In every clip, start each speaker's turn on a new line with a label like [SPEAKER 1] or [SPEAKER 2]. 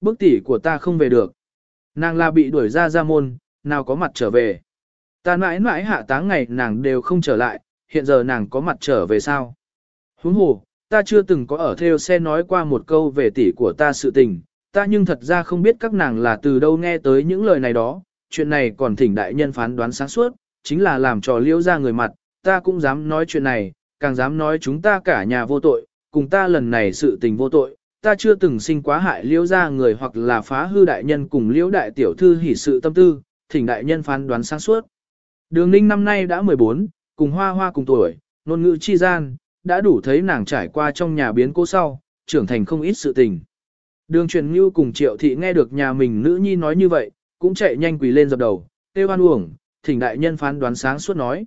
[SPEAKER 1] Bức tỷ của ta không về được. Nàng là bị đuổi ra ra môn, nào có mặt trở về. Ta mãi mãi hạ táng ngày nàng đều không trở lại, hiện giờ nàng có mặt trở về sao? Huống hồ, ta chưa từng có ở theo xe nói qua một câu về tỷ của ta sự tình, ta nhưng thật ra không biết các nàng là từ đâu nghe tới những lời này đó, chuyện này còn thỉnh đại nhân phán đoán sáng suốt, chính là làm trò liễu ra người mặt, ta cũng dám nói chuyện này, càng dám nói chúng ta cả nhà vô tội, cùng ta lần này sự tình vô tội, ta chưa từng sinh quá hại liễu ra người hoặc là phá hư đại nhân cùng liễu đại tiểu thư hỉ sự tâm tư, thỉnh đại nhân phán đoán sáng suốt. Đường ninh năm nay đã 14, cùng hoa hoa cùng tuổi, ngôn ngữ chi gian, đã đủ thấy nàng trải qua trong nhà biến cố sau, trưởng thành không ít sự tình. Đường truyền như cùng triệu thị nghe được nhà mình nữ nhi nói như vậy, cũng chạy nhanh quỳ lên dập đầu, tê hoan uổng, thỉnh đại nhân phán đoán sáng suốt nói.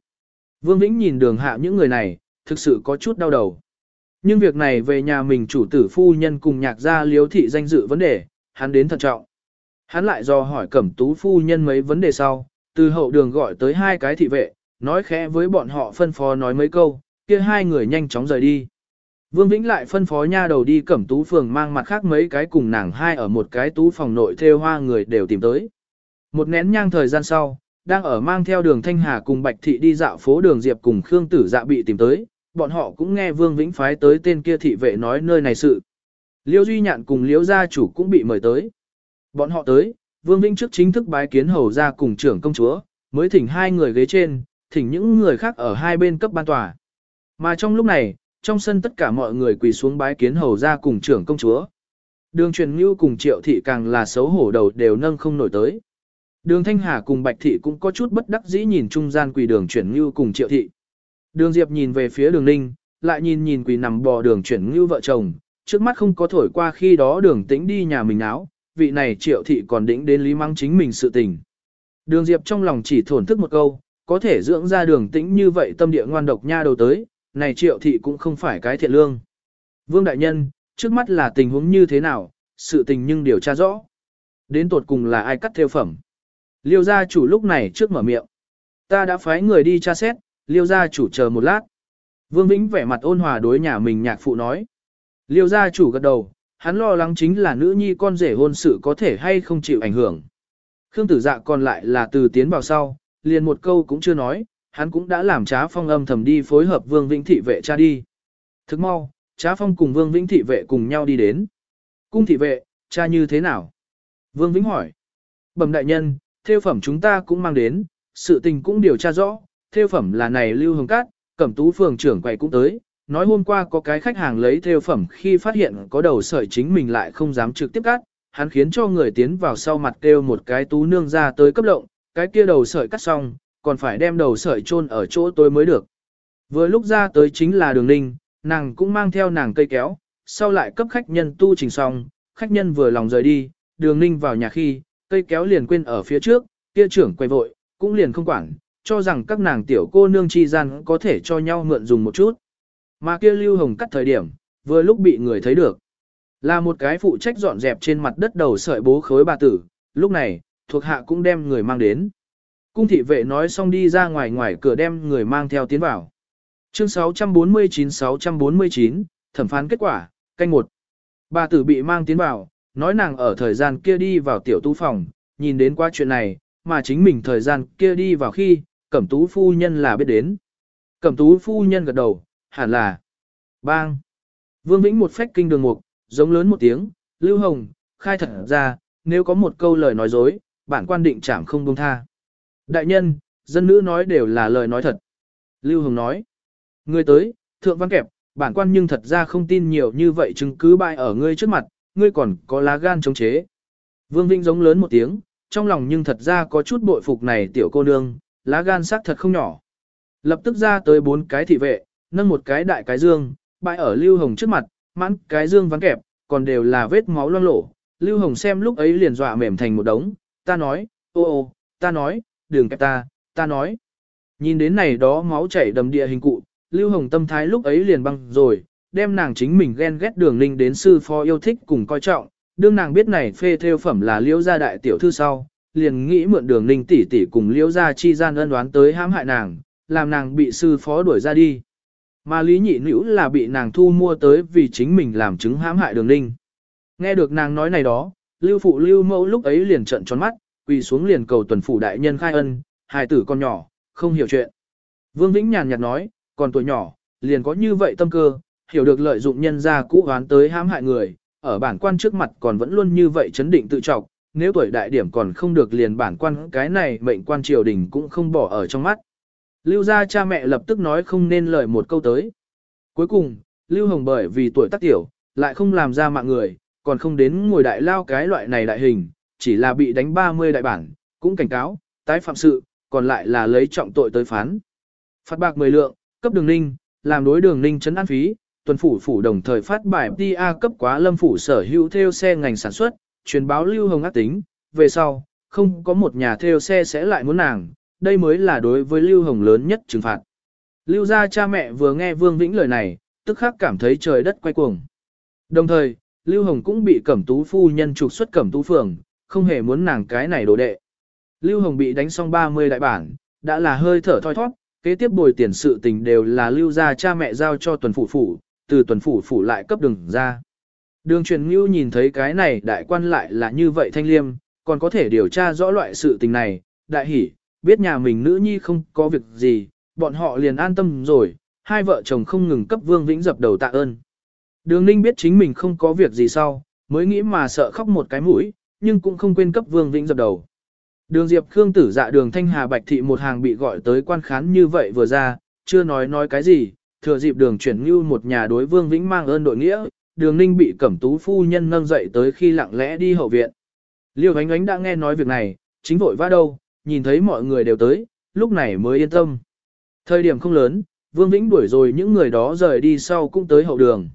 [SPEAKER 1] Vương Vĩnh nhìn đường hạ những người này, thực sự có chút đau đầu. Nhưng việc này về nhà mình chủ tử phu nhân cùng nhạc gia liếu thị danh dự vấn đề, hắn đến thận trọng. Hắn lại do hỏi cẩm tú phu nhân mấy vấn đề sau, từ hậu đường gọi tới hai cái thị vệ, nói khẽ với bọn họ phân phó nói mấy câu, kia hai người nhanh chóng rời đi. Vương Vĩnh lại phân phó nha đầu đi cẩm tú phường mang mặt khác mấy cái cùng nàng hai ở một cái tú phòng nội theo hoa người đều tìm tới. Một nén nhang thời gian sau, đang ở mang theo đường Thanh Hà cùng Bạch Thị đi dạo phố đường Diệp cùng Khương Tử Dạ bị tìm tới, bọn họ cũng nghe Vương Vĩnh phái tới tên kia thị vệ nói nơi này sự. Liêu Duy Nhạn cùng Liêu gia chủ cũng bị mời tới. Bọn họ tới, Vương Vĩnh trước chính thức bái kiến hầu gia cùng trưởng công chúa, mới thỉnh hai người ghế trên, thỉnh những người khác ở hai bên cấp ban tòa. Mà trong lúc này, trong sân tất cả mọi người quỳ xuống bái kiến hầu gia cùng trưởng công chúa. Đường truyền ngưu cùng triệu thị càng là xấu hổ đầu đều nâng không nổi tới. Đường Thanh Hà cùng Bạch Thị cũng có chút bất đắc dĩ nhìn trung gian quỳ đường chuyển như cùng triệu thị. Đường Diệp nhìn về phía đường Ninh, lại nhìn nhìn quỳ nằm bò đường chuyển như vợ chồng, trước mắt không có thổi qua khi đó đường tĩnh đi nhà mình áo, vị này triệu thị còn đĩnh đến lý măng chính mình sự tình. Đường Diệp trong lòng chỉ thổn thức một câu, có thể dưỡng ra đường tĩnh như vậy tâm địa ngoan độc nha đầu tới, này triệu thị cũng không phải cái thiện lương. Vương Đại Nhân, trước mắt là tình huống như thế nào, sự tình nhưng điều tra rõ. Đến tột cùng là ai cắt theo phẩm. Liêu gia chủ lúc này trước mở miệng. Ta đã phái người đi tra xét, liêu gia chủ chờ một lát. Vương Vĩnh vẻ mặt ôn hòa đối nhà mình nhạc phụ nói. Liêu gia chủ gật đầu, hắn lo lắng chính là nữ nhi con rể hôn sự có thể hay không chịu ảnh hưởng. Khương tử dạ còn lại là từ tiến vào sau, liền một câu cũng chưa nói, hắn cũng đã làm trá phong âm thầm đi phối hợp Vương Vĩnh thị vệ cha đi. Thức mau, trá phong cùng Vương Vĩnh thị vệ cùng nhau đi đến. Cung thị vệ, cha như thế nào? Vương Vĩnh hỏi. Bẩm đại nhân, theo phẩm chúng ta cũng mang đến, sự tình cũng điều tra rõ, theo phẩm là này Lưu Hồng Cát, cẩm tú phường trưởng quầy cũng tới, nói hôm qua có cái khách hàng lấy theo phẩm khi phát hiện có đầu sợi chính mình lại không dám trực tiếp cắt, hắn khiến cho người tiến vào sau mặt kêu một cái tú nương ra tới cấp lộng, cái kia đầu sợi cắt xong, còn phải đem đầu sợi chôn ở chỗ tôi mới được. Vừa lúc ra tới chính là đường ninh, nàng cũng mang theo nàng cây kéo, sau lại cấp khách nhân tu trình xong, khách nhân vừa lòng rời đi, đường ninh vào nhà khi, cây kéo liền quên ở phía trước, kia trưởng quay vội, cũng liền không quản, cho rằng các nàng tiểu cô nương chi gian có thể cho nhau mượn dùng một chút. Mà kia lưu hồng cắt thời điểm, vừa lúc bị người thấy được. Là một cái phụ trách dọn dẹp trên mặt đất đầu sợi bố khối bà tử, lúc này, thuộc hạ cũng đem người mang đến. Cung thị vệ nói xong đi ra ngoài ngoài cửa đem người mang theo tiến vào. Chương 649-649, thẩm phán kết quả, canh một. Bà tử bị mang tiến vào, nói nàng ở thời gian kia đi vào tiểu tu phòng, nhìn đến qua chuyện này, mà chính mình thời gian kia đi vào khi, cẩm tú phu nhân là biết đến. Cẩm tú phu nhân gật đầu, hẳn là bang. Vương Vĩnh một phách kinh đường mục, giống lớn một tiếng, Lưu Hồng, khai thật ra, nếu có một câu lời nói dối, bản quan định chảm không buông tha. Đại nhân, dân nữ nói đều là lời nói thật. Lưu Hồng nói, ngươi tới, thượng văn kẹp, bản quan nhưng thật ra không tin nhiều như vậy chứng cứ bại ở ngươi trước mặt, ngươi còn có lá gan chống chế. Vương Vĩnh giống lớn một tiếng, trong lòng nhưng thật ra có chút bội phục này tiểu cô nương, lá gan sắc thật không nhỏ. Lập tức ra tới bốn cái thị vệ, nâng một cái đại cái dương, bại ở Lưu Hồng trước mặt, mãn cái dương vắng kẹp, còn đều là vết máu loang lổ. Lưu Hồng xem lúc ấy liền dọa mềm thành một đống, ta nói, ô ô, ta nói, đường kẹp ta, ta nói. Nhìn đến này đó máu chảy đầm địa hình cụ, Lưu Hồng tâm thái lúc ấy liền băng rồi, đem nàng chính mình ghen ghét đường linh đến sư phó yêu thích cùng coi trọng, đương nàng biết này phê theo phẩm là liễu gia đại tiểu thư sau, liền nghĩ mượn đường Ninh tỷ tỷ cùng liễu gia chi gian ân đoán tới hãm hại nàng, làm nàng bị sư phó đuổi ra đi. Mà lý nhị nữ là bị nàng thu mua tới vì chính mình làm chứng hãm hại đường Ninh. Nghe được nàng nói này đó, lưu phụ lưu mẫu lúc ấy liền trận tròn mắt, quỳ xuống liền cầu tuần phủ đại nhân khai ân, hài tử con nhỏ, không hiểu chuyện. Vương Vĩnh nhàn nhạt nói, còn tuổi nhỏ, liền có như vậy tâm cơ, hiểu được lợi dụng nhân gia cũ oán tới hãm hại người, ở bản quan trước mặt còn vẫn luôn như vậy chấn định tự trọng, nếu tuổi đại điểm còn không được liền bản quan cái này mệnh quan triều đình cũng không bỏ ở trong mắt. Lưu gia cha mẹ lập tức nói không nên lời một câu tới. Cuối cùng, Lưu Hồng bởi vì tuổi tác tiểu, lại không làm ra mạng người, còn không đến ngồi đại lao cái loại này đại hình, chỉ là bị đánh 30 đại bản, cũng cảnh cáo, tái phạm sự, còn lại là lấy trọng tội tới phán. Phạt bạc 10 lượng, cấp đường ninh, làm đối đường ninh chấn an phí, tuần phủ phủ đồng thời phát bài TA cấp quá lâm phủ sở hữu theo xe ngành sản xuất, truyền báo lưu hồng ác tính, về sau, không có một nhà theo xe sẽ lại muốn nàng, đây mới là đối với lưu hồng lớn nhất trừng phạt. Lưu gia cha mẹ vừa nghe Vương Vĩnh lời này, tức khắc cảm thấy trời đất quay cuồng. Đồng thời, Lưu Hồng cũng bị cẩm tú phu nhân trục xuất cẩm tú phường, không hề muốn nàng cái này đồ đệ. Lưu Hồng bị đánh xong 30 đại bản, đã là hơi thở thoi thoát, kế tiếp bồi tiền sự tình đều là lưu gia cha mẹ giao cho tuần phủ phủ, từ tuần phủ phủ lại cấp đường ra. Đường truyền ngưu nhìn thấy cái này đại quan lại là như vậy thanh liêm, còn có thể điều tra rõ loại sự tình này, đại hỉ, biết nhà mình nữ nhi không có việc gì, bọn họ liền an tâm rồi, hai vợ chồng không ngừng cấp Vương Vĩnh dập đầu tạ ơn. Đường Ninh biết chính mình không có việc gì sau, mới nghĩ mà sợ khóc một cái mũi, nhưng cũng không quên cấp Vương Vĩnh dập đầu. Đường Diệp Khương tử dạ đường Thanh Hà Bạch Thị một hàng bị gọi tới quan khán như vậy vừa ra, chưa nói nói cái gì, thừa dịp đường chuyển như một nhà đối Vương Vĩnh mang ơn đội nghĩa, đường Ninh bị cẩm tú phu nhân nâng dậy tới khi lặng lẽ đi hậu viện. Liêu ánh ánh đã nghe nói việc này, chính vội vã đâu, nhìn thấy mọi người đều tới, lúc này mới yên tâm. Thời điểm không lớn, Vương Vĩnh đuổi rồi những người đó rời đi sau cũng tới hậu đường.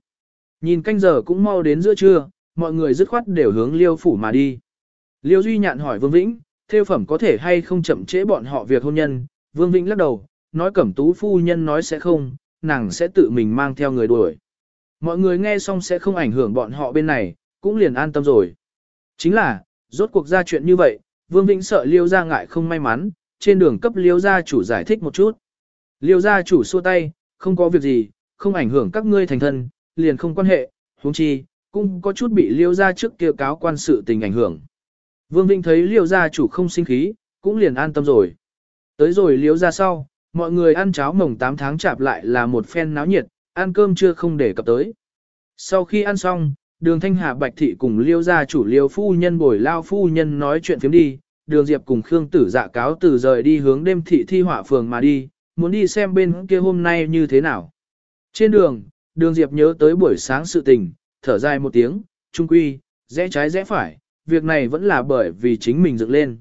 [SPEAKER 1] Nhìn canh giờ cũng mau đến giữa trưa, mọi người dứt khoát đều hướng Liêu phủ mà đi. Liêu Duy Nhạn hỏi Vương Vĩnh, theo phẩm có thể hay không chậm trễ bọn họ việc hôn nhân, Vương Vĩnh lắc đầu, nói cẩm tú phu nhân nói sẽ không, nàng sẽ tự mình mang theo người đuổi. Mọi người nghe xong sẽ không ảnh hưởng bọn họ bên này, cũng liền an tâm rồi. Chính là, rốt cuộc ra chuyện như vậy, Vương Vĩnh sợ Liêu gia ngại không may mắn, trên đường cấp Liêu gia chủ giải thích một chút. Liêu gia chủ xua tay, không có việc gì, không ảnh hưởng các ngươi thành thân, liền không quan hệ, huống chi, cũng có chút bị Liêu gia trước kia cáo quan sự tình ảnh hưởng. Vương Vĩnh thấy Liêu gia chủ không sinh khí, cũng liền an tâm rồi. Tới rồi Liêu gia sau, mọi người ăn cháo mồng 8 tháng chạp lại là một phen náo nhiệt, ăn cơm chưa không để cập tới. Sau khi ăn xong, đường thanh hạ bạch thị cùng liêu gia chủ liêu phu nhân bồi lao phu nhân nói chuyện phiếm đi, đường diệp cùng Khương tử dạ cáo từ rời đi hướng đêm thị thi hỏa phường mà đi, muốn đi xem bên kia hôm nay như thế nào. Trên đường, đường diệp nhớ tới buổi sáng sự tình, thở dài một tiếng, trung quy, rẽ trái rẽ phải, việc này vẫn là bởi vì chính mình dựng lên.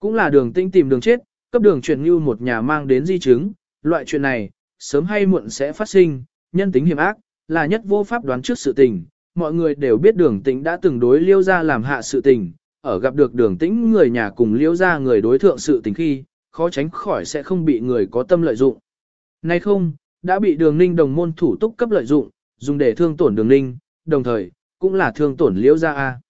[SPEAKER 1] Cũng là đường tinh tìm đường chết, cấp đường chuyển như một nhà mang đến di chứng, loại chuyện này, sớm hay muộn sẽ phát sinh, nhân tính hiểm ác, là nhất vô pháp đoán trước sự tình. Mọi người đều biết đường tĩnh đã từng đối liêu ra làm hạ sự tình, ở gặp được đường tĩnh người nhà cùng liêu ra người đối thượng sự tình khi, khó tránh khỏi sẽ không bị người có tâm lợi dụng. Nay không, đã bị đường ninh đồng môn thủ túc cấp lợi dụng, dùng để thương tổn đường ninh, đồng thời, cũng là thương tổn liêu ra a.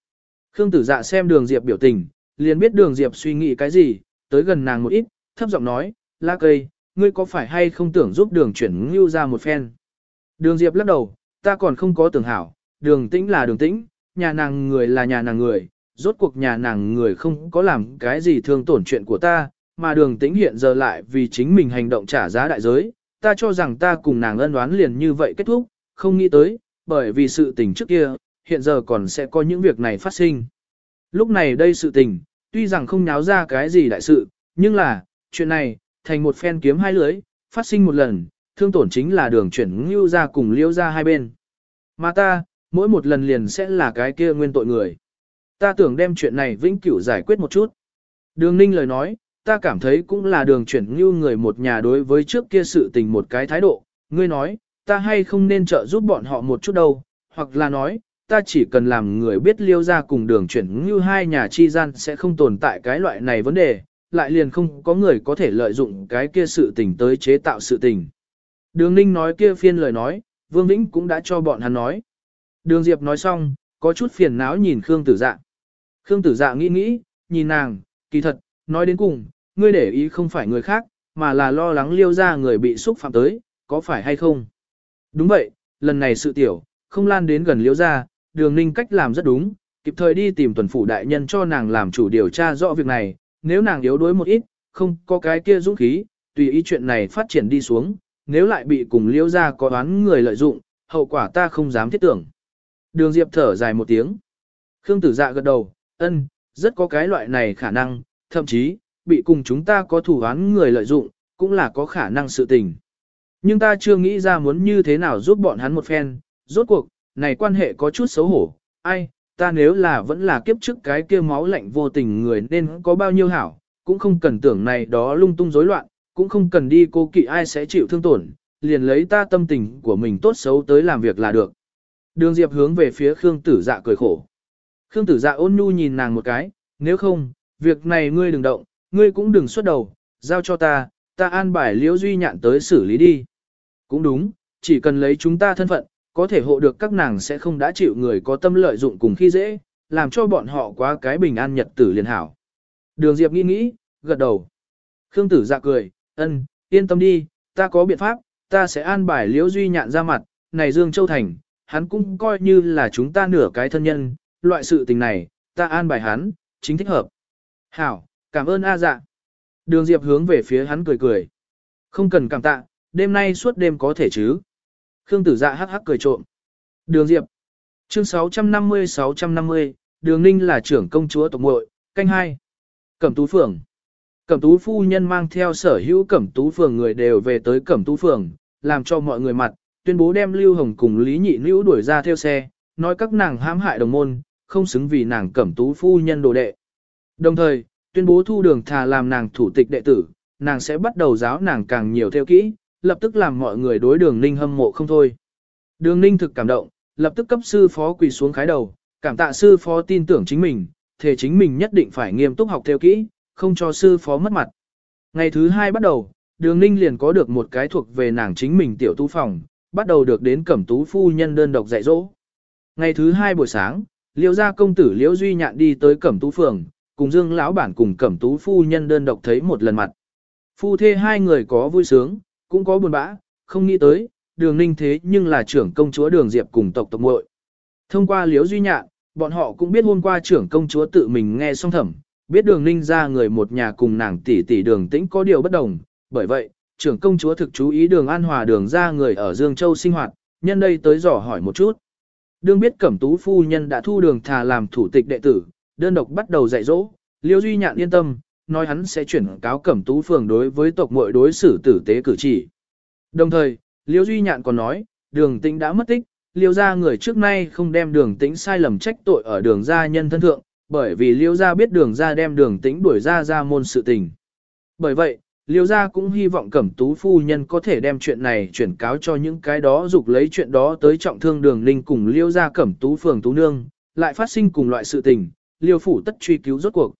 [SPEAKER 1] Khương tử dạ xem đường diệp biểu tình, liền biết đường diệp suy nghĩ cái gì, tới gần nàng một ít, thấp giọng nói, la cây, ngươi có phải hay không tưởng giúp đường chuyển ngưu ra một phen. Đường diệp lắc đầu, ta còn không có tưởng hảo, đường tĩnh là đường tĩnh, nhà nàng người là nhà nàng người, rốt cuộc nhà nàng người không có làm cái gì thương tổn chuyện của ta, mà đường tĩnh hiện giờ lại vì chính mình hành động trả giá đại giới, ta cho rằng ta cùng nàng ân đoán liền như vậy kết thúc, không nghĩ tới, bởi vì sự tình trước kia, hiện giờ còn sẽ có những việc này phát sinh. Lúc này đây sự tình, tuy rằng không nháo ra cái gì đại sự, nhưng là, chuyện này, thành một phen kiếm hai lưới, phát sinh một lần, thương tổn chính là đường chuyển ngưu ra cùng liêu ra hai bên. Mà ta, mỗi một lần liền sẽ là cái kia nguyên tội người. Ta tưởng đem chuyện này vĩnh cửu giải quyết một chút. Đường ninh lời nói, ta cảm thấy cũng là đường chuyển ngưu người một nhà đối với trước kia sự tình một cái thái độ. Ngươi nói, ta hay không nên trợ giúp bọn họ một chút đâu, hoặc là nói, ta chỉ cần làm người biết liêu ra cùng đường chuyển ngưu hai nhà chi gian sẽ không tồn tại cái loại này vấn đề, lại liền không có người có thể lợi dụng cái kia sự tình tới chế tạo sự tình. Đường Ninh nói kia phiên lời nói, Vương Vĩnh cũng đã cho bọn hắn nói. Đường Diệp nói xong, có chút phiền não nhìn Khương Tử Dạ. Khương Tử Dạ nghĩ nghĩ, nhìn nàng, kỳ thật, nói đến cùng, ngươi để ý không phải người khác, mà là lo lắng liêu ra người bị xúc phạm tới, có phải hay không? Đúng vậy, lần này sự tiểu, không lan đến gần liêu ra, đường ninh cách làm rất đúng, kịp thời đi tìm tuần phủ đại nhân cho nàng làm chủ điều tra rõ việc này, nếu nàng yếu đuối một ít, không có cái kia dũng khí, tùy ý chuyện này phát triển đi xuống, nếu lại bị cùng liễu ra có đoán người lợi dụng, hậu quả ta không dám thiết tưởng. Đường Diệp thở dài một tiếng. Khương tử dạ gật đầu, ân, rất có cái loại này khả năng, thậm chí, bị cùng chúng ta có thủ án người lợi dụng, cũng là có khả năng sự tình. Nhưng ta chưa nghĩ ra muốn như thế nào giúp bọn hắn một phen, rốt cuộc, này quan hệ có chút xấu hổ, ai, ta nếu là vẫn là kiếp trước cái kia máu lạnh vô tình người nên có bao nhiêu hảo, cũng không cần tưởng này đó lung tung rối loạn, cũng không cần đi cô kỵ ai sẽ chịu thương tổn, liền lấy ta tâm tình của mình tốt xấu tới làm việc là được. Đường Diệp hướng về phía Khương Tử Dạ cười khổ. Khương Tử Dạ ôn nhu nhìn nàng một cái, nếu không, việc này ngươi đừng động, ngươi cũng đừng xuất đầu, giao cho ta, ta an bài liễu duy nhạn tới xử lý đi. Cũng đúng, chỉ cần lấy chúng ta thân phận, có thể hộ được các nàng sẽ không đã chịu người có tâm lợi dụng cùng khi dễ, làm cho bọn họ quá cái bình an nhật tử liền hảo. Đường Diệp nghĩ nghĩ, gật đầu. Khương Tử Dạ cười, ân, yên tâm đi, ta có biện pháp, ta sẽ an bài liễu duy nhạn ra mặt, này Dương Châu Thành, hắn cũng coi như là chúng ta nửa cái thân nhân, loại sự tình này, ta an bài hắn, chính thích hợp. Hảo, cảm ơn A dạ. Đường Diệp hướng về phía hắn cười cười. Không cần cảm tạ, đêm nay suốt đêm có thể chứ. Khương tử dạ hắc hắc cười trộm. Đường Diệp. Chương 650-650, Đường Ninh là trưởng công chúa tộc muội, canh hai. Cẩm Tú Phường. Cẩm Tú Phu Nhân mang theo sở hữu Cẩm Tú Phường người đều về tới Cẩm Tú Phường, làm cho mọi người mặt, tuyên bố đem Lưu Hồng cùng Lý Nhị Nữ đuổi ra theo xe, nói các nàng hãm hại đồng môn, không xứng vì nàng Cẩm Tú Phu Nhân đồ đệ. Đồng thời, tuyên bố thu đường thà làm nàng thủ tịch đệ tử, nàng sẽ bắt đầu giáo nàng càng nhiều theo kỹ, lập tức làm mọi người đối đường ninh hâm mộ không thôi. Đường ninh thực cảm động, lập tức cấp sư phó quỳ xuống khái đầu, cảm tạ sư phó tin tưởng chính mình, thể chính mình nhất định phải nghiêm túc học theo kỹ, không cho sư phó mất mặt. Ngày thứ hai bắt đầu, đường ninh liền có được một cái thuộc về nàng chính mình tiểu tu phòng, bắt đầu được đến cẩm tú phu nhân đơn độc dạy dỗ. Ngày thứ hai buổi sáng, liêu gia công tử liễu duy nhạn đi tới cẩm tú phường, cùng dương lão bản cùng cẩm tú phu nhân đơn độc thấy một lần mặt. Phu thê hai người có vui sướng, cũng có buồn bã, không nghĩ tới, đường ninh thế nhưng là trưởng công chúa đường diệp cùng tộc tộc muội. Thông qua Liễu duy nhạn, bọn họ cũng biết hôm qua trưởng công chúa tự mình nghe xong thẩm, biết đường ninh ra người một nhà cùng nàng tỷ tỷ đường tĩnh có điều bất đồng, bởi vậy, trưởng công chúa thực chú ý đường an hòa đường ra người ở Dương Châu sinh hoạt, nhân đây tới dò hỏi một chút. Đương biết cẩm tú phu nhân đã thu đường thà làm thủ tịch đệ tử, đơn độc bắt đầu dạy dỗ, liêu duy nhạn yên tâm, nói hắn sẽ chuyển cáo cẩm tú phường đối với tộc muội đối xử tử tế cử chỉ. Đồng thời, Liêu Duy Nhạn còn nói, đường tĩnh đã mất tích, Liêu gia người trước nay không đem đường tĩnh sai lầm trách tội ở đường gia nhân thân thượng, bởi vì Liêu gia biết đường gia đem đường tĩnh đuổi ra ra môn sự tình. Bởi vậy, Liêu gia cũng hy vọng cẩm tú phu nhân có thể đem chuyện này chuyển cáo cho những cái đó dục lấy chuyện đó tới trọng thương đường ninh cùng Liêu gia cẩm tú phường tú nương, lại phát sinh cùng loại sự tình, Liêu phủ tất truy cứu rốt cuộc.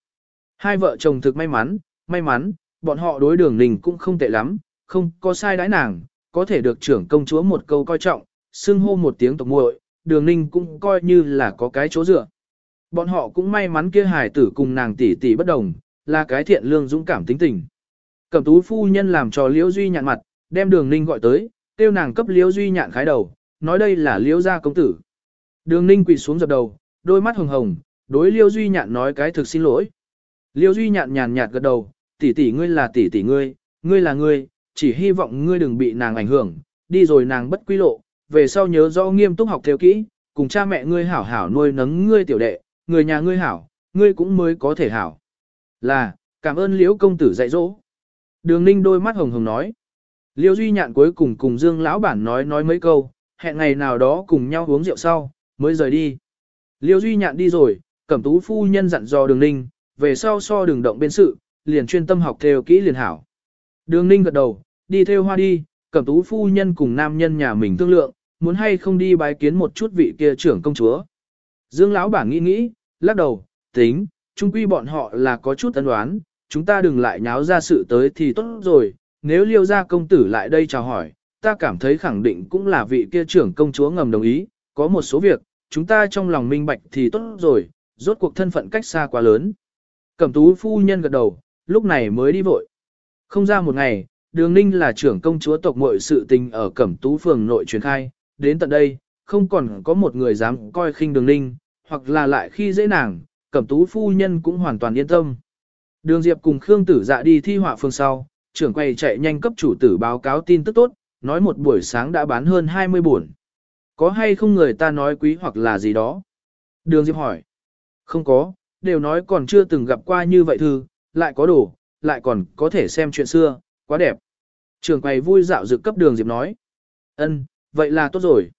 [SPEAKER 1] Hai vợ chồng thực may mắn, may mắn, bọn họ đối đường ninh cũng không tệ lắm, không có sai đãi nàng, có thể được trưởng công chúa một câu coi trọng, xưng hô một tiếng tộc muội, đường ninh cũng coi như là có cái chỗ dựa. Bọn họ cũng may mắn kia hài tử cùng nàng tỷ tỷ bất đồng, là cái thiện lương dũng cảm tính tình. Cẩm tú phu nhân làm cho liễu duy nhạn mặt, đem đường ninh gọi tới, tiêu nàng cấp liễu duy nhạn khái đầu, nói đây là liễu gia công tử. Đường ninh quỳ xuống dập đầu, đôi mắt hồng hồng, đối liễu duy nhạn nói cái thực xin lỗi. liễu Duy nhạn nhàn nhạt gật đầu, tỷ tỷ ngươi là tỷ tỷ ngươi, ngươi là ngươi, chỉ hy vọng ngươi đừng bị nàng ảnh hưởng, đi rồi nàng bất quy lộ, về sau nhớ rõ nghiêm túc học theo kỹ, cùng cha mẹ ngươi hảo hảo nuôi nấng ngươi tiểu đệ, người nhà ngươi hảo, ngươi cũng mới có thể hảo. Là, cảm ơn Liễu công tử dạy dỗ. Đường Ninh đôi mắt hồng hồng nói. Liêu Duy Nhạn cuối cùng cùng Dương lão bản nói nói mấy câu, hẹn ngày nào đó cùng nhau uống rượu sau, mới rời đi. Liêu Duy Nhạn đi rồi, Cẩm Tú phu nhân dặn dò Đường Ninh, về sau so đường động bên sự, liền chuyên tâm học theo kỹ liền hảo. Đường ninh gật đầu, đi theo hoa đi, cẩm tú phu nhân cùng nam nhân nhà mình thương lượng, muốn hay không đi bái kiến một chút vị kia trưởng công chúa. Dương lão bản nghĩ nghĩ, lắc đầu, tính, chung quy bọn họ là có chút ân đoán, chúng ta đừng lại nháo ra sự tới thì tốt rồi, nếu liêu ra công tử lại đây chào hỏi, ta cảm thấy khẳng định cũng là vị kia trưởng công chúa ngầm đồng ý, có một số việc, chúng ta trong lòng minh bạch thì tốt rồi, rốt cuộc thân phận cách xa quá lớn. Cẩm tú phu nhân gật đầu, lúc này mới đi vội. Không ra một ngày, đường ninh là trưởng công chúa tộc mội sự tình ở Cẩm tú phường nội truyền khai, đến tận đây, không còn có một người dám coi khinh đường ninh, hoặc là lại khi dễ nàng, cẩm tú phu nhân cũng hoàn toàn yên tâm. Đường Diệp cùng Khương Tử Dạ đi thi họa phương sau, trưởng quay chạy nhanh cấp chủ tử báo cáo tin tức tốt, nói một buổi sáng đã bán hơn 20 buồn. Có hay không người ta nói quý hoặc là gì đó? Đường Diệp hỏi. Không có, đều nói còn chưa từng gặp qua như vậy thư, lại có đồ, lại còn có thể xem chuyện xưa, quá đẹp. Trường quầy vui dạo dự cấp đường Diệp nói. ân, vậy là tốt rồi.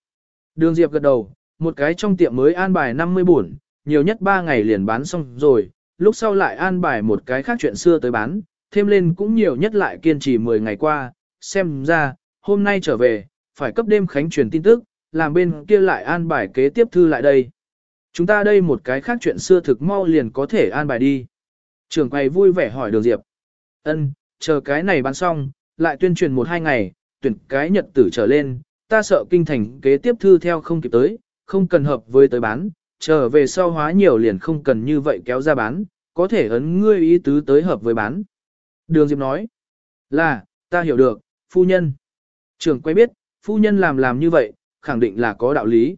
[SPEAKER 1] Đường Diệp gật đầu, một cái trong tiệm mới an bài 50 buồn, nhiều nhất 3 ngày liền bán xong rồi, lúc sau lại an bài một cái khác chuyện xưa tới bán, thêm lên cũng nhiều nhất lại kiên trì 10 ngày qua, xem ra, hôm nay trở về, phải cấp đêm khánh truyền tin tức, làm bên kia lại an bài kế tiếp thư lại đây. Chúng ta đây một cái khác chuyện xưa thực mau liền có thể an bài đi. Trường quầy vui vẻ hỏi đường Diệp. ân chờ cái này bán xong, lại tuyên truyền một hai ngày, tuyển cái nhật tử trở lên, ta sợ kinh thành kế tiếp thư theo không kịp tới, không cần hợp với tới bán, trở về sau hóa nhiều liền không cần như vậy kéo ra bán, có thể ấn ngươi ý tứ tới hợp với bán. Đường Diệp nói, là, ta hiểu được, phu nhân. Trường quay biết, phu nhân làm làm như vậy, khẳng định là có đạo lý.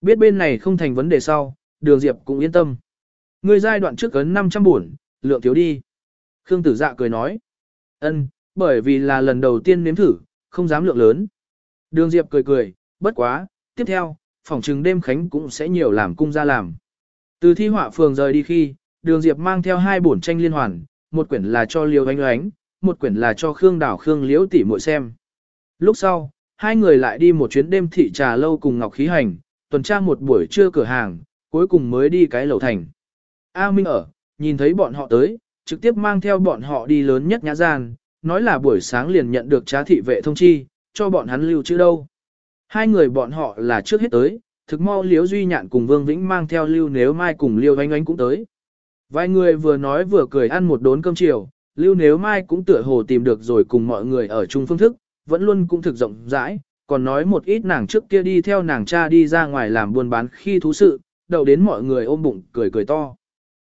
[SPEAKER 1] Biết bên này không thành vấn đề sau, đường Diệp cũng yên tâm. Ngươi giai đoạn trước ấn 500 buồn, lượng thiếu đi. Khương tử dạ cười nói, ân, bởi vì là lần đầu tiên nếm thử, không dám lượng lớn. Đường Diệp cười cười, bất quá, tiếp theo, Phỏng chừng đêm khánh cũng sẽ nhiều làm cung ra làm. Từ thi họa phường rời đi khi, đường Diệp mang theo hai bổn tranh liên hoàn, một quyển là cho Liêu Ánh Ánh, một quyển là cho Khương Đảo Khương Liễu tỷ muội xem. Lúc sau, hai người lại đi một chuyến đêm thị trà lâu cùng Ngọc Khí Hành, tuần tra một buổi trưa cửa hàng, cuối cùng mới đi cái lầu thành. A Minh ở, nhìn thấy bọn họ tới, trực tiếp mang theo bọn họ đi lớn nhất nhã gian, nói là buổi sáng liền nhận được trá thị vệ thông chi, cho bọn hắn lưu chữ đâu. Hai người bọn họ là trước hết tới, thực mau Liễu Duy Nhạn cùng Vương Vĩnh mang theo Lưu Nếu Mai cùng Liêu Anh Anh cũng tới. Vài người vừa nói vừa cười ăn một đốn cơm chiều, Lưu Nếu Mai cũng tựa hồ tìm được rồi cùng mọi người ở chung phương thức, vẫn luôn cũng thực rộng rãi, còn nói một ít nàng trước kia đi theo nàng cha đi ra ngoài làm buôn bán khi thú sự, đầu đến mọi người ôm bụng cười cười to.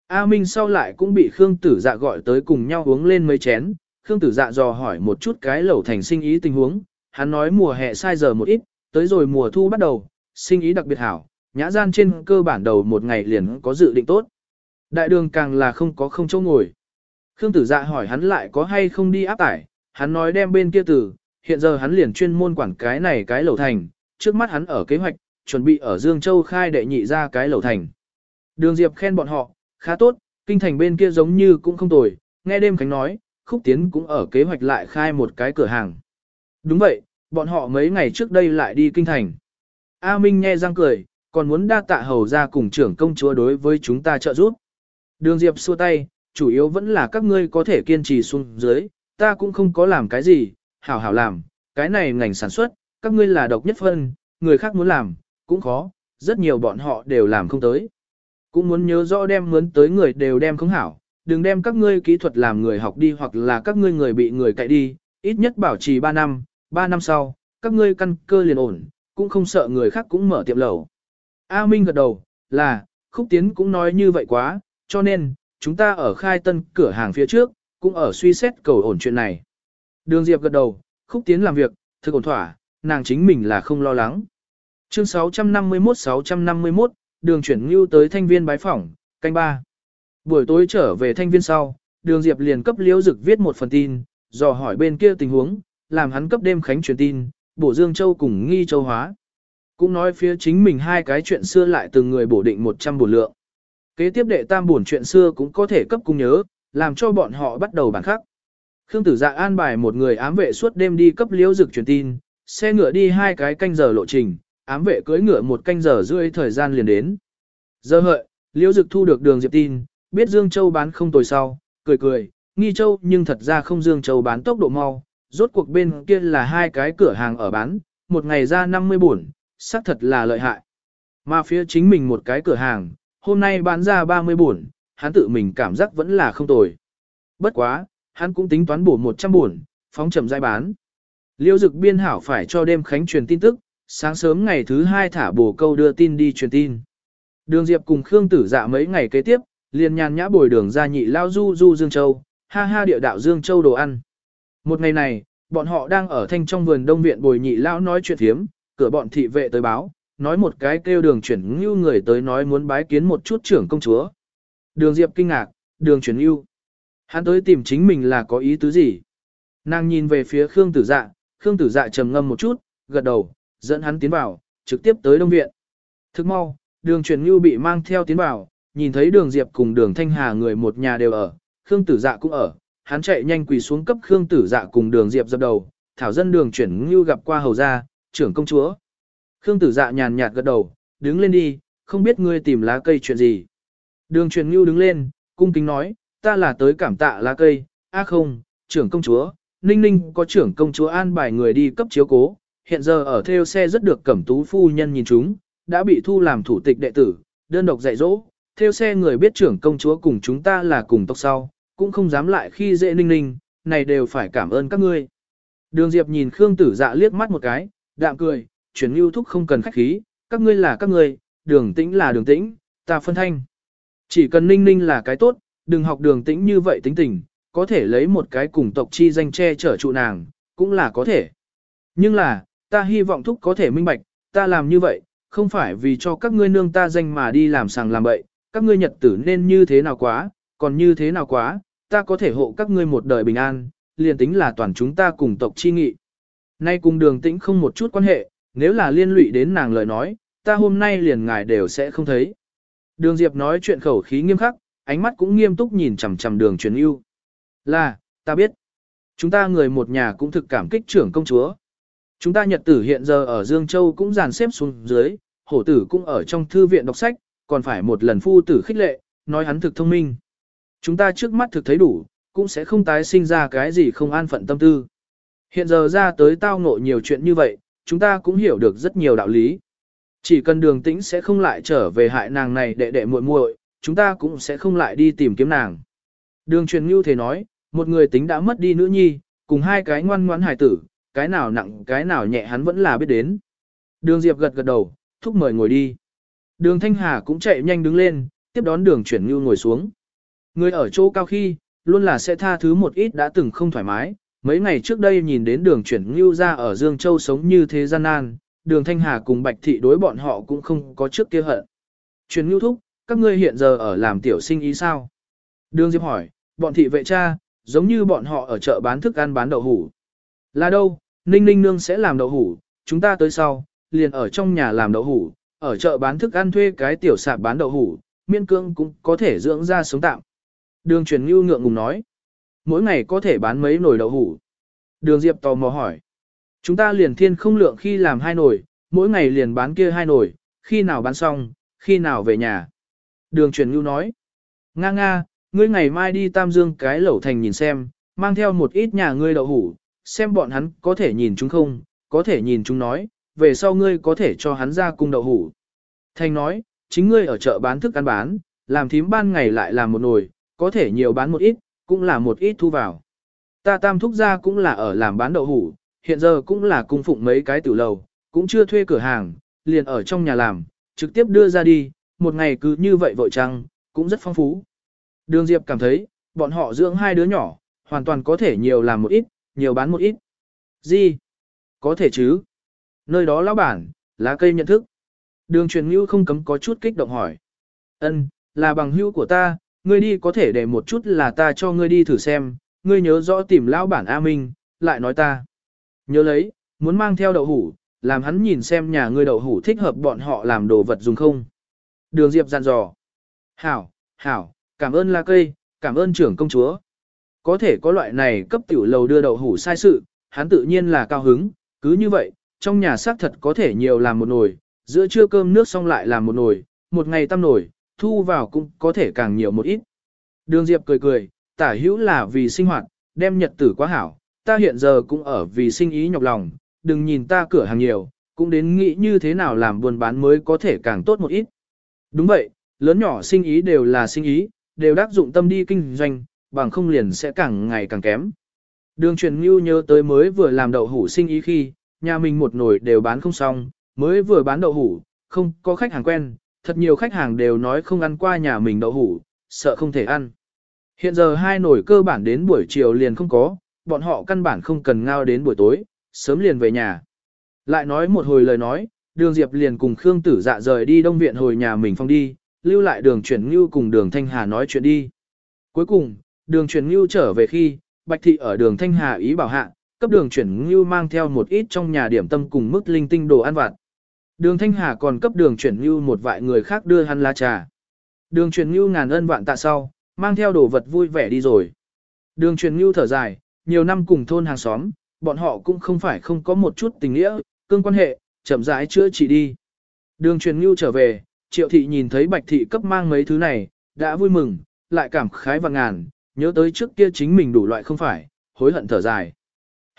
[SPEAKER 1] A Minh sau lại cũng bị Khương Tử Dạ gọi tới cùng nhau uống lên mấy chén, Khương Tử Dạ dò hỏi một chút cái lẩu thành sinh ý tình huống, hắn nói mùa hè sai giờ một ít, tới rồi mùa thu bắt đầu, sinh ý đặc biệt hảo, nhã gian trên cơ bản đầu một ngày liền có dự định tốt. Đại đường càng là không có không chỗ ngồi. Khương Tử Dạ hỏi hắn lại có hay không đi áp tải, hắn nói đem bên kia từ, hiện giờ hắn liền chuyên môn quản cái này cái lẩu thành, trước mắt hắn ở kế hoạch, chuẩn bị ở Dương Châu khai đệ nhị ra cái lẩu thành. Đường Diệp khen bọn họ, khá tốt, kinh thành bên kia giống như cũng không tồi, nghe đêm khánh nói, khúc tiến cũng ở kế hoạch lại khai một cái cửa hàng. Đúng vậy, bọn họ mấy ngày trước đây lại đi kinh thành. A Minh nghe răng cười, còn muốn đa tạ hầu ra cùng trưởng công chúa đối với chúng ta trợ giúp. Đường Diệp xua tay, chủ yếu vẫn là các ngươi có thể kiên trì xuống dưới, ta cũng không có làm cái gì, hảo hảo làm, cái này ngành sản xuất, các ngươi là độc nhất phân, người khác muốn làm, cũng khó, rất nhiều bọn họ đều làm không tới. Cũng muốn nhớ rõ đem mướn tới người đều đem không hảo, đừng đem các ngươi kỹ thuật làm người học đi hoặc là các ngươi người bị người cậy đi, ít nhất bảo trì 3 năm, Ba năm sau, các ngươi căn cơ liền ổn, cũng không sợ người khác cũng mở tiệm lẩu. A Minh gật đầu, là, Khúc Tiến cũng nói như vậy quá, cho nên, chúng ta ở khai tân cửa hàng phía trước, cũng ở suy xét cầu ổn chuyện này. Đường Diệp gật đầu, Khúc Tiến làm việc, thực ổn thỏa, nàng chính mình là không lo lắng. Chương 651-651, đường chuyển ngưu tới thanh viên bái phỏng, canh ba. Buổi tối trở về thanh viên sau, đường Diệp liền cấp liễu dực viết một phần tin, dò hỏi bên kia tình huống, làm hắn cấp đêm khánh truyền tin, bổ Dương Châu cùng nghi châu hóa. Cũng nói phía chính mình hai cái chuyện xưa lại từng người bổ định 100 bổn lượng. Kế tiếp đệ tam bổn chuyện xưa cũng có thể cấp cung nhớ, làm cho bọn họ bắt đầu bản khắc. Khương Tử Dạ an bài một người ám vệ suốt đêm đi cấp liễu dực truyền tin, xe ngựa đi hai cái canh giờ lộ trình, ám vệ cưỡi ngựa một canh giờ rưỡi thời gian liền đến. Giờ hợi, liễu dực thu được đường diệp tin, biết Dương Châu bán không tồi sau, cười cười, nghi châu nhưng thật ra không Dương Châu bán tốc độ mau, rốt cuộc bên kia là hai cái cửa hàng ở bán, một ngày ra 50 buồn, xác thật là lợi hại. Mà phía chính mình một cái cửa hàng, hôm nay bán ra 30 buồn, hắn tự mình cảm giác vẫn là không tồi. Bất quá, hắn cũng tính toán bổ 100 buồn, phóng chậm giai bán. Liêu dực biên hảo phải cho đêm khánh truyền tin tức, sáng sớm ngày thứ hai thả bổ câu đưa tin đi truyền tin. Đường Diệp cùng Khương Tử Dạ mấy ngày kế tiếp, liền nhàn nhã bồi đường ra nhị lao du du Dương Châu, ha ha địa đạo Dương Châu đồ ăn. Một ngày này, bọn họ đang ở thanh trong vườn đông viện bồi nhị lão nói chuyện thiếm, cửa bọn thị vệ tới báo, nói một cái kêu đường chuyển ngưu người tới nói muốn bái kiến một chút trưởng công chúa. Đường Diệp kinh ngạc, đường chuyển ngưu. Hắn tới tìm chính mình là có ý tứ gì? Nàng nhìn về phía Khương Tử Dạ, Khương Tử Dạ trầm ngâm một chút, gật đầu, dẫn hắn tiến vào, trực tiếp tới Đông Viện. Thức mau, đường chuyển ngưu bị mang theo tiến vào, nhìn thấy đường Diệp cùng đường Thanh Hà người một nhà đều ở, Khương Tử Dạ cũng ở, hắn chạy nhanh quỳ xuống cấp Khương Tử Dạ cùng đường Diệp dập đầu, thảo dân đường chuyển ngưu gặp qua hầu gia, trưởng công chúa. Khương Tử Dạ nhàn nhạt gật đầu, đứng lên đi, không biết ngươi tìm lá cây chuyện gì. Đường chuyển ngưu đứng lên, cung kính nói, ta là tới cảm tạ lá cây, a không, trưởng công chúa, ninh ninh có trưởng công chúa an bài người đi cấp chiếu cố, hiện giờ ở theo xe rất được cẩm tú phu nhân nhìn chúng, đã bị thu làm thủ tịch đệ tử, đơn độc dạy dỗ, theo xe người biết trưởng công chúa cùng chúng ta là cùng tộc sau, cũng không dám lại khi dễ ninh ninh, này đều phải cảm ơn các ngươi. Đường Diệp nhìn Khương Tử Dạ liếc mắt một cái, đạm cười, chuyển lưu thúc không cần khách khí, các ngươi là các ngươi, đường tĩnh là đường tĩnh, ta phân thanh. Chỉ cần ninh ninh là cái tốt, đừng học đường tĩnh như vậy tính tình, có thể lấy một cái cùng tộc chi danh che chở trụ nàng, cũng là có thể. Nhưng là, ta hy vọng thúc có thể minh bạch, ta làm như vậy, không phải vì cho các ngươi nương ta danh mà đi làm sàng làm bậy, các ngươi nhật tử nên như thế nào quá, còn như thế nào quá, ta có thể hộ các ngươi một đời bình an, liền tính là toàn chúng ta cùng tộc chi nghị. Nay cùng đường tĩnh không một chút quan hệ, nếu là liên lụy đến nàng lời nói, ta hôm nay liền ngài đều sẽ không thấy. Đường Diệp nói chuyện khẩu khí nghiêm khắc, ánh mắt cũng nghiêm túc nhìn chằm chằm đường truyền ưu. Là, ta biết. Chúng ta người một nhà cũng thực cảm kích trưởng công chúa. Chúng ta nhật tử hiện giờ ở Dương Châu cũng dàn xếp xuống dưới, hổ tử cũng ở trong thư viện đọc sách, còn phải một lần phu tử khích lệ, nói hắn thực thông minh. Chúng ta trước mắt thực thấy đủ, cũng sẽ không tái sinh ra cái gì không an phận tâm tư. Hiện giờ ra tới tao ngộ nhiều chuyện như vậy, chúng ta cũng hiểu được rất nhiều đạo lý. Chỉ cần đường tĩnh sẽ không lại trở về hại nàng này đệ đệ muội muội, chúng ta cũng sẽ không lại đi tìm kiếm nàng. Đường truyền như thế nói, một người tính đã mất đi nữ nhi, cùng hai cái ngoan ngoãn hài tử, cái nào nặng cái nào nhẹ hắn vẫn là biết đến. Đường Diệp gật gật đầu, thúc mời ngồi đi. Đường Thanh Hà cũng chạy nhanh đứng lên, tiếp đón đường chuyển như ngồi xuống. Người ở chỗ cao khi, luôn là sẽ tha thứ một ít đã từng không thoải mái. Mấy ngày trước đây nhìn đến đường chuyển ngưu ra ở Dương Châu sống như thế gian nan, đường Thanh Hà cùng Bạch Thị đối bọn họ cũng không có trước kia hận. Chuyển ngưu thúc, các ngươi hiện giờ ở làm tiểu sinh ý sao? Đường Diệp hỏi, bọn thị vệ cha, giống như bọn họ ở chợ bán thức ăn bán đậu hủ. Là đâu, Ninh Ninh Nương sẽ làm đậu hủ, chúng ta tới sau, liền ở trong nhà làm đậu hủ, ở chợ bán thức ăn thuê cái tiểu sạp bán đậu hủ, miên cương cũng có thể dưỡng ra sống tạm. Đường truyền ngưu ngượng ngùng nói, mỗi ngày có thể bán mấy nồi đậu hủ. Đường Diệp tò mò hỏi, chúng ta liền thiên không lượng khi làm hai nồi, mỗi ngày liền bán kia hai nồi, khi nào bán xong, khi nào về nhà. Đường truyền ngưu nói, nga nga, ngươi ngày mai đi Tam Dương cái lẩu thành nhìn xem, mang theo một ít nhà ngươi đậu hủ, xem bọn hắn có thể nhìn chúng không, có thể nhìn chúng nói, về sau ngươi có thể cho hắn ra cung đậu hủ. Thành nói, chính ngươi ở chợ bán thức ăn bán, làm thím ban ngày lại làm một nồi, có thể nhiều bán một ít, cũng là một ít thu vào. Ta tam thúc ra cũng là ở làm bán đậu hủ, hiện giờ cũng là cung phụng mấy cái tiểu lầu, cũng chưa thuê cửa hàng, liền ở trong nhà làm, trực tiếp đưa ra đi, một ngày cứ như vậy vội trăng, cũng rất phong phú. Đường Diệp cảm thấy, bọn họ dưỡng hai đứa nhỏ, hoàn toàn có thể nhiều làm một ít, nhiều bán một ít. Gì? Có thể chứ? Nơi đó lão bản, lá cây nhận thức. Đường truyền ngưu không cấm có chút kích động hỏi. Ân, là bằng hữu của ta, ngươi đi có thể để một chút là ta cho ngươi đi thử xem, ngươi nhớ rõ tìm lão bản A Minh, lại nói ta. Nhớ lấy, muốn mang theo đậu hủ, làm hắn nhìn xem nhà ngươi đậu hủ thích hợp bọn họ làm đồ vật dùng không. Đường Diệp dặn dò. Hảo, hảo, cảm ơn la cây, cảm ơn trưởng công chúa. Có thể có loại này cấp tiểu lầu đưa đậu hủ sai sự, hắn tự nhiên là cao hứng, cứ như vậy, trong nhà xác thật có thể nhiều làm một nồi, giữa trưa cơm nước xong lại làm một nồi, một ngày tam nồi, thu vào cũng có thể càng nhiều một ít. Đường Diệp cười cười, tả hữu là vì sinh hoạt, đem nhật tử quá hảo, ta hiện giờ cũng ở vì sinh ý nhọc lòng, đừng nhìn ta cửa hàng nhiều, cũng đến nghĩ như thế nào làm buôn bán mới có thể càng tốt một ít. Đúng vậy, lớn nhỏ sinh ý đều là sinh ý, đều đắc dụng tâm đi kinh doanh, bằng không liền sẽ càng ngày càng kém. Đường truyền ngưu nhớ tới mới vừa làm đậu hủ sinh ý khi, nhà mình một nồi đều bán không xong, mới vừa bán đậu hủ, không có khách hàng quen, thật nhiều khách hàng đều nói không ăn qua nhà mình đậu hủ, sợ không thể ăn. Hiện giờ hai nồi cơ bản đến buổi chiều liền không có, bọn họ căn bản không cần ngao đến buổi tối, sớm liền về nhà. Lại nói một hồi lời nói, đường Diệp liền cùng Khương Tử Dạ rời đi Đông Viện hồi nhà mình phong đi, lưu lại đường chuyển ngưu cùng đường Thanh Hà nói chuyện đi. Cuối cùng, đường chuyển ngưu trở về khi, Bạch Thị ở đường Thanh Hà ý bảo hạ, cấp đường chuyển ngưu mang theo một ít trong nhà điểm tâm cùng mức linh tinh đồ ăn vặt. Đường Thanh Hà còn cấp đường chuyển như một vài người khác đưa hắn lá trà. Đường chuyển như ngàn ân vạn tạ sau, mang theo đồ vật vui vẻ đi rồi. Đường truyền như thở dài, nhiều năm cùng thôn hàng xóm, bọn họ cũng không phải không có một chút tình nghĩa, cương quan hệ, chậm rãi chữa trị đi. Đường truyền như trở về, triệu thị nhìn thấy bạch thị cấp mang mấy thứ này, đã vui mừng, lại cảm khái và ngàn, nhớ tới trước kia chính mình đủ loại không phải, hối hận thở dài.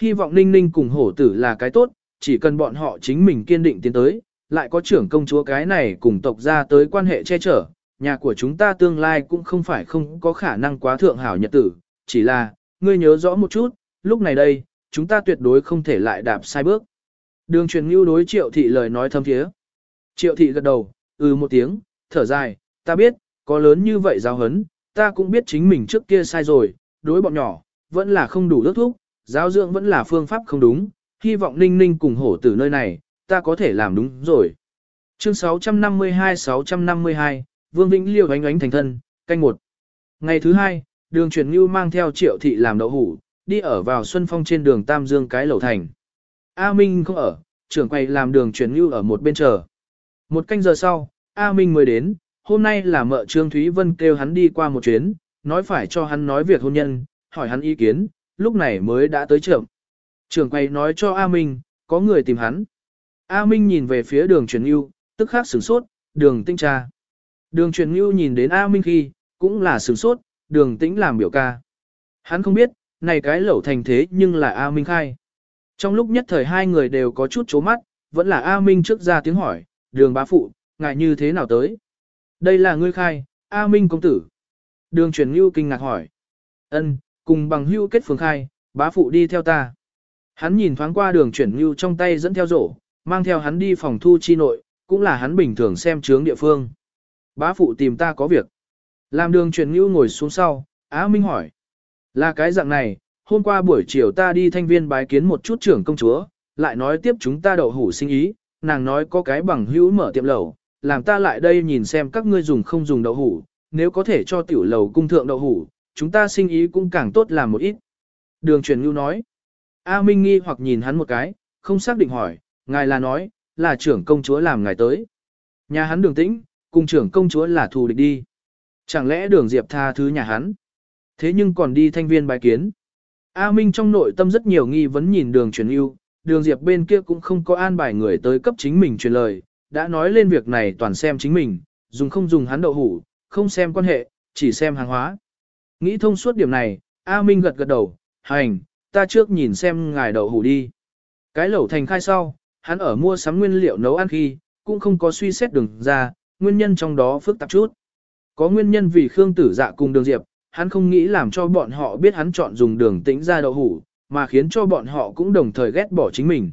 [SPEAKER 1] Hy vọng ninh ninh cùng hổ tử là cái tốt, chỉ cần bọn họ chính mình kiên định tiến tới, lại có trưởng công chúa cái này cùng tộc ra tới quan hệ che chở, nhà của chúng ta tương lai cũng không phải không có khả năng quá thượng hảo nhật tử, chỉ là, ngươi nhớ rõ một chút, lúc này đây, chúng ta tuyệt đối không thể lại đạp sai bước. Đường truyền ngưu đối triệu thị lời nói thâm thiế. Triệu thị gật đầu, ừ một tiếng, thở dài, ta biết, có lớn như vậy giáo hấn, ta cũng biết chính mình trước kia sai rồi, đối bọn nhỏ, vẫn là không đủ đức thuốc, giáo dưỡng vẫn là phương pháp không đúng, hy vọng ninh ninh cùng hổ tử nơi này, ta có thể làm đúng rồi. Chương 652-652, Vương Vĩnh Liêu ánh ánh thành thân, canh một. Ngày thứ hai, đường truyền ngưu mang theo triệu thị làm đậu hủ, đi ở vào Xuân Phong trên đường Tam Dương cái lầu thành. A Minh không ở, trưởng quầy làm đường truyền ngưu ở một bên chờ. Một canh giờ sau, A Minh mới đến, hôm nay là mợ Trương Thúy Vân kêu hắn đi qua một chuyến, nói phải cho hắn nói việc hôn nhân, hỏi hắn ý kiến, lúc này mới đã tới trưởng. Trưởng quầy nói cho A Minh, có người tìm hắn. A Minh nhìn về phía đường truyền ngưu, tức khắc sửng sốt, đường tinh tra. Đường truyền ngưu nhìn đến A Minh khi, cũng là sửng sốt, đường tĩnh làm biểu ca. Hắn không biết, này cái lẩu thành thế nhưng là A Minh khai. Trong lúc nhất thời hai người đều có chút chố mắt, vẫn là A Minh trước ra tiếng hỏi, đường bá phụ, ngại như thế nào tới? Đây là ngươi khai, A Minh công tử. Đường truyền lưu kinh ngạc hỏi. ân cùng bằng hưu kết phường khai, bá phụ đi theo ta. Hắn nhìn thoáng qua đường chuyển ngưu trong tay dẫn theo rổ, mang theo hắn đi phòng thu chi nội, cũng là hắn bình thường xem chướng địa phương. Bá phụ tìm ta có việc. Làm đường truyền ngữ ngồi xuống sau, Á Minh hỏi. Là cái dạng này, hôm qua buổi chiều ta đi thanh viên bái kiến một chút trưởng công chúa, lại nói tiếp chúng ta đậu hủ sinh ý, nàng nói có cái bằng hữu mở tiệm lẩu, làm ta lại đây nhìn xem các ngươi dùng không dùng đậu hủ, nếu có thể cho tiểu lầu cung thượng đậu hủ, chúng ta sinh ý cũng càng tốt làm một ít. Đường truyền ngưu nói. A Minh nghi hoặc nhìn hắn một cái, không xác định hỏi, ngài là nói, là trưởng công chúa làm ngài tới. Nhà hắn đường tĩnh, cùng trưởng công chúa là thù địch đi. Chẳng lẽ đường Diệp tha thứ nhà hắn? Thế nhưng còn đi thanh viên bài kiến. A Minh trong nội tâm rất nhiều nghi vấn nhìn đường truyền yêu, đường Diệp bên kia cũng không có an bài người tới cấp chính mình truyền lời, đã nói lên việc này toàn xem chính mình, dùng không dùng hắn đậu hủ, không xem quan hệ, chỉ xem hàng hóa. Nghĩ thông suốt điểm này, A Minh gật gật đầu, hành, ta trước nhìn xem ngài đậu hủ đi. Cái lẩu thành khai sau, hắn ở mua sắm nguyên liệu nấu ăn khi, cũng không có suy xét đường ra, nguyên nhân trong đó phức tạp chút. Có nguyên nhân vì Khương Tử Dạ cùng Đường Diệp, hắn không nghĩ làm cho bọn họ biết hắn chọn dùng đường tĩnh ra đậu hủ, mà khiến cho bọn họ cũng đồng thời ghét bỏ chính mình.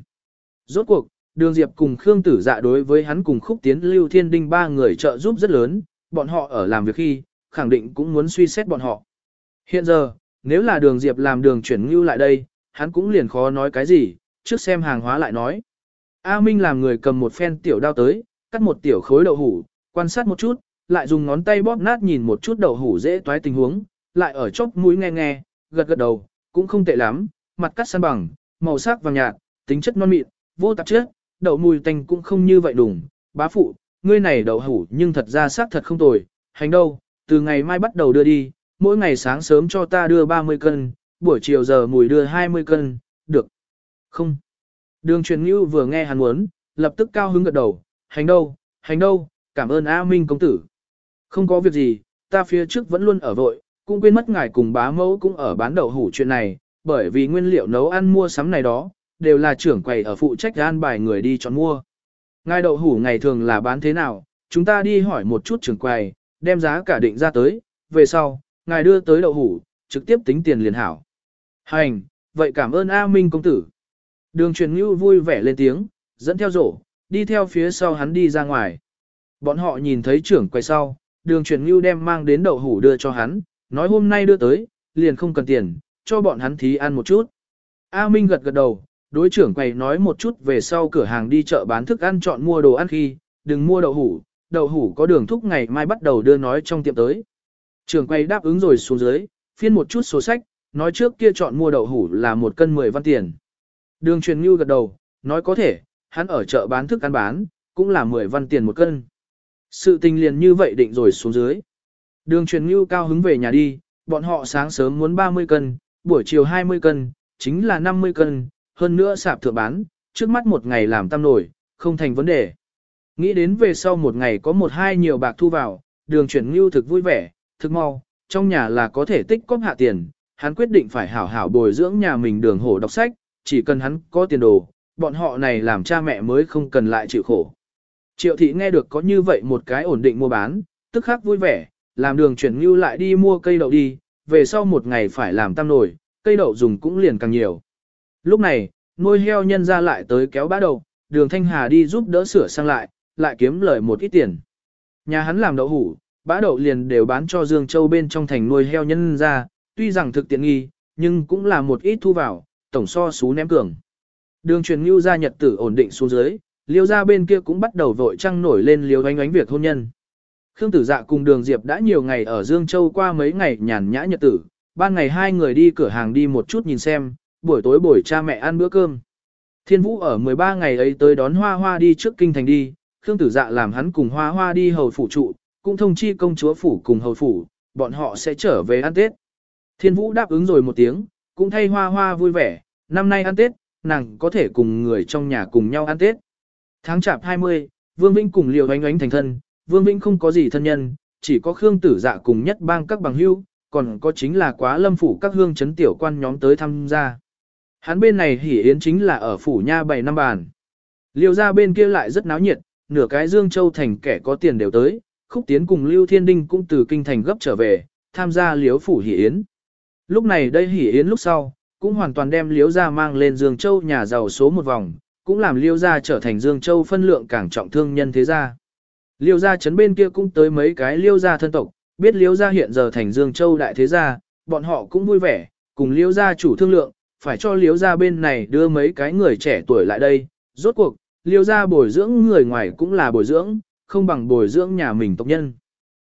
[SPEAKER 1] Rốt cuộc, Đường Diệp cùng Khương Tử Dạ đối với hắn cùng Khúc Tiến Lưu Thiên Đinh ba người trợ giúp rất lớn, bọn họ ở làm việc khi, khẳng định cũng muốn suy xét bọn họ. Hiện giờ, nếu là Đường Diệp làm đường chuyển ngưu lại đây, hắn cũng liền khó nói cái gì, trước xem hàng hóa lại nói. A Minh làm người cầm một phen tiểu đao tới, cắt một tiểu khối đậu hủ, quan sát một chút, lại dùng ngón tay bóp nát nhìn một chút đậu hủ dễ toái tình huống, lại ở chốc mũi nghe nghe, gật gật đầu, cũng không tệ lắm, mặt cắt san bằng, màu sắc vàng nhạt, tính chất non mịn, vô tạp chất, đậu mùi tanh cũng không như vậy đủng. Bá phụ, ngươi này đậu hủ nhưng thật ra xác thật không tồi, hành đâu, từ ngày mai bắt đầu đưa đi, mỗi ngày sáng sớm cho ta đưa 30 cân, buổi chiều giờ mùi đưa 20 cân, được. Không. Đường truyền ngưu vừa nghe hắn muốn, lập tức cao hứng gật đầu, hành đâu, hành đâu, cảm ơn A Minh công tử. Không có việc gì, ta phía trước vẫn luôn ở vội, cũng quên mất ngài cùng bá mẫu cũng ở bán đậu hủ chuyện này, bởi vì nguyên liệu nấu ăn mua sắm này đó, đều là trưởng quầy ở phụ trách an bài người đi chọn mua. Ngài đậu hủ ngày thường là bán thế nào, chúng ta đi hỏi một chút trưởng quầy, đem giá cả định ra tới, về sau, ngài đưa tới đậu hủ, trực tiếp tính tiền liền hảo. Hành, vậy cảm ơn A Minh công tử. Đường truyền ngưu vui vẻ lên tiếng, dẫn theo rổ, đi theo phía sau hắn đi ra ngoài. Bọn họ nhìn thấy trưởng quay sau, đường truyền ngưu đem mang đến đậu hủ đưa cho hắn, nói hôm nay đưa tới, liền không cần tiền, cho bọn hắn thí ăn một chút. A Minh gật gật đầu, đối trưởng quầy nói một chút về sau cửa hàng đi chợ bán thức ăn chọn mua đồ ăn khi, đừng mua đậu hủ, đậu hủ có đường thúc ngày mai bắt đầu đưa nói trong tiệm tới. Trưởng quầy đáp ứng rồi xuống dưới, phiên một chút số sách, nói trước kia chọn mua đậu hủ là một cân 10 văn tiền. Đường truyền như gật đầu, nói có thể, hắn ở chợ bán thức ăn bán, cũng là 10 văn tiền một cân. Sự tình liền như vậy định rồi xuống dưới. Đường truyền như cao hứng về nhà đi, bọn họ sáng sớm muốn 30 cân, buổi chiều 20 cân, chính là 50 cân, hơn nữa sạp thượng bán, trước mắt một ngày làm tam nổi, không thành vấn đề. Nghĩ đến về sau một ngày có một hai nhiều bạc thu vào, đường chuyển ngưu thực vui vẻ, thực mau, trong nhà là có thể tích cóp hạ tiền, hắn quyết định phải hảo hảo bồi dưỡng nhà mình đường hổ đọc sách, chỉ cần hắn có tiền đồ, bọn họ này làm cha mẹ mới không cần lại chịu khổ. Triệu thị nghe được có như vậy một cái ổn định mua bán, tức khắc vui vẻ, làm đường chuyển như lại đi mua cây đậu đi, về sau một ngày phải làm tam nổi, cây đậu dùng cũng liền càng nhiều. Lúc này, nuôi heo nhân ra lại tới kéo bã đậu, đường Thanh Hà đi giúp đỡ sửa sang lại, lại kiếm lời một ít tiền. Nhà hắn làm đậu hủ, bã đậu liền đều bán cho Dương Châu bên trong thành nuôi heo nhân ra, tuy rằng thực tiện nghi, nhưng cũng là một ít thu vào, tổng so xú ném cường. Đường truyền ngưu ra nhật tử ổn định xuống dưới, liêu ra bên kia cũng bắt đầu vội trăng nổi lên liêu ánh ánh việc hôn nhân. Khương tử dạ cùng đường Diệp đã nhiều ngày ở Dương Châu qua mấy ngày nhàn nhã nhật tử, ban ngày hai người đi cửa hàng đi một chút nhìn xem, buổi tối buổi cha mẹ ăn bữa cơm. Thiên Vũ ở 13 ngày ấy tới đón Hoa Hoa đi trước kinh thành đi, Khương Tử Dạ làm hắn cùng Hoa Hoa đi hầu phủ trụ, cũng thông chi công chúa phủ cùng hầu phủ, bọn họ sẽ trở về ăn Tết. Thiên Vũ đáp ứng rồi một tiếng, cũng thay Hoa Hoa vui vẻ, năm nay ăn Tết, nàng có thể cùng người trong nhà cùng nhau ăn Tết. Tháng chạp 20, Vương Vĩnh cùng Liều Ánh Ánh thành thân, Vương Vĩnh không có gì thân nhân, chỉ có Khương Tử Dạ cùng nhất bang các bằng hữu, còn có chính là quá lâm phủ các hương chấn tiểu quan nhóm tới tham gia. Hắn bên này hỉ yến chính là ở phủ nha bảy năm bàn. liều ra bên kia lại rất náo nhiệt, nửa cái Dương Châu thành kẻ có tiền đều tới, khúc tiến cùng Lưu Thiên Đinh cũng từ kinh thành gấp trở về, tham gia liếu phủ hỉ yến. Lúc này đây hỉ yến lúc sau, cũng hoàn toàn đem Liễu gia mang lên Dương Châu nhà giàu số một vòng, cũng làm liêu gia trở thành Dương Châu phân lượng càng trọng thương nhân thế gia. Liêu gia chấn bên kia cũng tới mấy cái liêu gia thân tộc, biết liêu gia hiện giờ thành Dương Châu đại thế gia, bọn họ cũng vui vẻ, cùng liêu gia chủ thương lượng, phải cho liêu gia bên này đưa mấy cái người trẻ tuổi lại đây. Rốt cuộc, liêu gia bồi dưỡng người ngoài cũng là bồi dưỡng, không bằng bồi dưỡng nhà mình tộc nhân.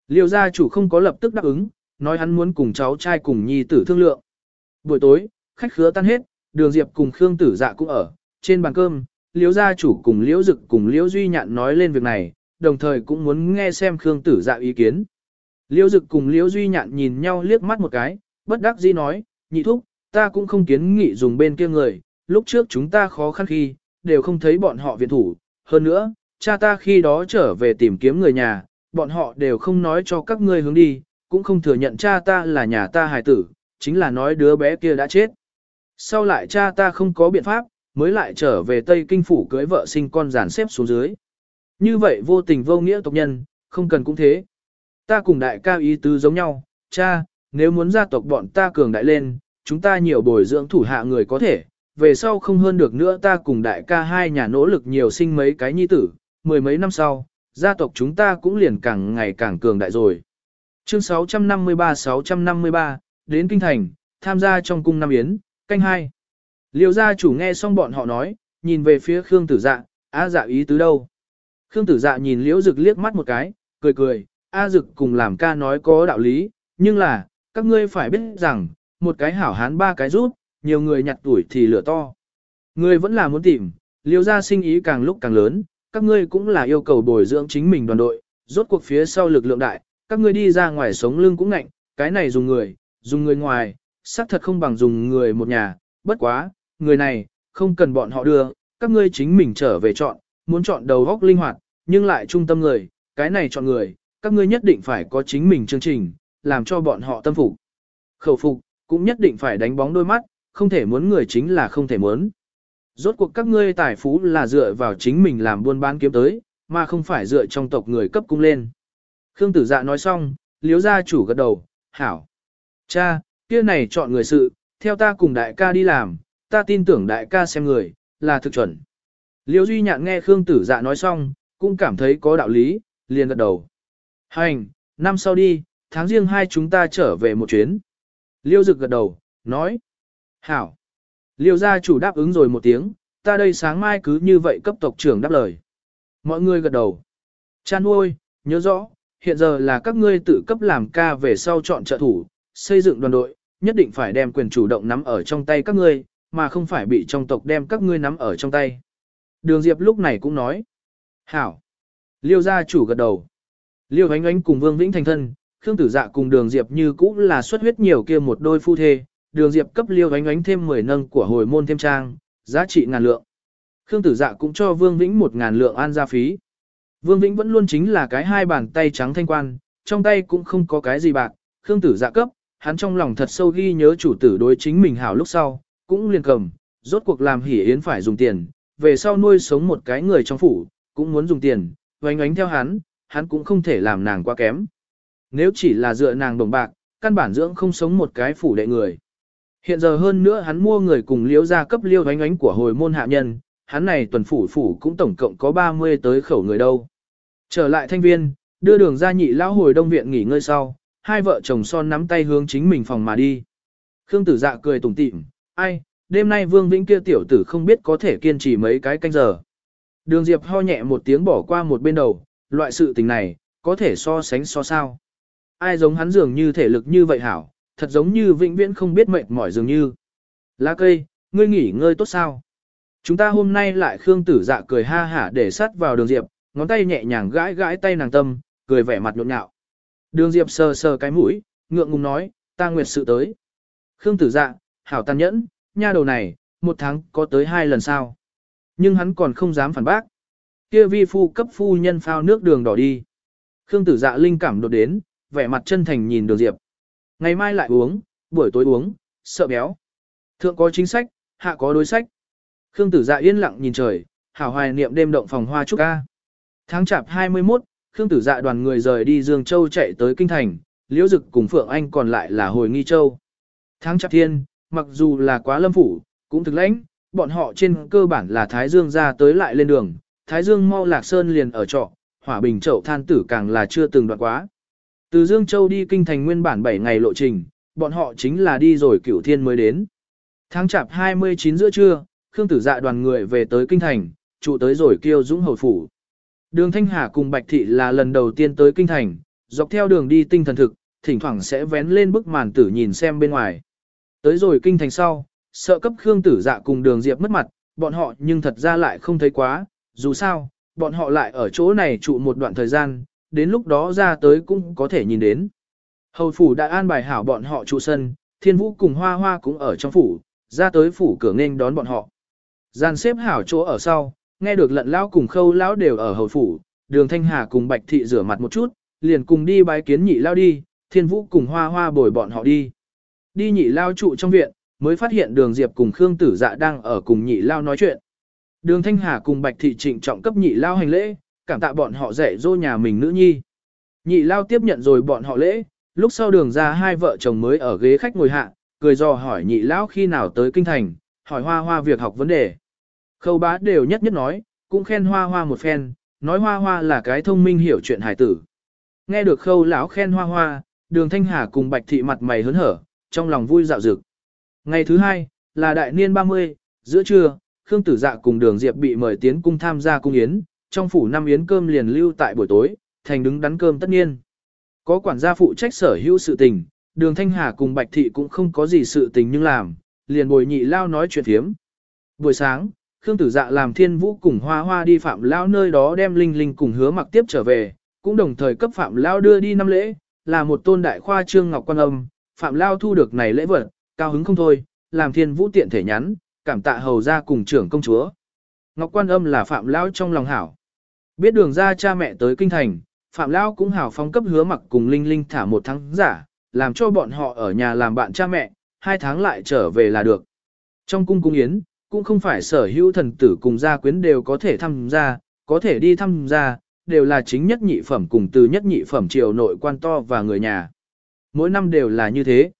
[SPEAKER 1] Liêu gia chủ không có lập tức đáp ứng, nói hắn muốn cùng cháu trai cùng nhi tử thương lượng. Buổi tối, khách khứa tan hết, đường diệp cùng Khương tử dạ cũng ở, trên bàn cơm, liễu gia chủ cùng liễu dực cùng liễu duy nhạn nói lên việc này, đồng thời cũng muốn nghe xem Khương tử dạ ý kiến. Liễu dực cùng liễu duy nhạn nhìn nhau liếc mắt một cái, bất đắc dĩ nói, nhị thúc, ta cũng không kiến nghị dùng bên kia người, lúc trước chúng ta khó khăn khi, đều không thấy bọn họ viện thủ. Hơn nữa, cha ta khi đó trở về tìm kiếm người nhà, bọn họ đều không nói cho các ngươi hướng đi, cũng không thừa nhận cha ta là nhà ta hài tử, chính là nói đứa bé kia đã chết. Sau lại cha ta không có biện pháp, mới lại trở về Tây Kinh Phủ cưới vợ sinh con giàn xếp xuống dưới. Như vậy vô tình vô nghĩa tộc nhân, không cần cũng thế. Ta cùng đại ca ý tứ giống nhau, cha, nếu muốn gia tộc bọn ta cường đại lên, chúng ta nhiều bồi dưỡng thủ hạ người có thể, về sau không hơn được nữa ta cùng đại ca hai nhà nỗ lực nhiều sinh mấy cái nhi tử, mười mấy năm sau, gia tộc chúng ta cũng liền càng ngày càng cường đại rồi. Chương 653-653, đến Kinh Thành, tham gia trong cung Nam Yến, canh hai. Liêu gia chủ nghe xong bọn họ nói, nhìn về phía Khương tử dạ, a dạ ý tứ đâu. Khương tử dạ nhìn liễu dực liếc mắt một cái, cười cười, A dực cùng làm ca nói có đạo lý, nhưng là, các ngươi phải biết rằng, một cái hảo hán ba cái rút, nhiều người nhặt tuổi thì lửa to. Ngươi vẫn là muốn tìm, liêu gia sinh ý càng lúc càng lớn, các ngươi cũng là yêu cầu bồi dưỡng chính mình đoàn đội, rốt cuộc phía sau lực lượng đại, các ngươi đi ra ngoài sống lưng cũng ngạnh, cái này dùng người, dùng người ngoài, xác thật không bằng dùng người một nhà, bất quá, người này, không cần bọn họ đưa, các ngươi chính mình trở về chọn, muốn chọn đầu góc linh hoạt, nhưng lại trung tâm người, cái này chọn người, các ngươi nhất định phải có chính mình chương trình, làm cho bọn họ tâm phục. Khẩu phục, cũng nhất định phải đánh bóng đôi mắt, không thể muốn người chính là không thể muốn. Rốt cuộc các ngươi tài phú là dựa vào chính mình làm buôn bán kiếm tới, mà không phải dựa trong tộc người cấp cung lên. Khương tử dạ nói xong, liếu gia chủ gật đầu, hảo. Cha, kia này chọn người sự, theo ta cùng đại ca đi làm, ta tin tưởng đại ca xem người, là thực chuẩn. Liêu Duy Nhạn nghe Khương Tử Dạ nói xong, cũng cảm thấy có đạo lý, liền gật đầu. Hành, năm sau đi, tháng riêng hai chúng ta trở về một chuyến. Liêu Dực gật đầu, nói. Hảo. Liêu gia chủ đáp ứng rồi một tiếng, ta đây sáng mai cứ như vậy cấp tộc trưởng đáp lời. Mọi người gật đầu. Chan ôi, nhớ rõ, hiện giờ là các ngươi tự cấp làm ca về sau chọn trợ thủ, xây dựng đoàn đội, nhất định phải đem quyền chủ động nắm ở trong tay các ngươi, mà không phải bị trong tộc đem các ngươi nắm ở trong tay. Đường Diệp lúc này cũng nói. Hảo. Liêu gia chủ gật đầu. Liêu ánh ánh cùng Vương Vĩnh thành thân, Khương Tử Dạ cùng Đường Diệp như cũ là xuất huyết nhiều kia một đôi phu thê, Đường Diệp cấp Liêu ánh ánh thêm 10 nâng của hồi môn thêm trang, giá trị ngàn lượng. Khương Tử Dạ cũng cho Vương Vĩnh một ngàn lượng an gia phí. Vương Vĩnh vẫn luôn chính là cái hai bàn tay trắng thanh quan, trong tay cũng không có cái gì bạc, Khương Tử Dạ cấp, hắn trong lòng thật sâu ghi nhớ chủ tử đối chính mình hảo lúc sau, cũng liền cầm, rốt cuộc làm hỉ yến phải dùng tiền, về sau nuôi sống một cái người trong phủ, cũng muốn dùng tiền, oánh oánh theo hắn, hắn cũng không thể làm nàng quá kém. Nếu chỉ là dựa nàng đồng bạc, căn bản dưỡng không sống một cái phủ đệ người. Hiện giờ hơn nữa hắn mua người cùng liễu gia cấp liêu oánh oánh của hồi môn hạ nhân, hắn này tuần phủ phủ cũng tổng cộng có 30 tới khẩu người đâu. Trở lại thanh viên, đưa đường ra nhị lão hồi đông viện nghỉ ngơi sau, hai vợ chồng son nắm tay hướng chính mình phòng mà đi. Khương tử dạ cười tủm tỉm, ai, đêm nay Vương Vĩnh kia tiểu tử không biết có thể kiên trì mấy cái canh giờ. Đường Diệp ho nhẹ một tiếng bỏ qua một bên đầu, loại sự tình này, có thể so sánh so sao. Ai giống hắn dường như thể lực như vậy hảo, thật giống như vĩnh viễn không biết mệt mỏi dường như. Lá cây, ngươi nghỉ ngơi tốt sao? Chúng ta hôm nay lại Khương tử dạ cười ha hả để sát vào đường Diệp, ngón tay nhẹ nhàng gãi gãi tay nàng tâm, cười vẻ mặt nhộn nhạo. Đường Diệp sờ sờ cái mũi, ngượng ngùng nói, ta nguyệt sự tới. Khương tử dạ, hảo tàn nhẫn, nha đầu này, một tháng có tới hai lần sao. Nhưng hắn còn không dám phản bác. Kia vi phu cấp phu nhân phao nước đường đỏ đi. Khương tử dạ linh cảm đột đến, vẻ mặt chân thành nhìn đường Diệp. Ngày mai lại uống, buổi tối uống, sợ béo. Thượng có chính sách, hạ có đối sách. Khương tử dạ yên lặng nhìn trời, hảo hoài niệm đêm động phòng hoa trúc ca. Tháng chạp 21, Khương tử dạ đoàn người rời đi Dương Châu chạy tới Kinh Thành, Liễu Dực cùng Phượng Anh còn lại là hồi Nghi Châu. Tháng chạp thiên, mặc dù là quá lâm phủ, cũng thực lãnh, bọn họ trên cơ bản là Thái Dương ra tới lại lên đường, Thái Dương mau lạc sơn liền ở trọ, hỏa bình chậu than tử càng là chưa từng đoạn quá. Từ Dương Châu đi kinh thành nguyên bản 7 ngày lộ trình, bọn họ chính là đi rồi cửu thiên mới đến. Tháng chạp 29 giữa trưa, Khương Tử Dạ đoàn người về tới kinh thành, trụ tới rồi kêu Dũng Hầu Phủ. Đường Thanh Hà cùng Bạch Thị là lần đầu tiên tới kinh thành, dọc theo đường đi tinh thần thực, thỉnh thoảng sẽ vén lên bức màn tử nhìn xem bên ngoài. Tới rồi kinh thành sau, sợ cấp Khương Tử Dạ cùng Đường Diệp mất mặt, bọn họ nhưng thật ra lại không thấy quá, dù sao, bọn họ lại ở chỗ này trụ một đoạn thời gian, đến lúc đó ra tới cũng có thể nhìn đến. Hầu phủ đã an bài hảo bọn họ trụ sân, Thiên Vũ cùng Hoa Hoa cũng ở trong phủ, ra tới phủ cửa nghênh đón bọn họ. Gian xếp hảo chỗ ở sau, nghe được lận lão cùng khâu lão đều ở hầu phủ, đường Thanh Hà cùng Bạch Thị rửa mặt một chút, liền cùng đi bái kiến nhị lao đi, Thiên Vũ cùng Hoa Hoa bồi bọn họ đi. Đi nhị lao trụ trong viện, mới phát hiện đường Diệp cùng Khương Tử Dạ đang ở cùng nhị lao nói chuyện. Đường Thanh Hà cùng Bạch Thị trịnh trọng cấp nhị lao hành lễ, cảm tạ bọn họ dạy dỗ nhà mình nữ nhi. Nhị lao tiếp nhận rồi bọn họ lễ, lúc sau đường ra hai vợ chồng mới ở ghế khách ngồi hạ, cười dò hỏi nhị lão khi nào tới kinh thành, hỏi hoa hoa việc học vấn đề. Khâu bá đều nhất nhất nói, cũng khen hoa hoa một phen, nói hoa hoa là cái thông minh hiểu chuyện hải tử. Nghe được khâu lão khen hoa hoa, đường thanh hà cùng bạch thị mặt mày hớn hở, trong lòng vui dạo dực. Ngày thứ hai, là đại niên 30, giữa trưa, Khương Tử Dạ cùng Đường Diệp bị mời tiến cung tham gia cung yến, trong phủ năm yến cơm liền lưu tại buổi tối, thành đứng đắn cơm tất nhiên. Có quản gia phụ trách sở hữu sự tình, Đường Thanh Hà cùng Bạch Thị cũng không có gì sự tình nhưng làm, liền bồi nhị lao nói chuyện thiếm. Buổi sáng, Khương Tử Dạ làm Thiên Vũ cùng Hoa Hoa đi Phạm Lao nơi đó đem Linh Linh cùng hứa mặc tiếp trở về, cũng đồng thời cấp Phạm Lao đưa đi năm lễ, là một tôn đại khoa trương ngọc quan âm, Phạm Lao thu được này lễ vật, cao hứng không thôi, làm Thiên Vũ tiện thể nhắn, cảm tạ hầu gia cùng trưởng công chúa. Ngọc quan âm là Phạm Lao trong lòng hảo. Biết đường ra cha mẹ tới kinh thành, Phạm Lao cũng hảo phong cấp hứa mặc cùng Linh Linh thả một tháng giả, làm cho bọn họ ở nhà làm bạn cha mẹ, hai tháng lại trở về là được. Trong cung cung yến, cũng không phải sở hữu thần tử cùng gia quyến đều có thể tham gia, có thể đi tham gia, đều là chính nhất nhị phẩm cùng từ nhất nhị phẩm triều nội quan to và người nhà. Mỗi năm đều là như thế.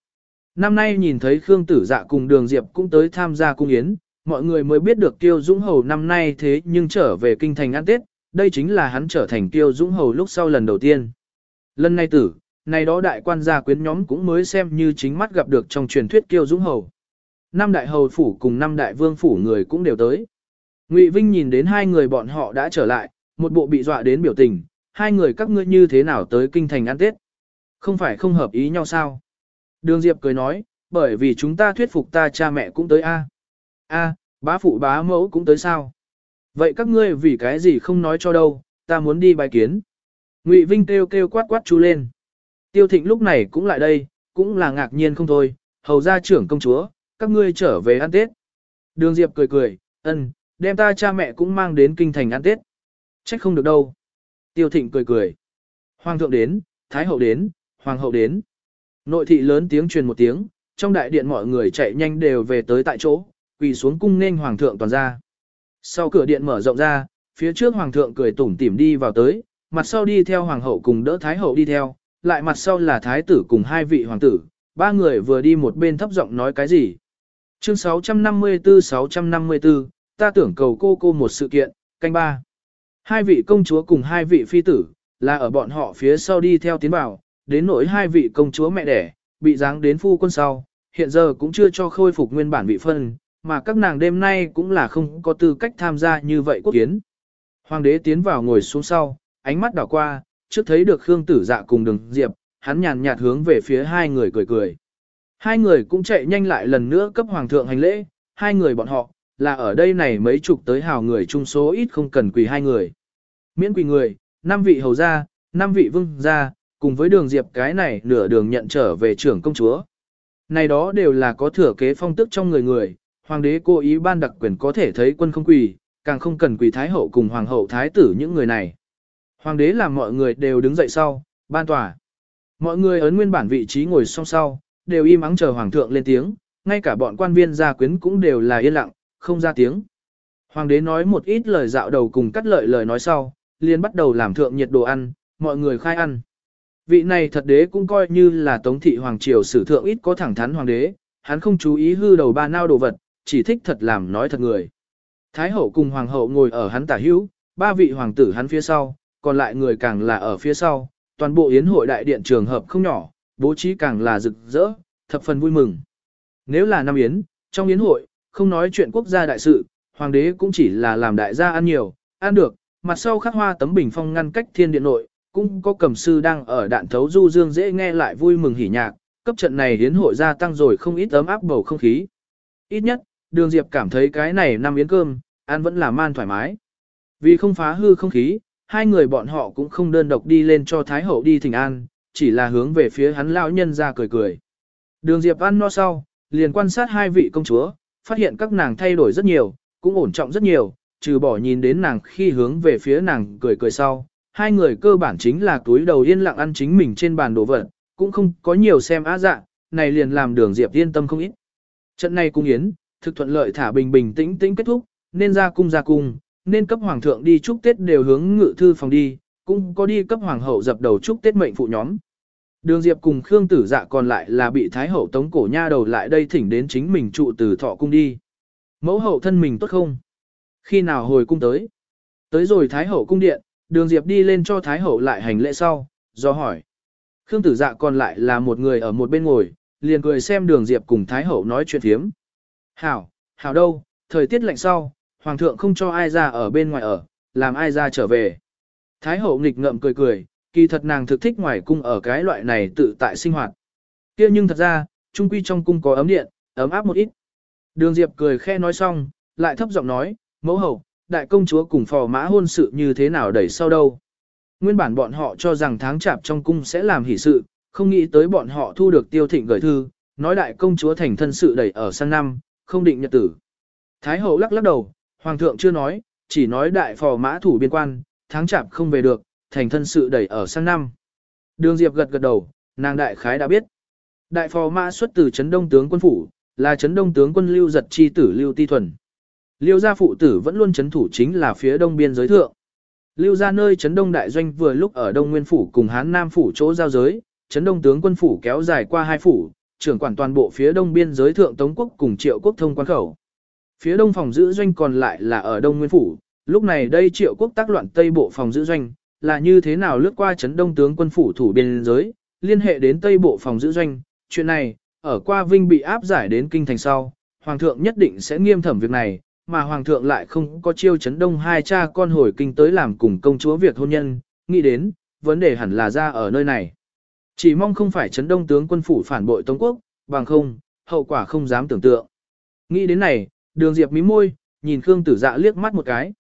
[SPEAKER 1] Năm nay nhìn thấy Khương Tử Dạ cùng Đường Diệp cũng tới tham gia cung yến, mọi người mới biết được Tiêu Dũng Hầu năm nay thế nhưng trở về kinh thành ăn Tết, đây chính là hắn trở thành Tiêu Dũng Hầu lúc sau lần đầu tiên. Lần này tử, này đó đại quan gia quyến nhóm cũng mới xem như chính mắt gặp được trong truyền thuyết Tiêu Dũng Hầu năm đại hầu phủ cùng năm đại vương phủ người cũng đều tới. Ngụy Vinh nhìn đến hai người bọn họ đã trở lại, một bộ bị dọa đến biểu tình, hai người các ngươi như thế nào tới kinh thành ăn Tết? Không phải không hợp ý nhau sao? Đường Diệp cười nói, bởi vì chúng ta thuyết phục ta cha mẹ cũng tới a. A, bá phụ bá mẫu cũng tới sao? Vậy các ngươi vì cái gì không nói cho đâu, ta muốn đi bài kiến. Ngụy Vinh kêu kêu quát quát chú lên. Tiêu Thịnh lúc này cũng lại đây, cũng là ngạc nhiên không thôi, hầu gia trưởng công chúa, các ngươi trở về ăn Tết. Đường Diệp cười cười, ân, đem ta cha mẹ cũng mang đến kinh thành ăn Tết. Trách không được đâu. Tiêu Thịnh cười cười. Hoàng thượng đến, Thái hậu đến, Hoàng hậu đến. Nội thị lớn tiếng truyền một tiếng, trong đại điện mọi người chạy nhanh đều về tới tại chỗ, quỳ xuống cung nên Hoàng thượng toàn ra. Sau cửa điện mở rộng ra, phía trước Hoàng thượng cười tủm tỉm đi vào tới, mặt sau đi theo Hoàng hậu cùng đỡ Thái hậu đi theo, lại mặt sau là Thái tử cùng hai vị Hoàng tử, ba người vừa đi một bên thấp giọng nói cái gì. Chương 654-654, ta tưởng cầu cô cô một sự kiện, canh ba. Hai vị công chúa cùng hai vị phi tử, là ở bọn họ phía sau đi theo tiến vào, đến nỗi hai vị công chúa mẹ đẻ, bị giáng đến phu quân sau, hiện giờ cũng chưa cho khôi phục nguyên bản vị phân, mà các nàng đêm nay cũng là không có tư cách tham gia như vậy quốc kiến. Hoàng đế tiến vào ngồi xuống sau, ánh mắt đảo qua, trước thấy được Khương Tử Dạ cùng Đường Diệp, hắn nhàn nhạt hướng về phía hai người cười cười. Hai người cũng chạy nhanh lại lần nữa cấp hoàng thượng hành lễ, hai người bọn họ, là ở đây này mấy chục tới hào người chung số ít không cần quỳ hai người. Miễn quỳ người, năm vị hầu gia, năm vị vương gia, cùng với đường diệp cái này nửa đường nhận trở về trưởng công chúa. Này đó đều là có thừa kế phong tức trong người người, hoàng đế cố ý ban đặc quyền có thể thấy quân không quỳ, càng không cần quỳ thái hậu cùng hoàng hậu thái tử những người này. Hoàng đế làm mọi người đều đứng dậy sau, ban tòa. Mọi người ấn nguyên bản vị trí ngồi song sau, đều im ắng chờ hoàng thượng lên tiếng, ngay cả bọn quan viên gia quyến cũng đều là yên lặng, không ra tiếng. Hoàng đế nói một ít lời dạo đầu cùng cắt lợi lời nói sau, liền bắt đầu làm thượng nhiệt đồ ăn, mọi người khai ăn. Vị này thật đế cũng coi như là tống thị hoàng triều sử thượng ít có thẳng thắn hoàng đế, hắn không chú ý hư đầu ba nao đồ vật, chỉ thích thật làm nói thật người. Thái hậu cùng hoàng hậu ngồi ở hắn tả hữu, ba vị hoàng tử hắn phía sau, còn lại người càng là ở phía sau, toàn bộ yến hội đại điện trường hợp không nhỏ, bố trí càng là rực rỡ, thập phần vui mừng. Nếu là năm yến, trong yến hội, không nói chuyện quốc gia đại sự, hoàng đế cũng chỉ là làm đại gia ăn nhiều, ăn được, mặt sau khắc hoa tấm bình phong ngăn cách thiên điện nội, cũng có cầm sư đang ở đạn thấu du dương dễ nghe lại vui mừng hỉ nhạc, cấp trận này Yến hội gia tăng rồi không ít ấm áp bầu không khí. Ít nhất, đường diệp cảm thấy cái này năm yến cơm, ăn vẫn là man thoải mái. Vì không phá hư không khí, hai người bọn họ cũng không đơn độc đi lên cho Thái Hậu đi thỉnh an, chỉ là hướng về phía hắn lão nhân ra cười cười. Đường Diệp ăn no sau, liền quan sát hai vị công chúa, phát hiện các nàng thay đổi rất nhiều, cũng ổn trọng rất nhiều, trừ bỏ nhìn đến nàng khi hướng về phía nàng cười cười sau. Hai người cơ bản chính là túi đầu yên lặng ăn chính mình trên bàn đồ vật, cũng không có nhiều xem á dạ, này liền làm đường Diệp yên tâm không ít. Trận này cung yến, thực thuận lợi thả bình bình tĩnh tĩnh kết thúc, nên ra cung ra cung, nên cấp hoàng thượng đi chúc Tết đều hướng ngự thư phòng đi, cũng có đi cấp hoàng hậu dập đầu chúc Tết mệnh phụ nhóm. Đường Diệp cùng Khương Tử Dạ còn lại là bị Thái hậu tống cổ nha đầu lại đây thỉnh đến chính mình trụ từ thọ cung đi. Mẫu hậu thân mình tốt không? Khi nào hồi cung tới? Tới rồi Thái hậu cung điện, Đường Diệp đi lên cho Thái hậu lại hành lễ sau, do hỏi. Khương Tử Dạ còn lại là một người ở một bên ngồi, liền cười xem Đường Diệp cùng Thái hậu nói chuyện thiếm. Hảo, hảo đâu, thời tiết lạnh sau, Hoàng thượng không cho ai ra ở bên ngoài ở, làm ai ra trở về. Thái hậu nghịch ngợm cười cười, kỳ thật nàng thực thích ngoài cung ở cái loại này tự tại sinh hoạt. kia nhưng thật ra, trung quy trong cung có ấm điện, ấm áp một ít. Đường Diệp cười khe nói xong, lại thấp giọng nói, mẫu hậu, đại công chúa cùng phò mã hôn sự như thế nào đẩy sau đâu. Nguyên bản bọn họ cho rằng tháng chạp trong cung sẽ làm hỷ sự, không nghĩ tới bọn họ thu được tiêu thịnh gửi thư, nói đại công chúa thành thân sự đẩy ở sang năm, không định nhật tử. Thái hậu lắc lắc đầu, hoàng thượng chưa nói, chỉ nói đại phò mã thủ biên quan, tháng chạp không về được, thành thân sự đẩy ở sang năm. Đường Diệp gật gật đầu, nàng đại khái đã biết. Đại phò mã xuất từ Trấn Đông tướng quân phủ, là Trấn Đông tướng quân Lưu Giật chi tử Lưu Ti Thuần. Lưu gia phụ tử vẫn luôn chấn thủ chính là phía đông biên giới thượng. Lưu gia nơi Trấn Đông đại doanh vừa lúc ở Đông Nguyên phủ cùng Hán Nam phủ chỗ giao giới, Trấn Đông tướng quân phủ kéo dài qua hai phủ, trưởng quản toàn bộ phía đông biên giới thượng Tống quốc cùng Triệu quốc thông quan khẩu. Phía đông phòng giữ doanh còn lại là ở Đông Nguyên phủ, lúc này đây Triệu quốc tác loạn Tây bộ phòng giữ doanh, là như thế nào lướt qua chấn đông tướng quân phủ thủ biên giới, liên hệ đến Tây Bộ phòng giữ doanh. Chuyện này, ở qua Vinh bị áp giải đến kinh thành sau, hoàng thượng nhất định sẽ nghiêm thẩm việc này, mà hoàng thượng lại không có chiêu chấn đông hai cha con hồi kinh tới làm cùng công chúa việc hôn nhân, nghĩ đến, vấn đề hẳn là ra ở nơi này. Chỉ mong không phải chấn đông tướng quân phủ phản bội Tống quốc, bằng không, hậu quả không dám tưởng tượng. Nghĩ đến này, đường diệp mí môi, nhìn Khương tử dạ liếc mắt một cái.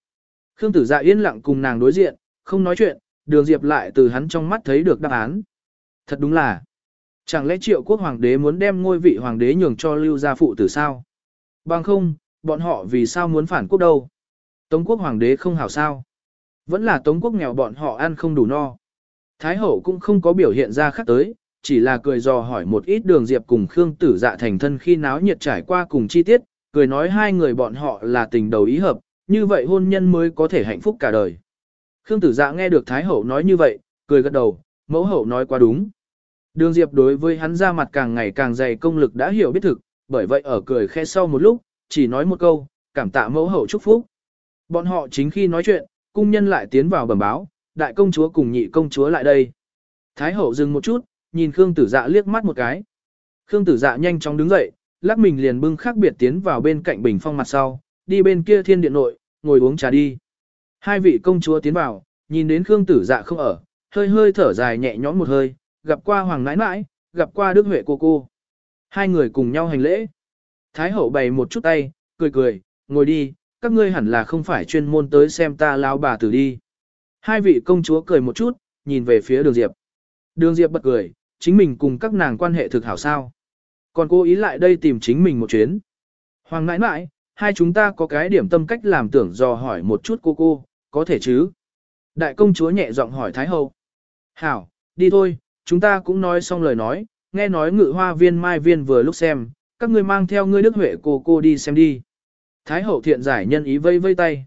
[SPEAKER 1] Khương tử dạ yên lặng cùng nàng đối diện, không nói chuyện, đường diệp lại từ hắn trong mắt thấy được đáp án. Thật đúng là, chẳng lẽ triệu quốc hoàng đế muốn đem ngôi vị hoàng đế nhường cho lưu gia phụ tử sao? Bằng không, bọn họ vì sao muốn phản quốc đâu? Tống quốc hoàng đế không hảo sao? Vẫn là tống quốc nghèo bọn họ ăn không đủ no. Thái hậu cũng không có biểu hiện ra khác tới, chỉ là cười dò hỏi một ít đường diệp cùng Khương tử dạ thành thân khi náo nhiệt trải qua cùng chi tiết, cười nói hai người bọn họ là tình đầu ý hợp, như vậy hôn nhân mới có thể hạnh phúc cả đời. Khương tử dạ nghe được Thái hậu nói như vậy, cười gật đầu, mẫu hậu nói quá đúng. Đường diệp đối với hắn ra mặt càng ngày càng dày công lực đã hiểu biết thực, bởi vậy ở cười khẽ sau một lúc, chỉ nói một câu, cảm tạ mẫu hậu chúc phúc. Bọn họ chính khi nói chuyện, cung nhân lại tiến vào bẩm báo, đại công chúa cùng nhị công chúa lại đây. Thái hậu dừng một chút, nhìn Khương tử dạ liếc mắt một cái. Khương tử dạ nhanh chóng đứng dậy, lắc mình liền bưng khác biệt tiến vào bên cạnh bình phong mặt sau, đi bên kia thiên điện nội, ngồi uống trà đi. Hai vị công chúa tiến vào, nhìn đến Khương tử dạ không ở, hơi hơi thở dài nhẹ nhõm một hơi, gặp qua hoàng nãi nãi, gặp qua đức huệ cô cô. Hai người cùng nhau hành lễ. Thái hậu bày một chút tay, cười cười, ngồi đi, các ngươi hẳn là không phải chuyên môn tới xem ta lao bà tử đi. Hai vị công chúa cười một chút, nhìn về phía đường Diệp. Đường Diệp bật cười, chính mình cùng các nàng quan hệ thực hảo sao. Còn cô ý lại đây tìm chính mình một chuyến. Hoàng nãi nãi, hai chúng ta có cái điểm tâm cách làm tưởng dò hỏi một chút cô cô, có thể chứ? Đại công chúa nhẹ giọng hỏi Thái Hậu. Hảo, đi thôi, chúng ta cũng nói xong lời nói, nghe nói ngự hoa viên mai viên vừa lúc xem, các ngươi mang theo ngươi đức huệ cô cô đi xem đi. Thái hậu thiện giải nhân ý vây vây tay.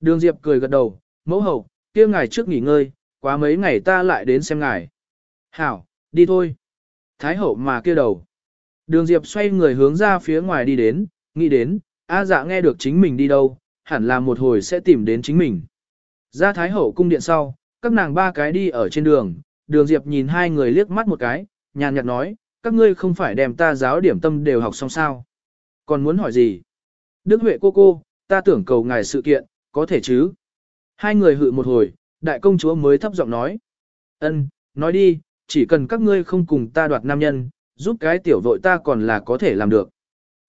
[SPEAKER 1] Đường Diệp cười gật đầu, mẫu hậu, kia ngài trước nghỉ ngơi, quá mấy ngày ta lại đến xem ngài. Hảo, đi thôi. Thái hậu mà kia đầu. Đường Diệp xoay người hướng ra phía ngoài đi đến, nghĩ đến, A dạ nghe được chính mình đi đâu, hẳn là một hồi sẽ tìm đến chính mình. Ra Thái hậu cung điện sau, các nàng ba cái đi ở trên đường, đường Diệp nhìn hai người liếc mắt một cái, nhàn nhạt nói, các ngươi không phải đem ta giáo điểm tâm đều học xong sao. Còn muốn hỏi gì? Đức Huệ cô cô, ta tưởng cầu ngài sự kiện, có thể chứ? Hai người hự một hồi, đại công chúa mới thấp giọng nói. ân, nói đi, chỉ cần các ngươi không cùng ta đoạt nam nhân, giúp cái tiểu vội ta còn là có thể làm được.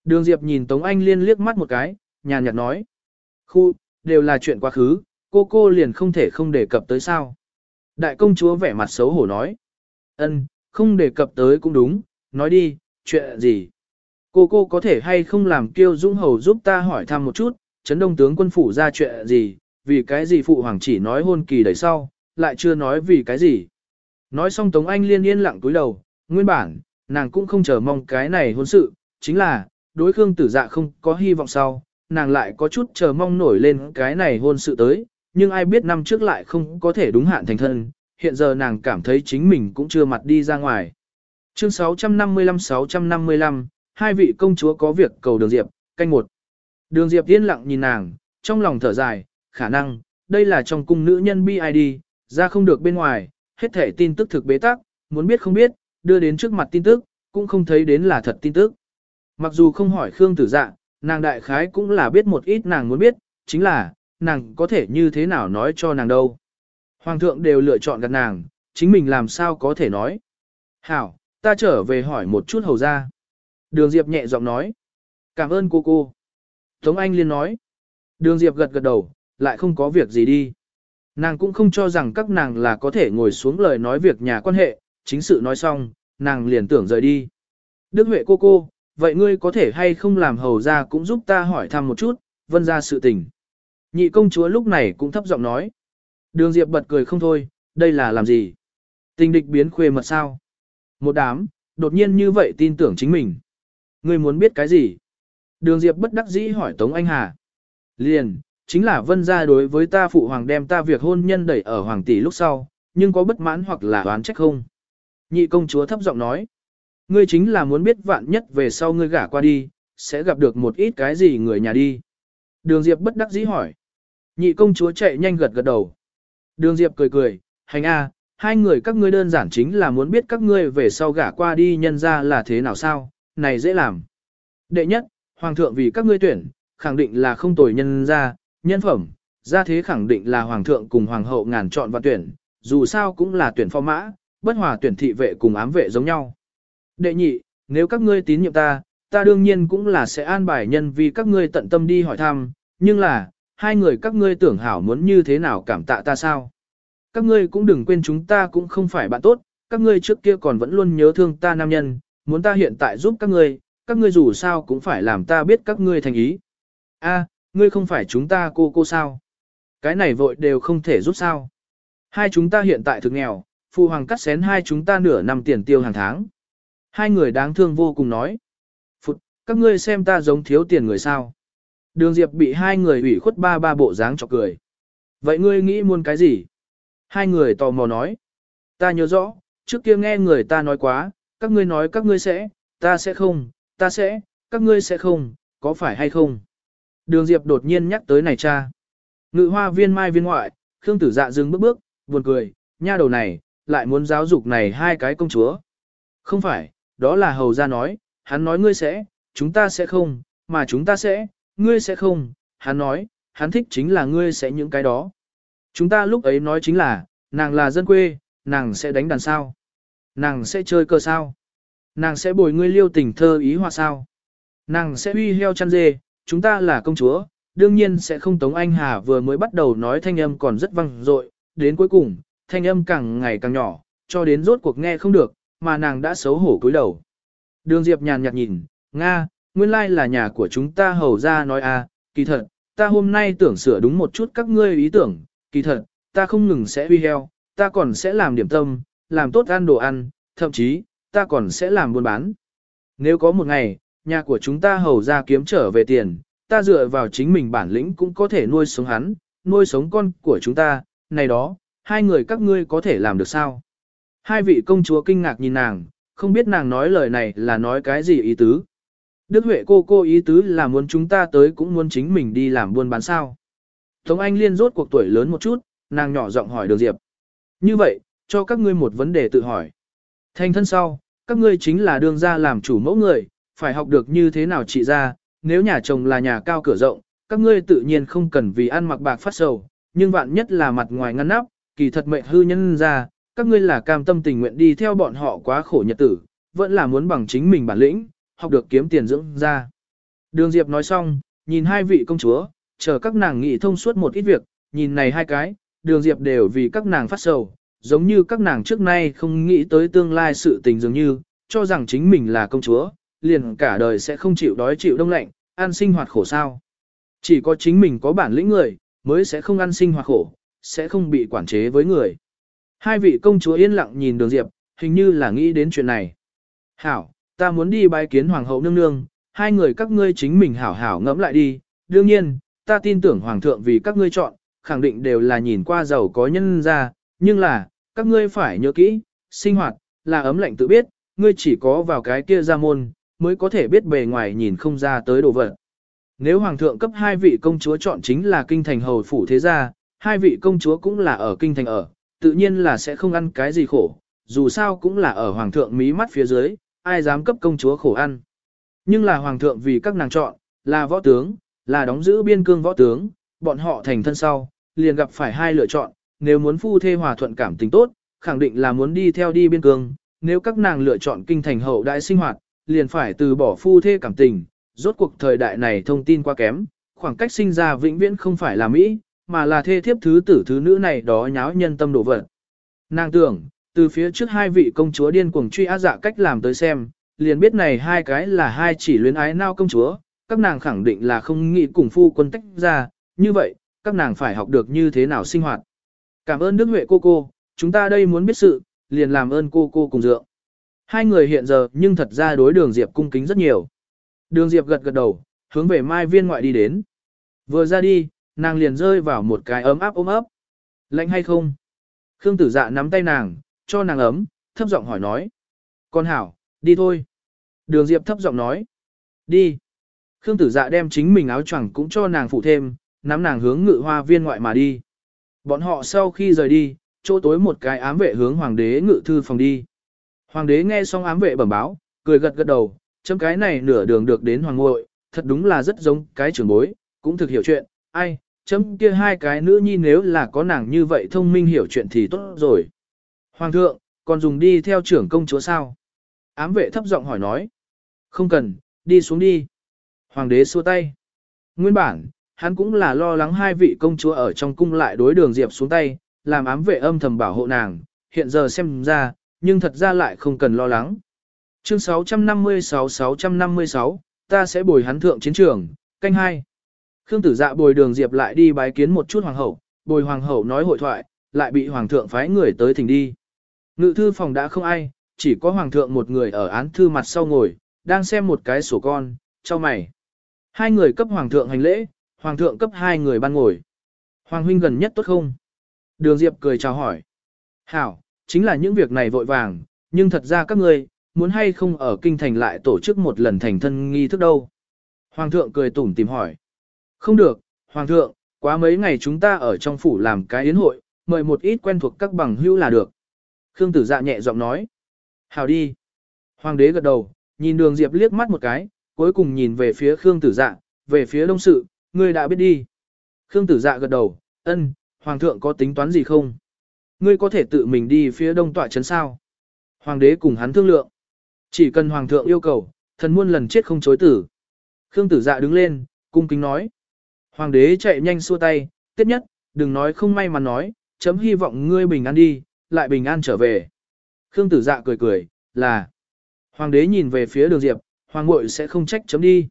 [SPEAKER 1] Đường Diệp nhìn Tống Anh Liên liếc mắt một cái, nhàn nhạt nói. Khu, đều là chuyện quá khứ, cô cô liền không thể không đề cập tới sao. Đại công chúa vẻ mặt xấu hổ nói. ân, không đề cập tới cũng đúng, nói đi, chuyện gì? Cô cô có thể hay không làm kiêu dũng hầu giúp ta hỏi thăm một chút, chấn đông tướng quân phủ ra chuyện gì, vì cái gì phụ hoàng chỉ nói hôn kỳ đẩy sau, lại chưa nói vì cái gì. Nói xong Tống Anh liên yên lặng túi đầu, nguyên bản, nàng cũng không chờ mong cái này hôn sự, chính là, đối khương tử dạ không có hy vọng sau, nàng lại có chút chờ mong nổi lên cái này hôn sự tới, nhưng ai biết năm trước lại không có thể đúng hạn thành thân, hiện giờ nàng cảm thấy chính mình cũng chưa mặt đi ra ngoài. Chương 655-655, hai vị công chúa có việc cầu đường Diệp, canh một. Đường Diệp yên lặng nhìn nàng, trong lòng thở dài, khả năng, đây là trong cung nữ nhân BID, ra không được bên ngoài, hết thể tin tức thực bế tắc, muốn biết không biết, đưa đến trước mặt tin tức, cũng không thấy đến là thật tin tức. Mặc dù không hỏi Khương Tử Dạ, nàng đại khái cũng là biết một ít nàng muốn biết, chính là, nàng có thể như thế nào nói cho nàng đâu. Hoàng thượng đều lựa chọn gặp nàng, chính mình làm sao có thể nói. Hảo, ta trở về hỏi một chút hầu ra. Đường Diệp nhẹ giọng nói. Cảm ơn cô cô. Tống Anh liên nói. Đường Diệp gật gật đầu, lại không có việc gì đi. Nàng cũng không cho rằng các nàng là có thể ngồi xuống lời nói việc nhà quan hệ, chính sự nói xong, nàng liền tưởng rời đi. Đức Huệ cô cô, vậy ngươi có thể hay không làm hầu ra cũng giúp ta hỏi thăm một chút, vân ra sự tình. Nhị công chúa lúc này cũng thấp giọng nói. Đường Diệp bật cười không thôi, đây là làm gì? Tình địch biến khuê mật sao? Một đám, đột nhiên như vậy tin tưởng chính mình. Ngươi muốn biết cái gì? Đường Diệp bất đắc dĩ hỏi Tống Anh Hà. Liền, chính là vân gia đối với ta phụ hoàng đem ta việc hôn nhân đẩy ở hoàng tỷ lúc sau, nhưng có bất mãn hoặc là oán trách không? Nhị công chúa thấp giọng nói. Ngươi chính là muốn biết vạn nhất về sau ngươi gả qua đi, sẽ gặp được một ít cái gì người nhà đi. Đường Diệp bất đắc dĩ hỏi. Nhị công chúa chạy nhanh gật gật đầu. Đường Diệp cười cười, hành a, hai người các ngươi đơn giản chính là muốn biết các ngươi về sau gả qua đi nhân ra là thế nào sao, này dễ làm. Đệ nhất, hoàng thượng vì các ngươi tuyển, khẳng định là không tồi nhân ra, nhân phẩm, ra thế khẳng định là hoàng thượng cùng hoàng hậu ngàn chọn và tuyển, dù sao cũng là tuyển phò mã, bất hòa tuyển thị vệ cùng ám vệ giống nhau. Đệ nhị, nếu các ngươi tín nhiệm ta, ta đương nhiên cũng là sẽ an bài nhân vì các ngươi tận tâm đi hỏi thăm, nhưng là, hai người các ngươi tưởng hảo muốn như thế nào cảm tạ ta sao? Các ngươi cũng đừng quên chúng ta cũng không phải bạn tốt, các ngươi trước kia còn vẫn luôn nhớ thương ta nam nhân, muốn ta hiện tại giúp các ngươi, các ngươi dù sao cũng phải làm ta biết các ngươi thành ý. A, ngươi không phải chúng ta cô cô sao? Cái này vội đều không thể giúp sao? Hai chúng ta hiện tại thực nghèo, phụ hoàng cắt xén hai chúng ta nửa năm tiền tiêu hàng tháng. Hai người đáng thương vô cùng nói. Phụt, các ngươi xem ta giống thiếu tiền người sao? Đường Diệp bị hai người ủy khuất ba ba bộ dáng chọc cười. Vậy ngươi nghĩ muốn cái gì? Hai người tò mò nói. Ta nhớ rõ, trước kia nghe người ta nói quá, các ngươi nói các ngươi sẽ, ta sẽ không, ta sẽ, các ngươi sẽ không, có phải hay không? Đường Diệp đột nhiên nhắc tới này cha. Ngự hoa viên mai viên ngoại, Khương Tử Dạ dừng bước bước, buồn cười, nha đầu này, lại muốn giáo dục này hai cái công chúa. Không phải, đó là hầu gia nói, hắn nói ngươi sẽ, chúng ta sẽ không, mà chúng ta sẽ, ngươi sẽ không, hắn nói, hắn thích chính là ngươi sẽ những cái đó. Chúng ta lúc ấy nói chính là, nàng là dân quê, nàng sẽ đánh đàn sao, nàng sẽ chơi cờ sao, nàng sẽ bồi ngươi liêu tình thơ ý hoa sao, nàng sẽ uy heo chăn dê, chúng ta là công chúa, đương nhiên sẽ không Tống Anh Hà vừa mới bắt đầu nói thanh âm còn rất vang dội, đến cuối cùng, thanh âm càng ngày càng nhỏ, cho đến rốt cuộc nghe không được, mà nàng đã xấu hổ cúi đầu. Đường Diệp nhàn nhạt nhìn, Nga, nguyên lai là nhà của chúng ta hầu ra nói à, kỳ thật, ta hôm nay tưởng sửa đúng một chút các ngươi ý tưởng, kỳ thật, ta không ngừng sẽ huy heo, ta còn sẽ làm điểm tâm, làm tốt ăn đồ ăn, thậm chí, ta còn sẽ làm buôn bán. Nếu có một ngày, nhà của chúng ta hầu ra kiếm trở về tiền, ta dựa vào chính mình bản lĩnh cũng có thể nuôi sống hắn, nuôi sống con của chúng ta, này đó, hai người các ngươi có thể làm được sao? Hai vị công chúa kinh ngạc nhìn nàng, không biết nàng nói lời này là nói cái gì ý tứ. Đức Huệ cô cô ý tứ là muốn chúng ta tới cũng muốn chính mình đi làm buôn bán sao. Tống Anh Liên rốt cuộc tuổi lớn một chút, nàng nhỏ giọng hỏi Đường Diệp. Như vậy, cho các ngươi một vấn đề tự hỏi. Thành thân sau, các ngươi chính là đương gia làm chủ mẫu người, phải học được như thế nào trị ra, nếu nhà chồng là nhà cao cửa rộng, các ngươi tự nhiên không cần vì ăn mặc bạc phát sầu, nhưng vạn nhất là mặt ngoài ngăn nắp, kỳ thật mệnh hư nhân ra, các ngươi là cam tâm tình nguyện đi theo bọn họ quá khổ nhật tử, vẫn là muốn bằng chính mình bản lĩnh, học được kiếm tiền dưỡng ra. Đường Diệp nói xong, nhìn hai vị công chúa, chờ các nàng nghĩ thông suốt một ít việc, nhìn này hai cái, đường Diệp đều vì các nàng phát sầu, giống như các nàng trước nay không nghĩ tới tương lai sự tình dường như, cho rằng chính mình là công chúa, liền cả đời sẽ không chịu đói chịu đông lạnh, ăn sinh hoạt khổ sao. Chỉ có chính mình có bản lĩnh người, mới sẽ không ăn sinh hoạt khổ, sẽ không bị quản chế với người. Hai vị công chúa yên lặng nhìn đường Diệp, hình như là nghĩ đến chuyện này. Hảo, ta muốn đi bái kiến hoàng hậu nương nương, hai người các ngươi chính mình hảo hảo ngẫm lại đi. Đương nhiên, ta tin tưởng hoàng thượng vì các ngươi chọn, khẳng định đều là nhìn qua giàu có nhân ra, nhưng là, các ngươi phải nhớ kỹ, sinh hoạt, là ấm lạnh tự biết, ngươi chỉ có vào cái kia ra môn, mới có thể biết bề ngoài nhìn không ra tới đồ vật. Nếu hoàng thượng cấp hai vị công chúa chọn chính là kinh thành hầu phủ thế gia, hai vị công chúa cũng là ở kinh thành ở, tự nhiên là sẽ không ăn cái gì khổ, dù sao cũng là ở hoàng thượng mí mắt phía dưới, ai dám cấp công chúa khổ ăn. Nhưng là hoàng thượng vì các nàng chọn, là võ tướng, là đóng giữ biên cương võ tướng, bọn họ thành thân sau, liền gặp phải hai lựa chọn, nếu muốn phu thê hòa thuận cảm tình tốt, khẳng định là muốn đi theo đi biên cương, nếu các nàng lựa chọn kinh thành hậu đại sinh hoạt, liền phải từ bỏ phu thê cảm tình, rốt cuộc thời đại này thông tin quá kém, khoảng cách sinh ra vĩnh viễn không phải là Mỹ, mà là thê thiếp thứ tử thứ nữ này đó nháo nhân tâm đổ vật. Nàng tưởng, từ phía trước hai vị công chúa điên cuồng truy á dạ cách làm tới xem, liền biết này hai cái là hai chỉ luyến ái nao công chúa, các nàng khẳng định là không nghĩ cùng phu quân tách ra, như vậy, các nàng phải học được như thế nào sinh hoạt. Cảm ơn Đức Huệ cô cô, chúng ta đây muốn biết sự, liền làm ơn cô cô cùng dượng. Hai người hiện giờ nhưng thật ra đối đường Diệp cung kính rất nhiều. Đường Diệp gật gật đầu, hướng về mai viên ngoại đi đến. Vừa ra đi, nàng liền rơi vào một cái ấm áp ôm ấp. Lạnh hay không? Khương tử dạ nắm tay nàng, cho nàng ấm, thấp giọng hỏi nói. Con hảo, đi thôi. Đường Diệp thấp giọng nói. Đi. Khương tử dạ đem chính mình áo choàng cũng cho nàng phụ thêm, nắm nàng hướng ngự hoa viên ngoại mà đi. Bọn họ sau khi rời đi, chỗ tối một cái ám vệ hướng hoàng đế ngự thư phòng đi. Hoàng đế nghe xong ám vệ bẩm báo, cười gật gật đầu, chấm cái này nửa đường được đến hoàng ngội, thật đúng là rất giống cái trưởng bối, cũng thực hiểu chuyện, ai, chấm kia hai cái nữ nhi nếu là có nàng như vậy thông minh hiểu chuyện thì tốt rồi. Hoàng thượng, còn dùng đi theo trưởng công chúa sao? Ám vệ thấp giọng hỏi nói. Không cần, đi xuống đi. Hoàng đế xua tay. Nguyên bản, hắn cũng là lo lắng hai vị công chúa ở trong cung lại đối đường Diệp xuống tay, làm ám vệ âm thầm bảo hộ nàng, hiện giờ xem ra, nhưng thật ra lại không cần lo lắng. Chương 656-656, ta sẽ bồi hắn thượng chiến trường, canh hai. Khương tử dạ bồi đường Diệp lại đi bái kiến một chút hoàng hậu, bồi hoàng hậu nói hội thoại, lại bị hoàng thượng phái người tới thỉnh đi. Ngự thư phòng đã không ai, chỉ có hoàng thượng một người ở án thư mặt sau ngồi, đang xem một cái sổ con, cho mày. Hai người cấp hoàng thượng hành lễ, hoàng thượng cấp hai người ban ngồi. Hoàng huynh gần nhất tốt không? Đường Diệp cười chào hỏi. Hảo, chính là những việc này vội vàng, nhưng thật ra các ngươi, muốn hay không ở kinh thành lại tổ chức một lần thành thân nghi thức đâu. Hoàng thượng cười tủm tìm hỏi. Không được, Hoàng thượng, quá mấy ngày chúng ta ở trong phủ làm cái yến hội, mời một ít quen thuộc các bằng hữu là được. Khương tử dạ nhẹ giọng nói. Hào đi. Hoàng đế gật đầu, nhìn đường Diệp liếc mắt một cái, cuối cùng nhìn về phía Khương tử dạ, về phía đông sự, ngươi đã biết đi. Khương tử dạ gật đầu, ân, Hoàng thượng có tính toán gì không? Ngươi có thể tự mình đi phía đông tọa chấn sao? Hoàng đế cùng hắn thương lượng. Chỉ cần Hoàng thượng yêu cầu, thần muôn lần chết không chối tử. Khương tử dạ đứng lên, cung kính nói. Hoàng đế chạy nhanh xua tay, tiết nhất, đừng nói không may mà nói, chấm hy vọng ngươi bình an đi, lại bình an trở về. Khương tử dạ cười cười, là. Hoàng đế nhìn về phía đường diệp, hoàng ngội sẽ không trách chấm đi.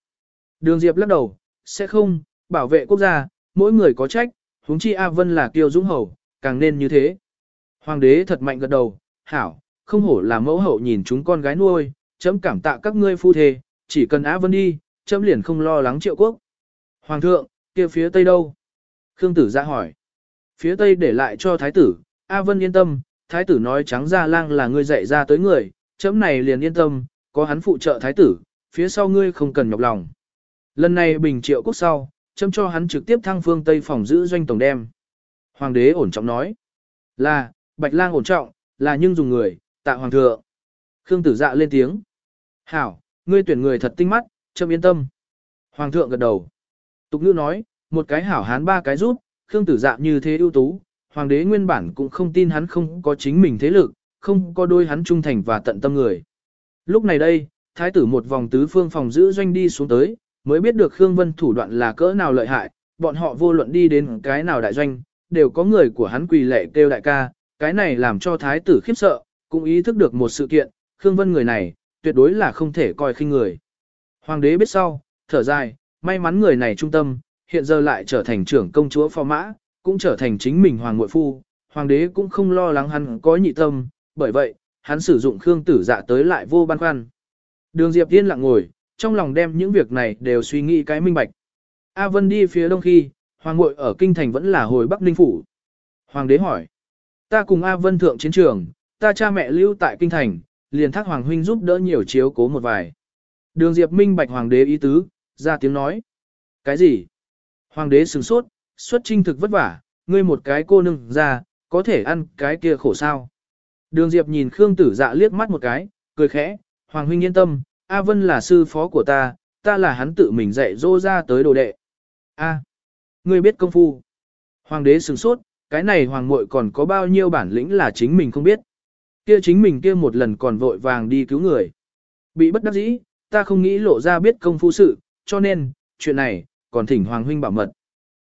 [SPEAKER 1] Đường diệp lắc đầu, sẽ không, bảo vệ quốc gia, mỗi người có trách, huống chi A Vân là kiêu dũng hầu, càng nên như thế. Hoàng đế thật mạnh gật đầu, hảo, không hổ là mẫu hậu nhìn chúng con gái nuôi, chấm cảm tạ các ngươi phu thề, chỉ cần A Vân đi, chấm liền không lo lắng triệu quốc. Hoàng thượng, kia phía tây đâu? Khương tử ra hỏi. Phía tây để lại cho thái tử, A Vân yên tâm, thái tử nói trắng ra lang là ngươi dạy ra tới người, chấm này liền yên tâm, có hắn phụ trợ thái tử, phía sau ngươi không cần nhọc lòng. Lần này bình triệu quốc sau, chấm cho hắn trực tiếp thăng phương Tây phòng giữ doanh tổng đem. Hoàng đế ổn trọng nói. Là, bạch lang ổn trọng, là nhưng dùng người, tạ hoàng thượng. Khương tử dạ lên tiếng. Hảo, ngươi tuyển người thật tinh mắt, chấm yên tâm. Hoàng thượng gật đầu. Tục ngữ nói, một cái hảo hán ba cái rút Khương tử dạ như thế ưu tú, hoàng đế nguyên bản cũng không tin hắn không có chính mình thế lực, không có đôi hắn trung thành và tận tâm người. Lúc này đây, thái tử một vòng tứ phương phòng giữ doanh đi xuống tới, mới biết được Khương Vân thủ đoạn là cỡ nào lợi hại, bọn họ vô luận đi đến cái nào đại doanh, đều có người của hắn quỳ lệ kêu đại ca, cái này làm cho thái tử khiếp sợ, cũng ý thức được một sự kiện, Khương Vân người này, tuyệt đối là không thể coi khinh người. Hoàng đế biết sau, thở dài, may mắn người này trung tâm, hiện giờ lại trở thành trưởng công chúa phò mã, cũng trở thành chính mình hoàng ngội phu, hoàng đế cũng không lo lắng hắn có nhị tâm, bởi vậy, hắn sử dụng Khương tử dạ tới lại vô băn khoăn. Đường Diệp Tiên lặng ngồi, trong lòng đem những việc này đều suy nghĩ cái minh bạch. A Vân đi phía đông khi, hoàng ngội ở kinh thành vẫn là hồi Bắc Ninh phủ. Hoàng đế hỏi: "Ta cùng A Vân thượng chiến trường, ta cha mẹ lưu tại kinh thành, liền thác hoàng huynh giúp đỡ nhiều chiếu cố một vài." Đường Diệp minh bạch hoàng đế ý tứ, ra tiếng nói: "Cái gì?" Hoàng đế sửng sốt, xuất trinh thực vất vả, ngươi một cái cô nương ra, có thể ăn cái kia khổ sao. Đường Diệp nhìn Khương Tử Dạ liếc mắt một cái, cười khẽ, Hoàng huynh yên tâm, A Vân là sư phó của ta, ta là hắn tự mình dạy dỗ ra tới đồ đệ. A, ngươi biết công phu. Hoàng đế sửng sốt, cái này hoàng muội còn có bao nhiêu bản lĩnh là chính mình không biết. Kia chính mình kia một lần còn vội vàng đi cứu người. Bị bất đắc dĩ, ta không nghĩ lộ ra biết công phu sự, cho nên, chuyện này, còn thỉnh hoàng huynh bảo mật.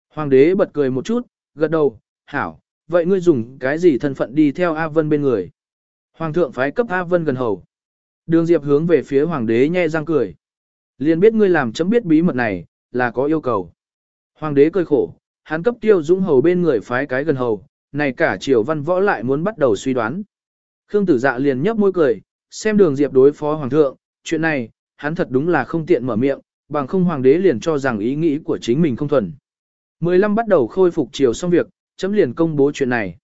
[SPEAKER 1] Hoàng đế bật cười một chút, gật đầu, hảo, vậy ngươi dùng cái gì thân phận đi theo A Vân bên người? Hoàng thượng phái cấp A Vân gần hầu. Đường Diệp hướng về phía hoàng đế nhe răng cười. Liền biết ngươi làm chấm biết bí mật này, là có yêu cầu. Hoàng đế cười khổ, hắn cấp tiêu dũng hầu bên người phái cái gần hầu, này cả triều văn võ lại muốn bắt đầu suy đoán. Khương tử dạ liền nhấp môi cười, xem đường Diệp đối phó hoàng thượng, chuyện này, hắn thật đúng là không tiện mở miệng, bằng không hoàng đế liền cho rằng ý nghĩ của chính mình không thuần. 15 bắt đầu khôi phục chiều xong việc, chấm liền công bố chuyện này.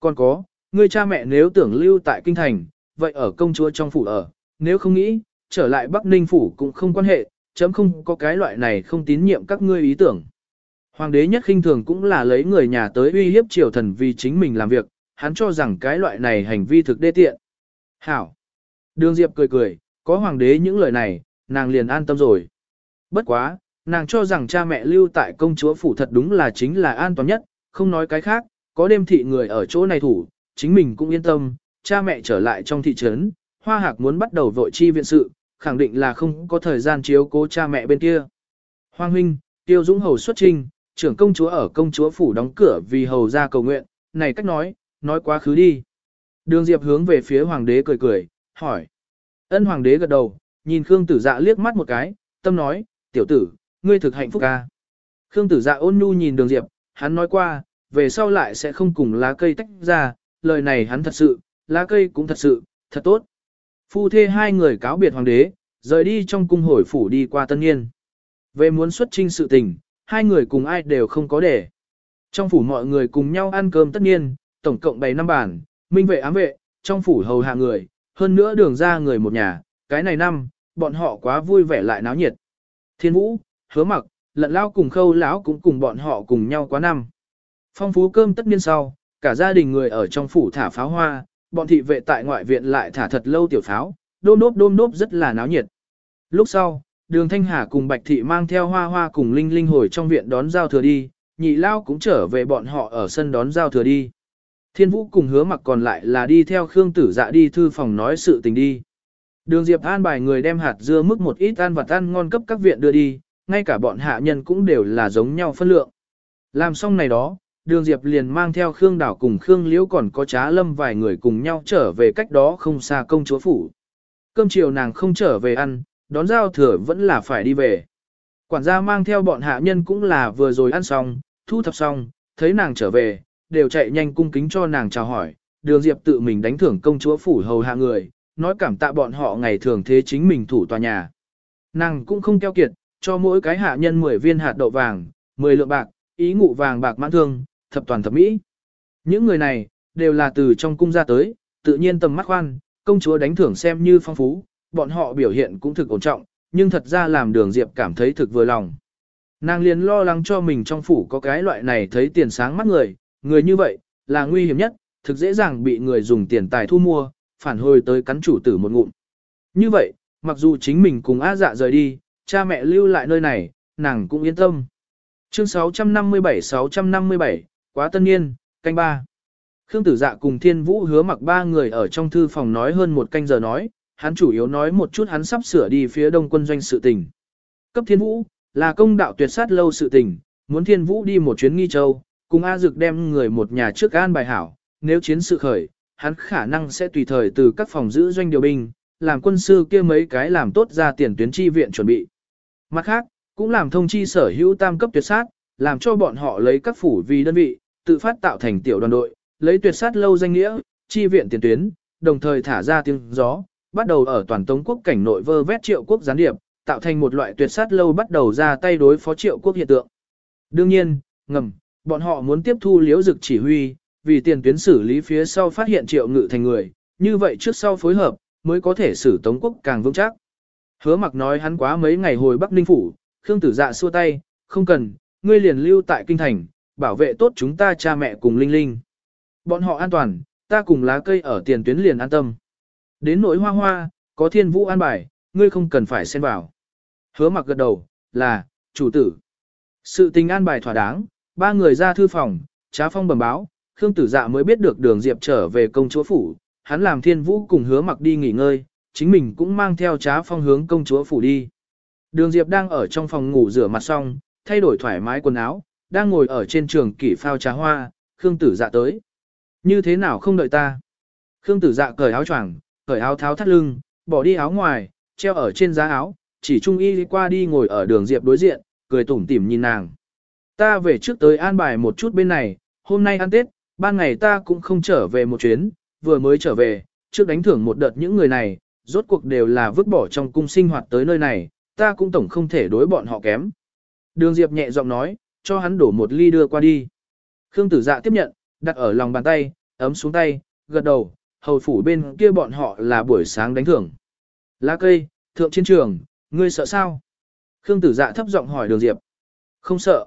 [SPEAKER 1] Còn có, người cha mẹ nếu tưởng lưu tại kinh thành, vậy ở công chúa trong phủ ở, nếu không nghĩ, trở lại Bắc Ninh phủ cũng không quan hệ, chấm không có cái loại này không tín nhiệm các ngươi ý tưởng. Hoàng đế nhất khinh thường cũng là lấy người nhà tới uy hiếp triều thần vì chính mình làm việc, hắn cho rằng cái loại này hành vi thực đê tiện. Hảo! Đường Diệp cười cười, có hoàng đế những lời này, nàng liền an tâm rồi. Bất quá, nàng cho rằng cha mẹ lưu tại công chúa phủ thật đúng là chính là an toàn nhất, không nói cái khác, có đêm thị người ở chỗ này thủ, chính mình cũng yên tâm, cha mẹ trở lại trong thị trấn, hoa hạc muốn bắt đầu vội chi viện sự, khẳng định là không có thời gian chiếu cố cha mẹ bên kia. Hoàng huynh, tiêu dũng hầu xuất trinh, trưởng công chúa ở công chúa phủ đóng cửa vì hầu ra cầu nguyện, này cách nói, nói quá khứ đi. Đường Diệp hướng về phía hoàng đế cười cười, hỏi. Ân hoàng đế gật đầu, nhìn Khương tử dạ liếc mắt một cái, tâm nói, tiểu tử, ngươi thực hạnh phúc ca. Khương tử dạ ôn nhu nhìn đường Diệp, hắn nói qua, về sau lại sẽ không cùng lá cây tách ra, lời này hắn thật sự, lá cây cũng thật sự, thật tốt. Phu thê hai người cáo biệt hoàng đế, rời đi trong cung hồi phủ đi qua tân niên. Về muốn xuất trinh sự tình, hai người cùng ai đều không có để. Trong phủ mọi người cùng nhau ăn cơm tất niên, tổng cộng 7 năm bản, minh vệ ám vệ, trong phủ hầu hạ người, hơn nữa đường ra người một nhà, cái này năm, bọn họ quá vui vẻ lại náo nhiệt. Thiên vũ, hứa mặc, lận lao cùng khâu lão cũng cùng bọn họ cùng nhau quá năm. Phong phú cơm tất niên sau, cả gia đình người ở trong phủ thả pháo hoa, bọn thị vệ tại ngoại viện lại thả thật lâu tiểu pháo, đôm đốp đôm đốp rất là náo nhiệt. Lúc sau, đường Thanh Hà cùng Bạch Thị mang theo hoa hoa cùng Linh Linh hồi trong viện đón giao thừa đi, nhị lao cũng trở về bọn họ ở sân đón giao thừa đi. Thiên Vũ cùng hứa mặc còn lại là đi theo Khương Tử Dạ đi thư phòng nói sự tình đi. Đường Diệp an bài người đem hạt dưa mức một ít ăn vặt ăn ngon cấp các viện đưa đi, ngay cả bọn hạ nhân cũng đều là giống nhau phân lượng. Làm xong này đó, Đường Diệp liền mang theo Khương Đảo cùng Khương Liễu còn có trá lâm vài người cùng nhau trở về cách đó không xa công chúa phủ. Cơm chiều nàng không trở về ăn, đón giao thừa vẫn là phải đi về. Quản gia mang theo bọn hạ nhân cũng là vừa rồi ăn xong, thu thập xong, thấy nàng trở về, đều chạy nhanh cung kính cho nàng chào hỏi. Đường Diệp tự mình đánh thưởng công chúa phủ hầu hạ người, nói cảm tạ bọn họ ngày thường thế chính mình thủ tòa nhà. Nàng cũng không keo kiệt, cho mỗi cái hạ nhân 10 viên hạt đậu vàng, 10 lượng bạc, ý ngụ vàng bạc mãn thương, thập toàn thập mỹ. Những người này, đều là từ trong cung ra tới, tự nhiên tầm mắt khoan, công chúa đánh thưởng xem như phong phú, bọn họ biểu hiện cũng thực ổn trọng, nhưng thật ra làm đường Diệp cảm thấy thực vừa lòng. Nàng liền lo lắng cho mình trong phủ có cái loại này thấy tiền sáng mắt người, người như vậy, là nguy hiểm nhất, thực dễ dàng bị người dùng tiền tài thu mua, phản hồi tới cắn chủ tử một ngụm. Như vậy, mặc dù chính mình cùng a dạ rời đi, cha mẹ lưu lại nơi này, nàng cũng yên tâm. Chương 657-657, quá tân niên, canh ba. Khương tử dạ cùng thiên vũ hứa mặc ba người ở trong thư phòng nói hơn một canh giờ nói, hắn chủ yếu nói một chút hắn sắp sửa đi phía đông quân doanh sự tình. Cấp thiên vũ, là công đạo tuyệt sát lâu sự tình, muốn thiên vũ đi một chuyến nghi châu, cùng A Dực đem người một nhà trước an bài hảo, nếu chiến sự khởi, hắn khả năng sẽ tùy thời từ các phòng giữ doanh điều binh, làm quân sư kia mấy cái làm tốt ra tiền tuyến chi viện chuẩn bị. Mặt khác, cũng làm thông chi sở hữu tam cấp tuyệt sát, làm cho bọn họ lấy các phủ vì đơn vị, tự phát tạo thành tiểu đoàn đội, lấy tuyệt sát lâu danh nghĩa, chi viện tiền tuyến, đồng thời thả ra tiếng gió, bắt đầu ở toàn tống quốc cảnh nội vơ vét triệu quốc gián điệp, tạo thành một loại tuyệt sát lâu bắt đầu ra tay đối phó triệu quốc hiện tượng. Đương nhiên, ngầm, bọn họ muốn tiếp thu liễu dực chỉ huy, vì tiền tuyến xử lý phía sau phát hiện triệu ngự thành người, như vậy trước sau phối hợp, mới có thể xử tống quốc càng vững chắc. Hứa mặc nói hắn quá mấy ngày hồi Bắc Ninh Phủ, Khương tử dạ xua tay, không cần, ngươi liền lưu tại kinh thành, bảo vệ tốt chúng ta cha mẹ cùng Linh Linh. Bọn họ an toàn, ta cùng lá cây ở tiền tuyến liền an tâm. Đến nỗi hoa hoa, có thiên vũ an bài, ngươi không cần phải xen vào. Hứa mặc gật đầu, là, chủ tử. Sự tình an bài thỏa đáng, ba người ra thư phòng, trá phong bẩm báo, Khương tử dạ mới biết được đường Diệp trở về công chúa phủ, hắn làm thiên vũ cùng hứa mặc đi nghỉ ngơi, chính mình cũng mang theo trá phong hướng công chúa phủ đi. Đường Diệp đang ở trong phòng ngủ rửa mặt xong, thay đổi thoải mái quần áo, đang ngồi ở trên trường kỷ phao trà hoa, Khương tử dạ tới. Như thế nào không đợi ta? Khương tử dạ cởi áo choàng, cởi áo tháo thắt lưng, bỏ đi áo ngoài, treo ở trên giá áo, chỉ trung y qua đi ngồi ở đường Diệp đối diện, cười tủm tỉm nhìn nàng. Ta về trước tới an bài một chút bên này, hôm nay ăn Tết, ban ngày ta cũng không trở về một chuyến, vừa mới trở về, trước đánh thưởng một đợt những người này, rốt cuộc đều là vứt bỏ trong cung sinh hoạt tới nơi này, ta cũng tổng không thể đối bọn họ kém. Đường Diệp nhẹ giọng nói, cho hắn đổ một ly đưa qua đi. Khương tử dạ tiếp nhận, đặt ở lòng bàn tay, ấm xuống tay, gật đầu, hầu phủ bên kia bọn họ là buổi sáng đánh thưởng. Lá cây, thượng chiến trường, ngươi sợ sao? Khương tử dạ thấp giọng hỏi đường Diệp. Không sợ.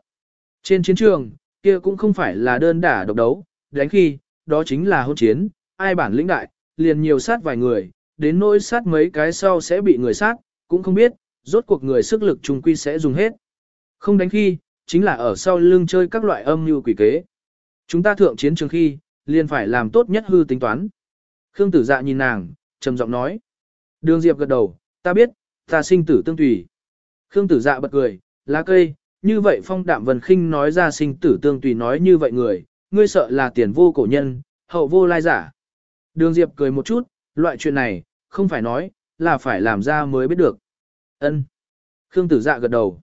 [SPEAKER 1] Trên chiến trường, kia cũng không phải là đơn đả độc đấu, đánh khi, đó chính là hôn chiến, ai bản lĩnh đại, liền nhiều sát vài người, đến nỗi sát mấy cái sau sẽ bị người sát, cũng không biết, rốt cuộc người sức lực trùng quy sẽ dùng hết. Không đánh khi, chính là ở sau lưng chơi các loại âm như quỷ kế. Chúng ta thượng chiến trường khi, liền phải làm tốt nhất hư tính toán. Khương tử dạ nhìn nàng, trầm giọng nói. Đường Diệp gật đầu, ta biết, ta sinh tử tương tùy. Khương tử dạ bật cười, lá cây, như vậy phong đạm vần khinh nói ra sinh tử tương tùy nói như vậy người, ngươi sợ là tiền vô cổ nhân, hậu vô lai giả. Đường Diệp cười một chút, loại chuyện này, không phải nói, là phải làm ra mới biết được. Ân. Khương tử dạ gật đầu.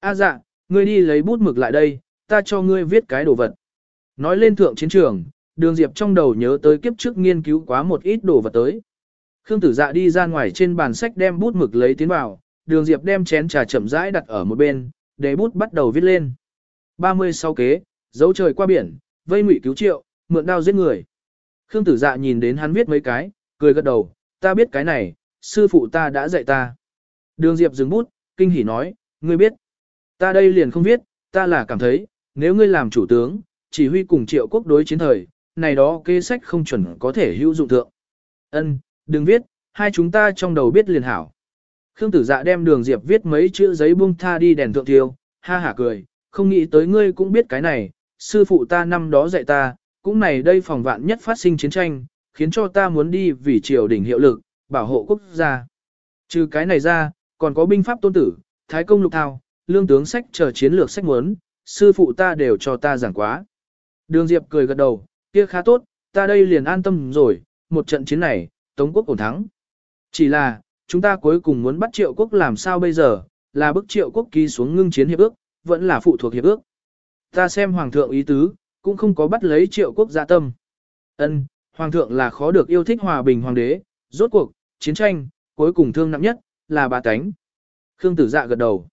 [SPEAKER 1] A dạ, ngươi đi lấy bút mực lại đây, ta cho ngươi viết cái đồ vật. Nói lên thượng chiến trường, đường Diệp trong đầu nhớ tới kiếp trước nghiên cứu quá một ít đồ vật tới. Khương tử dạ đi ra ngoài trên bàn sách đem bút mực lấy tiến vào, đường Diệp đem chén trà chậm rãi đặt ở một bên, để bút bắt đầu viết lên. 36 kế, dấu trời qua biển, vây ngụy cứu triệu, mượn đao giết người. Khương tử dạ nhìn đến hắn viết mấy cái, cười gật đầu, ta biết cái này, sư phụ ta đã dạy ta. Đường Diệp dừng bút, kinh hỉ nói, ngươi biết. Ta đây liền không viết, ta là cảm thấy, nếu ngươi làm chủ tướng, chỉ huy cùng triệu quốc đối chiến thời, này đó kế sách không chuẩn có thể hữu dụng thượng. Ân, đừng viết, hai chúng ta trong đầu biết liền hảo. Khương tử dạ đem đường Diệp viết mấy chữ giấy buông tha đi đèn thượng tiêu, ha hả cười, không nghĩ tới ngươi cũng biết cái này, sư phụ ta năm đó dạy ta, cũng này đây phòng vạn nhất phát sinh chiến tranh, khiến cho ta muốn đi vì triều đình hiệu lực, bảo hộ quốc gia. Trừ cái này ra, còn có binh pháp tôn tử, thái công lục thao, lương tướng sách chờ chiến lược sách muốn, sư phụ ta đều cho ta giảng quá. Đường Diệp cười gật đầu, kia khá tốt, ta đây liền an tâm rồi, một trận chiến này, Tống quốc ổn thắng. Chỉ là, chúng ta cuối cùng muốn bắt triệu quốc làm sao bây giờ, là bức triệu quốc ký xuống ngưng chiến hiệp ước, vẫn là phụ thuộc hiệp ước. Ta xem hoàng thượng ý tứ, cũng không có bắt lấy triệu quốc dạ tâm. Ân, hoàng thượng là khó được yêu thích hòa bình hoàng đế, rốt cuộc, chiến tranh, cuối cùng thương nặng nhất, là bà tánh. Khương tử dạ gật đầu.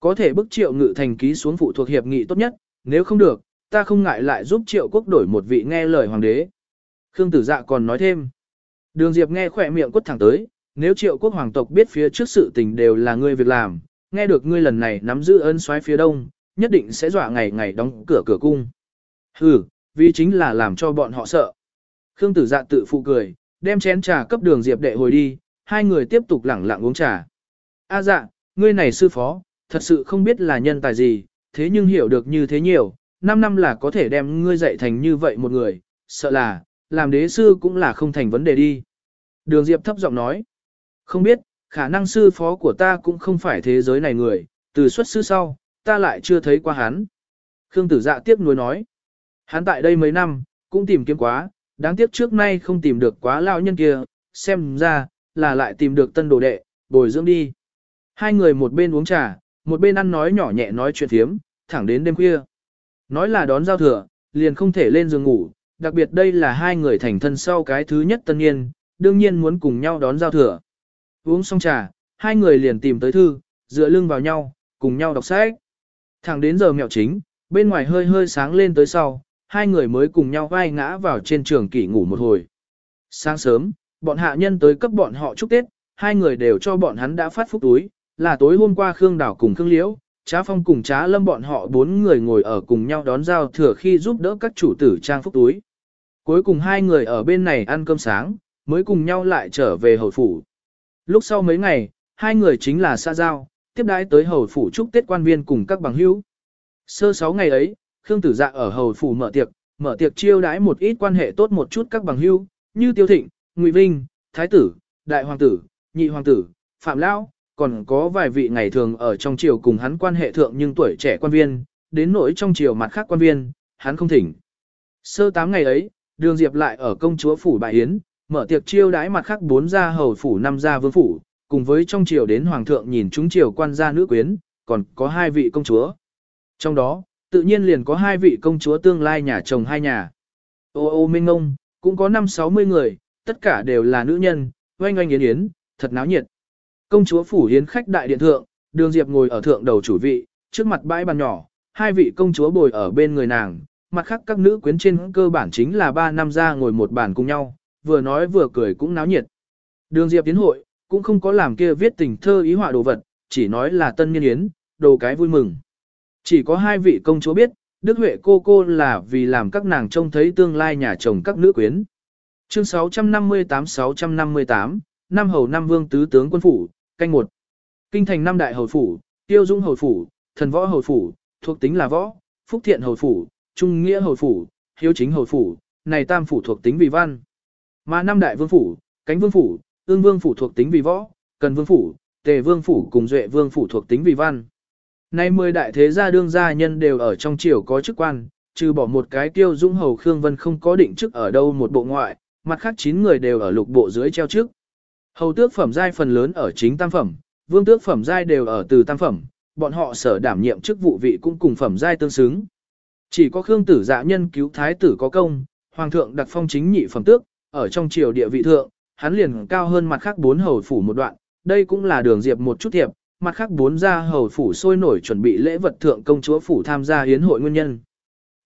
[SPEAKER 1] Có thể bức triệu ngự thành ký xuống phụ thuộc hiệp nghị tốt nhất, nếu không được, ta không ngại lại giúp triệu quốc đổi một vị nghe lời hoàng đế. Khương tử dạ còn nói thêm. Đường Diệp nghe khỏe miệng quất thẳng tới, nếu triệu quốc hoàng tộc biết phía trước sự tình đều là ngươi việc làm, nghe được ngươi lần này nắm giữ ân xoáy phía đông, nhất định sẽ dọa ngày ngày đóng cửa cửa cung. Hừ, vì chính là làm cho bọn họ sợ. Khương tử dạ tự phụ cười, đem chén trà cấp đường Diệp đệ hồi đi, hai người tiếp tục lẳng lặng uống trà. A dạ, ngươi này sư phó, thật sự không biết là nhân tài gì, thế nhưng hiểu được như thế nhiều, 5 năm là có thể đem ngươi dạy thành như vậy một người, sợ là, làm đế sư cũng là không thành vấn đề đi. Đường Diệp thấp giọng nói, không biết, khả năng sư phó của ta cũng không phải thế giới này người, từ xuất sư sau, ta lại chưa thấy qua hắn. Khương tử dạ tiếc nuối nói, hắn tại đây mấy năm, cũng tìm kiếm quá, đáng tiếc trước nay không tìm được quá lao nhân kia, xem ra, là lại tìm được tân đồ đệ, bồi dưỡng đi. Hai người một bên uống trà, một bên ăn nói nhỏ nhẹ nói chuyện thiếm, thẳng đến đêm khuya. Nói là đón giao thừa, liền không thể lên giường ngủ, đặc biệt đây là hai người thành thân sau cái thứ nhất tân niên, đương nhiên muốn cùng nhau đón giao thừa. Uống xong trà, hai người liền tìm tới thư, dựa lưng vào nhau, cùng nhau đọc sách. Thẳng đến giờ mẹo chính, bên ngoài hơi hơi sáng lên tới sau, hai người mới cùng nhau vai ngã vào trên trường kỷ ngủ một hồi. Sáng sớm, bọn hạ nhân tới cấp bọn họ chúc Tết, hai người đều cho bọn hắn đã phát phúc túi, là tối hôm qua Khương Đảo cùng Khương Liễu, Trá Phong cùng Trá Lâm bọn họ bốn người ngồi ở cùng nhau đón giao thừa khi giúp đỡ các chủ tử trang phúc túi. Cuối cùng hai người ở bên này ăn cơm sáng, mới cùng nhau lại trở về hầu phủ. Lúc sau mấy ngày, hai người chính là xa giao, tiếp đãi tới hầu phủ chúc Tết quan viên cùng các bằng hữu. Sơ sáu ngày ấy, Khương Tử Dạ ở hầu phủ mở tiệc, mở tiệc chiêu đãi một ít quan hệ tốt một chút các bằng hữu, như Tiêu Thịnh, Ngụy Vinh, Thái tử, Đại hoàng tử, Nhị hoàng tử, Phạm lão, còn có vài vị ngày thường ở trong triều cùng hắn quan hệ thượng nhưng tuổi trẻ quan viên, đến nỗi trong triều mặt khác quan viên, hắn không thỉnh. Sơ tám ngày ấy, Đường Diệp lại ở công chúa phủ bại yến, mở tiệc chiêu đãi mặt khác bốn gia hầu phủ năm gia vương phủ, cùng với trong triều đến hoàng thượng nhìn chúng triều quan gia nữ quyến, còn có hai vị công chúa. Trong đó, tự nhiên liền có hai vị công chúa tương lai nhà chồng hai nhà. Ô ô minh ngông, cũng có năm sáu mươi người, tất cả đều là nữ nhân, oanh oanh yến yến, thật náo nhiệt. Công chúa phủ hiến khách đại điện thượng, đường diệp ngồi ở thượng đầu chủ vị, trước mặt bãi bàn nhỏ, hai vị công chúa bồi ở bên người nàng, mặt khác các nữ quyến trên cơ bản chính là ba năm ra ngồi một bàn cùng nhau, vừa nói vừa cười cũng náo nhiệt. Đường diệp tiến hội, cũng không có làm kia viết tình thơ ý họa đồ vật, chỉ nói là tân niên yến, đồ cái vui mừng. Chỉ có hai vị công chúa biết, Đức Huệ cô cô là vì làm các nàng trông thấy tương lai nhà chồng các nữ quyến. Chương 658-658, năm hầu năm vương tứ tướng quân phủ, canh một. Kinh thành năm đại hầu phủ, tiêu dung hầu phủ, thần võ hầu phủ, thuộc tính là võ, phúc thiện hầu phủ, trung nghĩa hầu phủ, hiếu chính hầu phủ, này tam phủ thuộc tính vì văn. Mà năm đại vương phủ, cánh vương phủ, ương vương phủ thuộc tính vì võ, cần vương phủ, tề vương phủ cùng duệ vương phủ thuộc tính vì văn. Nay mười đại thế gia đương gia nhân đều ở trong triều có chức quan, trừ bỏ một cái tiêu dũng hầu Khương Vân không có định chức ở đâu một bộ ngoại, mặt khác 9 người đều ở lục bộ dưới treo chức. Hầu tước phẩm giai phần lớn ở chính tam phẩm, vương tước phẩm giai đều ở từ tam phẩm, bọn họ sở đảm nhiệm chức vụ vị cũng cùng phẩm giai tương xứng. Chỉ có Khương tử dạ nhân cứu thái tử có công, hoàng thượng đặc phong chính nhị phẩm tước, ở trong triều địa vị thượng, hắn liền cao hơn mặt khác bốn hầu phủ một đoạn, đây cũng là đường diệp một chút thiệp, mặt khác bốn gia hầu phủ sôi nổi chuẩn bị lễ vật thượng công chúa phủ tham gia hiến hội nguyên nhân.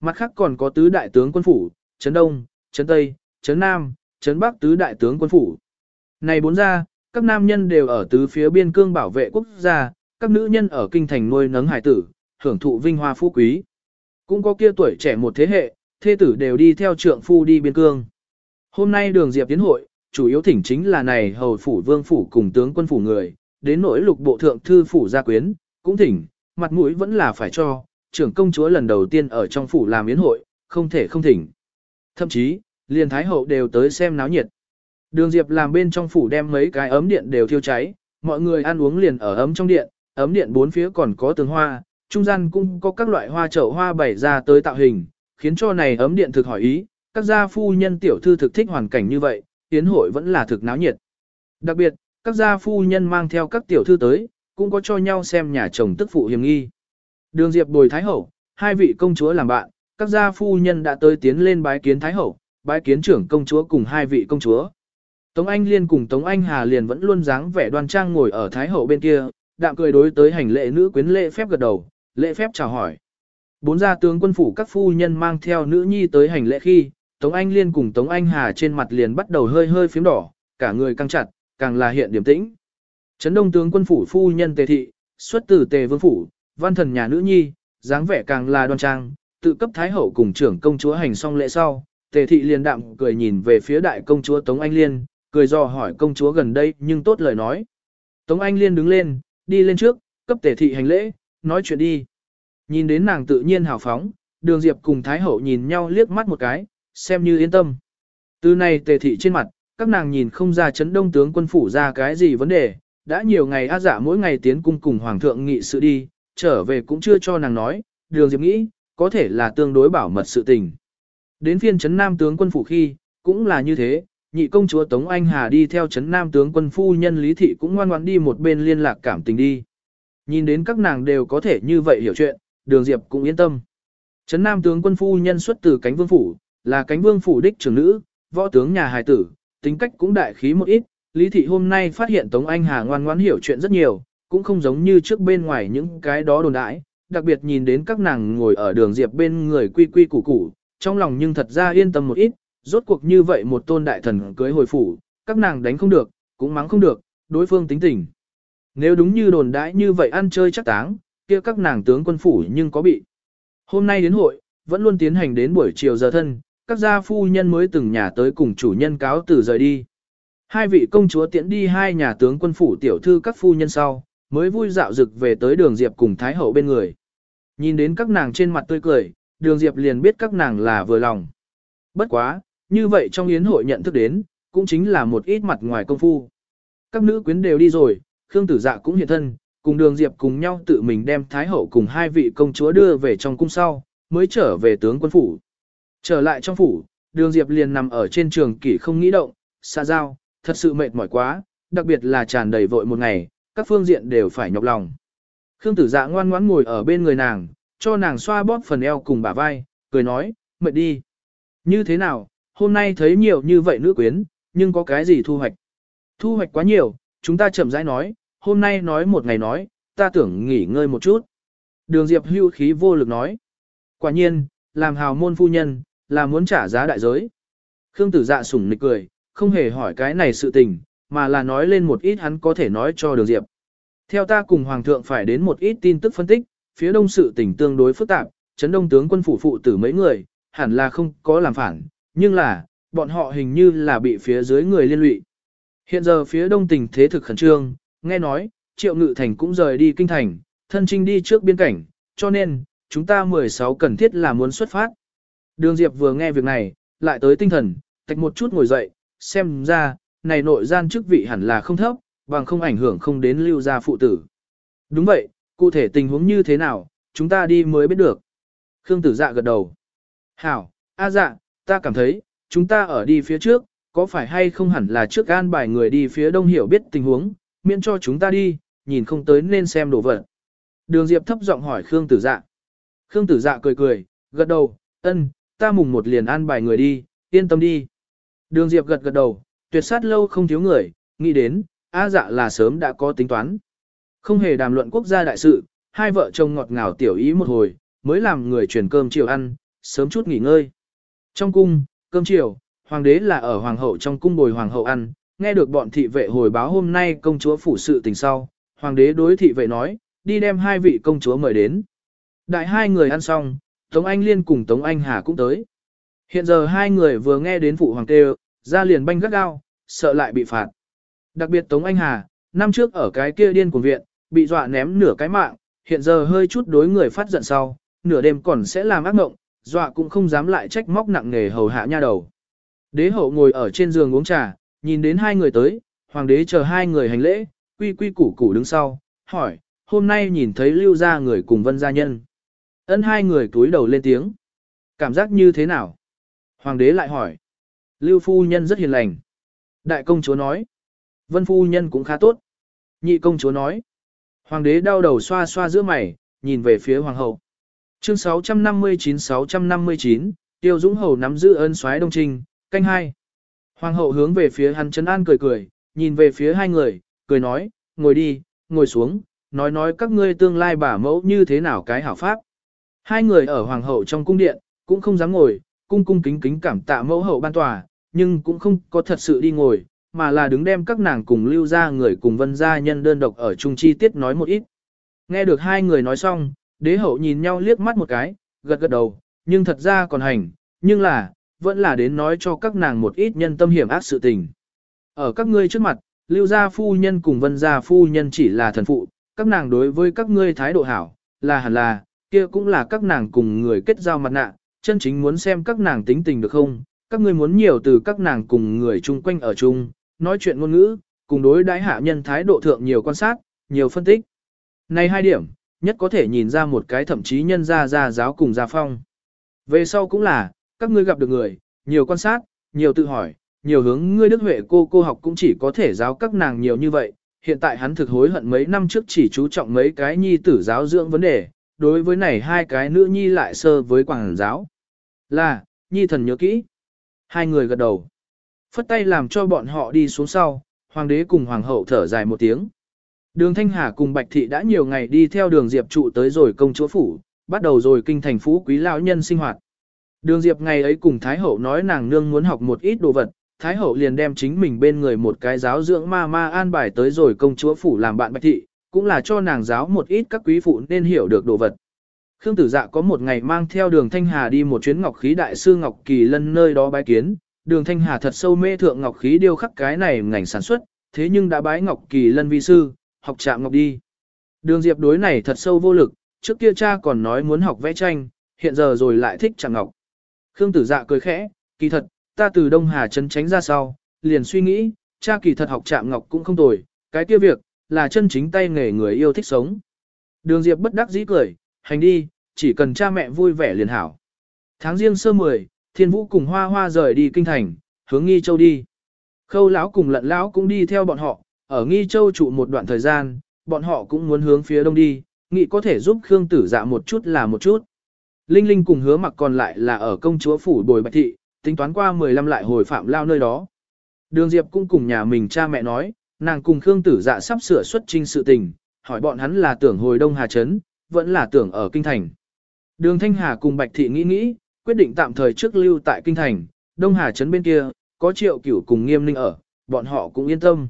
[SPEAKER 1] Mặt khác còn có tứ đại tướng quân phủ, Trấn Đông, Trấn Tây, Trấn Nam, Trấn Bắc tứ đại tướng quân phủ. Này bốn gia, các nam nhân đều ở tứ phía biên cương bảo vệ quốc gia, các nữ nhân ở kinh thành nuôi nấng hải tử, hưởng thụ vinh hoa phú quý. Cũng có kia tuổi trẻ một thế hệ, thê tử đều đi theo trượng phu đi biên cương. Hôm nay đường diệp tiến hội, chủ yếu thỉnh chính là này hầu phủ vương phủ cùng tướng quân phủ người, đến nỗi lục bộ thượng thư phủ gia quyến, cũng thỉnh, mặt mũi vẫn là phải cho, trưởng công chúa lần đầu tiên ở trong phủ làm yến hội, không thể không thỉnh. Thậm chí, liền thái hậu đều tới xem náo nhiệt. Đường Diệp làm bên trong phủ đem mấy cái ấm điện đều thiêu cháy, mọi người ăn uống liền ở ấm trong điện, ấm điện bốn phía còn có tường hoa, trung gian cũng có các loại hoa chậu hoa bày ra tới tạo hình, khiến cho này ấm điện thực hỏi ý, các gia phu nhân tiểu thư thực thích hoàn cảnh như vậy, yến hội vẫn là thực náo nhiệt. Đặc biệt, các gia phu nhân mang theo các tiểu thư tới, cũng có cho nhau xem nhà chồng tức phụ hiểm nghi. Đường Diệp bồi Thái Hậu, hai vị công chúa làm bạn, các gia phu nhân đã tới tiến lên bái kiến Thái Hậu, bái kiến trưởng công chúa cùng hai vị công chúa. Tống Anh Liên cùng Tống Anh Hà liền vẫn luôn dáng vẻ đoan trang ngồi ở Thái Hậu bên kia, đạm cười đối tới hành lệ nữ quyến lễ phép gật đầu, lễ phép chào hỏi. Bốn gia tướng quân phủ các phu nhân mang theo nữ nhi tới hành lễ khi, Tống Anh Liên cùng Tống Anh Hà trên mặt liền bắt đầu hơi hơi phím đỏ, cả người căng chặt, càng là hiện điểm tĩnh. Trấn Đông tướng quân phủ phu nhân Tề thị, xuất từ Tề Vương phủ, văn thần nhà nữ nhi, dáng vẻ càng là đoan trang, tự cấp thái hậu cùng trưởng công chúa hành xong lễ sau, Tề thị liền đạm cười nhìn về phía đại công chúa Tống Anh Liên, cười dò hỏi công chúa gần đây nhưng tốt lời nói. Tống Anh Liên đứng lên, đi lên trước, cấp Tề thị hành lễ, nói chuyện đi. Nhìn đến nàng tự nhiên hào phóng, đường diệp cùng thái hậu nhìn nhau liếc mắt một cái, xem như yên tâm. Từ này Tề thị trên mặt, các nàng nhìn không ra chấn đông tướng quân phủ ra cái gì vấn đề, đã nhiều ngày á giả mỗi ngày tiến cung cùng hoàng thượng nghị sự đi, trở về cũng chưa cho nàng nói, đường diệp nghĩ, có thể là tương đối bảo mật sự tình. Đến phiên chấn nam tướng quân phủ khi, cũng là như thế, nhị công chúa Tống Anh Hà đi theo chấn nam tướng quân phu nhân Lý Thị cũng ngoan ngoãn đi một bên liên lạc cảm tình đi. Nhìn đến các nàng đều có thể như vậy hiểu chuyện, đường diệp cũng yên tâm. Chấn nam tướng quân phu nhân xuất từ cánh vương phủ, là cánh vương phủ đích trưởng nữ, võ tướng nhà hài tử, tính cách cũng đại khí một ít, Lý Thị hôm nay phát hiện Tống Anh Hà ngoan ngoãn hiểu chuyện rất nhiều, cũng không giống như trước bên ngoài những cái đó đồn đãi, đặc biệt nhìn đến các nàng ngồi ở đường diệp bên người quy quy củ củ, trong lòng nhưng thật ra yên tâm một ít, rốt cuộc như vậy một tôn đại thần cưới hồi phủ, các nàng đánh không được, cũng mắng không được, đối phương tính tình. Nếu đúng như đồn đãi như vậy ăn chơi chắc táng, kia các nàng tướng quân phủ nhưng có bị. Hôm nay đến hội, vẫn luôn tiến hành đến buổi chiều giờ thân, các gia phu nhân mới từng nhà tới cùng chủ nhân cáo từ rời đi. Hai vị công chúa tiễn đi hai nhà tướng quân phủ tiểu thư các phu nhân sau, mới vui dạo dực về tới đường Diệp cùng Thái Hậu bên người. Nhìn đến các nàng trên mặt tươi cười, đường Diệp liền biết các nàng là vừa lòng. Bất quá, như vậy trong yến hội nhận thức đến, cũng chính là một ít mặt ngoài công phu. Các nữ quyến đều đi rồi, Khương Tử Dạ cũng hiện thân, cùng đường Diệp cùng nhau tự mình đem Thái Hậu cùng hai vị công chúa đưa về trong cung sau, mới trở về tướng quân phủ. Trở lại trong phủ, đường Diệp liền nằm ở trên trường kỷ không nghĩ động, xa giao, thật sự mệt mỏi quá, đặc biệt là tràn đầy vội một ngày, các phương diện đều phải nhọc lòng. Khương tử dạ ngoan ngoãn ngồi ở bên người nàng, cho nàng xoa bóp phần eo cùng bả vai, cười nói, mệt đi. Như thế nào, hôm nay thấy nhiều như vậy nữ quyến, nhưng có cái gì thu hoạch? Thu hoạch quá nhiều, chúng ta chậm rãi nói, hôm nay nói một ngày nói, ta tưởng nghỉ ngơi một chút. Đường Diệp hưu khí vô lực nói. Quả nhiên, làm hào môn phu nhân, là muốn trả giá đại giới. Khương tử dạ sủng nịch cười, không hề hỏi cái này sự tình, mà là nói lên một ít hắn có thể nói cho đường Diệp. Theo ta cùng Hoàng thượng phải đến một ít tin tức phân tích, phía đông sự tình tương đối phức tạp, chấn đông tướng quân phủ phụ tử mấy người, hẳn là không có làm phản, nhưng là, bọn họ hình như là bị phía dưới người liên lụy. Hiện giờ phía đông tình thế thực khẩn trương, nghe nói, Triệu Ngự Thành cũng rời đi kinh thành, thân trinh đi trước biên cảnh, cho nên, chúng ta 16 cần thiết là muốn xuất phát. Đường Diệp vừa nghe việc này, lại tới tinh thần, tạch một chút ngồi dậy, xem ra, này nội gian chức vị hẳn là không thấp, bằng không ảnh hưởng không đến lưu gia phụ tử. Đúng vậy, cụ thể tình huống như thế nào, chúng ta đi mới biết được. Khương tử dạ gật đầu. Hảo, a dạ, ta cảm thấy, chúng ta ở đi phía trước, có phải hay không hẳn là trước an bài người đi phía đông hiểu biết tình huống, miễn cho chúng ta đi, nhìn không tới nên xem đồ vật. Đường Diệp thấp giọng hỏi Khương tử dạ. Khương tử dạ cười cười, gật đầu, ân, ta mùng một liền an bài người đi, yên tâm đi. Đường Diệp gật gật đầu, tuyệt sát lâu không thiếu người, nghĩ đến, A dạ là sớm đã có tính toán. Không hề đàm luận quốc gia đại sự, hai vợ chồng ngọt ngào tiểu ý một hồi, mới làm người chuyển cơm chiều ăn, sớm chút nghỉ ngơi. Trong cung, cơm chiều, hoàng đế là ở hoàng hậu trong cung bồi hoàng hậu ăn, nghe được bọn thị vệ hồi báo hôm nay công chúa phủ sự tình sau, hoàng đế đối thị vệ nói, đi đem hai vị công chúa mời đến. Đại hai người ăn xong, Tống Anh Liên cùng Tống Anh Hà cũng tới. Hiện giờ hai người vừa nghe đến phụ hoàng kêu, ra liền banh gắt gao, sợ lại bị phạt. Đặc biệt Tống Anh Hà, năm trước ở cái kia điên của viện, bị dọa ném nửa cái mạng, hiện giờ hơi chút đối người phát giận sau, nửa đêm còn sẽ làm ác ngộng, dọa cũng không dám lại trách móc nặng nề hầu hạ nha đầu. Đế hậu ngồi ở trên giường uống trà, nhìn đến hai người tới, hoàng đế chờ hai người hành lễ, quy quy củ củ đứng sau, hỏi, hôm nay nhìn thấy lưu gia người cùng vân gia nhân. Ân hai người túi đầu lên tiếng. Cảm giác như thế nào? Hoàng đế lại hỏi. Lưu phu nhân rất hiền lành. Đại công chúa nói. Vân phu nhân cũng khá tốt. Nhị công chúa nói. Hoàng đế đau đầu xoa xoa giữa mày, nhìn về phía hoàng hậu. Chương 659-659, Tiêu Dũng Hầu nắm giữ ân soái đông trinh, canh hai. Hoàng hậu hướng về phía hắn chấn an cười cười, nhìn về phía hai người, cười nói, ngồi đi, ngồi xuống, nói nói các ngươi tương lai bà mẫu như thế nào cái hảo pháp. Hai người ở hoàng hậu trong cung điện, cũng không dám ngồi, cung cung kính kính cảm tạ mẫu hậu ban tòa, nhưng cũng không có thật sự đi ngồi, mà là đứng đem các nàng cùng lưu ra người cùng vân gia nhân đơn độc ở chung chi tiết nói một ít. Nghe được hai người nói xong, đế hậu nhìn nhau liếc mắt một cái, gật gật đầu, nhưng thật ra còn hành, nhưng là, vẫn là đến nói cho các nàng một ít nhân tâm hiểm ác sự tình. Ở các ngươi trước mặt, lưu gia phu nhân cùng vân gia phu nhân chỉ là thần phụ, các nàng đối với các ngươi thái độ hảo, là hẳn là, kia cũng là các nàng cùng người kết giao mặt nạ, chân chính muốn xem các nàng tính tình được không, các ngươi muốn nhiều từ các nàng cùng người chung quanh ở chung, nói chuyện ngôn ngữ, cùng đối đãi hạ nhân thái độ thượng nhiều quan sát, nhiều phân tích. Này hai điểm, nhất có thể nhìn ra một cái thậm chí nhân ra ra giáo cùng gia phong. Về sau cũng là, các ngươi gặp được người, nhiều quan sát, nhiều tự hỏi, nhiều hướng ngươi đức huệ cô cô học cũng chỉ có thể giáo các nàng nhiều như vậy. Hiện tại hắn thực hối hận mấy năm trước chỉ chú trọng mấy cái nhi tử giáo dưỡng vấn đề, đối với này hai cái nữ nhi lại sơ với quảng giáo. Là, nhi thần nhớ kỹ. Hai người gật đầu. Phất tay làm cho bọn họ đi xuống sau, hoàng đế cùng hoàng hậu thở dài một tiếng. Đường Thanh Hà cùng Bạch Thị đã nhiều ngày đi theo đường Diệp trụ tới rồi công chúa phủ, bắt đầu rồi kinh thành phú quý lão nhân sinh hoạt. Đường Diệp ngày ấy cùng Thái Hậu nói nàng nương muốn học một ít đồ vật, Thái Hậu liền đem chính mình bên người một cái giáo dưỡng ma ma an bài tới rồi công chúa phủ làm bạn Bạch Thị, cũng là cho nàng giáo một ít các quý phụ nên hiểu được đồ vật. Khương Tử Dạ có một ngày mang theo đường Thanh Hà đi một chuyến ngọc khí đại sư Ngọc Kỳ Lân nơi đó bái kiến, đường Thanh Hà thật sâu mê thượng ngọc khí điêu khắc cái này ngành sản xuất, thế nhưng đã bái Ngọc Kỳ Lân vi sư, học chạm ngọc đi. Đường Diệp đối này thật sâu vô lực, trước kia cha còn nói muốn học vẽ tranh, hiện giờ rồi lại thích chạm ngọc. Khương Tử Dạ cười khẽ, kỳ thật, ta từ Đông Hà chân tránh ra sau, liền suy nghĩ, cha kỳ thật học chạm ngọc cũng không tồi, cái kia việc, là chân chính tay nghề người yêu thích sống. Đường Diệp bất đắc dĩ cười, hành đi, chỉ cần cha mẹ vui vẻ liền hảo. Tháng riêng sơ 10, Thiên Vũ cùng Hoa Hoa rời đi kinh thành, hướng Nghi Châu đi. Khâu lão cùng Lận lão cũng đi theo bọn họ, ở Nghi Châu trụ một đoạn thời gian, bọn họ cũng muốn hướng phía đông đi, nghĩ có thể giúp Khương Tử Dạ một chút là một chút. Linh Linh cùng hứa mặc còn lại là ở công chúa phủ bồi bạch thị, tính toán qua 15 lại hồi phạm lao nơi đó. Đường Diệp cũng cùng nhà mình cha mẹ nói, nàng cùng Khương Tử Dạ sắp sửa xuất trinh sự tình, hỏi bọn hắn là tưởng hồi Đông Hà Trấn, vẫn là tưởng ở Kinh Thành. Đường Thanh Hà cùng Bạch Thị nghĩ nghĩ, quyết định tạm thời trước lưu tại Kinh Thành, Đông Hà Trấn bên kia, có triệu cửu cùng nghiêm ninh ở, bọn họ cũng yên tâm.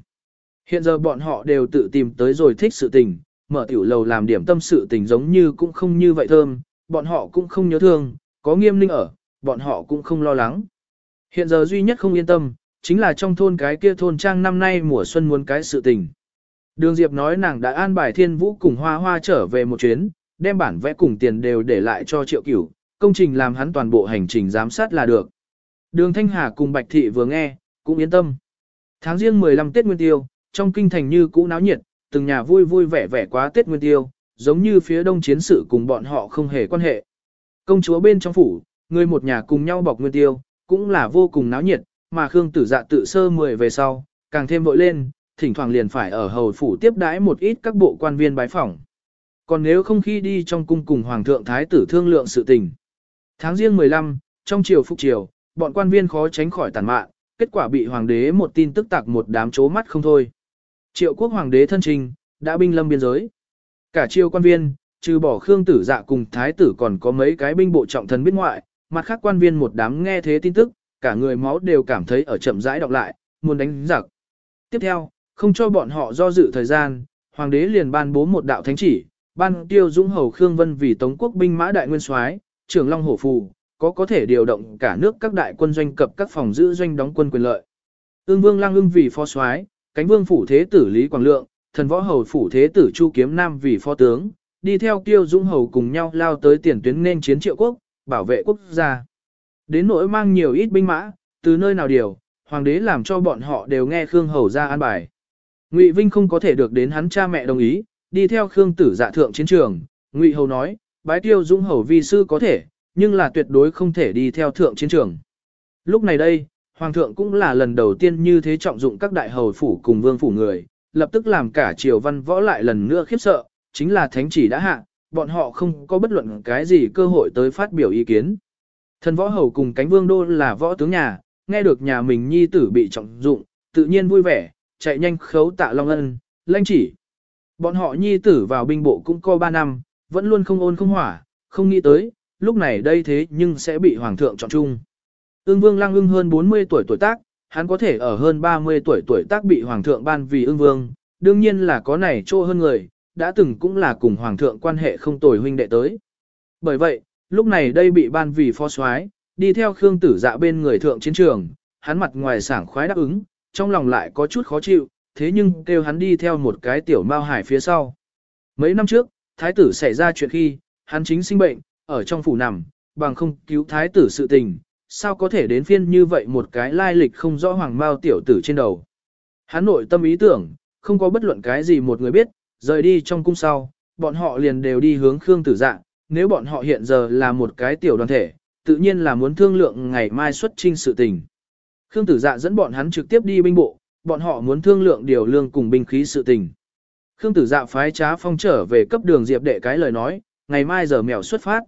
[SPEAKER 1] Hiện giờ bọn họ đều tự tìm tới rồi thích sự tình, mở tiểu lầu làm điểm tâm sự tình giống như cũng không như vậy thơm, bọn họ cũng không nhớ thương, có nghiêm ninh ở, bọn họ cũng không lo lắng. Hiện giờ duy nhất không yên tâm, chính là trong thôn cái kia thôn trang năm nay mùa xuân muốn cái sự tình. Đường Diệp nói nàng đã an bài thiên vũ cùng hoa hoa trở về một chuyến, đem bản vẽ cùng tiền đều để lại cho triệu cửu, công trình làm hắn toàn bộ hành trình giám sát là được. Đường Thanh Hà cùng Bạch Thị vừa nghe, cũng yên tâm. Tháng riêng 15 Tết Nguyên Tiêu, trong kinh thành như cũ náo nhiệt, từng nhà vui vui vẻ vẻ quá Tết Nguyên Tiêu, giống như phía đông chiến sự cùng bọn họ không hề quan hệ. Công chúa bên trong phủ, người một nhà cùng nhau bọc Nguyên Tiêu, cũng là vô cùng náo nhiệt, mà Khương Tử Dạ tự sơ mười về sau, càng thêm vội lên, thỉnh thoảng liền phải ở hầu phủ tiếp đãi một ít các bộ quan viên bái phỏng. Còn nếu không khi đi trong cung cùng Hoàng thượng Thái tử thương lượng sự tình. Tháng riêng 15, trong triều phục triều, bọn quan viên khó tránh khỏi tàn mạn, kết quả bị hoàng đế một tin tức tạc một đám chố mắt không thôi. Triệu quốc hoàng đế thân trình, đã binh lâm biên giới. Cả triều quan viên, trừ bỏ Khương tử dạ cùng thái tử còn có mấy cái binh bộ trọng thần biết ngoại, mặt khác quan viên một đám nghe thế tin tức, cả người máu đều cảm thấy ở chậm rãi đọc lại, muốn đánh giặc. Tiếp theo, không cho bọn họ do dự thời gian, hoàng đế liền ban bố một đạo thánh chỉ, ban tiêu dũng hầu Khương Vân vì Tống quốc binh mã đại nguyên soái, trưởng Long Hổ Phù, có có thể điều động cả nước các đại quân doanh cập các phòng giữ doanh đóng quân quyền lợi. Ưng Vương Lang ưng vì phó soái, cánh vương phủ thế tử Lý Quảng Lượng, thần võ hầu phủ thế tử Chu Kiếm Nam vì phó tướng, đi theo Tiêu Dũng hầu cùng nhau lao tới tiền tuyến nên chiến triệu quốc, bảo vệ quốc gia. Đến nỗi mang nhiều ít binh mã, từ nơi nào điều, hoàng đế làm cho bọn họ đều nghe Khương hầu ra an bài. Ngụy Vinh không có thể được đến hắn cha mẹ đồng ý, đi theo Khương tử dạ thượng chiến trường, Ngụy hầu nói, bái Tiêu Dũng hầu vi sư có thể, nhưng là tuyệt đối không thể đi theo thượng chiến trường. Lúc này đây, Hoàng thượng cũng là lần đầu tiên như thế trọng dụng các đại hầu phủ cùng vương phủ người, lập tức làm cả triều văn võ lại lần nữa khiếp sợ, chính là thánh chỉ đã hạ, bọn họ không có bất luận cái gì cơ hội tới phát biểu ý kiến. Thần võ hầu cùng cánh vương đô là võ tướng nhà, nghe được nhà mình nhi tử bị trọng dụng, tự nhiên vui vẻ, chạy nhanh khấu tạ long ân, lanh chỉ. Bọn họ nhi tử vào binh bộ cũng co 3 năm, vẫn luôn không ôn không hỏa, không nghĩ tới, lúc này đây thế nhưng sẽ bị hoàng thượng chọn chung. Ưng vương lăng ưng hơn 40 tuổi tuổi tác, hắn có thể ở hơn 30 tuổi tuổi tác bị hoàng thượng ban vì ưng vương, đương nhiên là có này trô hơn người, đã từng cũng là cùng hoàng thượng quan hệ không tồi huynh đệ tới. Bởi vậy, lúc này đây bị ban vì phó soái, đi theo Khương Tử Dạ bên người thượng chiến trường, hắn mặt ngoài sảng khoái đáp ứng, trong lòng lại có chút khó chịu, thế nhưng kêu hắn đi theo một cái tiểu mao hải phía sau. Mấy năm trước, thái tử xảy ra chuyện khi, hắn chính sinh bệnh, ở trong phủ nằm, bằng không cứu thái tử sự tình, sao có thể đến phiên như vậy một cái lai lịch không rõ hoàng mao tiểu tử trên đầu. Hắn nội tâm ý tưởng, không có bất luận cái gì một người biết, rời đi trong cung sau, bọn họ liền đều đi hướng Khương tử dạ, nếu bọn họ hiện giờ là một cái tiểu đoàn thể, tự nhiên là muốn thương lượng ngày mai xuất trinh sự tình. Khương tử dạ dẫn bọn hắn trực tiếp đi binh bộ, bọn họ muốn thương lượng điều lương cùng binh khí sự tình. Khương tử dạ phái trá phong trở về cấp đường diệp đệ cái lời nói, ngày mai giờ mèo xuất phát.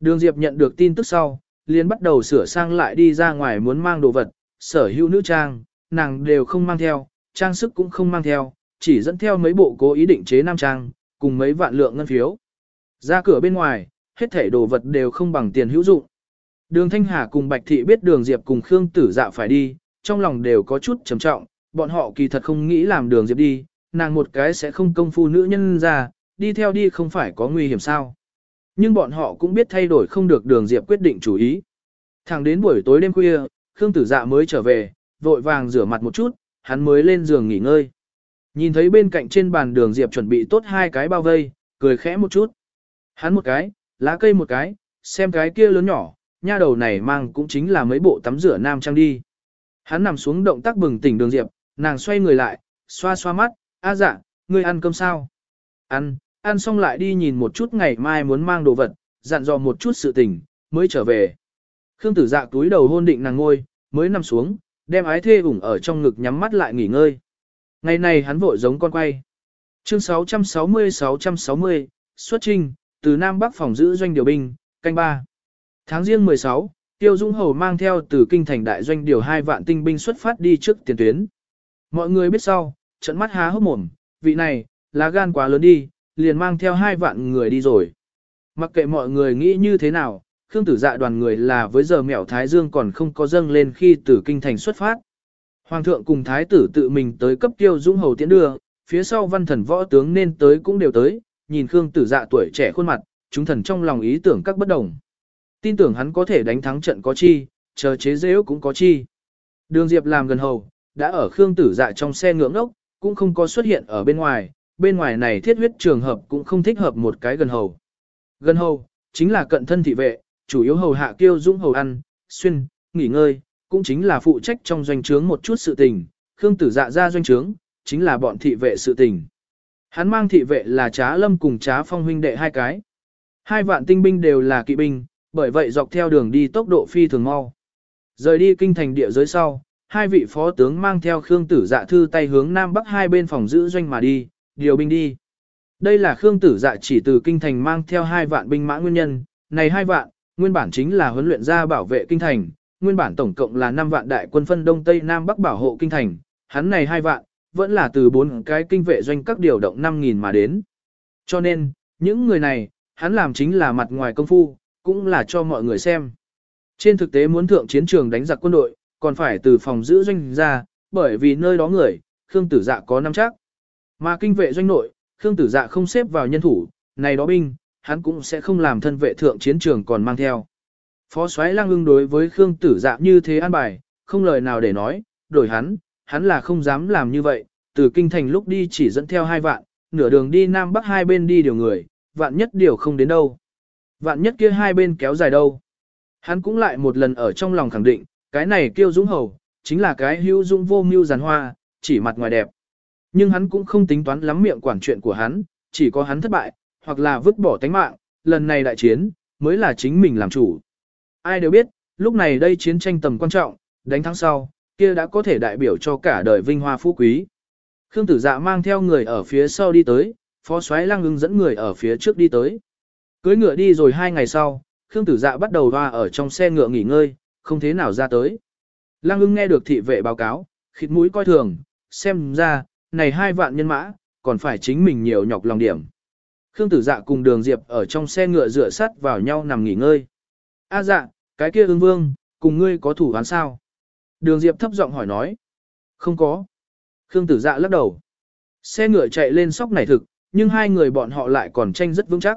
[SPEAKER 1] Đường Diệp nhận được tin tức sau, liền bắt đầu sửa sang lại đi ra ngoài muốn mang đồ vật, sở hữu nữ trang, nàng đều không mang theo, trang sức cũng không mang theo, chỉ dẫn theo mấy bộ cố ý định chế nam trang, cùng mấy vạn lượng ngân phiếu. Ra cửa bên ngoài, hết thảy đồ vật đều không bằng tiền hữu dụng. Đường Thanh Hà cùng Bạch Thị biết đường Diệp cùng Khương Tử Dạ phải đi, trong lòng đều có chút trầm trọng, bọn họ kỳ thật không nghĩ làm đường Diệp đi, nàng một cái sẽ không công phu nữ nhân ra, đi theo đi không phải có nguy hiểm sao. Nhưng bọn họ cũng biết thay đổi không được đường Diệp quyết định chủ ý. Thẳng đến buổi tối đêm khuya, Khương Tử Dạ mới trở về, vội vàng rửa mặt một chút, hắn mới lên giường nghỉ ngơi. Nhìn thấy bên cạnh trên bàn đường Diệp chuẩn bị tốt hai cái bao vây, cười khẽ một chút. Hắn một cái, lá cây một cái, xem cái kia lớn nhỏ, nha đầu này mang cũng chính là mấy bộ tắm rửa nam trang đi. Hắn nằm xuống động tác bừng tỉnh đường Diệp, nàng xoay người lại, xoa xoa mắt, a dạ, ngươi ăn cơm sao? Ăn, ăn xong lại đi nhìn một chút ngày mai muốn mang đồ vật, dặn dò một chút sự tình, mới trở về. Khương tử dạ túi đầu hôn định nàng ngôi, mới nằm xuống, đem ái thê ủng ở trong ngực nhắm mắt lại nghỉ ngơi. Ngày này hắn vội giống con quay. Chương 660-660, xuất trinh, từ Nam Bắc phòng giữ doanh điều binh, canh ba. Tháng riêng 16, Tiêu Dung Hầu mang theo từ kinh thành đại doanh điều hai vạn tinh binh xuất phát đi trước tiền tuyến. Mọi người biết sau, trận mắt há hốc mồm, vị này, lá gan quá lớn đi, liền mang theo hai vạn người đi rồi. Mặc kệ mọi người nghĩ như thế nào, Khương Tử Dạ đoàn người là với giờ mẹo Thái Dương còn không có dâng lên khi từ kinh thành xuất phát. Hoàng thượng cùng Thái tử tự mình tới cấp tiêu dũng hầu tiễn đưa, phía sau văn thần võ tướng nên tới cũng đều tới, nhìn Khương Tử Dạ tuổi trẻ khuôn mặt, chúng thần trong lòng ý tưởng các bất đồng. Tin tưởng hắn có thể đánh thắng trận có chi, chờ chế dễ cũng có chi. Đường Diệp làm gần hầu, đã ở Khương Tử Dạ trong xe ngưỡng ốc, cũng không có xuất hiện ở bên ngoài, bên ngoài này thiết huyết trường hợp cũng không thích hợp một cái gần hầu. Gần hầu, chính là cận thân thị vệ, chủ yếu hầu hạ kiêu dũng hầu ăn, xuyên, nghỉ ngơi, cũng chính là phụ trách trong doanh trướng một chút sự tình, Khương Tử Dạ ra doanh trướng, chính là bọn thị vệ sự tình. Hắn mang thị vệ là Trá Lâm cùng Trá Phong huynh đệ hai cái. Hai vạn tinh binh đều là kỵ binh, bởi vậy dọc theo đường đi tốc độ phi thường mau. Rời đi kinh thành địa giới sau, hai vị phó tướng mang theo Khương Tử Dạ thư tay hướng nam bắc hai bên phòng giữ doanh mà đi, điều binh đi. Đây là Khương Tử Dạ chỉ từ kinh thành mang theo hai vạn binh mã nguyên nhân, này hai vạn, nguyên bản chính là huấn luyện ra bảo vệ kinh thành, nguyên bản tổng cộng là 5 vạn đại quân phân đông tây nam bắc bảo hộ kinh thành, hắn này hai vạn, vẫn là từ bốn cái kinh vệ doanh các điều động 5.000 mà đến. Cho nên, những người này, hắn làm chính là mặt ngoài công phu, cũng là cho mọi người xem. Trên thực tế muốn thượng chiến trường đánh giặc quân đội, còn phải từ phòng giữ doanh ra, bởi vì nơi đó người, Khương Tử Dạ có năm chắc. Mà kinh vệ doanh nội, Khương Tử Dạ không xếp vào nhân thủ, này đó binh, hắn cũng sẽ không làm thân vệ thượng chiến trường còn mang theo. Phó soái lang ưng đối với Khương Tử Dạ như thế an bài, không lời nào để nói, đổi hắn, hắn là không dám làm như vậy, từ kinh thành lúc đi chỉ dẫn theo hai vạn, nửa đường đi nam bắc hai bên đi điều người, vạn nhất điều không đến đâu. Vạn nhất kia hai bên kéo dài đâu. Hắn cũng lại một lần ở trong lòng khẳng định, cái này kêu dũng hầu, chính là cái hữu dũng vô mưu giàn hoa, chỉ mặt ngoài đẹp. Nhưng hắn cũng không tính toán lắm miệng quản chuyện của hắn, chỉ có hắn thất bại, hoặc là vứt bỏ tánh mạng, lần này đại chiến, mới là chính mình làm chủ. Ai đều biết, lúc này đây chiến tranh tầm quan trọng, đánh thắng sau, kia đã có thể đại biểu cho cả đời vinh hoa phú quý. Khương tử dạ mang theo người ở phía sau đi tới, phó soái lăng ưng dẫn người ở phía trước đi tới. Cưới ngựa đi rồi hai ngày sau, Khương tử dạ bắt đầu hoa ở trong xe ngựa nghỉ ngơi, không thế nào ra tới. Lăng ưng nghe được thị vệ báo cáo, khịt mũi coi thường, xem ra, này hai vạn nhân mã, còn phải chính mình nhiều nhọc lòng điểm. Khương tử dạ cùng đường diệp ở trong xe ngựa dựa sắt vào nhau nằm nghỉ ngơi. A dạ, cái kia ưng vương, cùng ngươi có thủ án sao? Đường diệp thấp giọng hỏi nói. Không có. Khương tử dạ lắc đầu. Xe ngựa chạy lên sóc này thực, nhưng hai người bọn họ lại còn tranh rất vững chắc.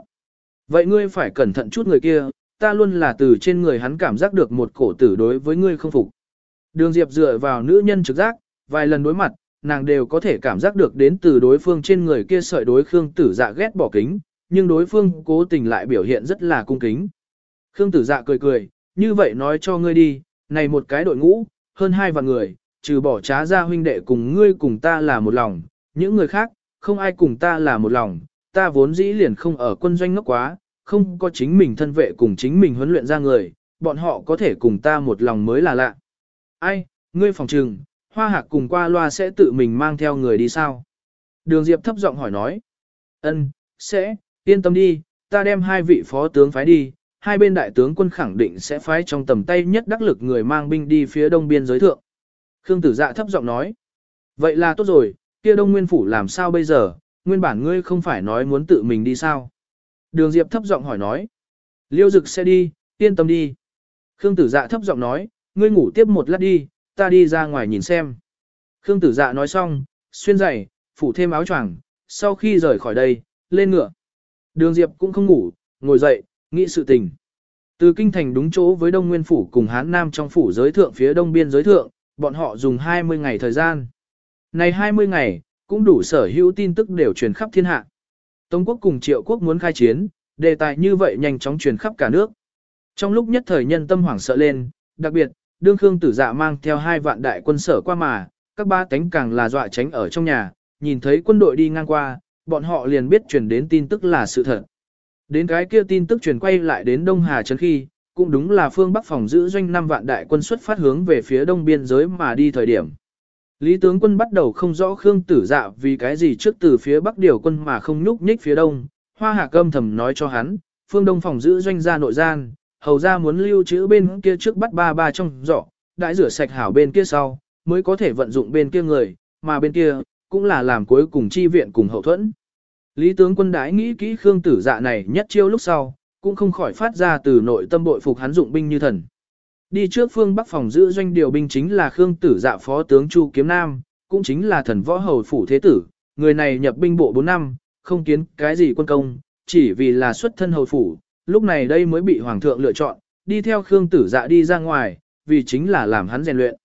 [SPEAKER 1] Vậy ngươi phải cẩn thận chút người kia, ta luôn là từ trên người hắn cảm giác được một cổ tử đối với ngươi không phục. Đường Diệp dựa vào nữ nhân trực giác, vài lần đối mặt, nàng đều có thể cảm giác được đến từ đối phương trên người kia sợi đối Khương Tử Dạ ghét bỏ kính, nhưng đối phương cố tình lại biểu hiện rất là cung kính. Khương Tử Dạ cười cười, như vậy nói cho ngươi đi, này một cái đội ngũ, hơn hai vạn người, trừ bỏ trá ra huynh đệ cùng ngươi cùng ta là một lòng, những người khác, không ai cùng ta là một lòng, ta vốn dĩ liền không ở quân doanh ngốc quá, không có chính mình thân vệ cùng chính mình huấn luyện ra người, bọn họ có thể cùng ta một lòng mới là lạ. Ai, ngươi phòng trừng, hoa hạc cùng qua loa sẽ tự mình mang theo người đi sao? Đường Diệp thấp giọng hỏi nói. Ân, sẽ, yên tâm đi, ta đem hai vị phó tướng phái đi, hai bên đại tướng quân khẳng định sẽ phái trong tầm tay nhất đắc lực người mang binh đi phía đông biên giới thượng. Khương tử dạ thấp giọng nói. Vậy là tốt rồi, kia đông nguyên phủ làm sao bây giờ, nguyên bản ngươi không phải nói muốn tự mình đi sao? Đường Diệp thấp giọng hỏi nói. Liêu dực sẽ đi, yên tâm đi. Khương tử dạ thấp giọng nói, ngươi ngủ tiếp một lát đi, ta đi ra ngoài nhìn xem. Khương tử dạ nói xong, xuyên giày, phủ thêm áo choàng, sau khi rời khỏi đây, lên ngựa. Đường Diệp cũng không ngủ, ngồi dậy, nghĩ sự tình. Từ kinh thành đúng chỗ với Đông Nguyên phủ cùng Hán Nam trong phủ giới thượng phía đông biên giới thượng, bọn họ dùng 20 ngày thời gian. Này 20 ngày, cũng đủ sở hữu tin tức đều truyền khắp thiên hạ. Tống quốc cùng triệu quốc muốn khai chiến, đề tài như vậy nhanh chóng truyền khắp cả nước. Trong lúc nhất thời nhân tâm hoảng sợ lên, đặc biệt, đương Khương Tử Dạ mang theo hai vạn đại quân sở qua mà, các ba tánh càng là dọa tránh ở trong nhà, nhìn thấy quân đội đi ngang qua, bọn họ liền biết truyền đến tin tức là sự thật. Đến cái kia tin tức truyền quay lại đến Đông Hà Trấn khi, cũng đúng là phương Bắc phòng giữ doanh 5 vạn đại quân xuất phát hướng về phía đông biên giới mà đi thời điểm. Lý tướng quân bắt đầu không rõ Khương Tử Dạ vì cái gì trước từ phía Bắc điều quân mà không nhúc nhích phía đông, Hoa Hạ Câm thầm nói cho hắn, phương đông phòng giữ doanh gia nội gian, hầu ra muốn lưu trữ bên kia trước bắt ba ba trong giỏ, đãi rửa sạch hảo bên kia sau, mới có thể vận dụng bên kia người, mà bên kia, cũng là làm cuối cùng chi viện cùng hậu thuẫn. Lý tướng quân đãi nghĩ kỹ Khương Tử Dạ này nhất chiêu lúc sau, cũng không khỏi phát ra từ nội tâm bội phục hắn dụng binh như thần. Đi trước phương Bắc phòng giữ doanh điều binh chính là Khương Tử Dạ phó tướng Chu Kiếm Nam, cũng chính là thần võ hầu phủ thế tử, người này nhập binh bộ 4 năm, không kiến cái gì quân công, chỉ vì là xuất thân hầu phủ, lúc này đây mới bị hoàng thượng lựa chọn, đi theo Khương Tử Dạ đi ra ngoài, vì chính là làm hắn rèn luyện.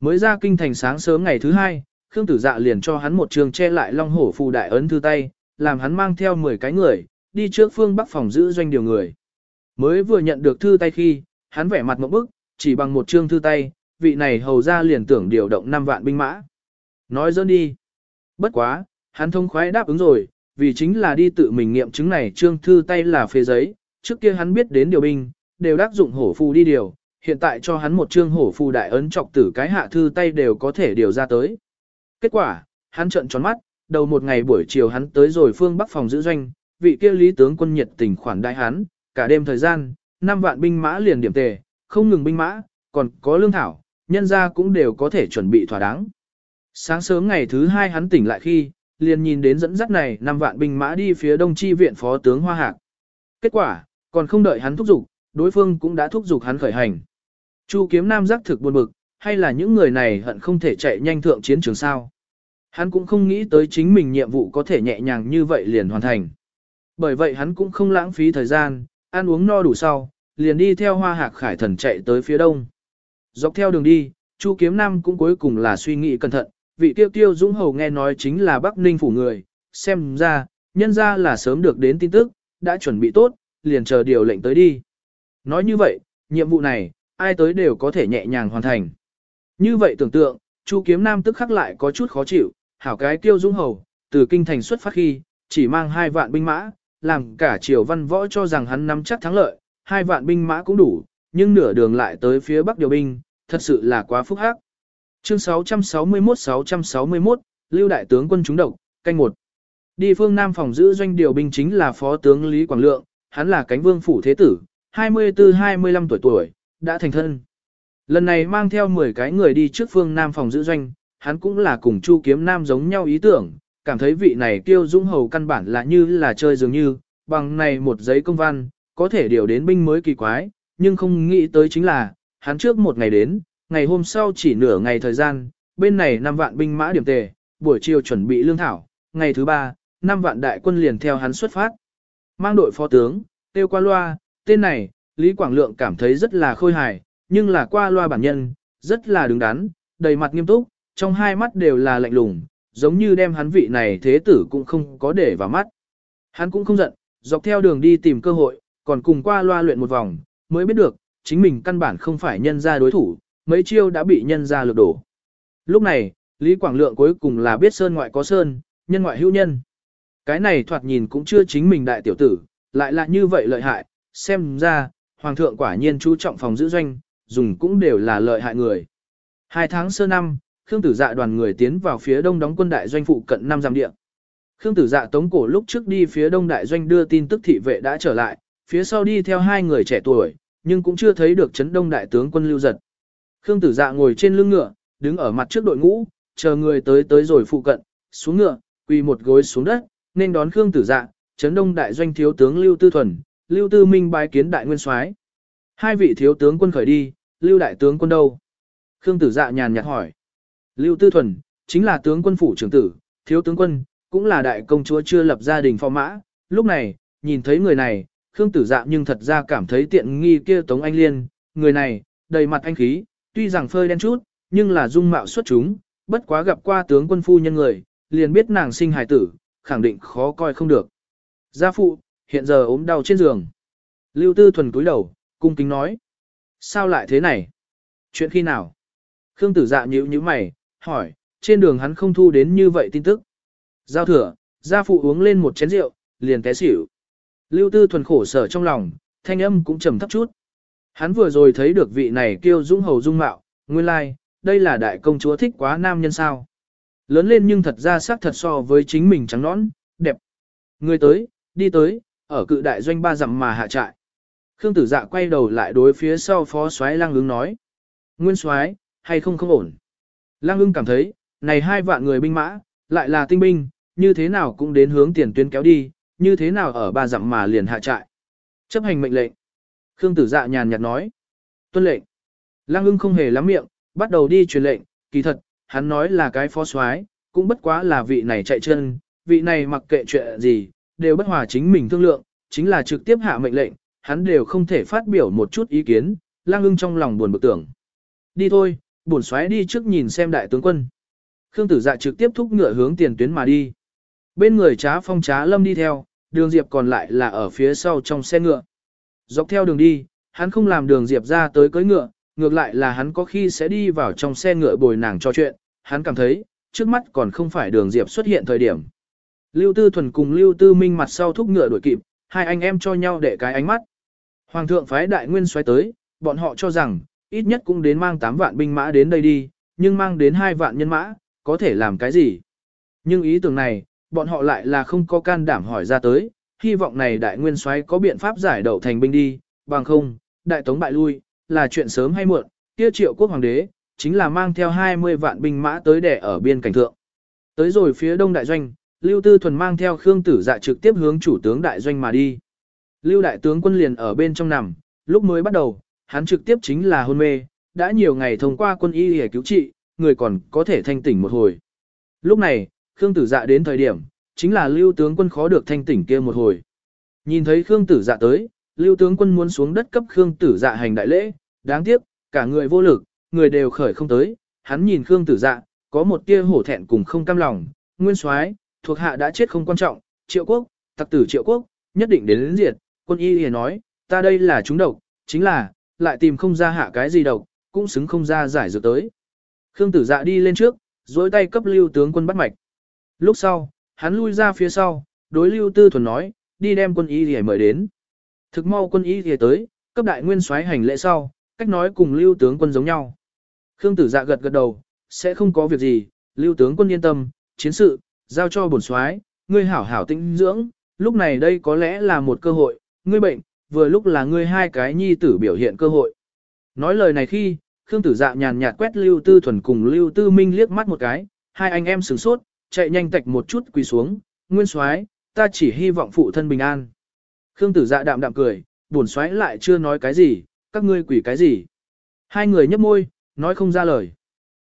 [SPEAKER 1] Mới ra kinh thành sáng sớm ngày thứ hai, Khương Tử Dạ liền cho hắn một trường che lại long hổ phù đại ấn thư tay, làm hắn mang theo 10 cái người, đi trước phương bắc phòng giữ doanh điều người. Mới vừa nhận được thư tay khi, hắn vẻ mặt một bức, chỉ bằng một chương thư tay, vị này hầu ra liền tưởng điều động 5 vạn binh mã. Nói dơn đi. Bất quá, hắn thông khoái đáp ứng rồi, vì chính là đi tự mình nghiệm chứng này trương thư tay là phê giấy, trước kia hắn biết đến điều binh, đều đắc dụng hổ phù đi điều, hiện tại cho hắn một trương hổ phù đại ấn trọc tử cái hạ thư tay đều có thể điều ra tới. Kết quả, hắn trợn tròn mắt, đầu một ngày buổi chiều hắn tới rồi phương bắc phòng giữ doanh, vị kia lý tướng quân nhiệt tình khoản đại hắn, cả đêm thời gian, năm vạn binh mã liền điểm tề, không ngừng binh mã, còn có lương thảo, nhân ra cũng đều có thể chuẩn bị thỏa đáng. Sáng sớm ngày thứ hai hắn tỉnh lại khi, liền nhìn đến dẫn dắt này năm vạn binh mã đi phía đông chi viện phó tướng Hoa Hạc. Kết quả, còn không đợi hắn thúc giục, đối phương cũng đã thúc giục hắn khởi hành. Chu kiếm nam giác thực buồn bực, hay là những người này hận không thể chạy nhanh thượng chiến trường sao. Hắn cũng không nghĩ tới chính mình nhiệm vụ có thể nhẹ nhàng như vậy liền hoàn thành. Bởi vậy hắn cũng không lãng phí thời gian, ăn uống no đủ sau, liền đi theo hoa hạc khải thần chạy tới phía đông. Dọc theo đường đi, Chu Kiếm Nam cũng cuối cùng là suy nghĩ cẩn thận, vị tiêu tiêu dũng hầu nghe nói chính là Bắc Ninh phủ người, xem ra, nhân ra là sớm được đến tin tức, đã chuẩn bị tốt, liền chờ điều lệnh tới đi. Nói như vậy, nhiệm vụ này, ai tới đều có thể nhẹ nhàng hoàn thành. Như vậy tưởng tượng, Chu Kiếm Nam tức khắc lại có chút khó chịu, hảo cái tiêu dũng hầu, từ kinh thành xuất phát khi, chỉ mang hai vạn binh mã, làm cả triều văn võ cho rằng hắn nắm chắc thắng lợi, hai vạn binh mã cũng đủ, nhưng nửa đường lại tới phía bắc điều binh, thật sự là quá phúc hắc. Chương 661-661, Lưu Đại tướng quân trúng độc, canh một. Đi phương Nam phòng giữ doanh điều binh chính là Phó tướng Lý Quảng Lượng, hắn là cánh vương phủ thế tử, 24-25 tuổi tuổi, đã thành thân. Lần này mang theo 10 cái người đi trước phương Nam phòng giữ doanh, hắn cũng là cùng Chu Kiếm Nam giống nhau ý tưởng, cảm thấy vị này Tiêu Dung hầu căn bản là như là chơi dường như, bằng này một giấy công văn, có thể điều đến binh mới kỳ quái, nhưng không nghĩ tới chính là, hắn trước một ngày đến, ngày hôm sau chỉ nửa ngày thời gian, bên này 5 vạn binh mã điểm tề, buổi chiều chuẩn bị lương thảo, ngày thứ ba, 5 vạn đại quân liền theo hắn xuất phát. Mang đội phó tướng, tiêu qua loa, tên này, Lý Quảng Lượng cảm thấy rất là khôi hài, nhưng là qua loa bản nhân, rất là đứng đắn, đầy mặt nghiêm túc, trong hai mắt đều là lạnh lùng, giống như đem hắn vị này thế tử cũng không có để vào mắt. Hắn cũng không giận, dọc theo đường đi tìm cơ hội, còn cùng qua loa luyện một vòng, mới biết được, chính mình căn bản không phải nhân ra đối thủ, mấy chiêu đã bị nhân ra lược đổ. Lúc này, Lý Quảng Lượng cuối cùng là biết sơn ngoại có sơn, nhân ngoại hữu nhân. Cái này thoạt nhìn cũng chưa chính mình đại tiểu tử, lại là như vậy lợi hại, xem ra, Hoàng thượng quả nhiên chú trọng phòng giữ doanh, dùng cũng đều là lợi hại người. Hai tháng sơ năm, Khương Tử Dạ đoàn người tiến vào phía đông đóng quân đại doanh phụ cận năm giam địa. Khương Tử Dạ tống cổ lúc trước đi phía đông đại doanh đưa tin tức thị vệ đã trở lại, phía sau đi theo hai người trẻ tuổi, nhưng cũng chưa thấy được chấn đông đại tướng quân lưu giật. Khương Tử Dạ ngồi trên lưng ngựa, đứng ở mặt trước đội ngũ, chờ người tới tới rồi phụ cận, xuống ngựa, quỳ một gối xuống đất, nên đón Khương Tử Dạ, chấn đông đại doanh thiếu tướng Lưu Tư Thuần, Lưu Tư Minh bái kiến đại nguyên soái. Hai vị thiếu tướng quân khởi đi, Lưu đại tướng quân đâu? Khương Tử Dạ nhàn nhạt hỏi. Lưu Tư Thuần, chính là tướng quân phủ trưởng tử, thiếu tướng quân, cũng là đại công chúa chưa lập gia đình phò mã. Lúc này, nhìn thấy người này, Khương Tử Dạ nhưng thật ra cảm thấy tiện nghi kia Tống Anh Liên, người này, đầy mặt anh khí, tuy rằng phơi đen chút, nhưng là dung mạo xuất chúng, bất quá gặp qua tướng quân phu nhân người, liền biết nàng sinh hài tử, khẳng định khó coi không được. Gia phụ, hiện giờ ốm đau trên giường. Lưu Tư Thuần cúi đầu, cung kính nói. Sao lại thế này? Chuyện khi nào? Khương Tử Dạ nhíu nhíu mày, hỏi, trên đường hắn không thu đến như vậy tin tức. Giao thừa, gia phụ uống lên một chén rượu, liền té xỉu. Lưu Tư thuần khổ sở trong lòng, thanh âm cũng trầm thấp chút. Hắn vừa rồi thấy được vị này kêu dũng hầu dung mạo, nguyên lai, like, đây là đại công chúa thích quá nam nhân sao. Lớn lên nhưng thật ra sắc thật so với chính mình trắng nõn, đẹp. Người tới, đi tới, ở cự đại doanh ba dặm mà hạ trại. Khương tử dạ quay đầu lại đối phía sau phó soái lang ứng nói. Nguyên soái hay không không ổn. Lang ưng cảm thấy, này hai vạn người binh mã, lại là tinh binh, như thế nào cũng đến hướng tiền tuyến kéo đi, như thế nào ở ba dặm mà liền hạ trại. Chấp hành mệnh lệnh. Khương tử dạ nhàn nhạt nói. Tuân lệnh. Lang ưng không hề lắm miệng, bắt đầu đi truyền lệnh, kỳ thật, hắn nói là cái phó soái, cũng bất quá là vị này chạy chân, vị này mặc kệ chuyện gì, đều bất hòa chính mình thương lượng, chính là trực tiếp hạ mệnh lệnh, hắn đều không thể phát biểu một chút ý kiến, lang ưng trong lòng buồn bực tưởng. Đi thôi, bổn xoáy đi trước nhìn xem đại tướng quân. Khương tử dạ trực tiếp thúc ngựa hướng tiền tuyến mà đi. Bên người trá phong trá lâm đi theo, đường diệp còn lại là ở phía sau trong xe ngựa. Dọc theo đường đi, hắn không làm đường diệp ra tới cưỡi ngựa, ngược lại là hắn có khi sẽ đi vào trong xe ngựa bồi nàng cho chuyện, hắn cảm thấy, trước mắt còn không phải đường diệp xuất hiện thời điểm. Lưu Tư Thuần cùng Lưu Tư Minh mặt sau thúc ngựa đuổi kịp, hai anh em cho nhau để cái ánh mắt. Hoàng thượng phái đại nguyên xoay tới, bọn họ cho rằng, ít nhất cũng đến mang 8 vạn binh mã đến đây đi, nhưng mang đến 2 vạn nhân mã, có thể làm cái gì? Nhưng ý tưởng này, bọn họ lại là không có can đảm hỏi ra tới, hy vọng này đại nguyên soái có biện pháp giải đậu thành binh đi, bằng không, đại tống bại lui, là chuyện sớm hay muộn, kia triệu quốc hoàng đế, chính là mang theo 20 vạn binh mã tới để ở biên cảnh thượng. Tới rồi phía đông đại doanh, Lưu Tư Thuần mang theo Khương Tử Dạ trực tiếp hướng chủ tướng đại doanh mà đi. Lưu đại tướng quân liền ở bên trong nằm, lúc mới bắt đầu, hắn trực tiếp chính là hôn mê, đã nhiều ngày thông qua quân y để cứu trị, người còn có thể thanh tỉnh một hồi. Lúc này, Khương Tử Dạ đến thời điểm, chính là Lưu tướng quân khó được thanh tỉnh kia một hồi. Nhìn thấy Khương Tử Dạ tới, Lưu tướng quân muốn xuống đất cấp Khương Tử Dạ hành đại lễ, đáng tiếc, cả người vô lực, người đều khởi không tới, hắn nhìn Khương Tử Dạ, có một tia hổ thẹn cùng không cam lòng, nguyên soái, thuộc hạ đã chết không quan trọng, Triệu Quốc, tặc tử Triệu Quốc, nhất định đến đến diệt, quân y liền nói, ta đây là chúng độc, chính là, lại tìm không ra hạ cái gì độc, cũng xứng không ra giải dược tới. Khương Tử Dạ đi lên trước, dối tay cấp Lưu tướng quân bắt mạch. Lúc sau, hắn lui ra phía sau, đối Lưu Tư Thuần nói, đi đem quân y thì mời đến. Thực mau quân y thì tới, cấp đại nguyên soái hành lễ sau, cách nói cùng lưu tướng quân giống nhau. Khương tử dạ gật gật đầu, sẽ không có việc gì, lưu tướng quân yên tâm, chiến sự, giao cho bổn soái, ngươi hảo hảo tĩnh dưỡng, lúc này đây có lẽ là một cơ hội, ngươi bệnh, vừa lúc là ngươi hai cái nhi tử biểu hiện cơ hội. Nói lời này khi, Khương tử dạ nhàn nhạt quét lưu tư thuần cùng lưu tư minh liếc mắt một cái, hai anh em sửng sốt, chạy nhanh tạch một chút quỳ xuống, nguyên soái, ta chỉ hy vọng phụ thân bình an. Khương tử dạ đạm đạm cười, buồn xoáy lại chưa nói cái gì, các ngươi quỷ cái gì. Hai người nhấp môi, nói không ra lời.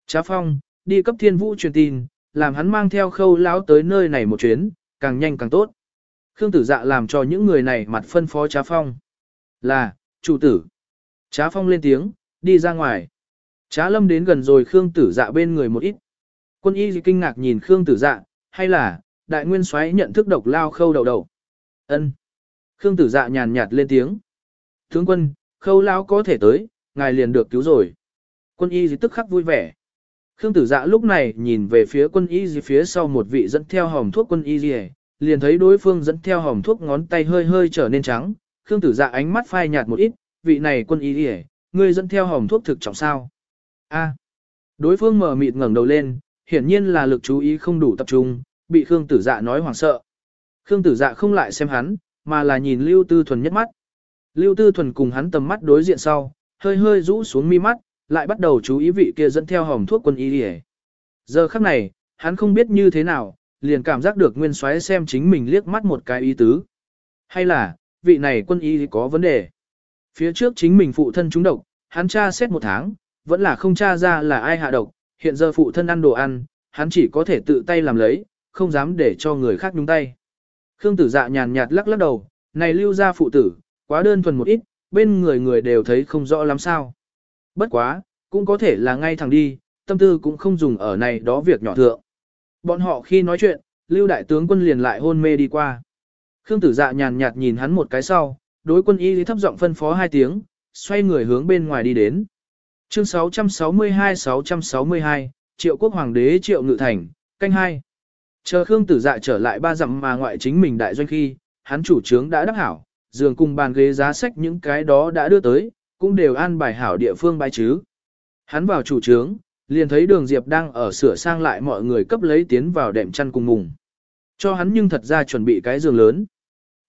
[SPEAKER 1] Trá phong, đi cấp thiên vũ truyền tin, làm hắn mang theo khâu lão tới nơi này một chuyến, càng nhanh càng tốt. Khương tử dạ làm cho những người này mặt phân phó trá phong. Là, chủ tử. Trá phong lên tiếng, đi ra ngoài. Trá lâm đến gần rồi Khương tử dạ bên người một ít. Quân y kinh ngạc nhìn Khương tử dạ, hay là, đại nguyên soái nhận thức độc lao khâu đầu đầu. ân Khương tử dạ nhàn nhạt lên tiếng. Tướng quân, khâu lão có thể tới, ngài liền được cứu rồi. Quân y gì tức khắc vui vẻ. Khương tử dạ lúc này nhìn về phía quân y gì phía sau một vị dẫn theo hòm thuốc quân y gì, liền thấy đối phương dẫn theo hòm thuốc ngón tay hơi hơi trở nên trắng. Khương tử dạ ánh mắt phai nhạt một ít, vị này quân y gì, ngươi dẫn theo hòm thuốc thực trọng sao. A. Đối phương mở mịt ngẩng đầu lên, hiển nhiên là lực chú ý không đủ tập trung, bị Khương tử dạ nói hoảng sợ. Khương tử dạ không lại xem hắn, mà là nhìn Lưu Tư Thuần nhất mắt. Lưu Tư Thuần cùng hắn tầm mắt đối diện sau, hơi hơi rũ xuống mi mắt, lại bắt đầu chú ý vị kia dẫn theo hòm thuốc quân y đi Giờ khắc này, hắn không biết như thế nào, liền cảm giác được nguyên soái xem chính mình liếc mắt một cái ý tứ. Hay là, vị này quân y có vấn đề. Phía trước chính mình phụ thân trúng độc, hắn tra xét một tháng, vẫn là không tra ra là ai hạ độc, hiện giờ phụ thân ăn đồ ăn, hắn chỉ có thể tự tay làm lấy, không dám để cho người khác nhúng tay. Khương tử dạ nhàn nhạt lắc lắc đầu, này lưu ra phụ tử, quá đơn thuần một ít, bên người người đều thấy không rõ lắm sao. Bất quá, cũng có thể là ngay thẳng đi, tâm tư cũng không dùng ở này đó việc nhỏ thượng. Bọn họ khi nói chuyện, lưu đại tướng quân liền lại hôn mê đi qua. Khương tử dạ nhàn nhạt nhìn hắn một cái sau, đối quân y thấp giọng phân phó hai tiếng, xoay người hướng bên ngoài đi đến. Chương 662-662, Triệu Quốc Hoàng đế Triệu Ngự Thành, canh hai. Chờ Khương Tử Dạ trở lại ba dặm mà ngoại chính mình đại doanh khi, hắn chủ trướng đã đắc hảo, giường cùng bàn ghế giá sách những cái đó đã đưa tới, cũng đều an bài hảo địa phương bài chứ. Hắn vào chủ trướng, liền thấy đường Diệp đang ở sửa sang lại mọi người cấp lấy tiến vào đệm chăn cùng mùng. Cho hắn nhưng thật ra chuẩn bị cái giường lớn.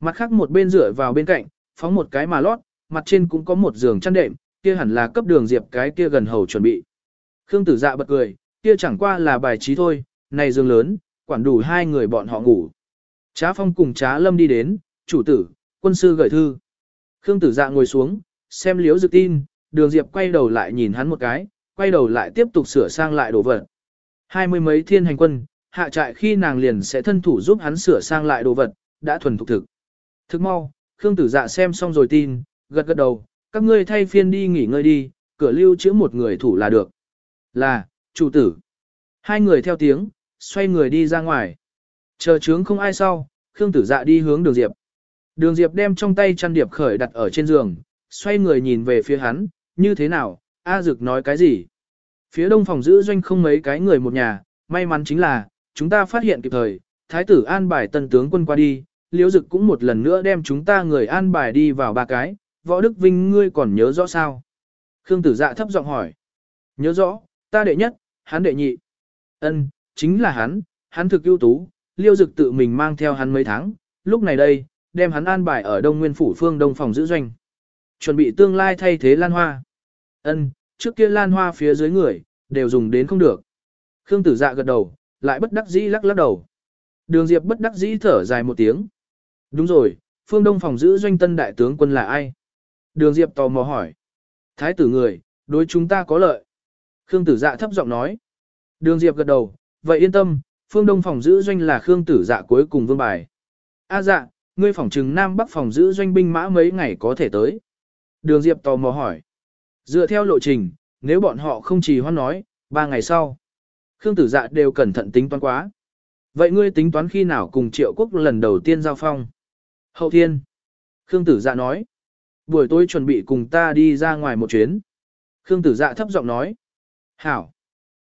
[SPEAKER 1] Mặt khác một bên dựa vào bên cạnh, phóng một cái mà lót, mặt trên cũng có một giường chăn đệm, kia hẳn là cấp đường Diệp cái kia gần hầu chuẩn bị. Khương tử dạ bật cười, kia chẳng qua là bài trí thôi, này giường lớn, quản đủ hai người bọn họ ngủ. Trá phong cùng trá lâm đi đến, chủ tử, quân sư gửi thư. Khương tử dạ ngồi xuống, xem liếu dự tin, đường diệp quay đầu lại nhìn hắn một cái, quay đầu lại tiếp tục sửa sang lại đồ vật. Hai mươi mấy thiên hành quân, hạ trại khi nàng liền sẽ thân thủ giúp hắn sửa sang lại đồ vật, đã thuần thục thực. Thức mau, Khương tử dạ xem xong rồi tin, gật gật đầu, các ngươi thay phiên đi nghỉ ngơi đi, cửa lưu chữa một người thủ là được. Là, chủ tử. Hai người theo tiếng, xoay người đi ra ngoài. Chờ trướng không ai sau, Khương Tử Dạ đi hướng Đường Diệp. Đường Diệp đem trong tay chăn điệp khởi đặt ở trên giường, xoay người nhìn về phía hắn, như thế nào, A Dực nói cái gì? Phía đông phòng giữ doanh không mấy cái người một nhà, may mắn chính là, chúng ta phát hiện kịp thời, Thái tử an bài tân tướng quân qua đi, Liễu Dực cũng một lần nữa đem chúng ta người an bài đi vào ba cái, võ đức vinh ngươi còn nhớ rõ sao? Khương Tử Dạ thấp giọng hỏi. Nhớ rõ, ta đệ nhất, hắn đệ nhị. Ân, chính là hắn, hắn thực ưu tú, Liêu Dực tự mình mang theo hắn mấy tháng, lúc này đây, đem hắn an bài ở Đông Nguyên phủ phương Đông phòng giữ doanh. Chuẩn bị tương lai thay thế Lan Hoa. Ân, trước kia Lan Hoa phía dưới người, đều dùng đến không được. Khương Tử Dạ gật đầu, lại bất đắc dĩ lắc lắc đầu. Đường Diệp bất đắc dĩ thở dài một tiếng. Đúng rồi, phương Đông phòng giữ doanh tân đại tướng quân là ai? Đường Diệp tò mò hỏi. Thái tử người, đối chúng ta có lợi. Khương Tử Dạ thấp giọng nói. Đường Diệp gật đầu, vậy yên tâm, phương Đông phòng giữ doanh là Khương Tử Dạ cuối cùng vương bài. A dạ, ngươi phòng trừng Nam Bắc phòng giữ doanh binh mã mấy ngày có thể tới. Đường Diệp tò mò hỏi. Dựa theo lộ trình, nếu bọn họ không trì hoan nói, ba ngày sau. Khương Tử Dạ đều cẩn thận tính toán quá. Vậy ngươi tính toán khi nào cùng triệu quốc lần đầu tiên giao phong? Hậu thiên. Khương Tử Dạ nói. Buổi tối chuẩn bị cùng ta đi ra ngoài một chuyến. Khương Tử Dạ thấp giọng nói. Hảo.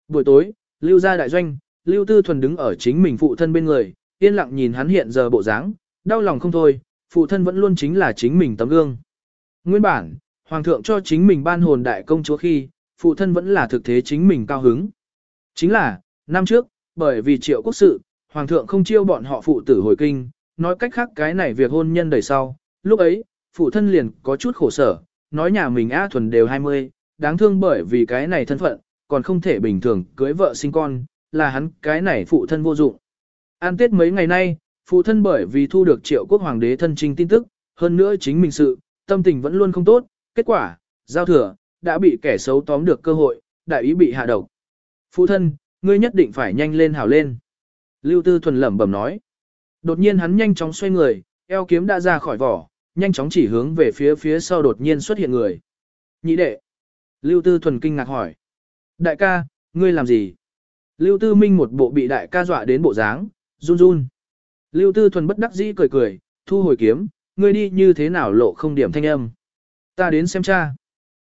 [SPEAKER 1] Buổi tối, Lưu gia đại doanh, Lưu Tư Thuần đứng ở chính mình phụ thân bên người, yên lặng nhìn hắn hiện giờ bộ dáng, đau lòng không thôi, phụ thân vẫn luôn chính là chính mình tấm gương. Nguyên bản, Hoàng thượng cho chính mình ban hồn đại công chúa khi, phụ thân vẫn là thực thế chính mình cao hứng. Chính là, năm trước, bởi vì triệu quốc sự, Hoàng thượng không chiêu bọn họ phụ tử hồi kinh, nói cách khác cái này việc hôn nhân đời sau, lúc ấy, phụ thân liền có chút khổ sở, nói nhà mình A thuần đều 20, đáng thương bởi vì cái này thân phận, còn không thể bình thường cưới vợ sinh con, là hắn cái này phụ thân vô dụng. An tết mấy ngày nay, phụ thân bởi vì thu được triệu quốc hoàng đế thân trinh tin tức, hơn nữa chính mình sự, tâm tình vẫn luôn không tốt, kết quả, giao thừa, đã bị kẻ xấu tóm được cơ hội, đại ý bị hạ độc. Phụ thân, ngươi nhất định phải nhanh lên hảo lên. Lưu Tư thuần lẩm bẩm nói. Đột nhiên hắn nhanh chóng xoay người, eo kiếm đã ra khỏi vỏ, nhanh chóng chỉ hướng về phía phía sau đột nhiên xuất hiện người. Nhị đệ. Lưu Tư thuần kinh ngạc hỏi. Đại ca, ngươi làm gì? Lưu Tư Minh một bộ bị đại ca dọa đến bộ dáng, run run. Lưu Tư thuần bất đắc dĩ cười cười, thu hồi kiếm, ngươi đi như thế nào lộ không điểm thanh âm. Ta đến xem cha.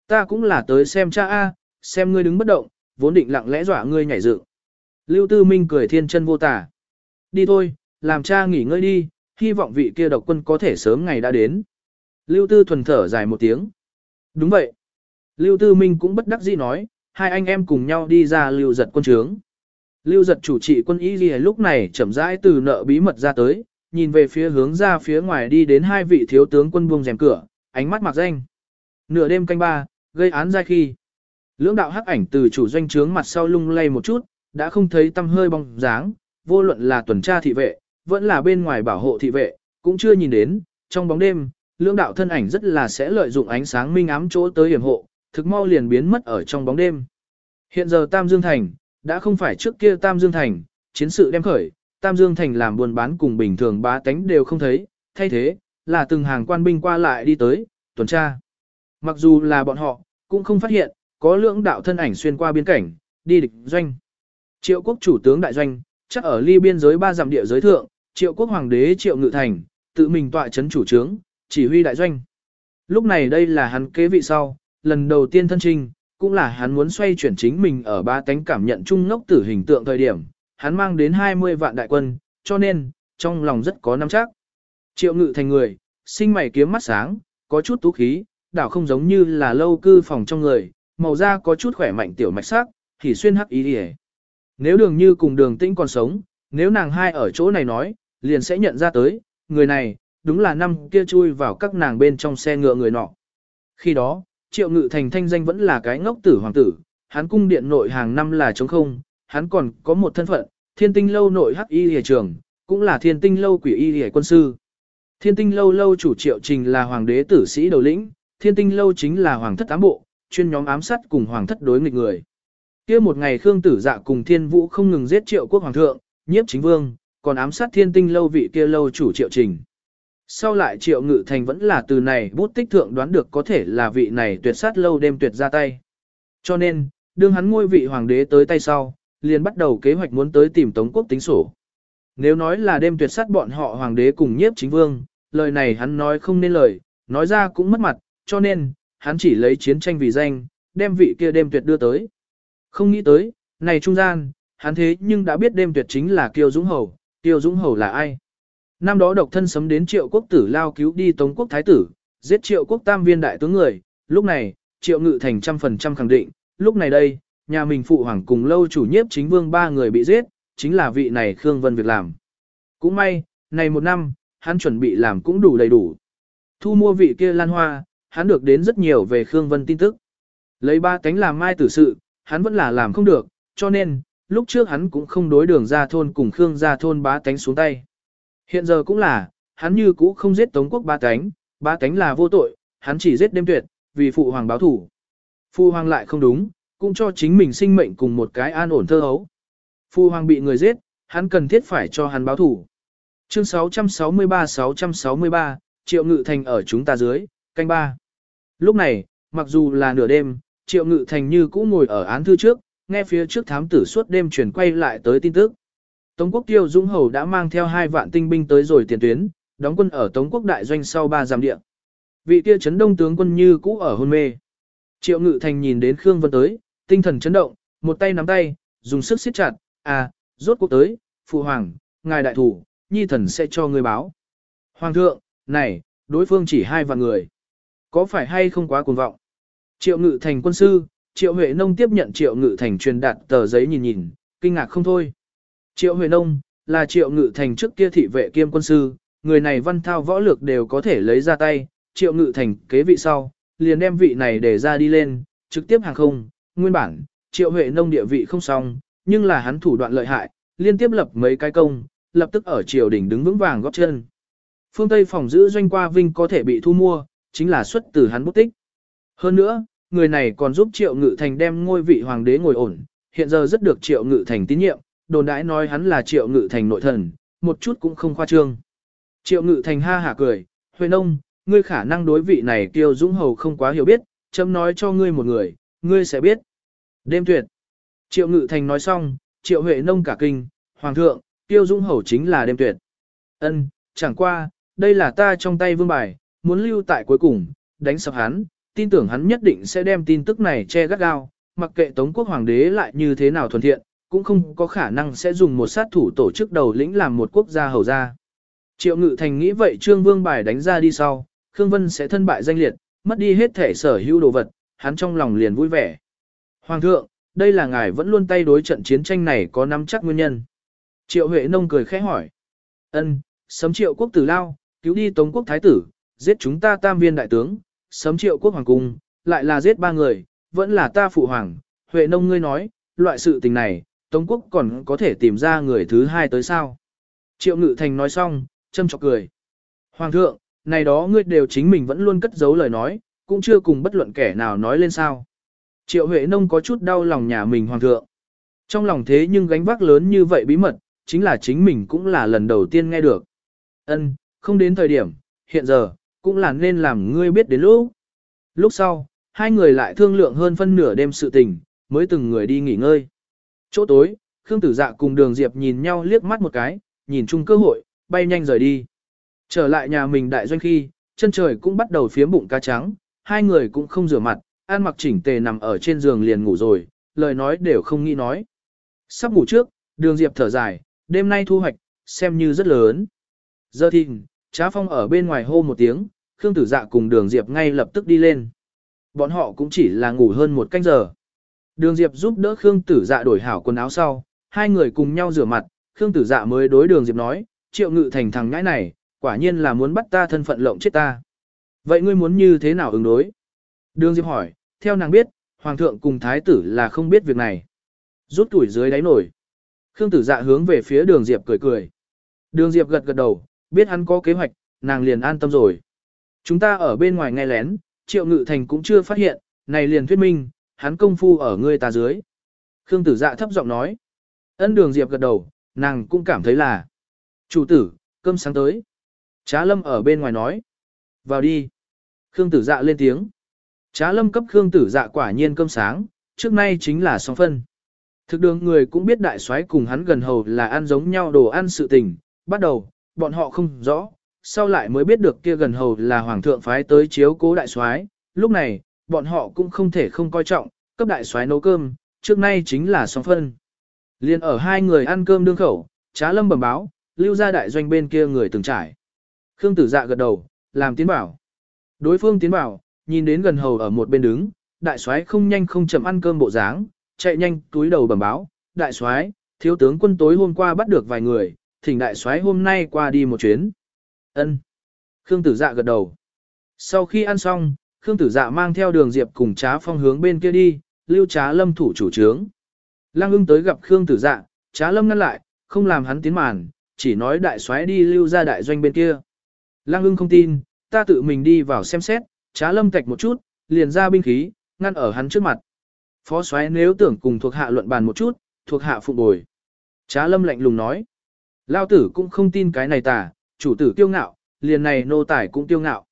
[SPEAKER 1] Ta cũng là tới xem cha A, xem ngươi đứng bất động, vốn định lặng lẽ dọa ngươi nhảy dựng. Lưu Tư Minh cười thiên chân vô tả. Đi thôi, làm cha nghỉ ngơi đi, hy vọng vị kia độc quân có thể sớm ngày đã đến. Lưu Tư thuần thở dài một tiếng. Đúng vậy. Lưu Tư Minh cũng bất đắc dĩ nói, hai anh em cùng nhau đi ra lưu giật quân trướng. Lưu giật chủ trị quân y gì lúc này chậm rãi từ nợ bí mật ra tới, nhìn về phía hướng ra phía ngoài đi đến hai vị thiếu tướng quân buông rèm cửa, ánh mắt mặc danh. Nửa đêm canh ba, gây án ra khi. Lưỡng đạo hắc ảnh từ chủ doanh trướng mặt sau lung lay một chút, đã không thấy tâm hơi bóng dáng, vô luận là tuần tra thị vệ, vẫn là bên ngoài bảo hộ thị vệ, cũng chưa nhìn đến, trong bóng đêm, lưỡng đạo thân ảnh rất là sẽ lợi dụng ánh sáng minh ám chỗ tới hiểm hộ, thực mau liền biến mất ở trong bóng đêm. Hiện giờ Tam Dương Thành, đã không phải trước kia Tam Dương Thành, chiến sự đem khởi, Tam Dương Thành làm buôn bán cùng bình thường bá tánh đều không thấy, thay thế, là từng hàng quan binh qua lại đi tới, tuần tra. Mặc dù là bọn họ, cũng không phát hiện, có lưỡng đạo thân ảnh xuyên qua biên cảnh, đi địch doanh. Triệu quốc chủ tướng đại doanh, chắc ở ly biên giới ba dặm địa giới thượng, triệu quốc hoàng đế triệu ngự thành, tự mình tọa chấn chủ trướng, chỉ huy đại doanh. Lúc này đây là hắn kế vị sau, lần đầu tiên thân trinh, cũng là hắn muốn xoay chuyển chính mình ở ba tánh cảm nhận chung ngốc tử hình tượng thời điểm, hắn mang đến 20 vạn đại quân, cho nên, trong lòng rất có nắm chắc. Triệu ngự thành người, sinh mày kiếm mắt sáng, có chút tú khí, đảo không giống như là lâu cư phòng trong người, màu da có chút khỏe mạnh tiểu mạch sắc, thì xuyên hắc ý đi Nếu đường như cùng đường tĩnh còn sống, nếu nàng hai ở chỗ này nói, liền sẽ nhận ra tới, người này, đúng là năm kia chui vào các nàng bên trong xe ngựa người nọ. Khi đó, triệu ngự thành thanh danh vẫn là cái ngốc tử hoàng tử, hắn cung điện nội hàng năm là trống không, hắn còn có một thân phận, thiên tinh lâu nội hắc y hề trường, cũng là thiên tinh lâu quỷ y hề quân sư. Thiên tinh lâu lâu chủ triệu trình là hoàng đế tử sĩ đầu lĩnh, thiên tinh lâu chính là hoàng thất ám bộ, chuyên nhóm ám sát cùng hoàng thất đối nghịch người. kia một ngày Khương tử dạ cùng thiên vũ không ngừng giết triệu quốc hoàng thượng, nhiếp chính vương, còn ám sát thiên tinh lâu vị kia lâu chủ triệu trình. Sau lại triệu ngự thành vẫn là từ này bút tích thượng đoán được có thể là vị này tuyệt sát lâu đêm tuyệt ra tay. Cho nên, đương hắn ngôi vị hoàng đế tới tay sau, liền bắt đầu kế hoạch muốn tới tìm Tống quốc tính sổ. Nếu nói là đêm tuyệt sát bọn họ hoàng đế cùng nhiếp chính vương, lời này hắn nói không nên lời, nói ra cũng mất mặt, cho nên, hắn chỉ lấy chiến tranh vì danh, đem vị kia đêm tuyệt đưa tới. Không nghĩ tới, này trung gian, hắn thế nhưng đã biết đêm tuyệt chính là Kiều Dũng Hầu, Kiều Dũng Hầu là ai? Năm đó độc thân sấm đến triệu quốc tử lao cứu đi Tống quốc thái tử, giết triệu quốc tam viên đại tướng người, lúc này, triệu ngự thành trăm phần trăm khẳng định, lúc này đây, nhà mình phụ hoàng cùng lâu chủ nhiếp chính vương ba người bị giết, chính là vị này Khương Vân việc làm. Cũng may, này một năm, hắn chuẩn bị làm cũng đủ đầy đủ. Thu mua vị kia lan hoa, hắn được đến rất nhiều về Khương Vân tin tức. Lấy ba cánh làm mai tử sự, hắn vẫn là làm không được, cho nên, lúc trước hắn cũng không đối đường ra thôn cùng Khương ra thôn bá cánh xuống tay. Hiện giờ cũng là, hắn như cũ không giết Tống quốc ba cánh, ba cánh là vô tội, hắn chỉ giết đêm tuyệt, vì phụ hoàng báo thủ. Phụ hoàng lại không đúng, cũng cho chính mình sinh mệnh cùng một cái an ổn thơ hấu. Phụ hoàng bị người giết, hắn cần thiết phải cho hắn báo thủ. Chương 663-663, Triệu Ngự Thành ở chúng ta dưới, canh ba. Lúc này, mặc dù là nửa đêm, Triệu Ngự Thành như cũ ngồi ở án thư trước, nghe phía trước thám tử suốt đêm chuyển quay lại tới tin tức. Tống quốc tiêu Dũng Hầu đã mang theo hai vạn tinh binh tới rồi tiền tuyến, đóng quân ở Tống quốc đại doanh sau ba giam địa. Vị kia chấn đông tướng quân như cũ ở hôn mê. Triệu Ngự Thành nhìn đến Khương Vân tới, tinh thần chấn động, một tay nắm tay, dùng sức siết chặt, à, rốt cuộc tới, phụ hoàng, ngài đại thủ, nhi thần sẽ cho người báo. Hoàng thượng, này, đối phương chỉ hai vạn người. Có phải hay không quá cuồng vọng? Triệu Ngự Thành quân sư, Triệu Huệ Nông tiếp nhận Triệu Ngự Thành truyền đạt tờ giấy nhìn nhìn, kinh ngạc không thôi. Triệu Huệ Nông, là Triệu Ngự Thành trước kia thị vệ kiêm quân sư, người này văn thao võ lược đều có thể lấy ra tay, Triệu Ngự Thành kế vị sau, liền đem vị này để ra đi lên, trực tiếp hàng không, nguyên bản, Triệu Huệ Nông địa vị không xong, nhưng là hắn thủ đoạn lợi hại, liên tiếp lập mấy cái công, lập tức ở triều đỉnh đứng vững vàng góp chân. Phương Tây phòng giữ doanh qua vinh có thể bị thu mua, chính là xuất từ hắn bút tích. Hơn nữa, người này còn giúp Triệu Ngự Thành đem ngôi vị hoàng đế ngồi ổn, hiện giờ rất được Triệu Ngự Thành tín nhiệm, đồn đãi nói hắn là Triệu Ngự Thành nội thần, một chút cũng không khoa trương. Triệu Ngự Thành ha hả cười, Huệ Nông, ngươi khả năng đối vị này tiêu Dũng Hầu không quá hiểu biết, chấm nói cho ngươi một người, ngươi sẽ biết. Đêm tuyệt. Triệu Ngự Thành nói xong, Triệu Huệ Nông cả kinh, Hoàng thượng, tiêu Dũng Hầu chính là đêm tuyệt. Ân, chẳng qua, đây là ta trong tay vương bài, muốn lưu tại cuối cùng, đánh sập hắn, tin tưởng hắn nhất định sẽ đem tin tức này che gắt gao, mặc kệ Tống quốc hoàng đế lại như thế nào thuần thiện, cũng không có khả năng sẽ dùng một sát thủ tổ chức đầu lĩnh làm một quốc gia hầu gia. Triệu Ngự Thành nghĩ vậy Trương Vương bài đánh ra đi sau, Khương Vân sẽ thân bại danh liệt, mất đi hết thể sở hữu đồ vật, hắn trong lòng liền vui vẻ. Hoàng thượng, đây là ngài vẫn luôn tay đối trận chiến tranh này có nắm chắc nguyên nhân. Triệu Huệ Nông cười khẽ hỏi. Ân, sấm triệu quốc tử lao, cứu đi Tống quốc thái tử, giết chúng ta tam viên đại tướng, sấm triệu quốc hoàng cung, lại là giết ba người, vẫn là ta phụ hoàng. Huệ Nông ngươi nói, loại sự tình này, Tống quốc còn có thể tìm ra người thứ hai tới sao. Triệu Ngự Thành nói xong, châm chọc cười. Hoàng thượng, này đó ngươi đều chính mình vẫn luôn cất giấu lời nói, cũng chưa cùng bất luận kẻ nào nói lên sao. Triệu Huệ Nông có chút đau lòng nhà mình hoàng thượng. Trong lòng thế nhưng gánh vác lớn như vậy bí mật, chính là chính mình cũng là lần đầu tiên nghe được. Ân, không đến thời điểm, hiện giờ, cũng là nên làm ngươi biết đến lúc. Lúc sau, hai người lại thương lượng hơn phân nửa đêm sự tình, mới từng người đi nghỉ ngơi. Chỗ tối, Khương Tử Dạ cùng Đường Diệp nhìn nhau liếc mắt một cái, nhìn chung cơ hội, bay nhanh rời đi. Trở lại nhà mình đại doanh khi, chân trời cũng bắt đầu phiếm bụng cá trắng, hai người cũng không rửa mặt, ăn mặc chỉnh tề nằm ở trên giường liền ngủ rồi, lời nói đều không nghĩ nói. Sắp ngủ trước, đường diệp thở dài, đêm nay thu hoạch, xem như rất lớn. Giờ thì, trá phong ở bên ngoài hô một tiếng, Khương Tử Dạ cùng đường diệp ngay lập tức đi lên. Bọn họ cũng chỉ là ngủ hơn một canh giờ. Đường diệp giúp đỡ Khương Tử Dạ đổi hảo quần áo sau, hai người cùng nhau rửa mặt, Khương Tử Dạ mới đối đường diệp nói, triệu ngự thành thằng ngãi này, quả nhiên là muốn bắt ta thân phận lộng chết ta. Vậy ngươi muốn như thế nào ứng đối? Đường Diệp hỏi, theo nàng biết, Hoàng thượng cùng Thái tử là không biết việc này. Rút tuổi dưới đáy nổi. Khương tử dạ hướng về phía đường Diệp cười cười. Đường Diệp gật gật đầu, biết hắn có kế hoạch, nàng liền an tâm rồi. Chúng ta ở bên ngoài nghe lén, triệu ngự thành cũng chưa phát hiện, này liền thuyết minh, hắn công phu ở ngươi ta dưới. Khương tử dạ thấp giọng nói. Ân đường Diệp gật đầu, nàng cũng cảm thấy là. Chủ tử, cơm sáng tới. Trá lâm ở bên ngoài nói. Vào đi. Khương tử dạ lên tiếng. Trá lâm cấp Khương tử dạ quả nhiên cơm sáng, trước nay chính là song phân. Thực đường người cũng biết đại soái cùng hắn gần hầu là ăn giống nhau đồ ăn sự tình, bắt đầu, bọn họ không rõ, sau lại mới biết được kia gần hầu là hoàng thượng phái tới chiếu cố đại soái, lúc này, bọn họ cũng không thể không coi trọng, cấp đại soái nấu cơm, trước nay chính là song phân. Liên ở hai người ăn cơm đương khẩu, trá lâm bẩm báo, lưu ra đại doanh bên kia người từng trải. Khương tử dạ gật đầu, làm tiến bảo. Đối phương tiến bảo, nhìn đến gần hầu ở một bên đứng, đại soái không nhanh không chậm ăn cơm bộ dáng, chạy nhanh túi đầu bẩm báo, đại soái, thiếu tướng quân tối hôm qua bắt được vài người, thỉnh đại soái hôm nay qua đi một chuyến. Ân. Khương tử dạ gật đầu. Sau khi ăn xong, Khương tử dạ mang theo đường diệp cùng trá phong hướng bên kia đi, lưu trá lâm thủ chủ trướng. Lăng ưng tới gặp Khương tử dạ, trá lâm ngăn lại, không làm hắn tiến màn, chỉ nói đại soái đi lưu ra đại doanh bên kia. Lăng ưng không tin, ta tự mình đi vào xem xét, trá lâm tạch một chút, liền ra binh khí, ngăn ở hắn trước mặt. Phó soái nếu tưởng cùng thuộc hạ luận bàn một chút, thuộc hạ phụ bồi. Trá lâm lạnh lùng nói. Lao tử cũng không tin cái này tà, chủ tử kiêu ngạo, liền này nô tài cũng kiêu ngạo.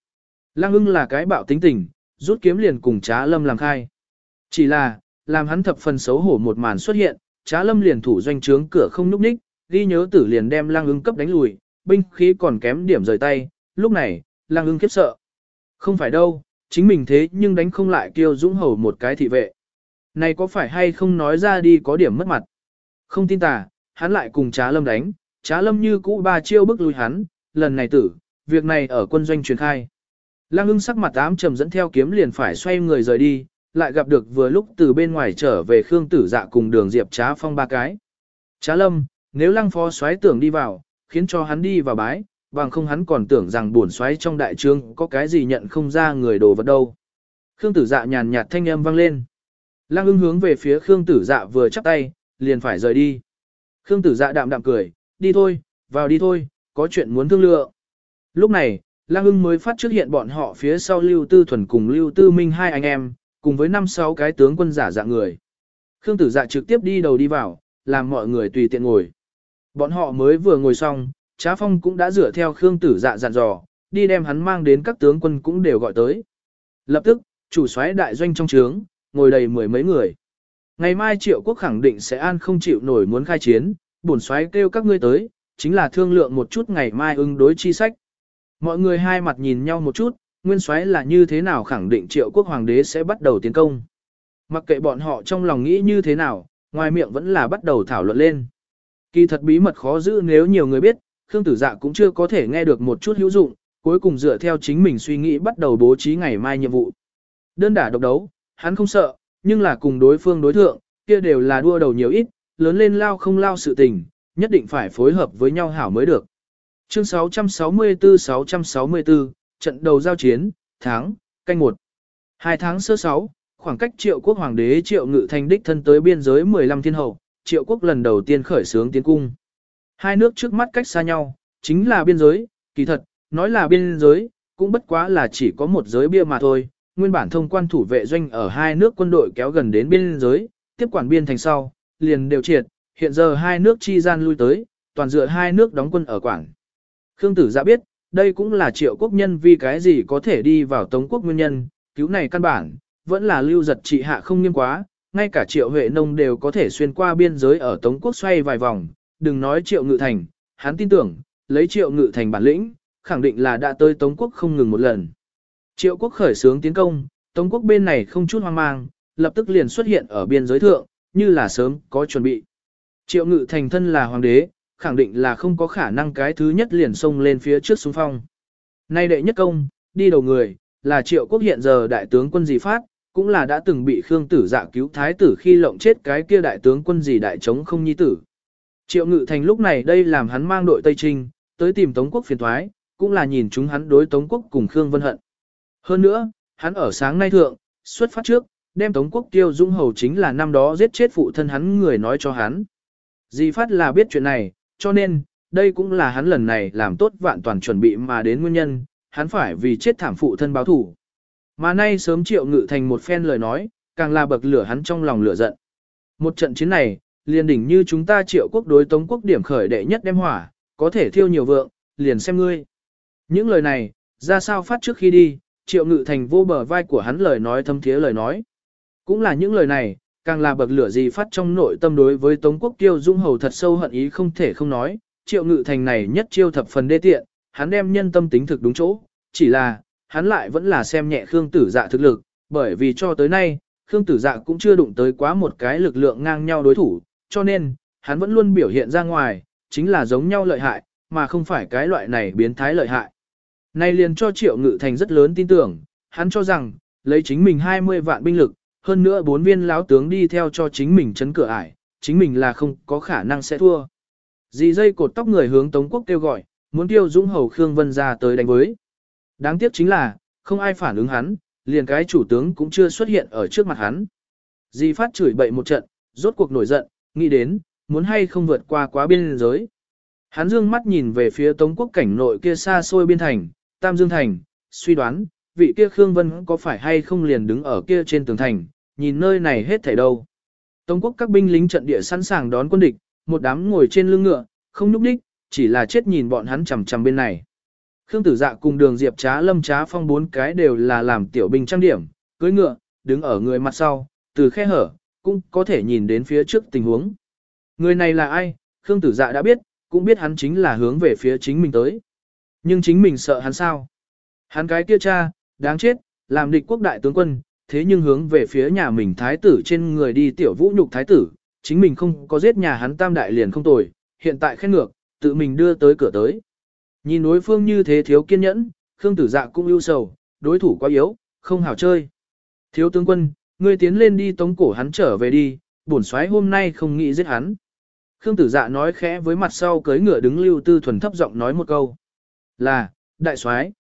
[SPEAKER 1] Lăng ưng là cái bạo tính tình, rút kiếm liền cùng trá lâm làm khai. Chỉ là, làm hắn thập phần xấu hổ một màn xuất hiện, trá lâm liền thủ doanh trướng cửa không núp ních, ghi nhớ tử liền đem lăng ưng cấp đánh lùi, binh khí còn kém điểm rời tay, lúc này, lăng ưng khiếp sợ. Không phải đâu, chính mình thế nhưng đánh không lại kêu dũng hầu một cái thị vệ. Này có phải hay không nói ra đi có điểm mất mặt. Không tin tà, hắn lại cùng trá lâm đánh, trá lâm như cũ ba chiêu bức lùi hắn, lần này tử, việc này ở quân doanh truyền khai. Lăng ưng sắc mặt ám trầm dẫn theo kiếm liền phải xoay người rời đi, lại gặp được vừa lúc từ bên ngoài trở về Khương Tử Dạ cùng đường Diệp Trá Phong ba cái. Trá Lâm, nếu lăng phó xoáy tưởng đi vào, khiến cho hắn đi vào bái, bằng không hắn còn tưởng rằng buồn xoáy trong đại trương có cái gì nhận không ra người đồ vật đâu. Khương Tử Dạ nhàn nhạt thanh âm vang lên. Lăng ưng hướng về phía Khương Tử Dạ vừa chắp tay, liền phải rời đi. Khương Tử Dạ đạm đạm cười, đi thôi, vào đi thôi, có chuyện muốn thương lượng. Lúc này, Lăng ưng mới phát trước hiện bọn họ phía sau Lưu Tư Thuần cùng Lưu Tư Minh hai anh em, cùng với năm sáu cái tướng quân giả dạng người. Khương Tử Dạ trực tiếp đi đầu đi vào, làm mọi người tùy tiện ngồi. Bọn họ mới vừa ngồi xong, Trá Phong cũng đã rửa theo Khương Tử Dạ dặn dò, đi đem hắn mang đến các tướng quân cũng đều gọi tới. Lập tức, chủ soái đại doanh trong trướng, ngồi đầy mười mấy người. Ngày mai Triệu Quốc khẳng định sẽ an không chịu nổi muốn khai chiến, bổn soái kêu các ngươi tới, chính là thương lượng một chút ngày mai ứng đối chi sách. Mọi người hai mặt nhìn nhau một chút, nguyên soái là như thế nào khẳng định triệu quốc hoàng đế sẽ bắt đầu tiến công. Mặc kệ bọn họ trong lòng nghĩ như thế nào, ngoài miệng vẫn là bắt đầu thảo luận lên. Kỳ thật bí mật khó giữ nếu nhiều người biết, Khương Tử Dạ cũng chưa có thể nghe được một chút hữu dụng, cuối cùng dựa theo chính mình suy nghĩ bắt đầu bố trí ngày mai nhiệm vụ. Đơn đả độc đấu, hắn không sợ, nhưng là cùng đối phương đối thượng, kia đều là đua đầu nhiều ít, lớn lên lao không lao sự tình, nhất định phải phối hợp với nhau hảo mới được. Chương 664-664, trận đầu giao chiến, tháng, canh 1. Hai tháng sơ sáu, khoảng cách triệu quốc hoàng đế triệu ngự thành đích thân tới biên giới 15 thiên hậu, triệu quốc lần đầu tiên khởi xướng tiến cung. Hai nước trước mắt cách xa nhau, chính là biên giới, kỳ thật, nói là biên giới, cũng bất quá là chỉ có một giới bia mà thôi. Nguyên bản thông quan thủ vệ doanh ở hai nước quân đội kéo gần đến biên giới, tiếp quản biên thành sau, liền đều triệt, hiện giờ hai nước chi gian lui tới, toàn dựa hai nước đóng quân ở quảng. Khương Tử Dạ biết, đây cũng là triệu quốc nhân vì cái gì có thể đi vào Tống quốc nguyên nhân, cứu này căn bản, vẫn là lưu giật trị hạ không nghiêm quá, ngay cả triệu huệ nông đều có thể xuyên qua biên giới ở Tống quốc xoay vài vòng, đừng nói triệu ngự thành, hắn tin tưởng, lấy triệu ngự thành bản lĩnh, khẳng định là đã tới Tống quốc không ngừng một lần. Triệu quốc khởi xướng tiến công, Tống quốc bên này không chút hoang mang, lập tức liền xuất hiện ở biên giới thượng, như là sớm có chuẩn bị. Triệu ngự thành thân là hoàng đế, khẳng định là không có khả năng cái thứ nhất liền xông lên phía trước xuống phong. Nay đệ nhất công, đi đầu người, là triệu quốc hiện giờ đại tướng quân gì phát, cũng là đã từng bị Khương tử dạ cứu thái tử khi lộng chết cái kia đại tướng quân gì đại chống không nhi tử. Triệu ngự thành lúc này đây làm hắn mang đội Tây Trinh, tới tìm Tống quốc phiền thoái, cũng là nhìn chúng hắn đối Tống quốc cùng Khương Vân Hận. Hơn nữa, hắn ở sáng nay thượng, xuất phát trước, đem Tống quốc tiêu dung hầu chính là năm đó giết chết phụ thân hắn người nói cho hắn. Di phát là biết chuyện này, cho nên, đây cũng là hắn lần này làm tốt vạn toàn chuẩn bị mà đến nguyên nhân, hắn phải vì chết thảm phụ thân báo thủ. Mà nay sớm triệu ngự thành một phen lời nói, càng là bậc lửa hắn trong lòng lửa giận. Một trận chiến này, liền đỉnh như chúng ta triệu quốc đối tống quốc điểm khởi đệ nhất đem hỏa, có thể thiêu nhiều vượng, liền xem ngươi. Những lời này, ra sao phát trước khi đi, triệu ngự thành vô bờ vai của hắn lời nói thâm thiế lời nói. Cũng là những lời này, càng là bậc lửa gì phát trong nội tâm đối với Tống Quốc Tiêu Dung Hầu thật sâu hận ý không thể không nói, triệu ngự thành này nhất chiêu thập phần đê tiện, hắn đem nhân tâm tính thực đúng chỗ, chỉ là, hắn lại vẫn là xem nhẹ Khương Tử Dạ thực lực, bởi vì cho tới nay, Khương Tử Dạ cũng chưa đụng tới quá một cái lực lượng ngang nhau đối thủ, cho nên, hắn vẫn luôn biểu hiện ra ngoài, chính là giống nhau lợi hại, mà không phải cái loại này biến thái lợi hại. nay liền cho Triệu Ngự Thành rất lớn tin tưởng, hắn cho rằng, lấy chính mình 20 vạn binh lực, hơn nữa bốn viên lão tướng đi theo cho chính mình chấn cửa ải, chính mình là không có khả năng sẽ thua. Dì dây cột tóc người hướng Tống Quốc kêu gọi, muốn tiêu dũng hầu Khương Vân ra tới đánh với. Đáng tiếc chính là, không ai phản ứng hắn, liền cái chủ tướng cũng chưa xuất hiện ở trước mặt hắn. Dì phát chửi bậy một trận, rốt cuộc nổi giận, nghĩ đến, muốn hay không vượt qua quá biên giới. Hắn dương mắt nhìn về phía Tống Quốc cảnh nội kia xa xôi biên thành, Tam Dương Thành, suy đoán, vị kia Khương Vân có phải hay không liền đứng ở kia trên tường thành, nhìn nơi này hết thảy đâu. Tống quốc các binh lính trận địa sẵn sàng đón quân địch, một đám ngồi trên lưng ngựa, không nhúc đích, chỉ là chết nhìn bọn hắn chằm chằm bên này. Khương Tử Dạ cùng Đường Diệp Trá Lâm Trá Phong bốn cái đều là làm tiểu binh trang điểm, cưỡi ngựa, đứng ở người mặt sau, từ khe hở, cũng có thể nhìn đến phía trước tình huống. Người này là ai, Khương Tử Dạ đã biết, cũng biết hắn chính là hướng về phía chính mình tới. Nhưng chính mình sợ hắn sao? Hắn cái kia cha, đáng chết, làm địch quốc đại tướng quân, thế nhưng hướng về phía nhà mình thái tử trên người đi tiểu vũ nhục thái tử, chính mình không có giết nhà hắn tam đại liền không tồi, hiện tại khen ngược, tự mình đưa tới cửa tới. Nhìn đối phương như thế thiếu kiên nhẫn, Khương tử dạ cũng ưu sầu, đối thủ quá yếu, không hảo chơi. Thiếu tướng quân, ngươi tiến lên đi tống cổ hắn trở về đi, bổn soái hôm nay không nghĩ giết hắn. Khương tử dạ nói khẽ với mặt sau cưới ngựa đứng lưu tư thuần thấp giọng nói một câu. Là, đại soái.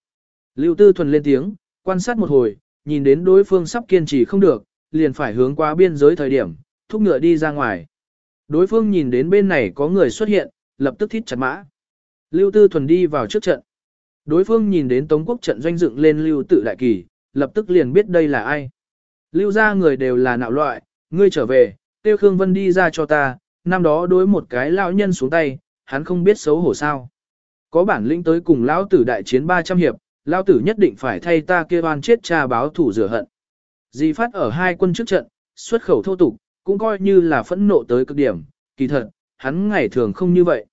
[SPEAKER 1] Lưu tư thuần lên tiếng, quan sát một hồi, nhìn đến đối phương sắp kiên trì không được, liền phải hướng qua biên giới thời điểm, thúc ngựa đi ra ngoài. Đối phương nhìn đến bên này có người xuất hiện, lập tức thít chặt mã. Lưu Tư Thuần đi vào trước trận. Đối phương nhìn đến Tống quốc trận doanh dựng lên Lưu Tự Đại Kỳ, lập tức liền biết đây là ai. Lưu ra người đều là nạo loại, ngươi trở về, tiêu Khương Vân đi ra cho ta, năm đó đối một cái lão nhân xuống tay, hắn không biết xấu hổ sao. Có bản lĩnh tới cùng lão tử đại chiến 300 hiệp, lao tử nhất định phải thay ta kia oan chết cha báo thủ rửa hận. Di phát ở hai quân trước trận, xuất khẩu thô tục, cũng coi như là phẫn nộ tới cực điểm, kỳ thật, hắn ngày thường không như vậy.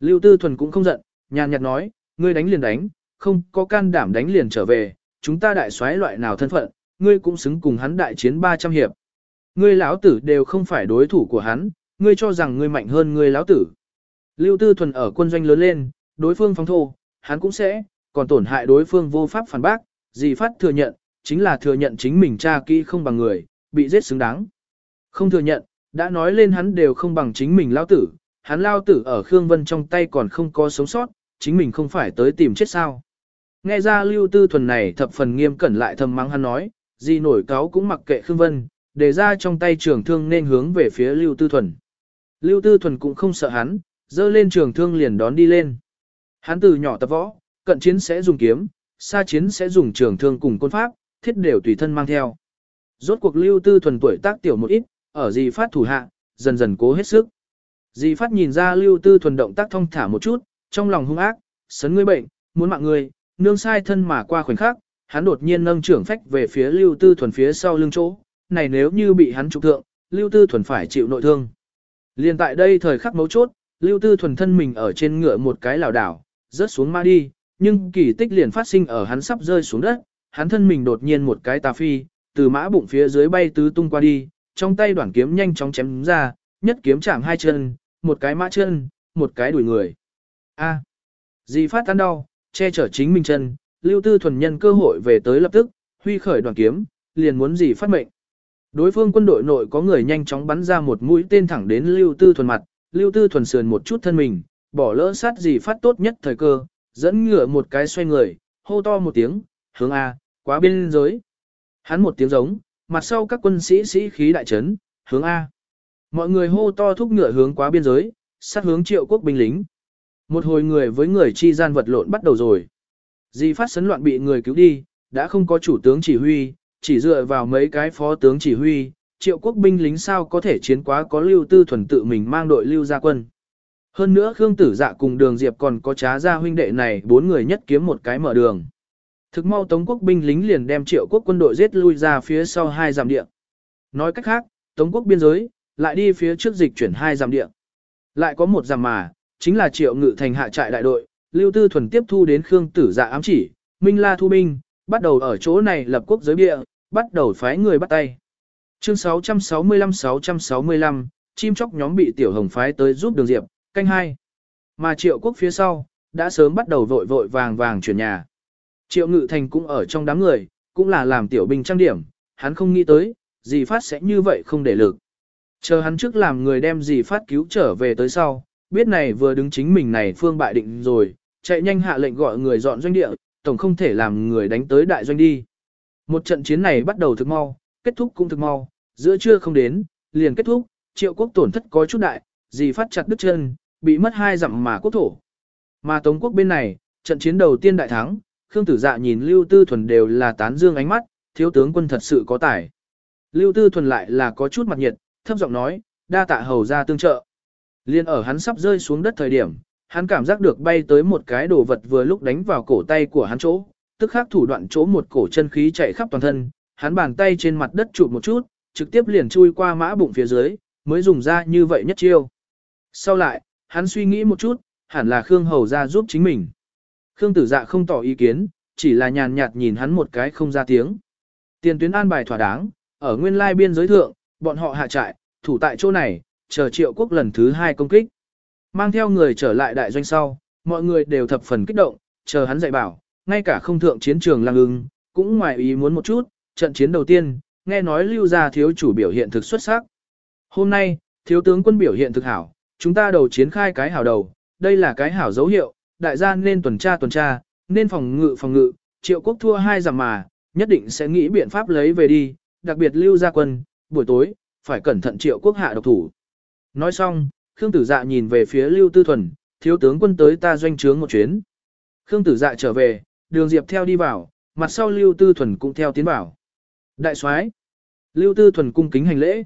[SPEAKER 1] Lưu Tư Thuần cũng không giận, nhàn nhạt nói, ngươi đánh liền đánh, không có can đảm đánh liền trở về, chúng ta đại soái loại nào thân phận, ngươi cũng xứng cùng hắn đại chiến 300 hiệp. Ngươi lão tử đều không phải đối thủ của hắn, ngươi cho rằng ngươi mạnh hơn ngươi lão tử. Lưu Tư Thuần ở quân doanh lớn lên, đối phương phóng thô, hắn cũng sẽ, còn tổn hại đối phương vô pháp phản bác, gì phát thừa nhận, chính là thừa nhận chính mình cha kỹ không bằng người, bị giết xứng đáng. Không thừa nhận, đã nói lên hắn đều không bằng chính mình lao tử, hắn lao tử ở Khương Vân trong tay còn không có sống sót, chính mình không phải tới tìm chết sao. Nghe ra lưu tư thuần này thập phần nghiêm cẩn lại thầm mắng hắn nói, gì nổi cáo cũng mặc kệ Khương Vân, để ra trong tay trường thương nên hướng về phía lưu tư thuần. Lưu tư thuần cũng không sợ hắn, dơ lên trường thương liền đón đi lên. Hắn từ nhỏ tập võ, cận chiến sẽ dùng kiếm, xa chiến sẽ dùng trường thương cùng côn pháp, thiết đều tùy thân mang theo. Rốt cuộc lưu tư thuần tuổi tác tiểu một ít, ở gì phát thủ hạ, dần dần cố hết sức. Dì phát nhìn ra lưu tư thuần động tác thông thả một chút, trong lòng hung ác, sấn ngươi bệnh, muốn mạng ngươi, nương sai thân mà qua khoảnh khắc, hắn đột nhiên nâng trưởng phách về phía lưu tư thuần phía sau lưng chỗ, này nếu như bị hắn trục thượng, lưu tư thuần phải chịu nội thương. Liên tại đây thời khắc mấu chốt, lưu tư thuần thân mình ở trên ngựa một cái lảo đảo, rớt xuống ma đi, nhưng kỳ tích liền phát sinh ở hắn sắp rơi xuống đất, hắn thân mình đột nhiên một cái tà phi, từ mã bụng phía dưới bay tứ tung qua đi, trong tay đoạn kiếm nhanh chóng chém ra, nhất kiếm chạm hai chân, một cái mã chân, một cái đuổi người. A. À. Dì phát tan đau, che chở chính mình chân, Lưu Tư thuần nhân cơ hội về tới lập tức, huy khởi đoàn kiếm, liền muốn dì phát mệnh. Đối phương quân đội nội có người nhanh chóng bắn ra một mũi tên thẳng đến Lưu Tư thuần mặt, Lưu Tư thuần sườn một chút thân mình, bỏ lỡ sát dì phát tốt nhất thời cơ, dẫn ngựa một cái xoay người, hô to một tiếng, hướng A, quá biên giới. Hắn một tiếng giống, mặt sau các quân sĩ sĩ khí đại trấn, hướng A. Mọi người hô to thúc ngựa hướng quá biên giới, sát hướng triệu quốc binh lính. Một hồi người với người chi gian vật lộn bắt đầu rồi. Di phát sấn loạn bị người cứu đi, đã không có chủ tướng chỉ huy, chỉ dựa vào mấy cái phó tướng chỉ huy, triệu quốc binh lính sao có thể chiến quá có lưu tư thuần tự mình mang đội lưu ra quân. Hơn nữa Khương Tử Dạ cùng Đường Diệp còn có trá gia huynh đệ này bốn người nhất kiếm một cái mở đường. Thực mau Tống quốc binh lính liền đem triệu quốc quân đội giết lui ra phía sau hai dặm địa. Nói cách khác, Tống quốc biên giới, lại đi phía trước dịch chuyển hai dặm địa. Lại có một dặm mà, chính là triệu ngự thành hạ trại đại đội, Lưu Tư Thuần tiếp thu đến Khương Tử Dạ ám chỉ, Minh La thu binh, bắt đầu ở chỗ này lập quốc giới địa, bắt đầu phái người bắt tay. Chương 665-665, chim chóc nhóm bị Tiểu Hồng phái tới giúp Đường Diệp, canh hai. Mà Triệu Quốc phía sau, đã sớm bắt đầu vội vội vàng vàng chuyển nhà. Triệu Ngự Thành cũng ở trong đám người, cũng là làm tiểu binh trang điểm, hắn không nghĩ tới, gì phát sẽ như vậy không để lực. Chờ hắn trước làm người đem gì phát cứu trở về tới sau, biết này vừa đứng chính mình này phương bại định rồi, chạy nhanh hạ lệnh gọi người dọn doanh địa, tổng không thể làm người đánh tới đại doanh đi. Một trận chiến này bắt đầu thực mau, kết thúc cũng thực mau, giữa trưa không đến, liền kết thúc, triệu quốc tổn thất có chút đại, gì phát chặt đứt chân, bị mất hai dặm mà quốc thổ. Mà Tống quốc bên này, trận chiến đầu tiên đại thắng, Khương Tử Dạ nhìn Lưu Tư Thuần đều là tán dương ánh mắt, thiếu tướng quân thật sự có tài. Lưu Tư Thuần lại là có chút mặt nhiệt, thấp giọng nói, đa tạ hầu ra tương trợ. Liên ở hắn sắp rơi xuống đất thời điểm, hắn cảm giác được bay tới một cái đồ vật vừa lúc đánh vào cổ tay của hắn chỗ, tức khắc thủ đoạn chỗ một cổ chân khí chạy khắp toàn thân, hắn bàn tay trên mặt đất chụp một chút, trực tiếp liền chui qua mã bụng phía dưới, mới dùng ra như vậy nhất chiêu. Sau lại, hắn suy nghĩ một chút, hẳn là Khương Hầu ra giúp chính mình. Khương Tử Dạ không tỏ ý kiến, chỉ là nhàn nhạt nhìn hắn một cái không ra tiếng. Tiền tuyến an bài thỏa đáng, ở nguyên lai biên giới thượng, bọn họ hạ trại, thủ tại chỗ này, chờ triệu quốc lần thứ hai công kích. Mang theo người trở lại đại doanh sau, mọi người đều thập phần kích động, chờ hắn dạy bảo, ngay cả không thượng chiến trường lang ưng, cũng ngoài ý muốn một chút, trận chiến đầu tiên, nghe nói lưu gia thiếu chủ biểu hiện thực xuất sắc. Hôm nay, thiếu tướng quân biểu hiện thực hảo, chúng ta đầu chiến khai cái hảo đầu, đây là cái hảo dấu hiệu, đại gia nên tuần tra tuần tra, nên phòng ngự phòng ngự, triệu quốc thua hai giảm mà, nhất định sẽ nghĩ biện pháp lấy về đi, đặc biệt lưu gia quân, buổi tối, phải cẩn thận triệu quốc hạ độc thủ. Nói xong, Khương Tử Dạ nhìn về phía Lưu Tư Thuần, thiếu tướng quân tới ta doanh trướng một chuyến. Khương Tử Dạ trở về, đường Diệp theo đi vào, mặt sau Lưu Tư Thuần cũng theo tiến vào. Đại soái, Lưu Tư Thuần cung kính hành lễ.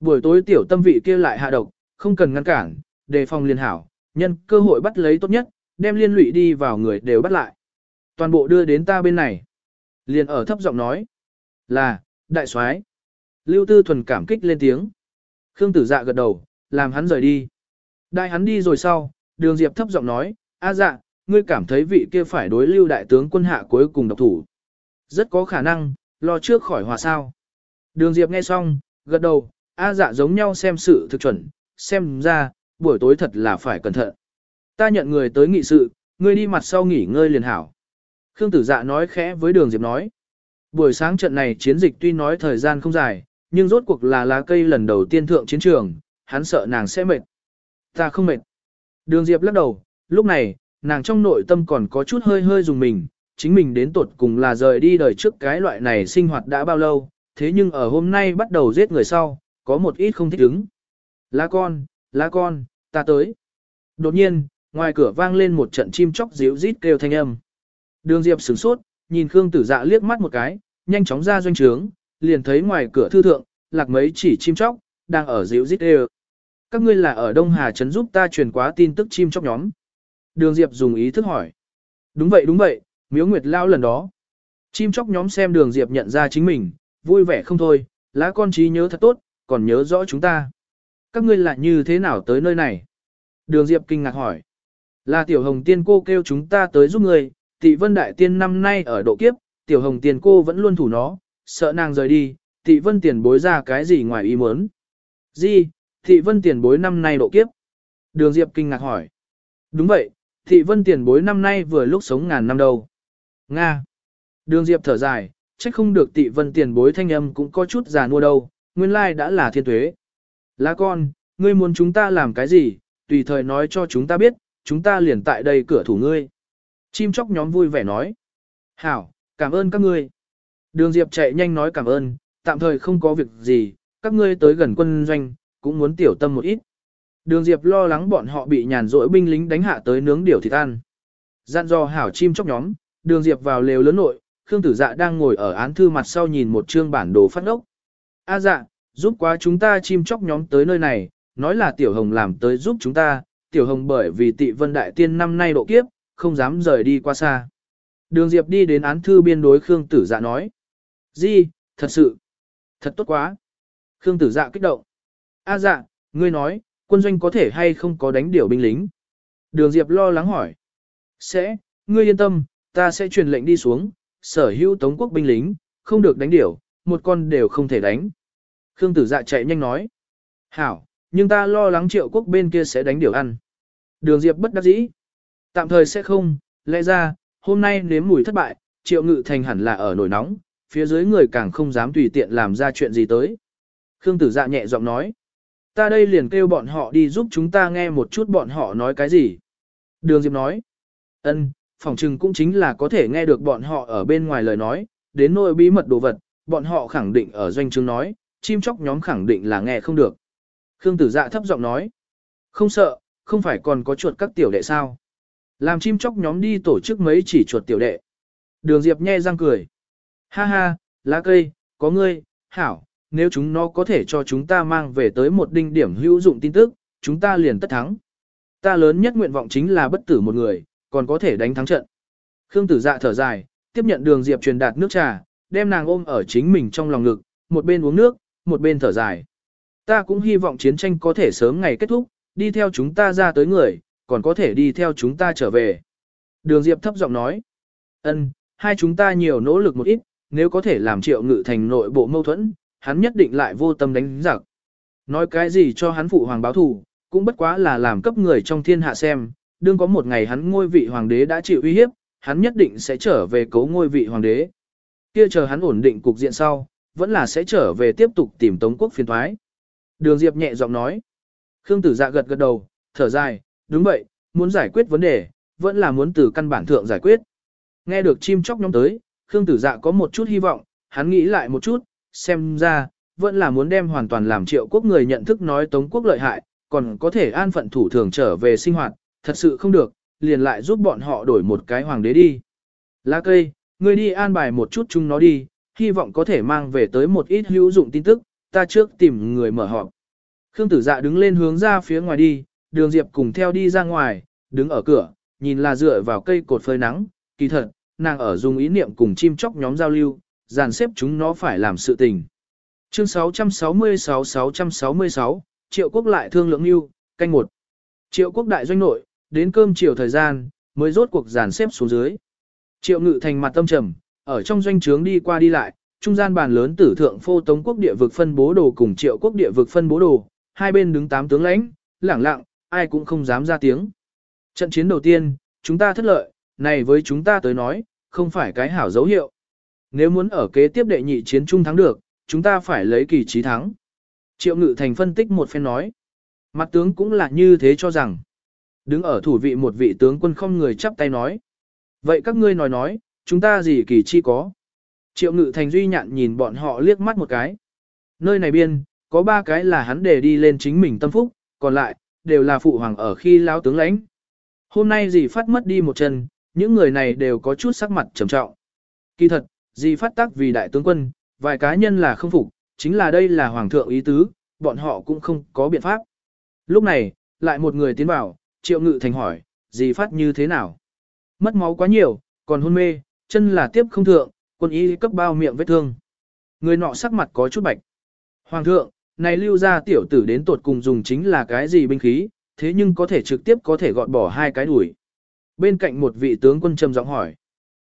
[SPEAKER 1] Buổi tối tiểu tâm vị kia lại hạ độc, không cần ngăn cản, đề phòng liên hảo, nhân cơ hội bắt lấy tốt nhất, đem liên lụy đi vào người đều bắt lại. Toàn bộ đưa đến ta bên này. Liền ở thấp giọng nói. Là, đại soái. Lưu Tư Thuần cảm kích lên tiếng. Khương Tử Dạ gật đầu, làm hắn rời đi. Đại hắn đi rồi sau, Đường Diệp thấp giọng nói, A dạ, ngươi cảm thấy vị kia phải đối lưu đại tướng quân hạ cuối cùng độc thủ. Rất có khả năng, lo trước khỏi hòa sao. Đường Diệp nghe xong, gật đầu, A dạ giống nhau xem sự thực chuẩn, xem ra, buổi tối thật là phải cẩn thận. Ta nhận người tới nghị sự, ngươi đi mặt sau nghỉ ngơi liền hảo. Khương tử dạ nói khẽ với đường Diệp nói. Buổi sáng trận này chiến dịch tuy nói thời gian không dài, nhưng rốt cuộc là lá cây lần đầu tiên thượng chiến trường, hắn sợ nàng sẽ mệt. Ta không mệt. Đường Diệp lắc đầu, lúc này, nàng trong nội tâm còn có chút hơi hơi dùng mình, chính mình đến tuột cùng là rời đi đời trước cái loại này sinh hoạt đã bao lâu, thế nhưng ở hôm nay bắt đầu giết người sau, có một ít không thích ứng. Lá con, lá con, ta tới. Đột nhiên, ngoài cửa vang lên một trận chim chóc ríu rít kêu thanh âm. Đường Diệp sửng sốt, nhìn Khương Tử Dạ liếc mắt một cái, nhanh chóng ra doanh trướng, liền thấy ngoài cửa thư thượng, lạc mấy chỉ chim chóc, đang ở ríu rít kêu. Các ngươi là ở Đông Hà Trấn giúp ta truyền quá tin tức chim chóc nhóm. Đường Diệp dùng ý thức hỏi. Đúng vậy đúng vậy, miếu nguyệt lao lần đó. Chim chóc nhóm xem đường Diệp nhận ra chính mình, vui vẻ không thôi, lá con trí nhớ thật tốt, còn nhớ rõ chúng ta. Các ngươi lại như thế nào tới nơi này? Đường Diệp kinh ngạc hỏi. Là tiểu hồng tiên cô kêu chúng ta tới giúp người, tị vân đại tiên năm nay ở độ kiếp, tiểu hồng tiên cô vẫn luôn thủ nó, sợ nàng rời đi, tị vân tiền bối ra cái gì ngoài ý muốn. Gì, Thị vân tiền bối năm nay độ kiếp. Đường Diệp kinh ngạc hỏi. Đúng vậy, thị vân tiền bối năm nay vừa lúc sống ngàn năm đầu. Nga. Đường Diệp thở dài, chắc không được tị vân tiền bối thanh âm cũng có chút già mua đâu, nguyên lai đã là thiên tuế. Lá con, ngươi muốn chúng ta làm cái gì, tùy thời nói cho chúng ta biết, chúng ta liền tại đây cửa thủ ngươi. Chim chóc nhóm vui vẻ nói. Hảo, cảm ơn các ngươi. Đường Diệp chạy nhanh nói cảm ơn, tạm thời không có việc gì, các ngươi tới gần quân doanh, cũng muốn tiểu tâm một ít. Đường Diệp lo lắng bọn họ bị nhàn rỗi binh lính đánh hạ tới nướng điểu thịt ăn. Dặn dò hảo chim chóc nhóm, đường Diệp vào lều lớn nội, Khương Tử Dạ đang ngồi ở án thư mặt sau nhìn một chương bản đồ phát ốc. A dạ, giúp quá chúng ta chim chóc nhóm tới nơi này, nói là Tiểu Hồng làm tới giúp chúng ta, Tiểu Hồng bởi vì tị vân đại tiên năm nay độ kiếp, không dám rời đi qua xa. Đường Diệp đi đến án thư biên đối Khương Tử Dạ nói. Di, thật sự, thật tốt quá. Khương tử dạ kích động. A dạ, ngươi nói, quân doanh có thể hay không có đánh điểu binh lính? Đường Diệp lo lắng hỏi. Sẽ, ngươi yên tâm, ta sẽ truyền lệnh đi xuống, sở hữu tống quốc binh lính, không được đánh điểu, một con đều không thể đánh. Khương tử dạ chạy nhanh nói. Hảo, nhưng ta lo lắng triệu quốc bên kia sẽ đánh điểu ăn. Đường Diệp bất đắc dĩ. Tạm thời sẽ không, lẽ ra, hôm nay nếm mùi thất bại, triệu ngự thành hẳn là ở nổi nóng, phía dưới người càng không dám tùy tiện làm ra chuyện gì tới. Khương tử dạ nhẹ giọng nói. Ta đây liền kêu bọn họ đi giúp chúng ta nghe một chút bọn họ nói cái gì. Đường Diệp nói. ân, phỏng chừng cũng chính là có thể nghe được bọn họ ở bên ngoài lời nói, đến nỗi bí mật đồ vật, bọn họ khẳng định ở doanh trường nói, chim chóc nhóm khẳng định là nghe không được. Khương tử dạ thấp giọng nói. Không sợ, không phải còn có chuột các tiểu đệ sao. Làm chim chóc nhóm đi tổ chức mấy chỉ chuột tiểu đệ. Đường Diệp nhe răng cười. Ha ha, lá cây, có ngươi, hảo, nếu chúng nó có thể cho chúng ta mang về tới một đinh điểm hữu dụng tin tức, chúng ta liền tất thắng. Ta lớn nhất nguyện vọng chính là bất tử một người, còn có thể đánh thắng trận. Khương tử dạ thở dài, tiếp nhận đường Diệp truyền đạt nước trà, đem nàng ôm ở chính mình trong lòng ngực, một bên uống nước, một bên thở dài. Ta cũng hy vọng chiến tranh có thể sớm ngày kết thúc, đi theo chúng ta ra tới người, còn có thể đi theo chúng ta trở về. Đường Diệp thấp giọng nói, ân, hai chúng ta nhiều nỗ lực một ít, nếu có thể làm triệu ngự thành nội bộ mâu thuẫn, hắn nhất định lại vô tâm đánh giặc. Nói cái gì cho hắn phụ hoàng báo thù, cũng bất quá là làm cấp người trong thiên hạ xem, đương có một ngày hắn ngôi vị hoàng đế đã chịu uy hiếp, hắn nhất định sẽ trở về cấu ngôi vị hoàng đế. Kia chờ hắn ổn định cục diện sau, vẫn là sẽ trở về tiếp tục tìm Tống quốc phiền thoái. Đường Diệp nhẹ giọng nói. Khương tử dạ gật gật đầu, thở dài, đúng vậy, muốn giải quyết vấn đề, vẫn là muốn từ căn bản thượng giải quyết. Nghe được chim chóc nhóm tới, Khương tử dạ có một chút hy vọng, hắn nghĩ lại một chút, xem ra, vẫn là muốn đem hoàn toàn làm triệu quốc người nhận thức nói Tống quốc lợi hại, còn có thể an phận thủ thường trở về sinh hoạt, thật sự không được, liền lại giúp bọn họ đổi một cái hoàng đế đi. Lá cây, ngươi đi an bài một chút chúng nó đi, hy vọng có thể mang về tới một ít hữu dụng tin tức, ta trước tìm người mở họp. Khương tử dạ đứng lên hướng ra phía ngoài đi, đường diệp cùng theo đi ra ngoài, đứng ở cửa, nhìn là dựa vào cây cột phơi nắng, kỳ thật, nàng ở dùng ý niệm cùng chim chóc nhóm giao lưu, dàn xếp chúng nó phải làm sự tình. Chương 666-666, Triệu Quốc lại thương lượng lưu, canh một. Triệu Quốc đại doanh nội, đến cơm chiều thời gian, mới rốt cuộc dàn xếp xuống dưới. Triệu Ngự thành mặt tâm trầm, ở trong doanh trướng đi qua đi lại, trung gian bàn lớn tử thượng phô tống quốc địa vực phân bố đồ cùng Triệu Quốc địa vực phân bố đồ, hai bên đứng tám tướng lãnh, lẳng lặng, ai cũng không dám ra tiếng. Trận chiến đầu tiên, chúng ta thất lợi, này với chúng ta tới nói, không phải cái hảo dấu hiệu. Nếu muốn ở kế tiếp đệ nhị chiến trung thắng được, chúng ta phải lấy kỳ trí thắng. Triệu Ngự Thành phân tích một phen nói. Mặt tướng cũng là như thế cho rằng. Đứng ở thủ vị một vị tướng quân không người chắp tay nói. Vậy các ngươi nói nói, chúng ta gì kỳ chi có. Triệu Ngự Thành duy nhạn nhìn bọn họ liếc mắt một cái. Nơi này biên, có ba cái là hắn để đi lên chính mình tâm phúc, còn lại, đều là phụ hoàng ở khi lao tướng lãnh. Hôm nay dì phát mất đi một chân, những người này đều có chút sắc mặt trầm trọng. Kỳ thật, dì phát tác vì đại tướng quân, vài cá nhân là không phục, chính là đây là hoàng thượng ý tứ, bọn họ cũng không có biện pháp. Lúc này, lại một người tiến vào, triệu ngự thành hỏi, dì phát như thế nào? Mất máu quá nhiều, còn hôn mê, chân là tiếp không thượng, quân y cấp bao miệng vết thương. Người nọ sắc mặt có chút bạch. Hoàng thượng, này lưu ra tiểu tử đến tột cùng dùng chính là cái gì binh khí, thế nhưng có thể trực tiếp có thể gọt bỏ hai cái đuổi. Bên cạnh một vị tướng quân trầm giọng hỏi.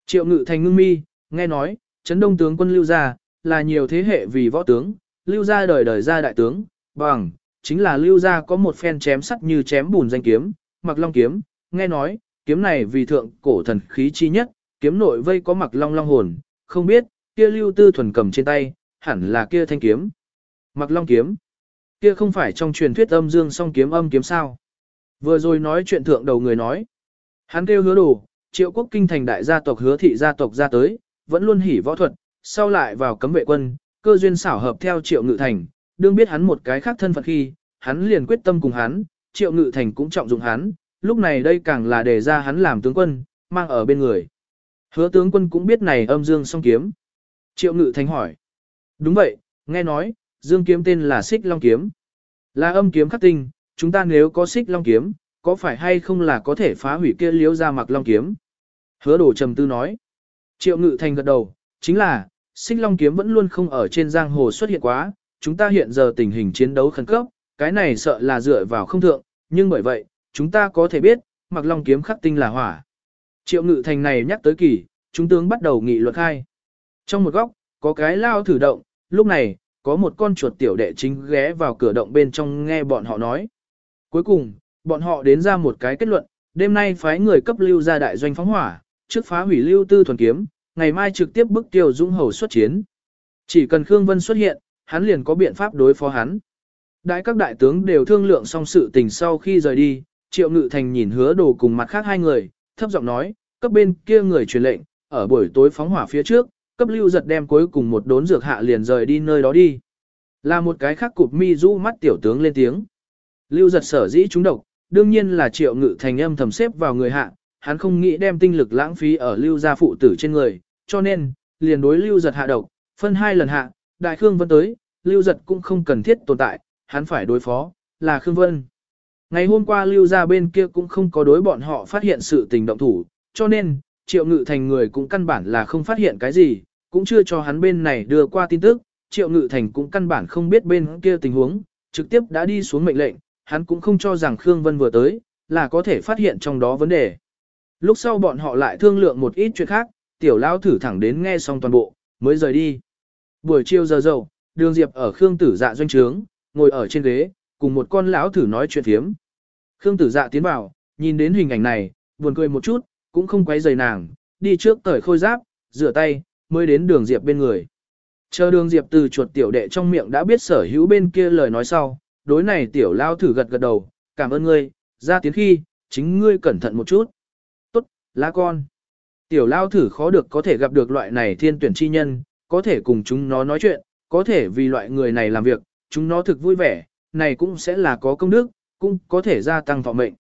[SPEAKER 1] Triệu ngự thành ngưng mi, nghe nói, chấn đông tướng quân lưu gia, là nhiều thế hệ vì võ tướng, lưu gia đời đời ra đại tướng, bằng, chính là lưu gia có một phen chém sắt như chém bùn danh kiếm, mặc long kiếm, nghe nói, kiếm này vì thượng cổ thần khí chi nhất, kiếm nội vây có mặc long long hồn, không biết, kia lưu tư thuần cầm trên tay, hẳn là kia thanh kiếm. Mặc long kiếm, kia không phải trong truyền thuyết âm dương song kiếm âm kiếm sao. Vừa rồi nói chuyện thượng đầu người nói, hắn kêu hứa đồ, triệu quốc kinh thành đại gia tộc hứa thị gia tộc ra tới, vẫn luôn hỉ võ thuật, sau lại vào cấm vệ quân, cơ duyên xảo hợp theo triệu ngự thành, đương biết hắn một cái khác thân phận khi, hắn liền quyết tâm cùng hắn, triệu ngự thành cũng trọng dụng hắn, lúc này đây càng là để ra hắn làm tướng quân, mang ở bên người. Hứa tướng quân cũng biết này âm dương song kiếm. Triệu ngự thành hỏi. Đúng vậy, nghe nói, dương kiếm tên là xích long kiếm. Là âm kiếm khắc tinh, chúng ta nếu có xích long kiếm, có phải hay không là có thể phá hủy kia liếu ra mặc long kiếm? Hứa Đổ trầm tư nói. Triệu ngự thành gật đầu, chính là, xích long kiếm vẫn luôn không ở trên giang hồ xuất hiện quá, chúng ta hiện giờ tình hình chiến đấu khẩn cấp, cái này sợ là dựa vào không thượng, nhưng bởi vậy, chúng ta có thể biết, mặc long kiếm khắc tinh là hỏa. Triệu ngự thành này nhắc tới kỳ, chúng tướng bắt đầu nghị luật khai. Trong một góc, có cái lao thử động, lúc này, có một con chuột tiểu đệ chính ghé vào cửa động bên trong nghe bọn họ nói. Cuối cùng, bọn họ đến ra một cái kết luận, đêm nay phái người cấp lưu ra đại doanh phóng hỏa, trước phá hủy lưu tư thuần kiếm, ngày mai trực tiếp bức tiêu dũng hầu xuất chiến. Chỉ cần Khương Vân xuất hiện, hắn liền có biện pháp đối phó hắn. Đại các đại tướng đều thương lượng xong sự tình sau khi rời đi, Triệu Ngự Thành nhìn hứa đồ cùng mặt khác hai người, thấp giọng nói, cấp bên kia người truyền lệnh, ở buổi tối phóng hỏa phía trước, cấp lưu giật đem cuối cùng một đốn dược hạ liền rời đi nơi đó đi. Là một cái khác cụp mi du mắt tiểu tướng lên tiếng. Lưu giật sở dĩ trúng độc, đương nhiên là triệu ngự thành âm thầm xếp vào người hạ, hắn không nghĩ đem tinh lực lãng phí ở lưu gia phụ tử trên người, cho nên, liền đối lưu giật hạ độc, phân hai lần hạ, đại khương vân tới, lưu giật cũng không cần thiết tồn tại, hắn phải đối phó, là khương vân. Ngày hôm qua lưu gia bên kia cũng không có đối bọn họ phát hiện sự tình động thủ, cho nên, triệu ngự thành người cũng căn bản là không phát hiện cái gì, cũng chưa cho hắn bên này đưa qua tin tức, triệu ngự thành cũng căn bản không biết bên kia tình huống, trực tiếp đã đi xuống mệnh lệnh, hắn cũng không cho rằng Khương Vân vừa tới, là có thể phát hiện trong đó vấn đề. Lúc sau bọn họ lại thương lượng một ít chuyện khác, tiểu lao thử thẳng đến nghe xong toàn bộ, mới rời đi. Buổi chiều giờ dầu, đường Diệp ở Khương tử dạ doanh trướng, ngồi ở trên ghế, cùng một con lão thử nói chuyện phiếm. Khương tử dạ tiến vào, nhìn đến hình ảnh này, buồn cười một chút, cũng không quấy rầy nàng, đi trước tởi khôi giáp, rửa tay, mới đến đường Diệp bên người. Chờ đường Diệp từ chuột tiểu đệ trong miệng đã biết sở hữu bên kia lời nói sau, đối này tiểu lao thử gật gật đầu, cảm ơn ngươi, ra tiến khi, chính ngươi cẩn thận một chút. Tốt, lá con. Tiểu lao thử khó được có thể gặp được loại này thiên tuyển chi nhân, có thể cùng chúng nó nói chuyện, có thể vì loại người này làm việc, chúng nó thực vui vẻ, này cũng sẽ là có công đức, cũng có thể gia tăng thọ mệnh.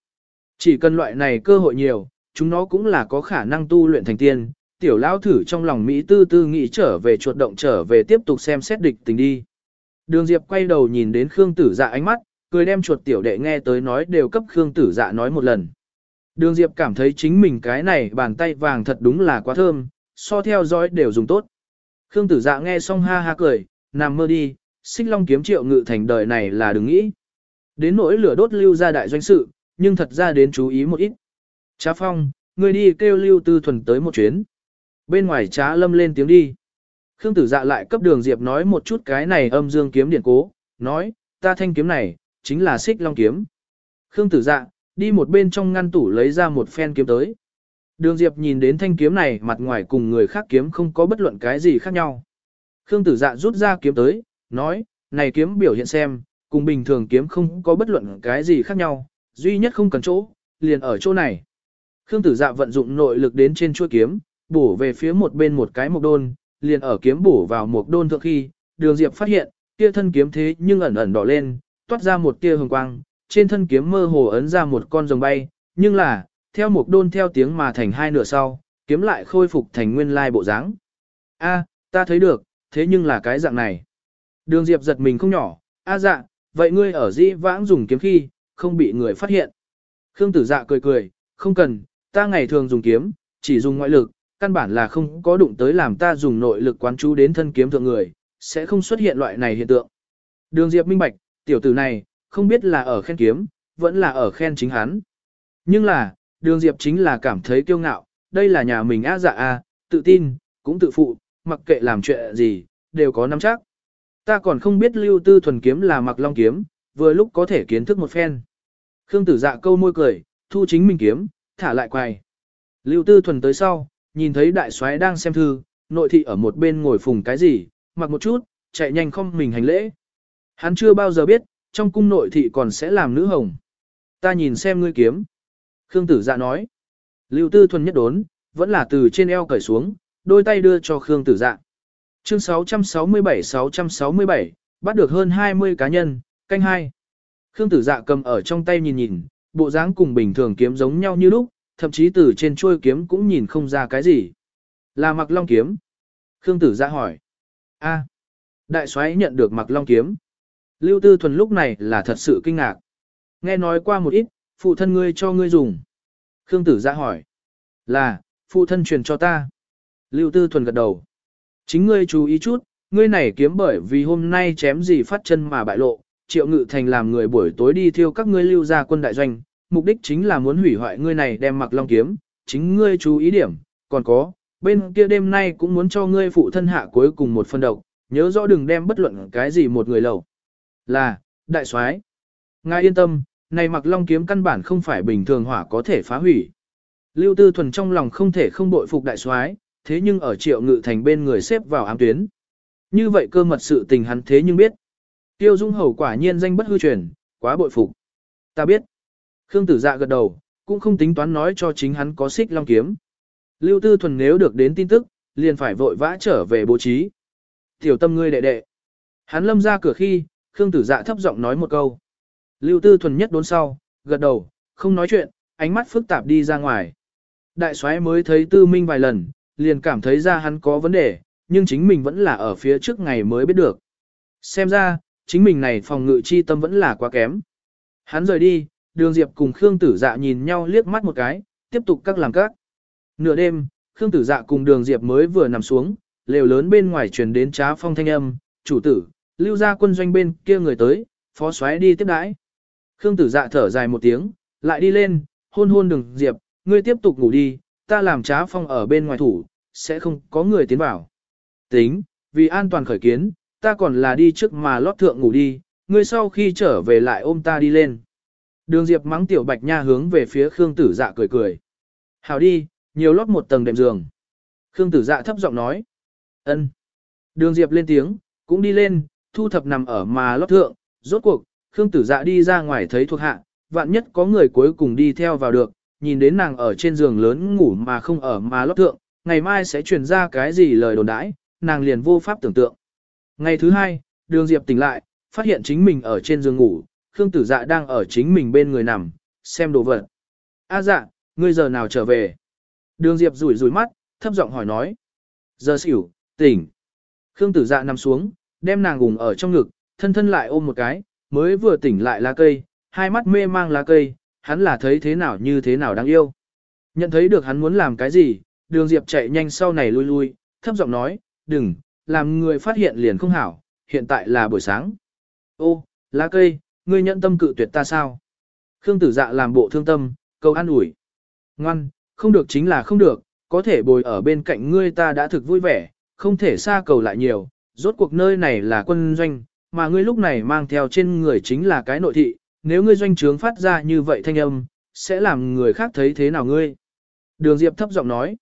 [SPEAKER 1] Chỉ cần loại này cơ hội nhiều, chúng nó cũng là có khả năng tu luyện thành tiên. Tiểu lão thử trong lòng Mỹ tư tư nghĩ trở về chuột động trở về tiếp tục xem xét địch tình đi. Đường Diệp quay đầu nhìn đến Khương Tử Dạ ánh mắt, cười đem chuột tiểu đệ nghe tới nói đều cấp Khương Tử Dạ nói một lần. Đường Diệp cảm thấy chính mình cái này bàn tay vàng thật đúng là quá thơm, so theo dõi đều dùng tốt. Khương Tử Dạ nghe xong ha ha cười, nằm mơ đi, xích long kiếm triệu ngự thành đời này là đừng nghĩ. Đến nỗi lửa đốt lưu ra đại doanh sự, nhưng thật ra đến chú ý một ít. Trá Phong, người đi kêu lưu tư thuần tới một chuyến. Bên ngoài trá lâm lên tiếng đi. Khương tử dạ lại cấp đường Diệp nói một chút cái này âm dương kiếm điển cố, nói, ta thanh kiếm này, chính là xích long kiếm. Khương tử dạ, đi một bên trong ngăn tủ lấy ra một phen kiếm tới. Đường Diệp nhìn đến thanh kiếm này mặt ngoài cùng người khác kiếm không có bất luận cái gì khác nhau. Khương tử dạ rút ra kiếm tới, nói, này kiếm biểu hiện xem, cùng bình thường kiếm không có bất luận cái gì khác nhau, duy nhất không cần chỗ, liền ở chỗ này. Khương tử dạ vận dụng nội lực đến trên chuôi kiếm, bổ về phía một bên một cái mộc đôn, liền ở kiếm bổ vào mộc đôn thượng khi, đường diệp phát hiện, kia thân kiếm thế nhưng ẩn ẩn đỏ lên, toát ra một tia hồng quang, trên thân kiếm mơ hồ ấn ra một con rồng bay, nhưng là, theo mộc đôn theo tiếng mà thành hai nửa sau, kiếm lại khôi phục thành nguyên lai bộ dáng. A, ta thấy được, thế nhưng là cái dạng này. Đường diệp giật mình không nhỏ, a dạ, vậy ngươi ở dĩ vãng dùng kiếm khi, không bị người phát hiện. Khương tử dạ cười cười, không cần, ta ngày thường dùng kiếm, chỉ dùng ngoại lực, căn bản là không có đụng tới làm ta dùng nội lực quán chú đến thân kiếm thượng người, sẽ không xuất hiện loại này hiện tượng. Đường Diệp minh bạch, tiểu tử này, không biết là ở khen kiếm, vẫn là ở khen chính hắn. Nhưng là, đường Diệp chính là cảm thấy kiêu ngạo, đây là nhà mình á dạ a, tự tin, cũng tự phụ, mặc kệ làm chuyện gì, đều có nắm chắc. Ta còn không biết lưu tư thuần kiếm là mặc long kiếm, vừa lúc có thể kiến thức một phen. Khương tử dạ câu môi cười, thu chính mình kiếm, thả lại quài. Lưu tư thuần tới sau, nhìn thấy đại soái đang xem thư, nội thị ở một bên ngồi phùng cái gì, mặc một chút, chạy nhanh không mình hành lễ. Hắn chưa bao giờ biết, trong cung nội thị còn sẽ làm nữ hồng. Ta nhìn xem ngươi kiếm. Khương tử dạ nói. Lưu tư thuần nhất đốn, vẫn là từ trên eo cởi xuống, đôi tay đưa cho Khương tử dạ. Chương 667-667, bắt được hơn 20 cá nhân, canh hai. Khương tử dạ cầm ở trong tay nhìn nhìn, bộ dáng cùng bình thường kiếm giống nhau như lúc, thậm chí từ trên chuôi kiếm cũng nhìn không ra cái gì. Là mặc long kiếm. Khương tử Dạ hỏi. a đại soái nhận được mặc long kiếm. Lưu Tư Thuần lúc này là thật sự kinh ngạc. Nghe nói qua một ít, phụ thân ngươi cho ngươi dùng. Khương tử Dạ hỏi. Là, phụ thân truyền cho ta. Lưu Tư Thuần gật đầu. Chính ngươi chú ý chút, ngươi này kiếm bởi vì hôm nay chém gì phát chân mà bại lộ, triệu ngự thành làm người buổi tối đi thiêu các ngươi lưu ra quân đại doanh, mục đích chính là muốn hủy hoại ngươi này đem mặc long kiếm, chính ngươi chú ý điểm, còn có, bên kia đêm nay cũng muốn cho ngươi phụ thân hạ cuối cùng một phân độc, nhớ rõ đừng đem bất luận cái gì một người lầu. Là, đại soái Ngài yên tâm, này mặc long kiếm căn bản không phải bình thường hỏa có thể phá hủy. Lưu Tư Thuần trong lòng không thể không bội phục đại soái, thế nhưng ở triệu ngự thành bên người xếp vào ám tuyến. Như vậy cơ mật sự tình hắn thế nhưng biết. Tiêu Dung Hầu quả nhiên danh bất hư truyền, quá bội phục. Ta biết. Khương Tử Dạ gật đầu, cũng không tính toán nói cho chính hắn có xích long kiếm. Lưu Tư Thuần nếu được đến tin tức, liền phải vội vã trở về bố trí. Tiểu tâm ngươi đệ đệ. Hắn lâm ra cửa khi, Khương Tử Dạ thấp giọng nói một câu. Lưu Tư Thuần nhất đốn sau, gật đầu, không nói chuyện, ánh mắt phức tạp đi ra ngoài. Đại soái mới thấy Tư Minh vài lần, liền cảm thấy ra hắn có vấn đề, nhưng chính mình vẫn là ở phía trước ngày mới biết được. Xem ra, chính mình này phòng ngự chi tâm vẫn là quá kém. Hắn rời đi, đường Diệp cùng Khương Tử Dạ nhìn nhau liếc mắt một cái, tiếp tục các làm các. Nửa đêm, Khương Tử Dạ cùng đường Diệp mới vừa nằm xuống, lều lớn bên ngoài truyền đến trá phong thanh âm, chủ tử, lưu ra quân doanh bên kia người tới, phó xoáy đi tiếp đãi. Khương Tử Dạ thở dài một tiếng, lại đi lên, hôn hôn đường Diệp, ngươi tiếp tục ngủ đi, ta làm trá phong ở bên ngoài thủ, sẽ không có người tiến vào. Tính, vì an toàn khởi kiến, ta còn là đi trước mà lót thượng ngủ đi, ngươi sau khi trở về lại ôm ta đi lên. Đường Diệp mắng tiểu bạch nha hướng về phía Khương Tử Dạ cười cười. Hào đi, nhiều lót một tầng đệm giường. Khương Tử Dạ thấp giọng nói. ân. Đường Diệp lên tiếng, cũng đi lên, thu thập nằm ở mà lót thượng, rốt cuộc, Khương Tử Dạ đi ra ngoài thấy thuộc hạ, vạn nhất có người cuối cùng đi theo vào được, nhìn đến nàng ở trên giường lớn ngủ mà không ở mà lót thượng, ngày mai sẽ truyền ra cái gì lời đồn đãi, nàng liền vô pháp tưởng tượng. Ngày thứ hai, đường Diệp tỉnh lại, phát hiện chính mình ở trên giường ngủ, Khương Tử Dạ đang ở chính mình bên người nằm, xem đồ vật. A dạ, ngươi giờ nào trở về? Đường Diệp rủi rủi mắt, thấp giọng hỏi nói. Giờ xỉu, tỉnh. Khương Tử Dạ nằm xuống, đem nàng gùng ở trong ngực, thân thân lại ôm một cái, mới vừa tỉnh lại lá cây, hai mắt mê mang lá cây, hắn là thấy thế nào như thế nào đáng yêu. Nhận thấy được hắn muốn làm cái gì, đường Diệp chạy nhanh sau này lui lui, thấp giọng nói, đừng, làm người phát hiện liền không hảo, hiện tại là buổi sáng. Ô, lá cây, ngươi nhận tâm cự tuyệt ta sao? Khương tử dạ làm bộ thương tâm, câu an ủi. Ngoan, không được chính là không được, có thể bồi ở bên cạnh ngươi ta đã thực vui vẻ, không thể xa cầu lại nhiều, rốt cuộc nơi này là quân doanh, mà ngươi lúc này mang theo trên người chính là cái nội thị, nếu ngươi doanh trướng phát ra như vậy thanh âm, sẽ làm người khác thấy thế nào ngươi? Đường Diệp thấp giọng nói.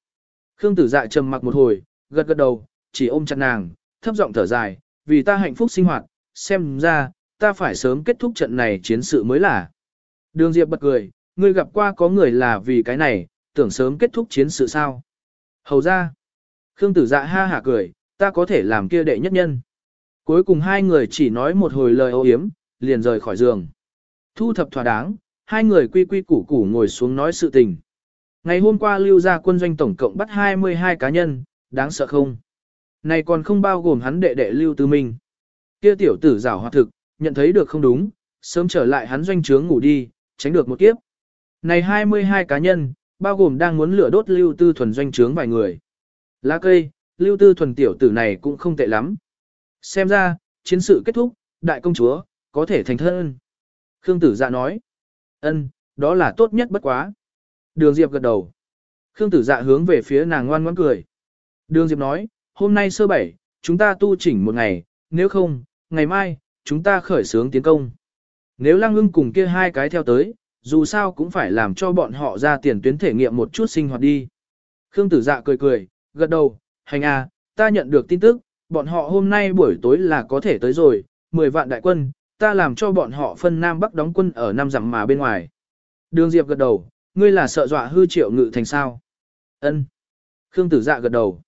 [SPEAKER 1] Khương tử dạ trầm mặc một hồi, gật gật đầu, chỉ ôm chặt nàng, thấp giọng thở dài, vì ta hạnh phúc sinh hoạt, xem ra, ta phải sớm kết thúc trận này chiến sự mới là. Đường Diệp bật cười, ngươi gặp qua có người là vì cái này, tưởng sớm kết thúc chiến sự sao. Hầu ra, Khương tử dạ ha hả cười, ta có thể làm kia đệ nhất nhân. Cuối cùng hai người chỉ nói một hồi lời ô hiếm, liền rời khỏi giường. Thu thập thỏa đáng, hai người quy quy củ củ ngồi xuống nói sự tình. Ngày hôm qua lưu ra quân doanh tổng cộng bắt 22 cá nhân, đáng sợ không? Này còn không bao gồm hắn đệ đệ lưu tư minh. Kia tiểu tử giảo hoạt thực, nhận thấy được không đúng, sớm trở lại hắn doanh trướng ngủ đi, tránh được một kiếp. Này 22 cá nhân, bao gồm đang muốn lửa đốt lưu tư thuần doanh trướng vài người. Lá cây, lưu tư thuần tiểu tử này cũng không tệ lắm. Xem ra, chiến sự kết thúc, đại công chúa, có thể thành thân. Khương tử dạ nói. ân, đó là tốt nhất bất quá. Đường Diệp gật đầu. Khương tử dạ hướng về phía nàng ngoan ngoãn cười. Đường Diệp nói, hôm nay sơ bảy, chúng ta tu chỉnh một ngày, nếu không, ngày mai, chúng ta khởi sướng tiến công. Nếu Lang ưng cùng kia hai cái theo tới, dù sao cũng phải làm cho bọn họ ra tiền tuyến thể nghiệm một chút sinh hoạt đi. Khương tử dạ cười cười, gật đầu, hành à, ta nhận được tin tức, bọn họ hôm nay buổi tối là có thể tới rồi, 10 vạn đại quân, ta làm cho bọn họ phân Nam Bắc đóng quân ở Nam dặm mà bên ngoài. Đường Diệp gật đầu, ngươi là sợ dọa hư triệu ngự thành sao. Ân. Khương tử dạ gật đầu.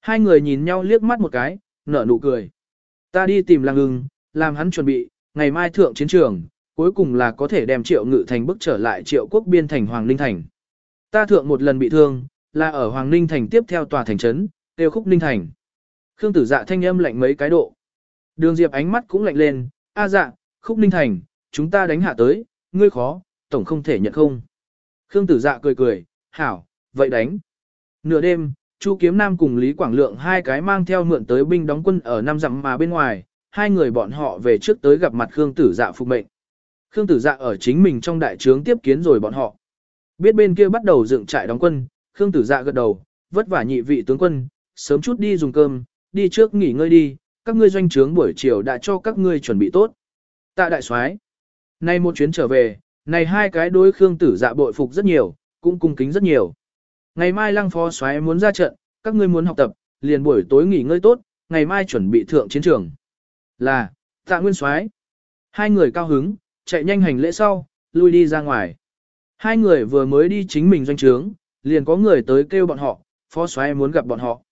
[SPEAKER 1] Hai người nhìn nhau liếc mắt một cái, nở nụ cười. Ta đi tìm làng ưng, làm hắn chuẩn bị, ngày mai thượng chiến trường, cuối cùng là có thể đem triệu ngự thành bước trở lại triệu quốc biên thành Hoàng Ninh Thành. Ta thượng một lần bị thương, là ở Hoàng Ninh Thành tiếp theo tòa thành trấn, tiêu khúc Ninh Thành. Khương tử dạ thanh âm lạnh mấy cái độ. Đường Diệp ánh mắt cũng lạnh lên, a dạ, khúc Ninh Thành, chúng ta đánh hạ tới, ngươi khó, tổng không thể nhận không. Khương tử dạ cười cười, hảo, vậy đánh. Nửa đêm, Chu Kiếm Nam cùng Lý Quảng Lượng hai cái mang theo mượn tới binh đóng quân ở năm dặm mà bên ngoài, hai người bọn họ về trước tới gặp mặt Khương Tử Dạ phục mệnh. Khương Tử Dạ ở chính mình trong đại trướng tiếp kiến rồi bọn họ. Biết bên kia bắt đầu dựng trại đóng quân, Khương Tử Dạ gật đầu, vất vả nhị vị tướng quân, sớm chút đi dùng cơm, đi trước nghỉ ngơi đi, các ngươi doanh trướng buổi chiều đã cho các ngươi chuẩn bị tốt. Tạ đại soái, nay một chuyến trở về, này hai cái đối Khương Tử Dạ bội phục rất nhiều, cũng cung kính rất nhiều. Ngày mai Lăng phó soái muốn ra trận, các ngươi muốn học tập, liền buổi tối nghỉ ngơi tốt, ngày mai chuẩn bị thượng chiến trường. Là, Tạ Nguyên soái. Hai người cao hứng, chạy nhanh hành lễ sau, lui đi ra ngoài. Hai người vừa mới đi chính mình doanh trướng, liền có người tới kêu bọn họ, phó soái muốn gặp bọn họ.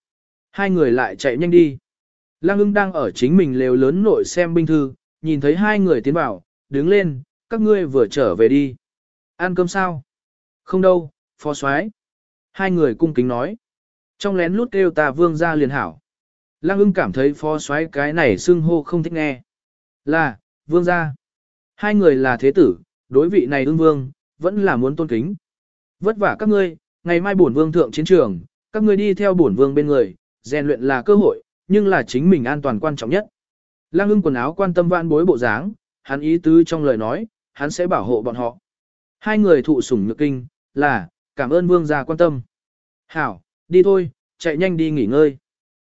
[SPEAKER 1] Hai người lại chạy nhanh đi. Lăng ưng đang ở chính mình lều lớn nội xem binh thư, nhìn thấy hai người tiến vào, đứng lên, các ngươi vừa trở về đi. Ăn cơm sao? Không đâu, phó soái. Hai người cung kính nói. Trong lén lút kêu ta vương ra liền hảo. Lăng ưng cảm thấy phó soái cái này xưng hô không thích nghe. Là, vương ra. Hai người là thế tử, đối vị này ưng vương, vẫn là muốn tôn kính. Vất vả các ngươi, ngày mai bổn vương thượng chiến trường, các ngươi đi theo bổn vương bên người, rèn luyện là cơ hội, nhưng là chính mình an toàn quan trọng nhất. Lăng ưng quần áo quan tâm vạn bối bộ dáng, hắn ý tứ trong lời nói, hắn sẽ bảo hộ bọn họ. Hai người thụ sủng nhược kinh, là, cảm ơn vương gia quan tâm. Hảo, đi thôi, chạy nhanh đi nghỉ ngơi.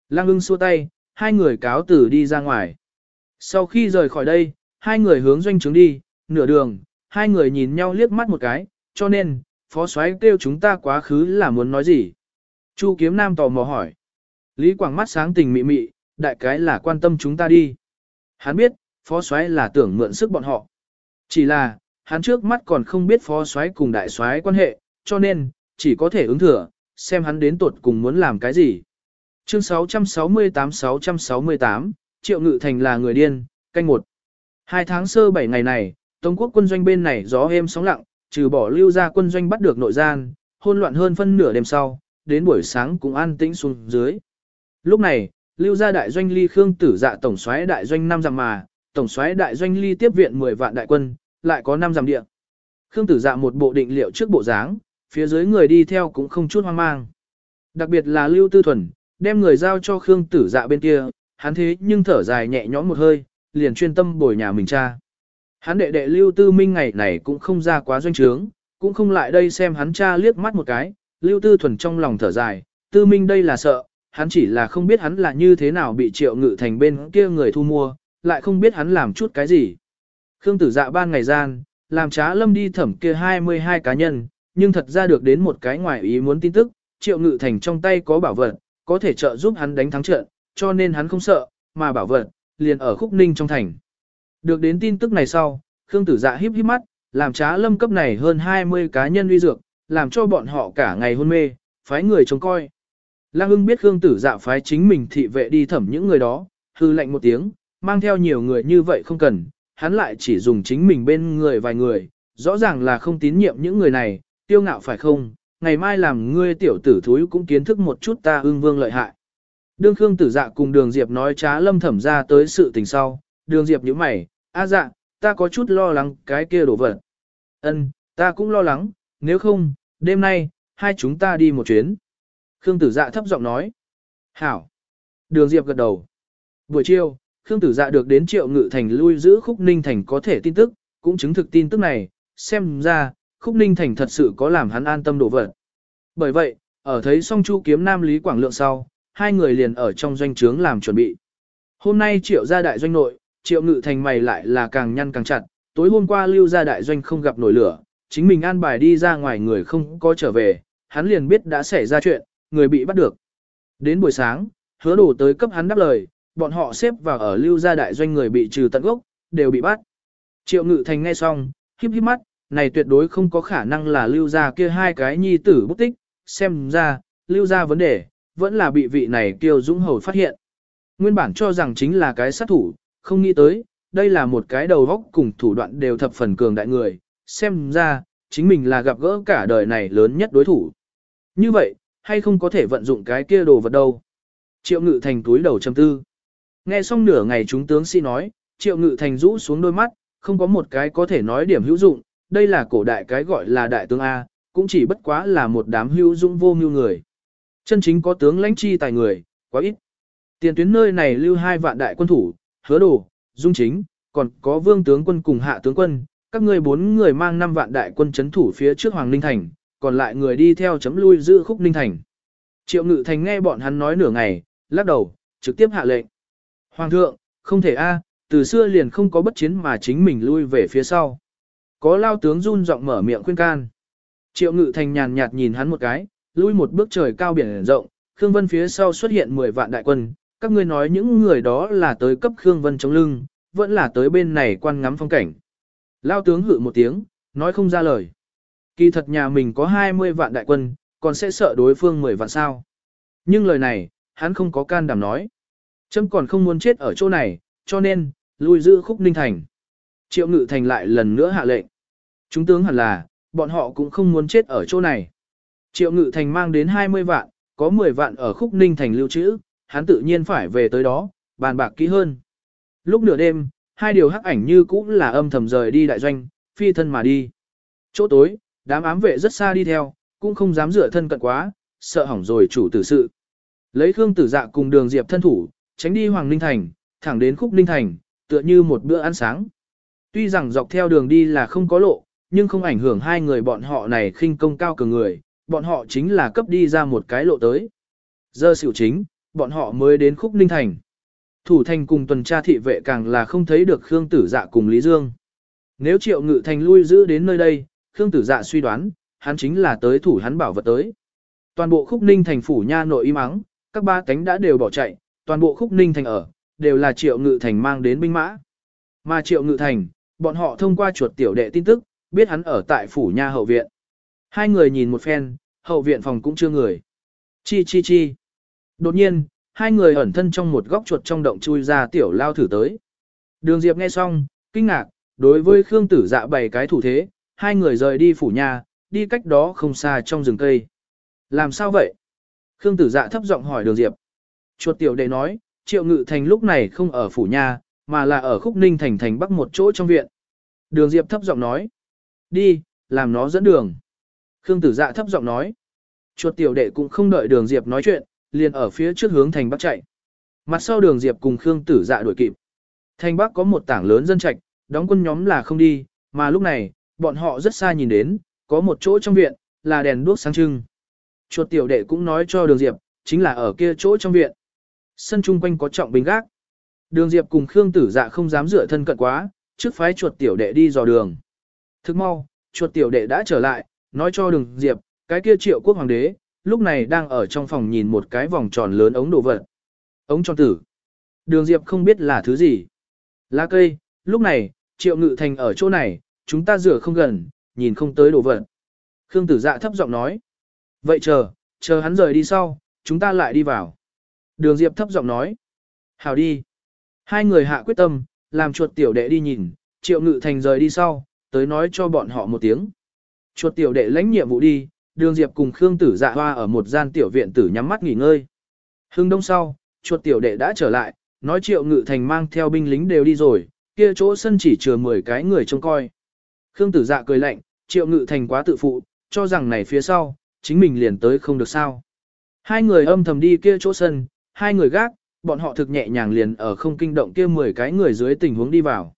[SPEAKER 1] Lăng ưng xua tay, hai người cáo tử đi ra ngoài. Sau khi rời khỏi đây, hai người hướng doanh trướng đi, nửa đường, hai người nhìn nhau liếc mắt một cái, cho nên, phó soái kêu chúng ta quá khứ là muốn nói gì. Chu kiếm nam tò mò hỏi. Lý Quảng mắt sáng tình mị mị, đại cái là quan tâm chúng ta đi. Hắn biết, phó soái là tưởng mượn sức bọn họ. Chỉ là, hắn trước mắt còn không biết phó soái cùng đại soái quan hệ, cho nên, chỉ có thể ứng thừa, xem hắn đến tuột cùng muốn làm cái gì. Chương 668-668, Triệu Ngự Thành là người điên, canh một. Hai tháng sơ bảy ngày này, Tống quốc quân doanh bên này gió êm sóng lặng, trừ bỏ lưu ra quân doanh bắt được nội gian, hôn loạn hơn phân nửa đêm sau, đến buổi sáng cũng an tĩnh xuống dưới. Lúc này, lưu gia đại doanh ly khương tử dạ tổng soái đại doanh năm dặm mà, tổng soái đại doanh ly tiếp viện 10 vạn đại quân, lại có năm dặm địa. Khương tử dạ một bộ định liệu trước bộ dáng, phía dưới người đi theo cũng không chút hoang mang. Đặc biệt là lưu tư thuần, đem người giao cho khương tử dạ bên kia, hắn thế nhưng thở dài nhẹ nhõm một hơi, liền chuyên tâm bồi nhà mình cha. Hắn đệ đệ lưu tư minh ngày này cũng không ra quá doanh trướng, cũng không lại đây xem hắn cha liếc mắt một cái, lưu tư thuần trong lòng thở dài, tư minh đây là sợ, hắn chỉ là không biết hắn là như thế nào bị triệu ngự thành bên kia người thu mua, lại không biết hắn làm chút cái gì. Khương tử dạ ban ngày gian, làm trá lâm đi thẩm kia 22 cá nhân, nhưng thật ra được đến một cái ngoài ý muốn tin tức, triệu ngự thành trong tay có bảo vật, có thể trợ giúp hắn đánh thắng trận, cho nên hắn không sợ, mà bảo vật, liền ở khúc ninh trong thành. Được đến tin tức này sau, Khương tử dạ híp híp mắt, làm trá lâm cấp này hơn 20 cá nhân uy dược, làm cho bọn họ cả ngày hôn mê, phái người trông coi. Lăng ưng biết Khương tử dạ phái chính mình thị vệ đi thẩm những người đó, hư lệnh một tiếng, mang theo nhiều người như vậy không cần, hắn lại chỉ dùng chính mình bên người vài người, rõ ràng là không tín nhiệm những người này, tiêu ngạo phải không, ngày mai làm ngươi tiểu tử thúi cũng kiến thức một chút ta ưng vương lợi hại. Đương Khương tử dạ cùng đường Diệp nói trá lâm thẩm ra tới sự tình sau, đường Diệp nhíu mày, a dạ, ta có chút lo lắng cái kia đổ vật. Ân, ta cũng lo lắng, nếu không, đêm nay, hai chúng ta đi một chuyến. Khương tử dạ thấp giọng nói. Hảo. Đường Diệp gật đầu. Buổi chiều, Khương tử dạ được đến triệu ngự thành lui giữ khúc ninh thành có thể tin tức, cũng chứng thực tin tức này, xem ra, khúc ninh thành thật sự có làm hắn an tâm đổ vật. Bởi vậy, ở thấy song chu kiếm nam Lý Quảng Lượng sau, hai người liền ở trong doanh trướng làm chuẩn bị. Hôm nay triệu gia đại doanh nội, triệu ngự thành mày lại là càng nhăn càng chặt, tối hôm qua lưu gia đại doanh không gặp nổi lửa, chính mình an bài đi ra ngoài người không có trở về, hắn liền biết đã xảy ra chuyện, người bị bắt được. Đến buổi sáng, hứa đổ tới cấp hắn đáp lời, bọn họ xếp vào ở lưu gia đại doanh người bị trừ tận gốc, đều bị bắt. Triệu ngự thành nghe xong, híp híp mắt, này tuyệt đối không có khả năng là lưu gia kia hai cái nhi tử bút tích, xem ra, lưu gia vấn đề, vẫn là bị vị này kiêu dũng hầu phát hiện. Nguyên bản cho rằng chính là cái sát thủ, không nghĩ tới, đây là một cái đầu góc cùng thủ đoạn đều thập phần cường đại người, xem ra, chính mình là gặp gỡ cả đời này lớn nhất đối thủ. Như vậy, hay không có thể vận dụng cái kia đồ vật đâu? Triệu ngự thành túi đầu châm tư. Nghe xong nửa ngày chúng tướng sĩ nói, triệu ngự thành rũ xuống đôi mắt, không có một cái có thể nói điểm hữu dụng, đây là cổ đại cái gọi là đại tướng A, cũng chỉ bất quá là một đám hữu dụng vô mưu người. Chân chính có tướng lãnh chi tài người, quá ít. Tiền tuyến nơi này lưu hai vạn đại quân thủ, hứa đồ, dung chính, còn có vương tướng quân cùng hạ tướng quân, các ngươi bốn người mang năm vạn đại quân chấn thủ phía trước Hoàng linh Thành, còn lại người đi theo chấm lui giữ khúc Ninh Thành. Triệu Ngự Thành nghe bọn hắn nói nửa ngày, lắc đầu, trực tiếp hạ lệnh. Hoàng thượng, không thể a, từ xưa liền không có bất chiến mà chính mình lui về phía sau. Có lao tướng run giọng mở miệng khuyên can. Triệu Ngự Thành nhàn nhạt nhìn hắn một cái, lui một bước trời cao biển rộng, Khương Vân phía sau xuất hiện 10 vạn đại quân, các ngươi nói những người đó là tới cấp Khương Vân chống lưng, vẫn là tới bên này quan ngắm phong cảnh. Lao tướng hự một tiếng, nói không ra lời. Kỳ thật nhà mình có 20 vạn đại quân, còn sẽ sợ đối phương 10 vạn sao. Nhưng lời này, hắn không có can đảm nói. Trâm còn không muốn chết ở chỗ này, cho nên, lui giữ khúc ninh thành. Triệu ngự thành lại lần nữa hạ lệnh. Chúng tướng hẳn là, bọn họ cũng không muốn chết ở chỗ này. Triệu ngự thành mang đến 20 vạn, có 10 vạn ở khúc ninh thành lưu trữ, hắn tự nhiên phải về tới đó, bàn bạc kỹ hơn. Lúc nửa đêm, hai điều hắc ảnh như cũ là âm thầm rời đi đại doanh, phi thân mà đi. Chỗ tối, đám ám vệ rất xa đi theo, cũng không dám rửa thân cận quá, sợ hỏng rồi chủ tử sự. Lấy Khương Tử Dạ cùng Đường Diệp thân thủ, tránh đi Hoàng Ninh Thành, thẳng đến Khúc Ninh Thành, tựa như một bữa ăn sáng. Tuy rằng dọc theo đường đi là không có lộ, nhưng không ảnh hưởng hai người bọn họ này khinh công cao cường người, bọn họ chính là cấp đi ra một cái lộ tới. Giờ xỉu chính, bọn họ mới đến Khúc Ninh Thành. Thủ thành cùng tuần tra thị vệ càng là không thấy được Khương Tử Dạ cùng Lý Dương. Nếu Triệu Ngự Thành lui giữ đến nơi đây, Khương Tử Dạ suy đoán, hắn chính là tới thủ hắn bảo vật tới. Toàn bộ Khúc Ninh Thành phủ nha nội im mắng, các ba cánh đã đều bỏ chạy, toàn bộ Khúc Ninh Thành ở, đều là Triệu Ngự Thành mang đến binh mã. Mà Triệu Ngự Thành, bọn họ thông qua chuột tiểu đệ tin tức, biết hắn ở tại phủ nha hậu viện. Hai người nhìn một phen, hậu viện phòng cũng chưa người. Chi chi chi. Đột nhiên, hai người ẩn thân trong một góc chuột trong động chui ra tiểu lao thử tới. Đường Diệp nghe xong, kinh ngạc, đối với Khương Tử Dạ bày cái thủ thế, hai người rời đi phủ nhà, đi cách đó không xa trong rừng cây. Làm sao vậy? Khương Tử Dạ thấp giọng hỏi Đường Diệp. Chuột tiểu đệ nói, Triệu Ngự Thành lúc này không ở phủ nhà, mà là ở Khúc Ninh Thành thành bắc một chỗ trong viện. Đường Diệp thấp giọng nói. Đi, làm nó dẫn đường. Khương Tử Dạ thấp giọng nói. Chuột tiểu đệ cũng không đợi Đường Diệp nói chuyện, liền ở phía trước hướng thành bắc chạy. Mặt sau đường Diệp cùng Khương Tử Dạ đuổi kịp. Thành bắc có một tảng lớn dân trạch, đóng quân nhóm là không đi, mà lúc này, bọn họ rất xa nhìn đến, có một chỗ trong viện, là đèn đuốc sáng trưng. Chuột tiểu đệ cũng nói cho đường Diệp, chính là ở kia chỗ trong viện. Sân chung quanh có trọng binh gác. Đường Diệp cùng Khương Tử Dạ không dám dựa thân cận quá, trước phái chuột tiểu đệ đi dò đường. Thức mau, chuột tiểu đệ đã trở lại, nói cho đường Diệp, cái kia triệu quốc hoàng đế, lúc này đang ở trong phòng nhìn một cái vòng tròn lớn ống đồ vật. Ống tròn tử. Đường Diệp không biết là thứ gì. Lá cây, lúc này, triệu ngự thành ở chỗ này, chúng ta rửa không gần, nhìn không tới đồ vật. Khương tử dạ thấp giọng nói. Vậy chờ, chờ hắn rời đi sau, chúng ta lại đi vào. Đường Diệp thấp giọng nói. Hào đi. Hai người hạ quyết tâm, làm chuột tiểu đệ đi nhìn, triệu ngự thành rời đi sau, tới nói cho bọn họ một tiếng. Chuột tiểu đệ lãnh nhiệm vụ đi, đường Diệp cùng Khương Tử Dạ Hoa ở một gian tiểu viện tử nhắm mắt nghỉ ngơi. Hưng đông sau, chuột tiểu đệ đã trở lại, nói triệu ngự thành mang theo binh lính đều đi rồi, kia chỗ sân chỉ chừa 10 cái người trông coi. Khương Tử Dạ cười lạnh, triệu ngự thành quá tự phụ, cho rằng này phía sau, chính mình liền tới không được sao. Hai người âm thầm đi kia chỗ sân, hai người gác, bọn họ thực nhẹ nhàng liền ở không kinh động kia 10 cái người dưới tình huống đi vào.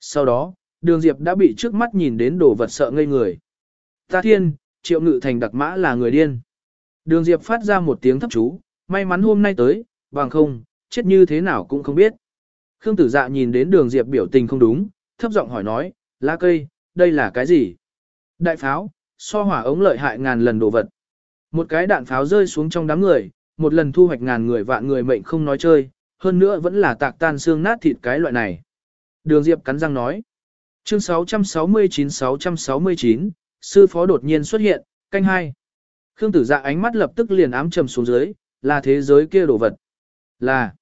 [SPEAKER 1] Sau đó, đường Diệp đã bị trước mắt nhìn đến đồ vật sợ ngây người. Ta thiên, triệu ngự thành đặc mã là người điên. Đường Diệp phát ra một tiếng thấp chú, may mắn hôm nay tới, bằng không, chết như thế nào cũng không biết. Khương tử dạ nhìn đến đường Diệp biểu tình không đúng, thấp giọng hỏi nói, lá cây, đây là cái gì? Đại pháo, so hỏa ống lợi hại ngàn lần đồ vật. Một cái đạn pháo rơi xuống trong đám người, một lần thu hoạch ngàn người vạn người mệnh không nói chơi, hơn nữa vẫn là tạc tan xương nát thịt cái loại này. Đường Diệp cắn răng nói. Chương 669-669, sư phó đột nhiên xuất hiện, canh hai. Khương tử dạ ánh mắt lập tức liền ám trầm xuống dưới, là thế giới kia đồ vật. Là.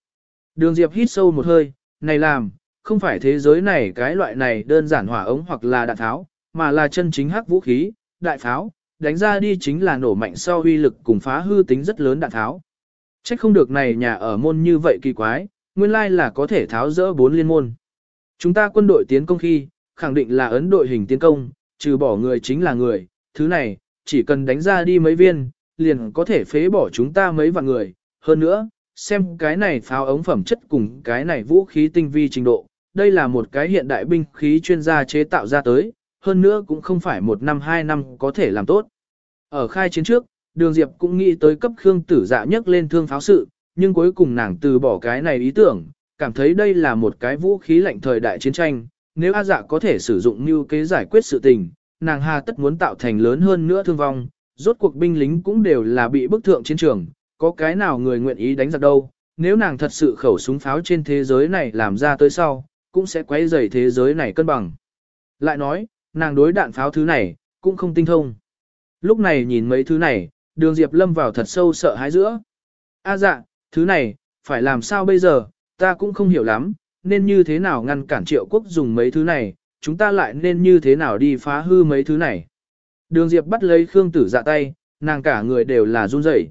[SPEAKER 1] Đường Diệp hít sâu một hơi, này làm, không phải thế giới này cái loại này đơn giản hỏa ống hoặc là đạn tháo, mà là chân chính hắc vũ khí, đại pháo, đánh ra đi chính là nổ mạnh sau uy lực cùng phá hư tính rất lớn đạn tháo. Trách không được này nhà ở môn như vậy kỳ quái, nguyên lai là có thể tháo rỡ bốn liên môn. Chúng ta quân đội tiến công khi, khẳng định là ấn đội hình tiến công, trừ bỏ người chính là người, thứ này, chỉ cần đánh ra đi mấy viên, liền có thể phế bỏ chúng ta mấy vạn người. Hơn nữa, xem cái này pháo ống phẩm chất cùng cái này vũ khí tinh vi trình độ, đây là một cái hiện đại binh khí chuyên gia chế tạo ra tới, hơn nữa cũng không phải một năm hai năm có thể làm tốt. Ở khai chiến trước, Đường Diệp cũng nghĩ tới cấp Khương Tử Dạ nhất lên thương pháo sự, nhưng cuối cùng nàng từ bỏ cái này ý tưởng, cảm thấy đây là một cái vũ khí lạnh thời đại chiến tranh, nếu A Dạ có thể sử dụng như kế giải quyết sự tình, nàng hà tất muốn tạo thành lớn hơn nữa thương vong, rốt cuộc binh lính cũng đều là bị bức thượng chiến trường, có cái nào người nguyện ý đánh giặc đâu, nếu nàng thật sự khẩu súng pháo trên thế giới này làm ra tới sau, cũng sẽ quấy rầy thế giới này cân bằng. Lại nói, nàng đối đạn pháo thứ này, cũng không tinh thông. Lúc này nhìn mấy thứ này, đường Diệp lâm vào thật sâu sợ hãi giữa. A dạ, thứ này, phải làm sao bây giờ, ta cũng không hiểu lắm, nên như thế nào ngăn cản triệu quốc dùng mấy thứ này, chúng ta lại nên như thế nào đi phá hư mấy thứ này. Đường Diệp bắt lấy Khương Tử Dạ tay, nàng cả người đều là run rẩy.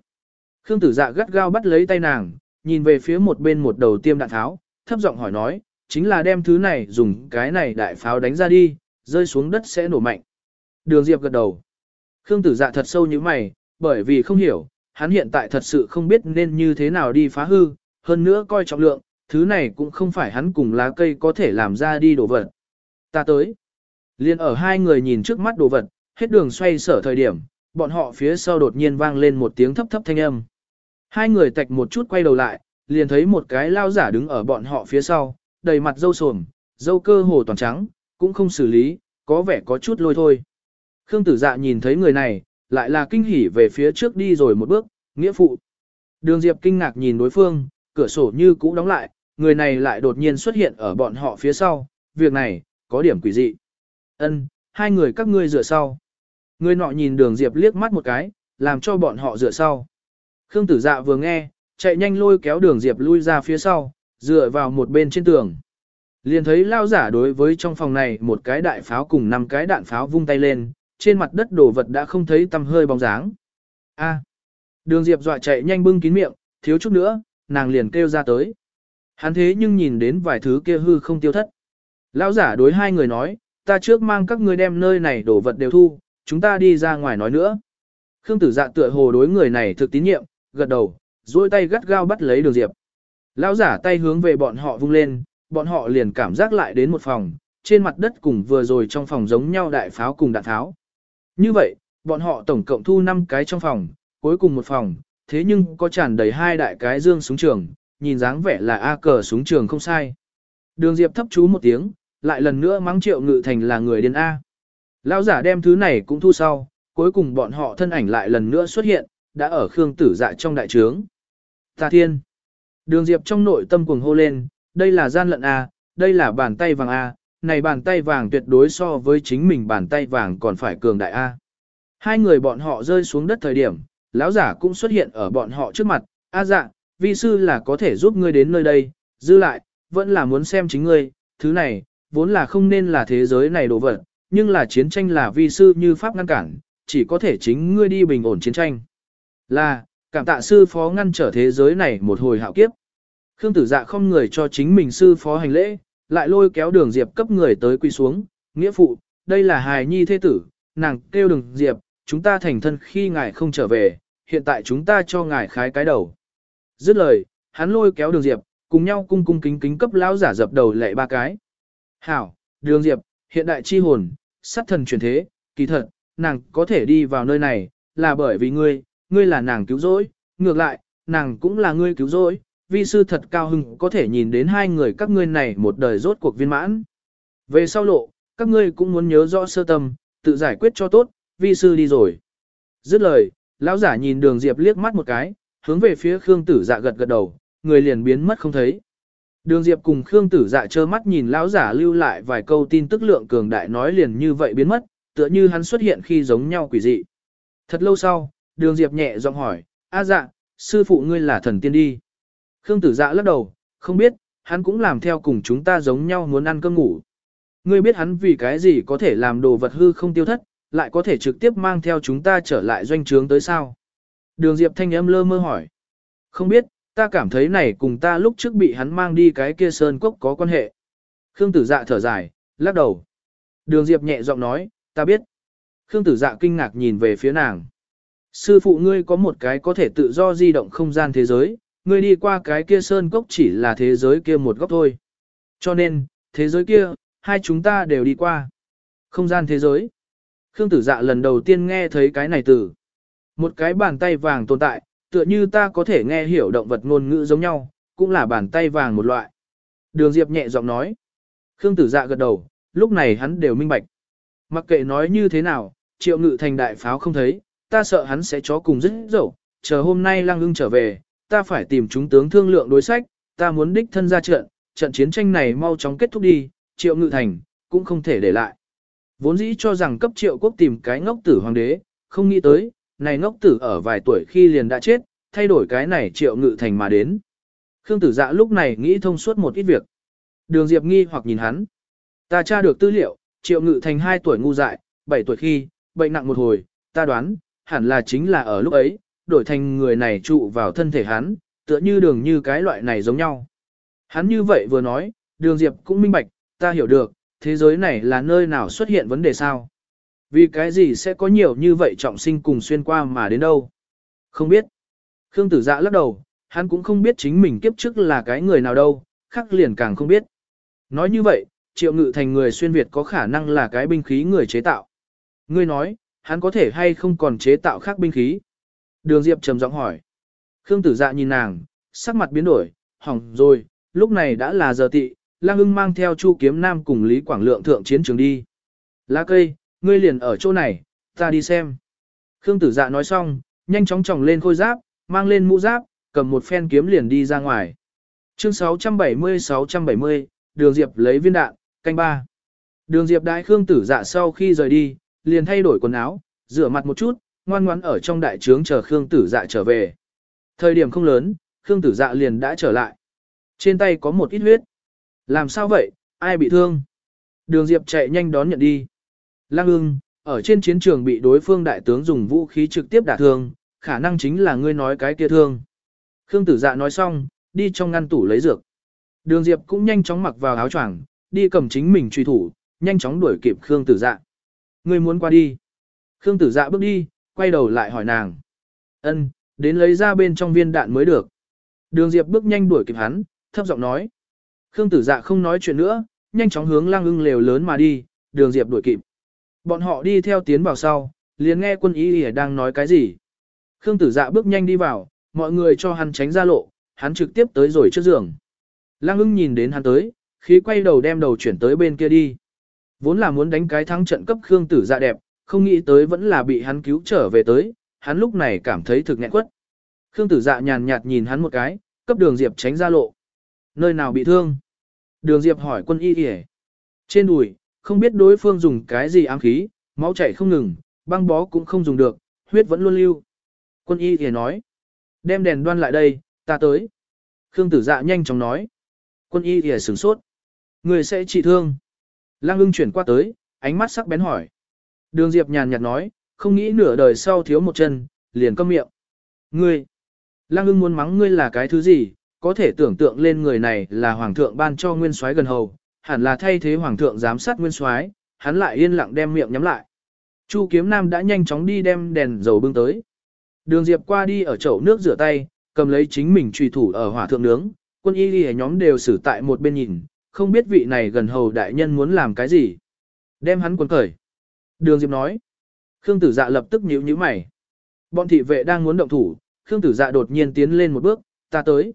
[SPEAKER 1] Khương Tử Dạ gắt gao bắt lấy tay nàng, nhìn về phía một bên một đầu tiêm đạn tháo, thấp giọng hỏi nói, chính là đem thứ này dùng cái này đại pháo đánh ra đi, rơi xuống đất sẽ nổ mạnh. Đường Diệp gật đầu. Khương Tử Dạ thật sâu như mày, bởi vì không hiểu, hắn hiện tại thật sự không biết nên như thế nào đi phá hư, hơn nữa coi trọng lượng, thứ này cũng không phải hắn cùng lá cây có thể làm ra đi đổ vật. Ta tới. Liên ở hai người nhìn trước mắt đồ vật, hết đường xoay sở thời điểm, bọn họ phía sau đột nhiên vang lên một tiếng thấp thấp thanh âm. Hai người tạch một chút quay đầu lại, liền thấy một cái lao giả đứng ở bọn họ phía sau, đầy mặt dâu sồm, dâu cơ hồ toàn trắng, cũng không xử lý, có vẻ có chút lôi thôi. Khương tử dạ nhìn thấy người này, lại là kinh hỉ về phía trước đi rồi một bước, nghĩa phụ. Đường Diệp kinh ngạc nhìn đối phương, cửa sổ như cũ đóng lại, người này lại đột nhiên xuất hiện ở bọn họ phía sau, việc này, có điểm quỷ dị. Ân, hai người các ngươi rửa sau. Người nọ nhìn đường Diệp liếc mắt một cái, làm cho bọn họ rửa sau. Khương tử dạ vừa nghe, chạy nhanh lôi kéo đường Diệp lui ra phía sau, dựa vào một bên trên tường. Liền thấy lao giả đối với trong phòng này một cái đại pháo cùng năm cái đạn pháo vung tay lên, trên mặt đất đổ vật đã không thấy tăm hơi bóng dáng. A. Đường Diệp dọa chạy nhanh bưng kín miệng, thiếu chút nữa, nàng liền kêu ra tới. Hắn thế nhưng nhìn đến vài thứ kia hư không tiêu thất. Lão giả đối hai người nói, ta trước mang các ngươi đem nơi này đổ vật đều thu, chúng ta đi ra ngoài nói nữa. Khương tử dạ tựa hồ đối người này thực tín nhiệm, gật đầu, duỗi tay gắt gao bắt lấy đường diệp. Lão giả tay hướng về bọn họ vung lên, bọn họ liền cảm giác lại đến một phòng, trên mặt đất cùng vừa rồi trong phòng giống nhau đại pháo cùng đạn tháo. Như vậy, bọn họ tổng cộng thu 5 cái trong phòng, cuối cùng một phòng, thế nhưng có tràn đầy hai đại cái dương súng trường, nhìn dáng vẻ là A cờ súng trường không sai. Đường Diệp thấp chú một tiếng, lại lần nữa mắng triệu ngự thành là người điên A. Lão giả đem thứ này cũng thu sau, cuối cùng bọn họ thân ảnh lại lần nữa xuất hiện, đã ở Khương Tử Dạ trong đại trướng. Ta Thiên. Đường Diệp trong nội tâm cuồng hô lên, đây là gian lận A, đây là bàn tay vàng A, này bàn tay vàng tuyệt đối so với chính mình bàn tay vàng còn phải cường đại A. Hai người bọn họ rơi xuống đất thời điểm, lão giả cũng xuất hiện ở bọn họ trước mặt, A dạ, vi sư là có thể giúp ngươi đến nơi đây, dư lại, vẫn là muốn xem chính ngươi, thứ này, vốn là không nên là thế giới này đồ vật, nhưng là chiến tranh là vi sư như pháp ngăn cản, chỉ có thể chính ngươi đi bình ổn chiến tranh. Là, cảm tạ sư phó ngăn trở thế giới này một hồi hạo kiếp. Khương tử dạ không người cho chính mình sư phó hành lễ, lại lôi kéo đường diệp cấp người tới quy xuống, nghĩa phụ, đây là hài nhi thế tử, nàng kêu đường diệp, chúng ta thành thân khi ngài không trở về, hiện tại chúng ta cho ngài khái cái đầu. Dứt lời, hắn lôi kéo đường diệp, cùng nhau cung cung kính kính cấp lão giả dập đầu lệ ba cái. Hảo, đường diệp, hiện đại chi hồn, sát thần chuyển thế, kỳ thật, nàng có thể đi vào nơi này, là bởi vì ngươi, ngươi là nàng cứu rỗi, ngược lại, nàng cũng là ngươi cứu rỗi, vi sư thật cao hưng có thể nhìn đến hai người các ngươi này một đời rốt cuộc viên mãn. Về sau lộ, các ngươi cũng muốn nhớ rõ sơ tâm, tự giải quyết cho tốt, vi sư đi rồi. Dứt lời, lão giả nhìn đường diệp liếc mắt một cái, hướng về phía Khương tử dạ gật gật đầu, người liền biến mất không thấy. Đường Diệp cùng Khương Tử Dạ trơ mắt nhìn lão giả lưu lại vài câu tin tức lượng cường đại nói liền như vậy biến mất, tựa như hắn xuất hiện khi giống nhau quỷ dị. Thật lâu sau, Đường Diệp nhẹ giọng hỏi, "A dạ, sư phụ ngươi là thần tiên đi?" Khương Tử Dạ lắc đầu, "Không biết, hắn cũng làm theo cùng chúng ta giống nhau muốn ăn cơm ngủ." Ngươi biết hắn vì cái gì có thể làm đồ vật hư không tiêu thất, lại có thể trực tiếp mang theo chúng ta trở lại doanh trướng tới sao? Đường Diệp thanh âm lơ mơ hỏi. Không biết, ta cảm thấy này cùng ta lúc trước bị hắn mang đi cái kia sơn cốc có quan hệ. Khương tử dạ thở dài, lắc đầu. Đường Diệp nhẹ giọng nói, ta biết. Khương tử dạ kinh ngạc nhìn về phía nàng. Sư phụ ngươi có một cái có thể tự do di động không gian thế giới, ngươi đi qua cái kia sơn cốc chỉ là thế giới kia một góc thôi. Cho nên, thế giới kia, hai chúng ta đều đi qua. Không gian thế giới. Khương tử dạ lần đầu tiên nghe thấy cái này từ. Một cái bàn tay vàng tồn tại, tựa như ta có thể nghe hiểu động vật ngôn ngữ giống nhau, cũng là bàn tay vàng một loại. Đường Diệp nhẹ giọng nói. Khương tử dạ gật đầu, lúc này hắn đều minh bạch. Mặc kệ nói như thế nào, triệu ngự thành đại pháo không thấy, ta sợ hắn sẽ chó cùng rất dẫu, chờ hôm nay lang ưng trở về, ta phải tìm chúng tướng thương lượng đối sách, ta muốn đích thân ra trận, trận chiến tranh này mau chóng kết thúc đi, triệu ngự thành, cũng không thể để lại. Vốn dĩ cho rằng cấp triệu quốc tìm cái ngốc tử hoàng đế, không nghĩ tới, này ngốc tử ở vài tuổi khi liền đã chết, thay đổi cái này triệu ngự thành mà đến. Khương tử dạ lúc này nghĩ thông suốt một ít việc. Đường Diệp nghi hoặc nhìn hắn. Ta tra được tư liệu, triệu ngự thành 2 tuổi ngu dại, 7 tuổi khi, bệnh nặng một hồi, ta đoán, hẳn là chính là ở lúc ấy, đổi thành người này trụ vào thân thể hắn, tựa như đường như cái loại này giống nhau. Hắn như vậy vừa nói, đường Diệp cũng minh bạch, ta hiểu được, thế giới này là nơi nào xuất hiện vấn đề sao. Vì cái gì sẽ có nhiều như vậy trọng sinh cùng xuyên qua mà đến đâu? Không biết. Khương tử dạ lắc đầu, hắn cũng không biết chính mình kiếp trước là cái người nào đâu, khắc liền càng không biết. Nói như vậy, triệu ngự thành người xuyên Việt có khả năng là cái binh khí người chế tạo. Ngươi nói, hắn có thể hay không còn chế tạo khác binh khí? Đường Diệp trầm giọng hỏi. Khương tử dạ nhìn nàng, sắc mặt biến đổi, hỏng rồi, lúc này đã là giờ tị, lang ưng mang theo chu kiếm nam cùng Lý Quảng Lượng thượng chiến trường đi. Lá cây, ngươi liền ở chỗ này, ta đi xem. Khương tử dạ nói xong, nhanh chóng tròng lên khôi giáp, mang lên mũ giáp, cầm một phen kiếm liền đi ra ngoài. Chương 670-670, Đường Diệp lấy viên đạn, canh ba. Đường Diệp đại Khương tử dạ sau khi rời đi, liền thay đổi quần áo, rửa mặt một chút, ngoan ngoãn ở trong đại trướng chờ Khương tử dạ trở về. Thời điểm không lớn, Khương tử dạ liền đã trở lại. Trên tay có một ít huyết. Làm sao vậy, ai bị thương? Đường Diệp chạy nhanh đón nhận đi. Lăng ưng, ở trên chiến trường bị đối phương đại tướng dùng vũ khí trực tiếp đả thương, khả năng chính là ngươi nói cái kia thương. Khương tử dạ nói xong, đi trong ngăn tủ lấy dược. Đường Diệp cũng nhanh chóng mặc vào áo choàng, đi cầm chính mình truy thủ, nhanh chóng đuổi kịp Khương tử dạ. Ngươi muốn qua đi. Khương tử dạ bước đi, quay đầu lại hỏi nàng. Ân, đến lấy ra bên trong viên đạn mới được. Đường Diệp bước nhanh đuổi kịp hắn, thấp giọng nói. Khương tử dạ không nói chuyện nữa, nhanh chóng hướng lang ưng lều lớn mà đi, đường Diệp đuổi kịp. Bọn họ đi theo tiến vào sau, liền nghe quân ý ỉa đang nói cái gì. Khương tử dạ bước nhanh đi vào, mọi người cho hắn tránh ra lộ, hắn trực tiếp tới rồi trước giường. Lang ưng nhìn đến hắn tới, khí quay đầu đem đầu chuyển tới bên kia đi. Vốn là muốn đánh cái thắng trận cấp Khương tử dạ đẹp, không nghĩ tới vẫn là bị hắn cứu trở về tới, hắn lúc này cảm thấy thực nghẹn quất. Khương tử dạ nhàn nhạt nhìn hắn một cái, cấp đường Diệp tránh ra lộ. Nơi nào bị thương? Đường Diệp hỏi quân y kìa. Trên đùi, không biết đối phương dùng cái gì ám khí, máu chảy không ngừng, băng bó cũng không dùng được, huyết vẫn luôn lưu. Quân y kìa nói. Đem đèn đoan lại đây, ta tới. Khương tử dạ nhanh chóng nói. Quân y kìa sửng sốt. Người sẽ trị thương. Lăng ưng chuyển qua tới, ánh mắt sắc bén hỏi. Đường Diệp nhàn nhạt nói, không nghĩ nửa đời sau thiếu một chân, liền câm miệng. Ngươi, Lăng ưng muốn mắng ngươi là cái thứ gì, có thể tưởng tượng lên người này là hoàng thượng ban cho nguyên soái gần hầu, hẳn là thay thế hoàng thượng giám sát nguyên soái, hắn lại yên lặng đem miệng nhắm lại. Chu Kiếm Nam đã nhanh chóng đi đem đèn dầu bưng tới. Đường Diệp qua đi ở chậu nước rửa tay, cầm lấy chính mình trùy thủ ở hỏa thượng nướng, quân y đi nhóm đều xử tại một bên nhìn, không biết vị này gần hầu đại nhân muốn làm cái gì. Đem hắn quần cởi. Đường Diệp nói. Khương tử dạ lập tức nhíu nhíu mày. Bọn thị vệ đang muốn động thủ, Khương tử dạ đột nhiên tiến lên một bước, ta tới.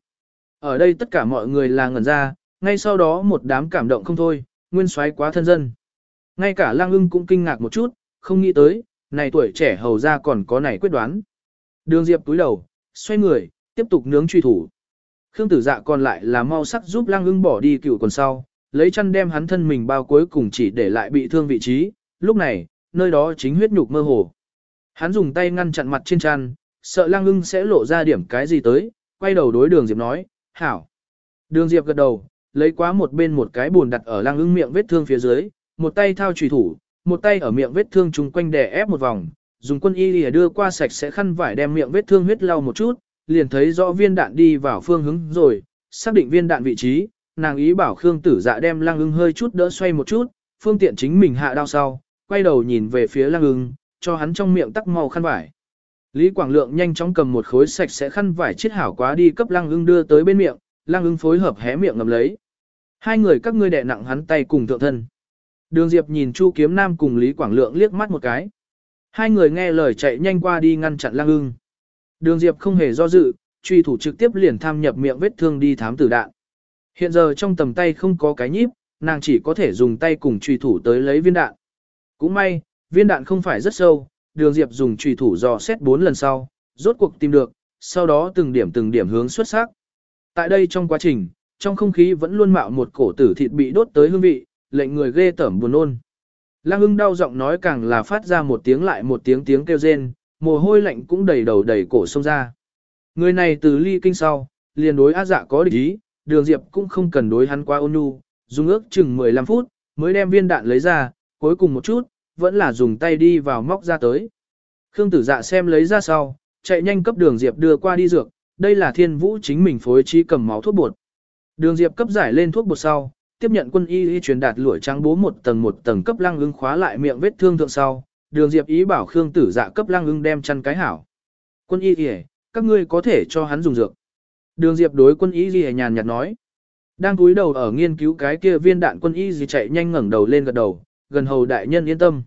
[SPEAKER 1] Ở đây tất cả mọi người là ngẩn ra, ngay sau đó một đám cảm động không thôi, nguyên soái quá thân dân. Ngay cả lang ưng cũng kinh ngạc một chút, không nghĩ tới, này tuổi trẻ hầu ra còn có này quyết đoán. Đường Diệp túi đầu, xoay người, tiếp tục nướng truy thủ. Khương tử dạ còn lại là mau sắc giúp lang ưng bỏ đi cựu quần sau, lấy chăn đem hắn thân mình bao cuối cùng chỉ để lại bị thương vị trí, lúc này, nơi đó chính huyết nhục mơ hồ. Hắn dùng tay ngăn chặn mặt trên chăn, sợ lang ưng sẽ lộ ra điểm cái gì tới, quay đầu đối đường Diệp nói, hảo. Đường Diệp gật đầu, lấy quá một bên một cái bùn đặt ở lang ưng miệng vết thương phía dưới, một tay thao trùy thủ, một tay ở miệng vết thương chung quanh đè ép một vòng, dùng quân y lìa đưa qua sạch sẽ khăn vải đem miệng vết thương huyết lau một chút, liền thấy rõ viên đạn đi vào phương hướng rồi, xác định viên đạn vị trí, nàng ý bảo Khương Tử Dạ đem lang ưng hơi chút đỡ xoay một chút, phương tiện chính mình hạ đao sau, quay đầu nhìn về phía lang ưng, cho hắn trong miệng tắc màu khăn vải. Lý Quảng Lượng nhanh chóng cầm một khối sạch sẽ khăn vải chiết hảo quá đi cấp Lăng ưng đưa tới bên miệng, Lăng ưng phối hợp hé miệng ngậm lấy. Hai người các ngươi đè nặng hắn tay cùng thượng thân. Đường Diệp nhìn Chu Kiếm Nam cùng Lý Quảng Lượng liếc mắt một cái. Hai người nghe lời chạy nhanh qua đi ngăn chặn Lăng ưng. Đường Diệp không hề do dự, truy thủ trực tiếp liền tham nhập miệng vết thương đi thám tử đạn. Hiện giờ trong tầm tay không có cái nhíp, nàng chỉ có thể dùng tay cùng truy thủ tới lấy viên đạn. Cũng may, viên đạn không phải rất sâu, đường Diệp dùng truy thủ dò xét 4 lần sau, rốt cuộc tìm được, sau đó từng điểm từng điểm hướng xuất sắc. Tại đây trong quá trình, trong không khí vẫn luôn mạo một cổ tử thịt bị đốt tới hương vị, lệnh người ghê tởm buồn nôn. Lăng ưng đau giọng nói càng là phát ra một tiếng lại một tiếng tiếng kêu rên, mồ hôi lạnh cũng đầy đầu đầy cổ sông ra. Người này từ ly kinh sau, liền đối á dạ có địch ý, đường diệp cũng không cần đối hắn qua ôn nhu, dùng ước chừng 15 phút, mới đem viên đạn lấy ra, cuối cùng một chút, vẫn là dùng tay đi vào móc ra tới. Khương tử dạ xem lấy ra sau, chạy nhanh cấp đường diệp đưa qua đi dược, đây là thiên vũ chính mình phối trí cầm máu thuốc bột. Đường diệp cấp giải lên thuốc bột sau, tiếp nhận quân y y truyền đạt lũi trắng bố một tầng một tầng cấp lăng ứng khóa lại miệng vết thương thượng sau, đường diệp ý bảo Khương tử dạ cấp lăng ưng đem chăn cái hảo. Quân y y, các ngươi có thể cho hắn dùng dược. Đường diệp đối quân y y nhàn nhạt nói. Đang cúi đầu ở nghiên cứu cái kia viên đạn quân y gì chạy nhanh ngẩng đầu lên gật đầu, gần hầu đại nhân yên tâm.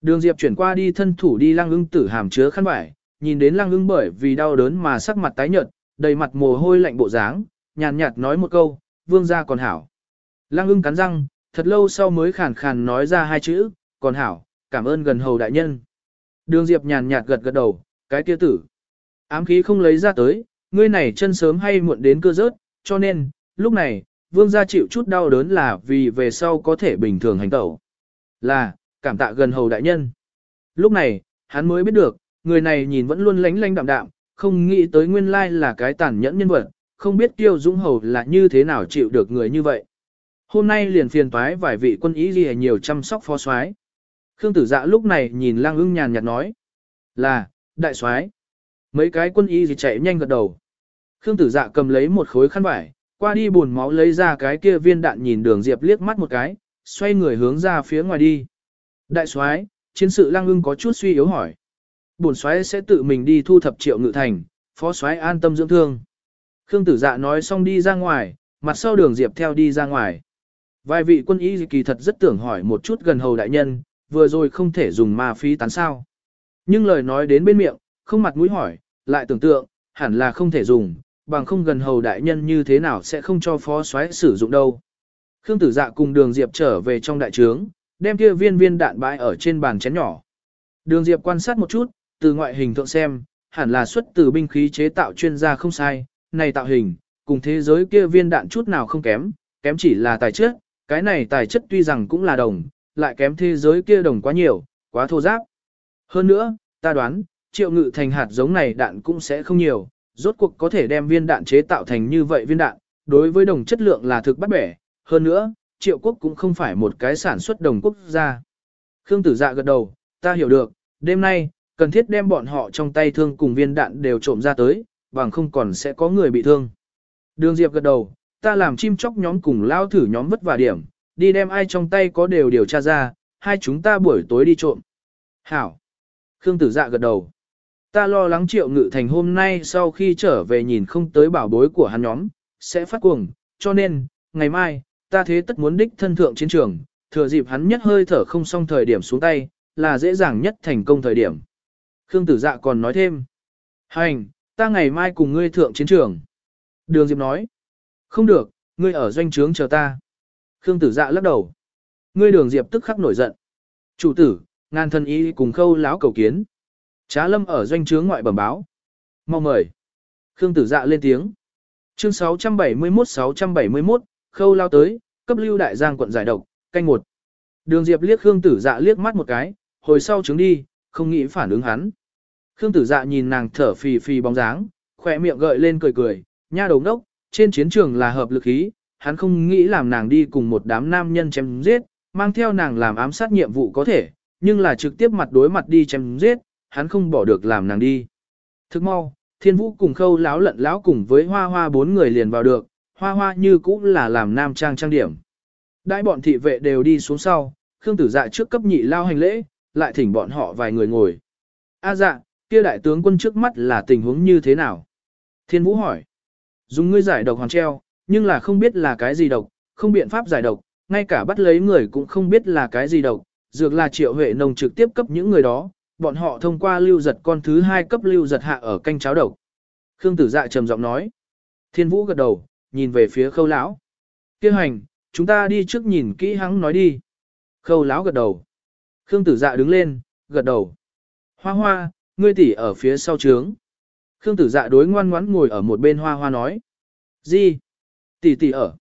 [SPEAKER 1] Đường Diệp chuyển qua đi thân thủ đi lăng ưng tử hàm chứa khăn vải, nhìn đến lăng ưng bởi vì đau đớn mà sắc mặt tái nhợt, đầy mặt mồ hôi lạnh bộ dáng, nhàn nhạt nói một câu, vương gia còn hảo. Lăng ưng cắn răng, thật lâu sau mới khàn khàn nói ra hai chữ, còn hảo, cảm ơn gần hầu đại nhân. Đường Diệp nhàn nhạt gật gật đầu, cái kia tử. Ám khí không lấy ra tới, ngươi này chân sớm hay muộn đến cơ rớt, cho nên, lúc này, vương gia chịu chút đau đớn là vì về sau có thể bình thường hành tẩu. Là, cảm tạ gần hầu đại nhân. Lúc này, hắn mới biết được, người này nhìn vẫn luôn lánh lánh đạm đạm, không nghĩ tới nguyên lai là cái tàn nhẫn nhân vật, không biết tiêu dũng hầu là như thế nào chịu được người như vậy. Hôm nay liền phiền toái vài vị quân ý gì nhiều chăm sóc phó soái. Khương tử dạ lúc này nhìn lang ưng nhàn nhạt nói. Là, đại soái. Mấy cái quân y gì chạy nhanh gật đầu. Khương tử dạ cầm lấy một khối khăn vải, qua đi buồn máu lấy ra cái kia viên đạn nhìn đường diệp liếc mắt một cái, xoay người hướng ra phía ngoài đi. Đại soái, chiến sự lang ưng có chút suy yếu hỏi. Bổn soái sẽ tự mình đi thu thập triệu ngự thành, phó soái an tâm dưỡng thương. Khương tử dạ nói xong đi ra ngoài, mặt sau đường diệp theo đi ra ngoài. Vài vị quân y kỳ thật rất tưởng hỏi một chút gần hầu đại nhân, vừa rồi không thể dùng ma phí tán sao. Nhưng lời nói đến bên miệng, không mặt mũi hỏi, lại tưởng tượng, hẳn là không thể dùng, bằng không gần hầu đại nhân như thế nào sẽ không cho phó soái sử dụng đâu. Khương tử dạ cùng đường diệp trở về trong đại trướng, đem kia viên viên đạn bãi ở trên bàn chén nhỏ. Đường diệp quan sát một chút, từ ngoại hình thượng xem, hẳn là xuất từ binh khí chế tạo chuyên gia không sai, này tạo hình, cùng thế giới kia viên đạn chút nào không kém, kém chỉ là tài chất, cái này tài chất tuy rằng cũng là đồng, lại kém thế giới kia đồng quá nhiều, quá thô giáp. Hơn nữa, ta đoán, triệu ngự thành hạt giống này đạn cũng sẽ không nhiều, rốt cuộc có thể đem viên đạn chế tạo thành như vậy viên đạn, đối với đồng chất lượng là thực bắt bẻ, hơn nữa, triệu quốc cũng không phải một cái sản xuất đồng quốc gia. Khương tử dạ gật đầu, ta hiểu được, đêm nay, cần thiết đem bọn họ trong tay thương cùng viên đạn đều trộm ra tới, bằng không còn sẽ có người bị thương. Đường Diệp gật đầu, ta làm chim chóc nhóm cùng lao thử nhóm vất vả điểm, đi đem ai trong tay có đều điều tra ra, hai chúng ta buổi tối đi trộm. Hảo. Khương tử dạ gật đầu. Ta lo lắng triệu ngự thành hôm nay sau khi trở về nhìn không tới bảo bối của hắn nhóm, sẽ phát cuồng, cho nên, ngày mai, ta thế tất muốn đích thân thượng chiến trường, thừa dịp hắn nhất hơi thở không xong thời điểm xuống tay, là dễ dàng nhất thành công thời điểm. Khương tử dạ còn nói thêm. Hành, ta ngày mai cùng ngươi thượng chiến trường. Đường Diệp nói. Không được, ngươi ở doanh trướng chờ ta. Khương tử dạ lắc đầu. Ngươi đường Diệp tức khắc nổi giận. Chủ tử, ngàn thân y cùng khâu láo cầu kiến. Trá lâm ở doanh trướng ngoại bẩm báo. Mau mời. Khương tử dạ lên tiếng. Chương 671-671, khâu lao tới, cấp lưu đại giang quận giải độc, canh một. Đường Diệp liếc Khương tử dạ liếc mắt một cái, hồi sau trứng đi, không nghĩ phản ứng hắn. Khương tử dạ nhìn nàng thở phì phì bóng dáng, khỏe miệng gợi lên cười cười, nha đầu đốc, trên chiến trường là hợp lực ý, hắn không nghĩ làm nàng đi cùng một đám nam nhân chém giết, mang theo nàng làm ám sát nhiệm vụ có thể, nhưng là trực tiếp mặt đối mặt đi chém giết, hắn không bỏ được làm nàng đi. Thức mau, thiên vũ cùng khâu láo lận láo cùng với hoa hoa bốn người liền vào được, hoa hoa như cũ là làm nam trang trang điểm. Đại bọn thị vệ đều đi xuống sau, Khương tử dạ trước cấp nhị lao hành lễ, lại thỉnh bọn họ vài người ngồi. A dạ, kia đại tướng quân trước mắt là tình huống như thế nào? Thiên Vũ hỏi. Dùng ngươi giải độc hoàn treo, nhưng là không biết là cái gì độc, không biện pháp giải độc, ngay cả bắt lấy người cũng không biết là cái gì độc, dược là triệu huệ nông trực tiếp cấp những người đó, bọn họ thông qua lưu giật con thứ hai cấp lưu giật hạ ở canh cháo độc. Khương tử dạ trầm giọng nói. Thiên Vũ gật đầu, nhìn về phía khâu lão. Kêu hành, chúng ta đi trước nhìn kỹ hắn nói đi. Khâu lão gật đầu. Khương tử dạ đứng lên, gật đầu. Hoa hoa, ngươi tỷ ở phía sau trướng. Khương tử dạ đối ngoan ngoãn ngồi ở một bên hoa hoa nói. Gì? Tỷ tỷ ở.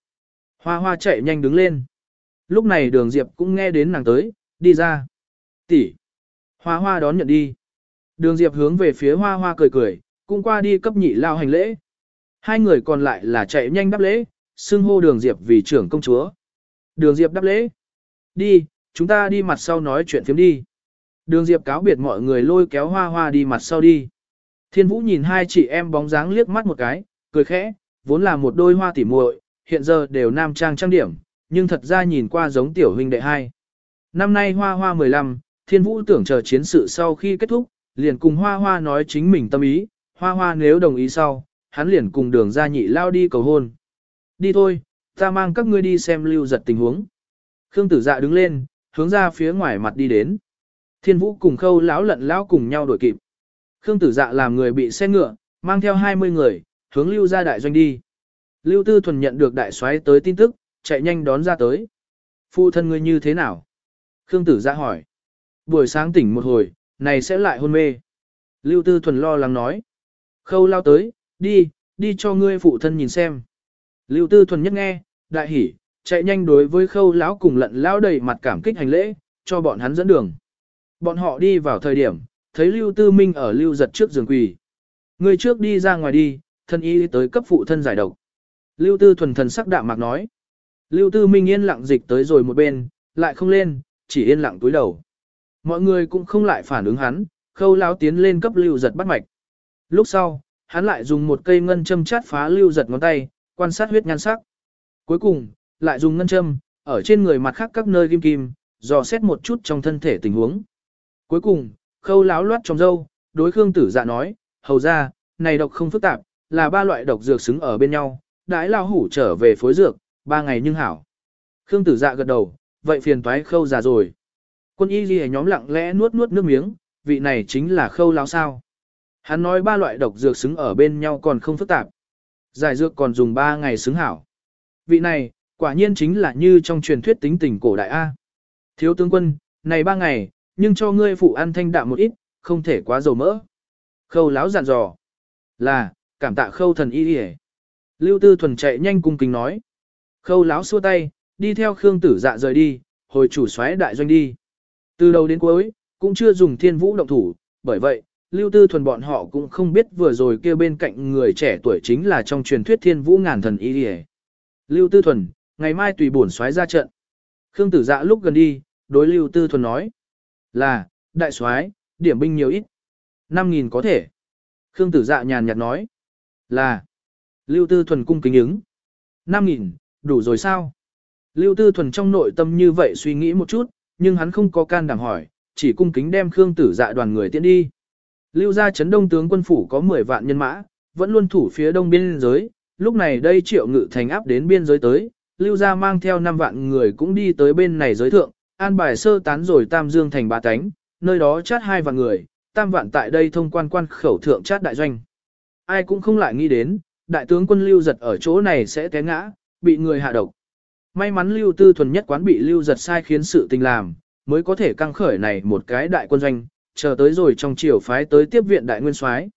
[SPEAKER 1] Hoa hoa chạy nhanh đứng lên. Lúc này đường diệp cũng nghe đến nàng tới, đi ra. Tỷ. Hoa hoa đón nhận đi. Đường diệp hướng về phía hoa hoa cười cười, cũng qua đi cấp nhị lao hành lễ. Hai người còn lại là chạy nhanh đáp lễ, xưng hô đường diệp vì trưởng công chúa. Đường diệp đáp lễ. Đi, chúng ta đi mặt sau nói chuyện phiếm đi. Đường diệp cáo biệt mọi người lôi kéo hoa hoa đi mặt sau đi. Thiên vũ nhìn hai chị em bóng dáng liếc mắt một cái, cười khẽ, vốn là một đôi hoa tỉ muội, hiện giờ đều nam trang trang điểm, nhưng thật ra nhìn qua giống tiểu huynh đệ hai. Năm nay hoa hoa 15, thiên vũ tưởng chờ chiến sự sau khi kết thúc, liền cùng hoa hoa nói chính mình tâm ý, hoa hoa nếu đồng ý sau, hắn liền cùng đường ra nhị lao đi cầu hôn. Đi thôi, ta mang các ngươi đi xem lưu giật tình huống. Khương tử dạ đứng lên, hướng ra phía ngoài mặt đi đến. Thiên vũ cùng khâu lão lận lão cùng nhau đuổi kịp. Khương tử dạ làm người bị xe ngựa, mang theo 20 người, hướng lưu ra đại doanh đi. Lưu tư thuần nhận được đại soái tới tin tức, chạy nhanh đón ra tới. Phụ thân ngươi như thế nào? Khương tử ra hỏi. Buổi sáng tỉnh một hồi, này sẽ lại hôn mê. Lưu tư thuần lo lắng nói. Khâu lao tới, đi, đi cho ngươi phụ thân nhìn xem. Lưu tư thuần nhất nghe, đại hỉ, chạy nhanh đối với khâu lão cùng lận lão đầy mặt cảm kích hành lễ, cho bọn hắn dẫn đường. Bọn họ đi vào thời điểm, thấy Lưu Tư Minh ở Lưu giật trước giường quỳ. Người trước đi ra ngoài đi, thân y tới cấp phụ thân giải độc. Lưu Tư thuần thần sắc đạm mạc nói. Lưu Tư Minh yên lặng dịch tới rồi một bên, lại không lên, chỉ yên lặng túi đầu. Mọi người cũng không lại phản ứng hắn, khâu lão tiến lên cấp Lưu giật bắt mạch. Lúc sau, hắn lại dùng một cây ngân châm chát phá Lưu giật ngón tay, quan sát huyết nhan sắc. Cuối cùng, lại dùng ngân châm, ở trên người mặt khác các nơi kim kim, dò xét một chút trong thân thể tình huống. Cuối cùng, khâu láo loát trong dâu, đối Khương tử dạ nói, hầu ra, này độc không phức tạp, là ba loại độc dược xứng ở bên nhau, đãi lao hủ trở về phối dược, ba ngày nhưng hảo. Khương tử dạ gật đầu, vậy phiền toái khâu già rồi. Quân y ghi nhóm lặng lẽ nuốt nuốt nước miếng, vị này chính là khâu lao sao. Hắn nói ba loại độc dược xứng ở bên nhau còn không phức tạp. Giải dược còn dùng ba ngày xứng hảo. Vị này, quả nhiên chính là như trong truyền thuyết tính tình cổ đại A. Thiếu tướng quân, này ba ngày, nhưng cho ngươi phụ ăn thanh đạm một ít, không thể quá dầu mỡ. Khâu láo dặn dò. Là, cảm tạ khâu thần y đi Lưu tư thuần chạy nhanh cung kính nói. Khâu láo xua tay, đi theo Khương tử dạ rời đi, hồi chủ xoáy đại doanh đi. Từ đầu đến cuối, cũng chưa dùng thiên vũ động thủ, bởi vậy, lưu tư thuần bọn họ cũng không biết vừa rồi kia bên cạnh người trẻ tuổi chính là trong truyền thuyết thiên vũ ngàn thần y đi Lưu tư thuần, ngày mai tùy bổn xoáy ra trận. Khương tử dạ lúc gần đi, đối lưu tư thuần nói. Là, đại soái, điểm binh nhiều ít. 5.000 có thể. Khương tử dạ nhàn nhạt nói. Là, lưu tư thuần cung kính ứng. 5.000, đủ rồi sao? Lưu tư thuần trong nội tâm như vậy suy nghĩ một chút, nhưng hắn không có can đảm hỏi, chỉ cung kính đem Khương tử dạ đoàn người tiễn đi. Lưu gia chấn đông tướng quân phủ có 10 vạn nhân mã, vẫn luôn thủ phía đông biên giới, lúc này đây triệu ngự thành áp đến biên giới tới, lưu gia mang theo 5 vạn người cũng đi tới bên này giới thượng, an bài sơ tán rồi Tam Dương thành ba cánh, nơi đó chát hai vạn người, tam vạn tại đây thông quan quan khẩu thượng chát đại doanh. Ai cũng không lại nghĩ đến, đại tướng quân lưu giật ở chỗ này sẽ té ngã, bị người hạ độc. May mắn lưu tư thuần nhất quán bị lưu giật sai khiến sự tình làm, mới có thể căng khởi này một cái đại quân doanh, chờ tới rồi trong chiều phái tới tiếp viện đại nguyên soái.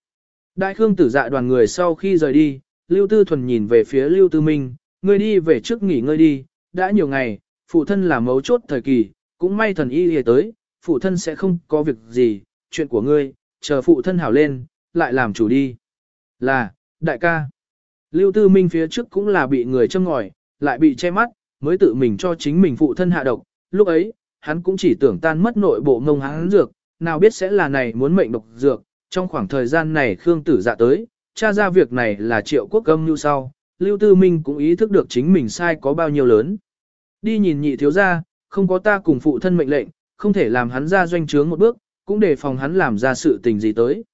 [SPEAKER 1] Đại khương tử dạ đoàn người sau khi rời đi, lưu tư thuần nhìn về phía lưu tư minh, ngươi đi về trước nghỉ ngơi đi, đã nhiều ngày, phụ thân là mấu chốt thời kỳ, cũng may thần y hề tới, phụ thân sẽ không có việc gì, chuyện của ngươi, chờ phụ thân hảo lên, lại làm chủ đi. Là, đại ca. Lưu Tư Minh phía trước cũng là bị người châm ngòi, lại bị che mắt, mới tự mình cho chính mình phụ thân hạ độc. Lúc ấy, hắn cũng chỉ tưởng tan mất nội bộ ngông hắn dược, nào biết sẽ là này muốn mệnh độc dược. Trong khoảng thời gian này Khương Tử dạ tới, tra ra việc này là triệu quốc âm như sau, Lưu Tư Minh cũng ý thức được chính mình sai có bao nhiêu lớn. Đi nhìn nhị thiếu ra, không có ta cùng phụ thân mệnh lệnh, không thể làm hắn ra doanh trướng một bước, cũng để phòng hắn làm ra sự tình gì tới.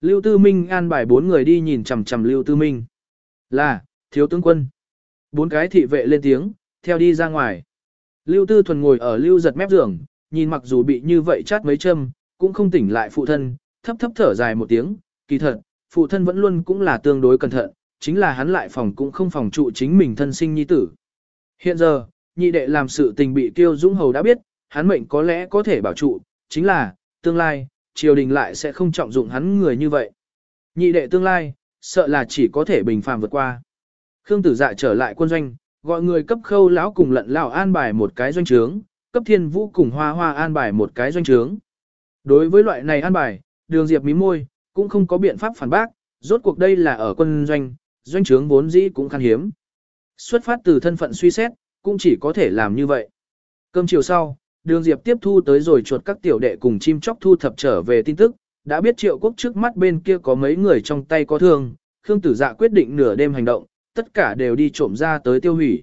[SPEAKER 1] Lưu Tư Minh an bài bốn người đi nhìn chằm chằm Lưu Tư Minh. Là, thiếu tướng quân. Bốn cái thị vệ lên tiếng, theo đi ra ngoài. Lưu Tư Thuần ngồi ở Lưu giật mép giường, nhìn mặc dù bị như vậy chát mấy châm, cũng không tỉnh lại phụ thân, thấp thấp thở dài một tiếng, kỳ thật, phụ thân vẫn luôn cũng là tương đối cẩn thận, chính là hắn lại phòng cũng không phòng trụ chính mình thân sinh nhi tử. Hiện giờ, nhị đệ làm sự tình bị Tiêu Dũng Hầu đã biết, hắn mệnh có lẽ có thể bảo trụ, chính là, tương lai, triều đình lại sẽ không trọng dụng hắn người như vậy. Nhị đệ tương lai, sợ là chỉ có thể bình phàm vượt qua. Khương Tử Dạ trở lại quân doanh, gọi người cấp khâu lão cùng lận lão an bài một cái doanh trướng, cấp thiên vũ cùng hoa hoa an bài một cái doanh trướng. Đối với loại này an bài, đường diệp mí môi, cũng không có biện pháp phản bác, rốt cuộc đây là ở quân doanh, doanh trướng vốn dĩ cũng khan hiếm. Xuất phát từ thân phận suy xét, cũng chỉ có thể làm như vậy. Cơm chiều sau, đường diệp tiếp thu tới rồi chuột các tiểu đệ cùng chim chóc thu thập trở về tin tức, đã biết triệu quốc trước mắt bên kia có mấy người trong tay có thương, Khương Tử Dạ quyết định nửa đêm hành động, tất cả đều đi trộm ra tới tiêu hủy.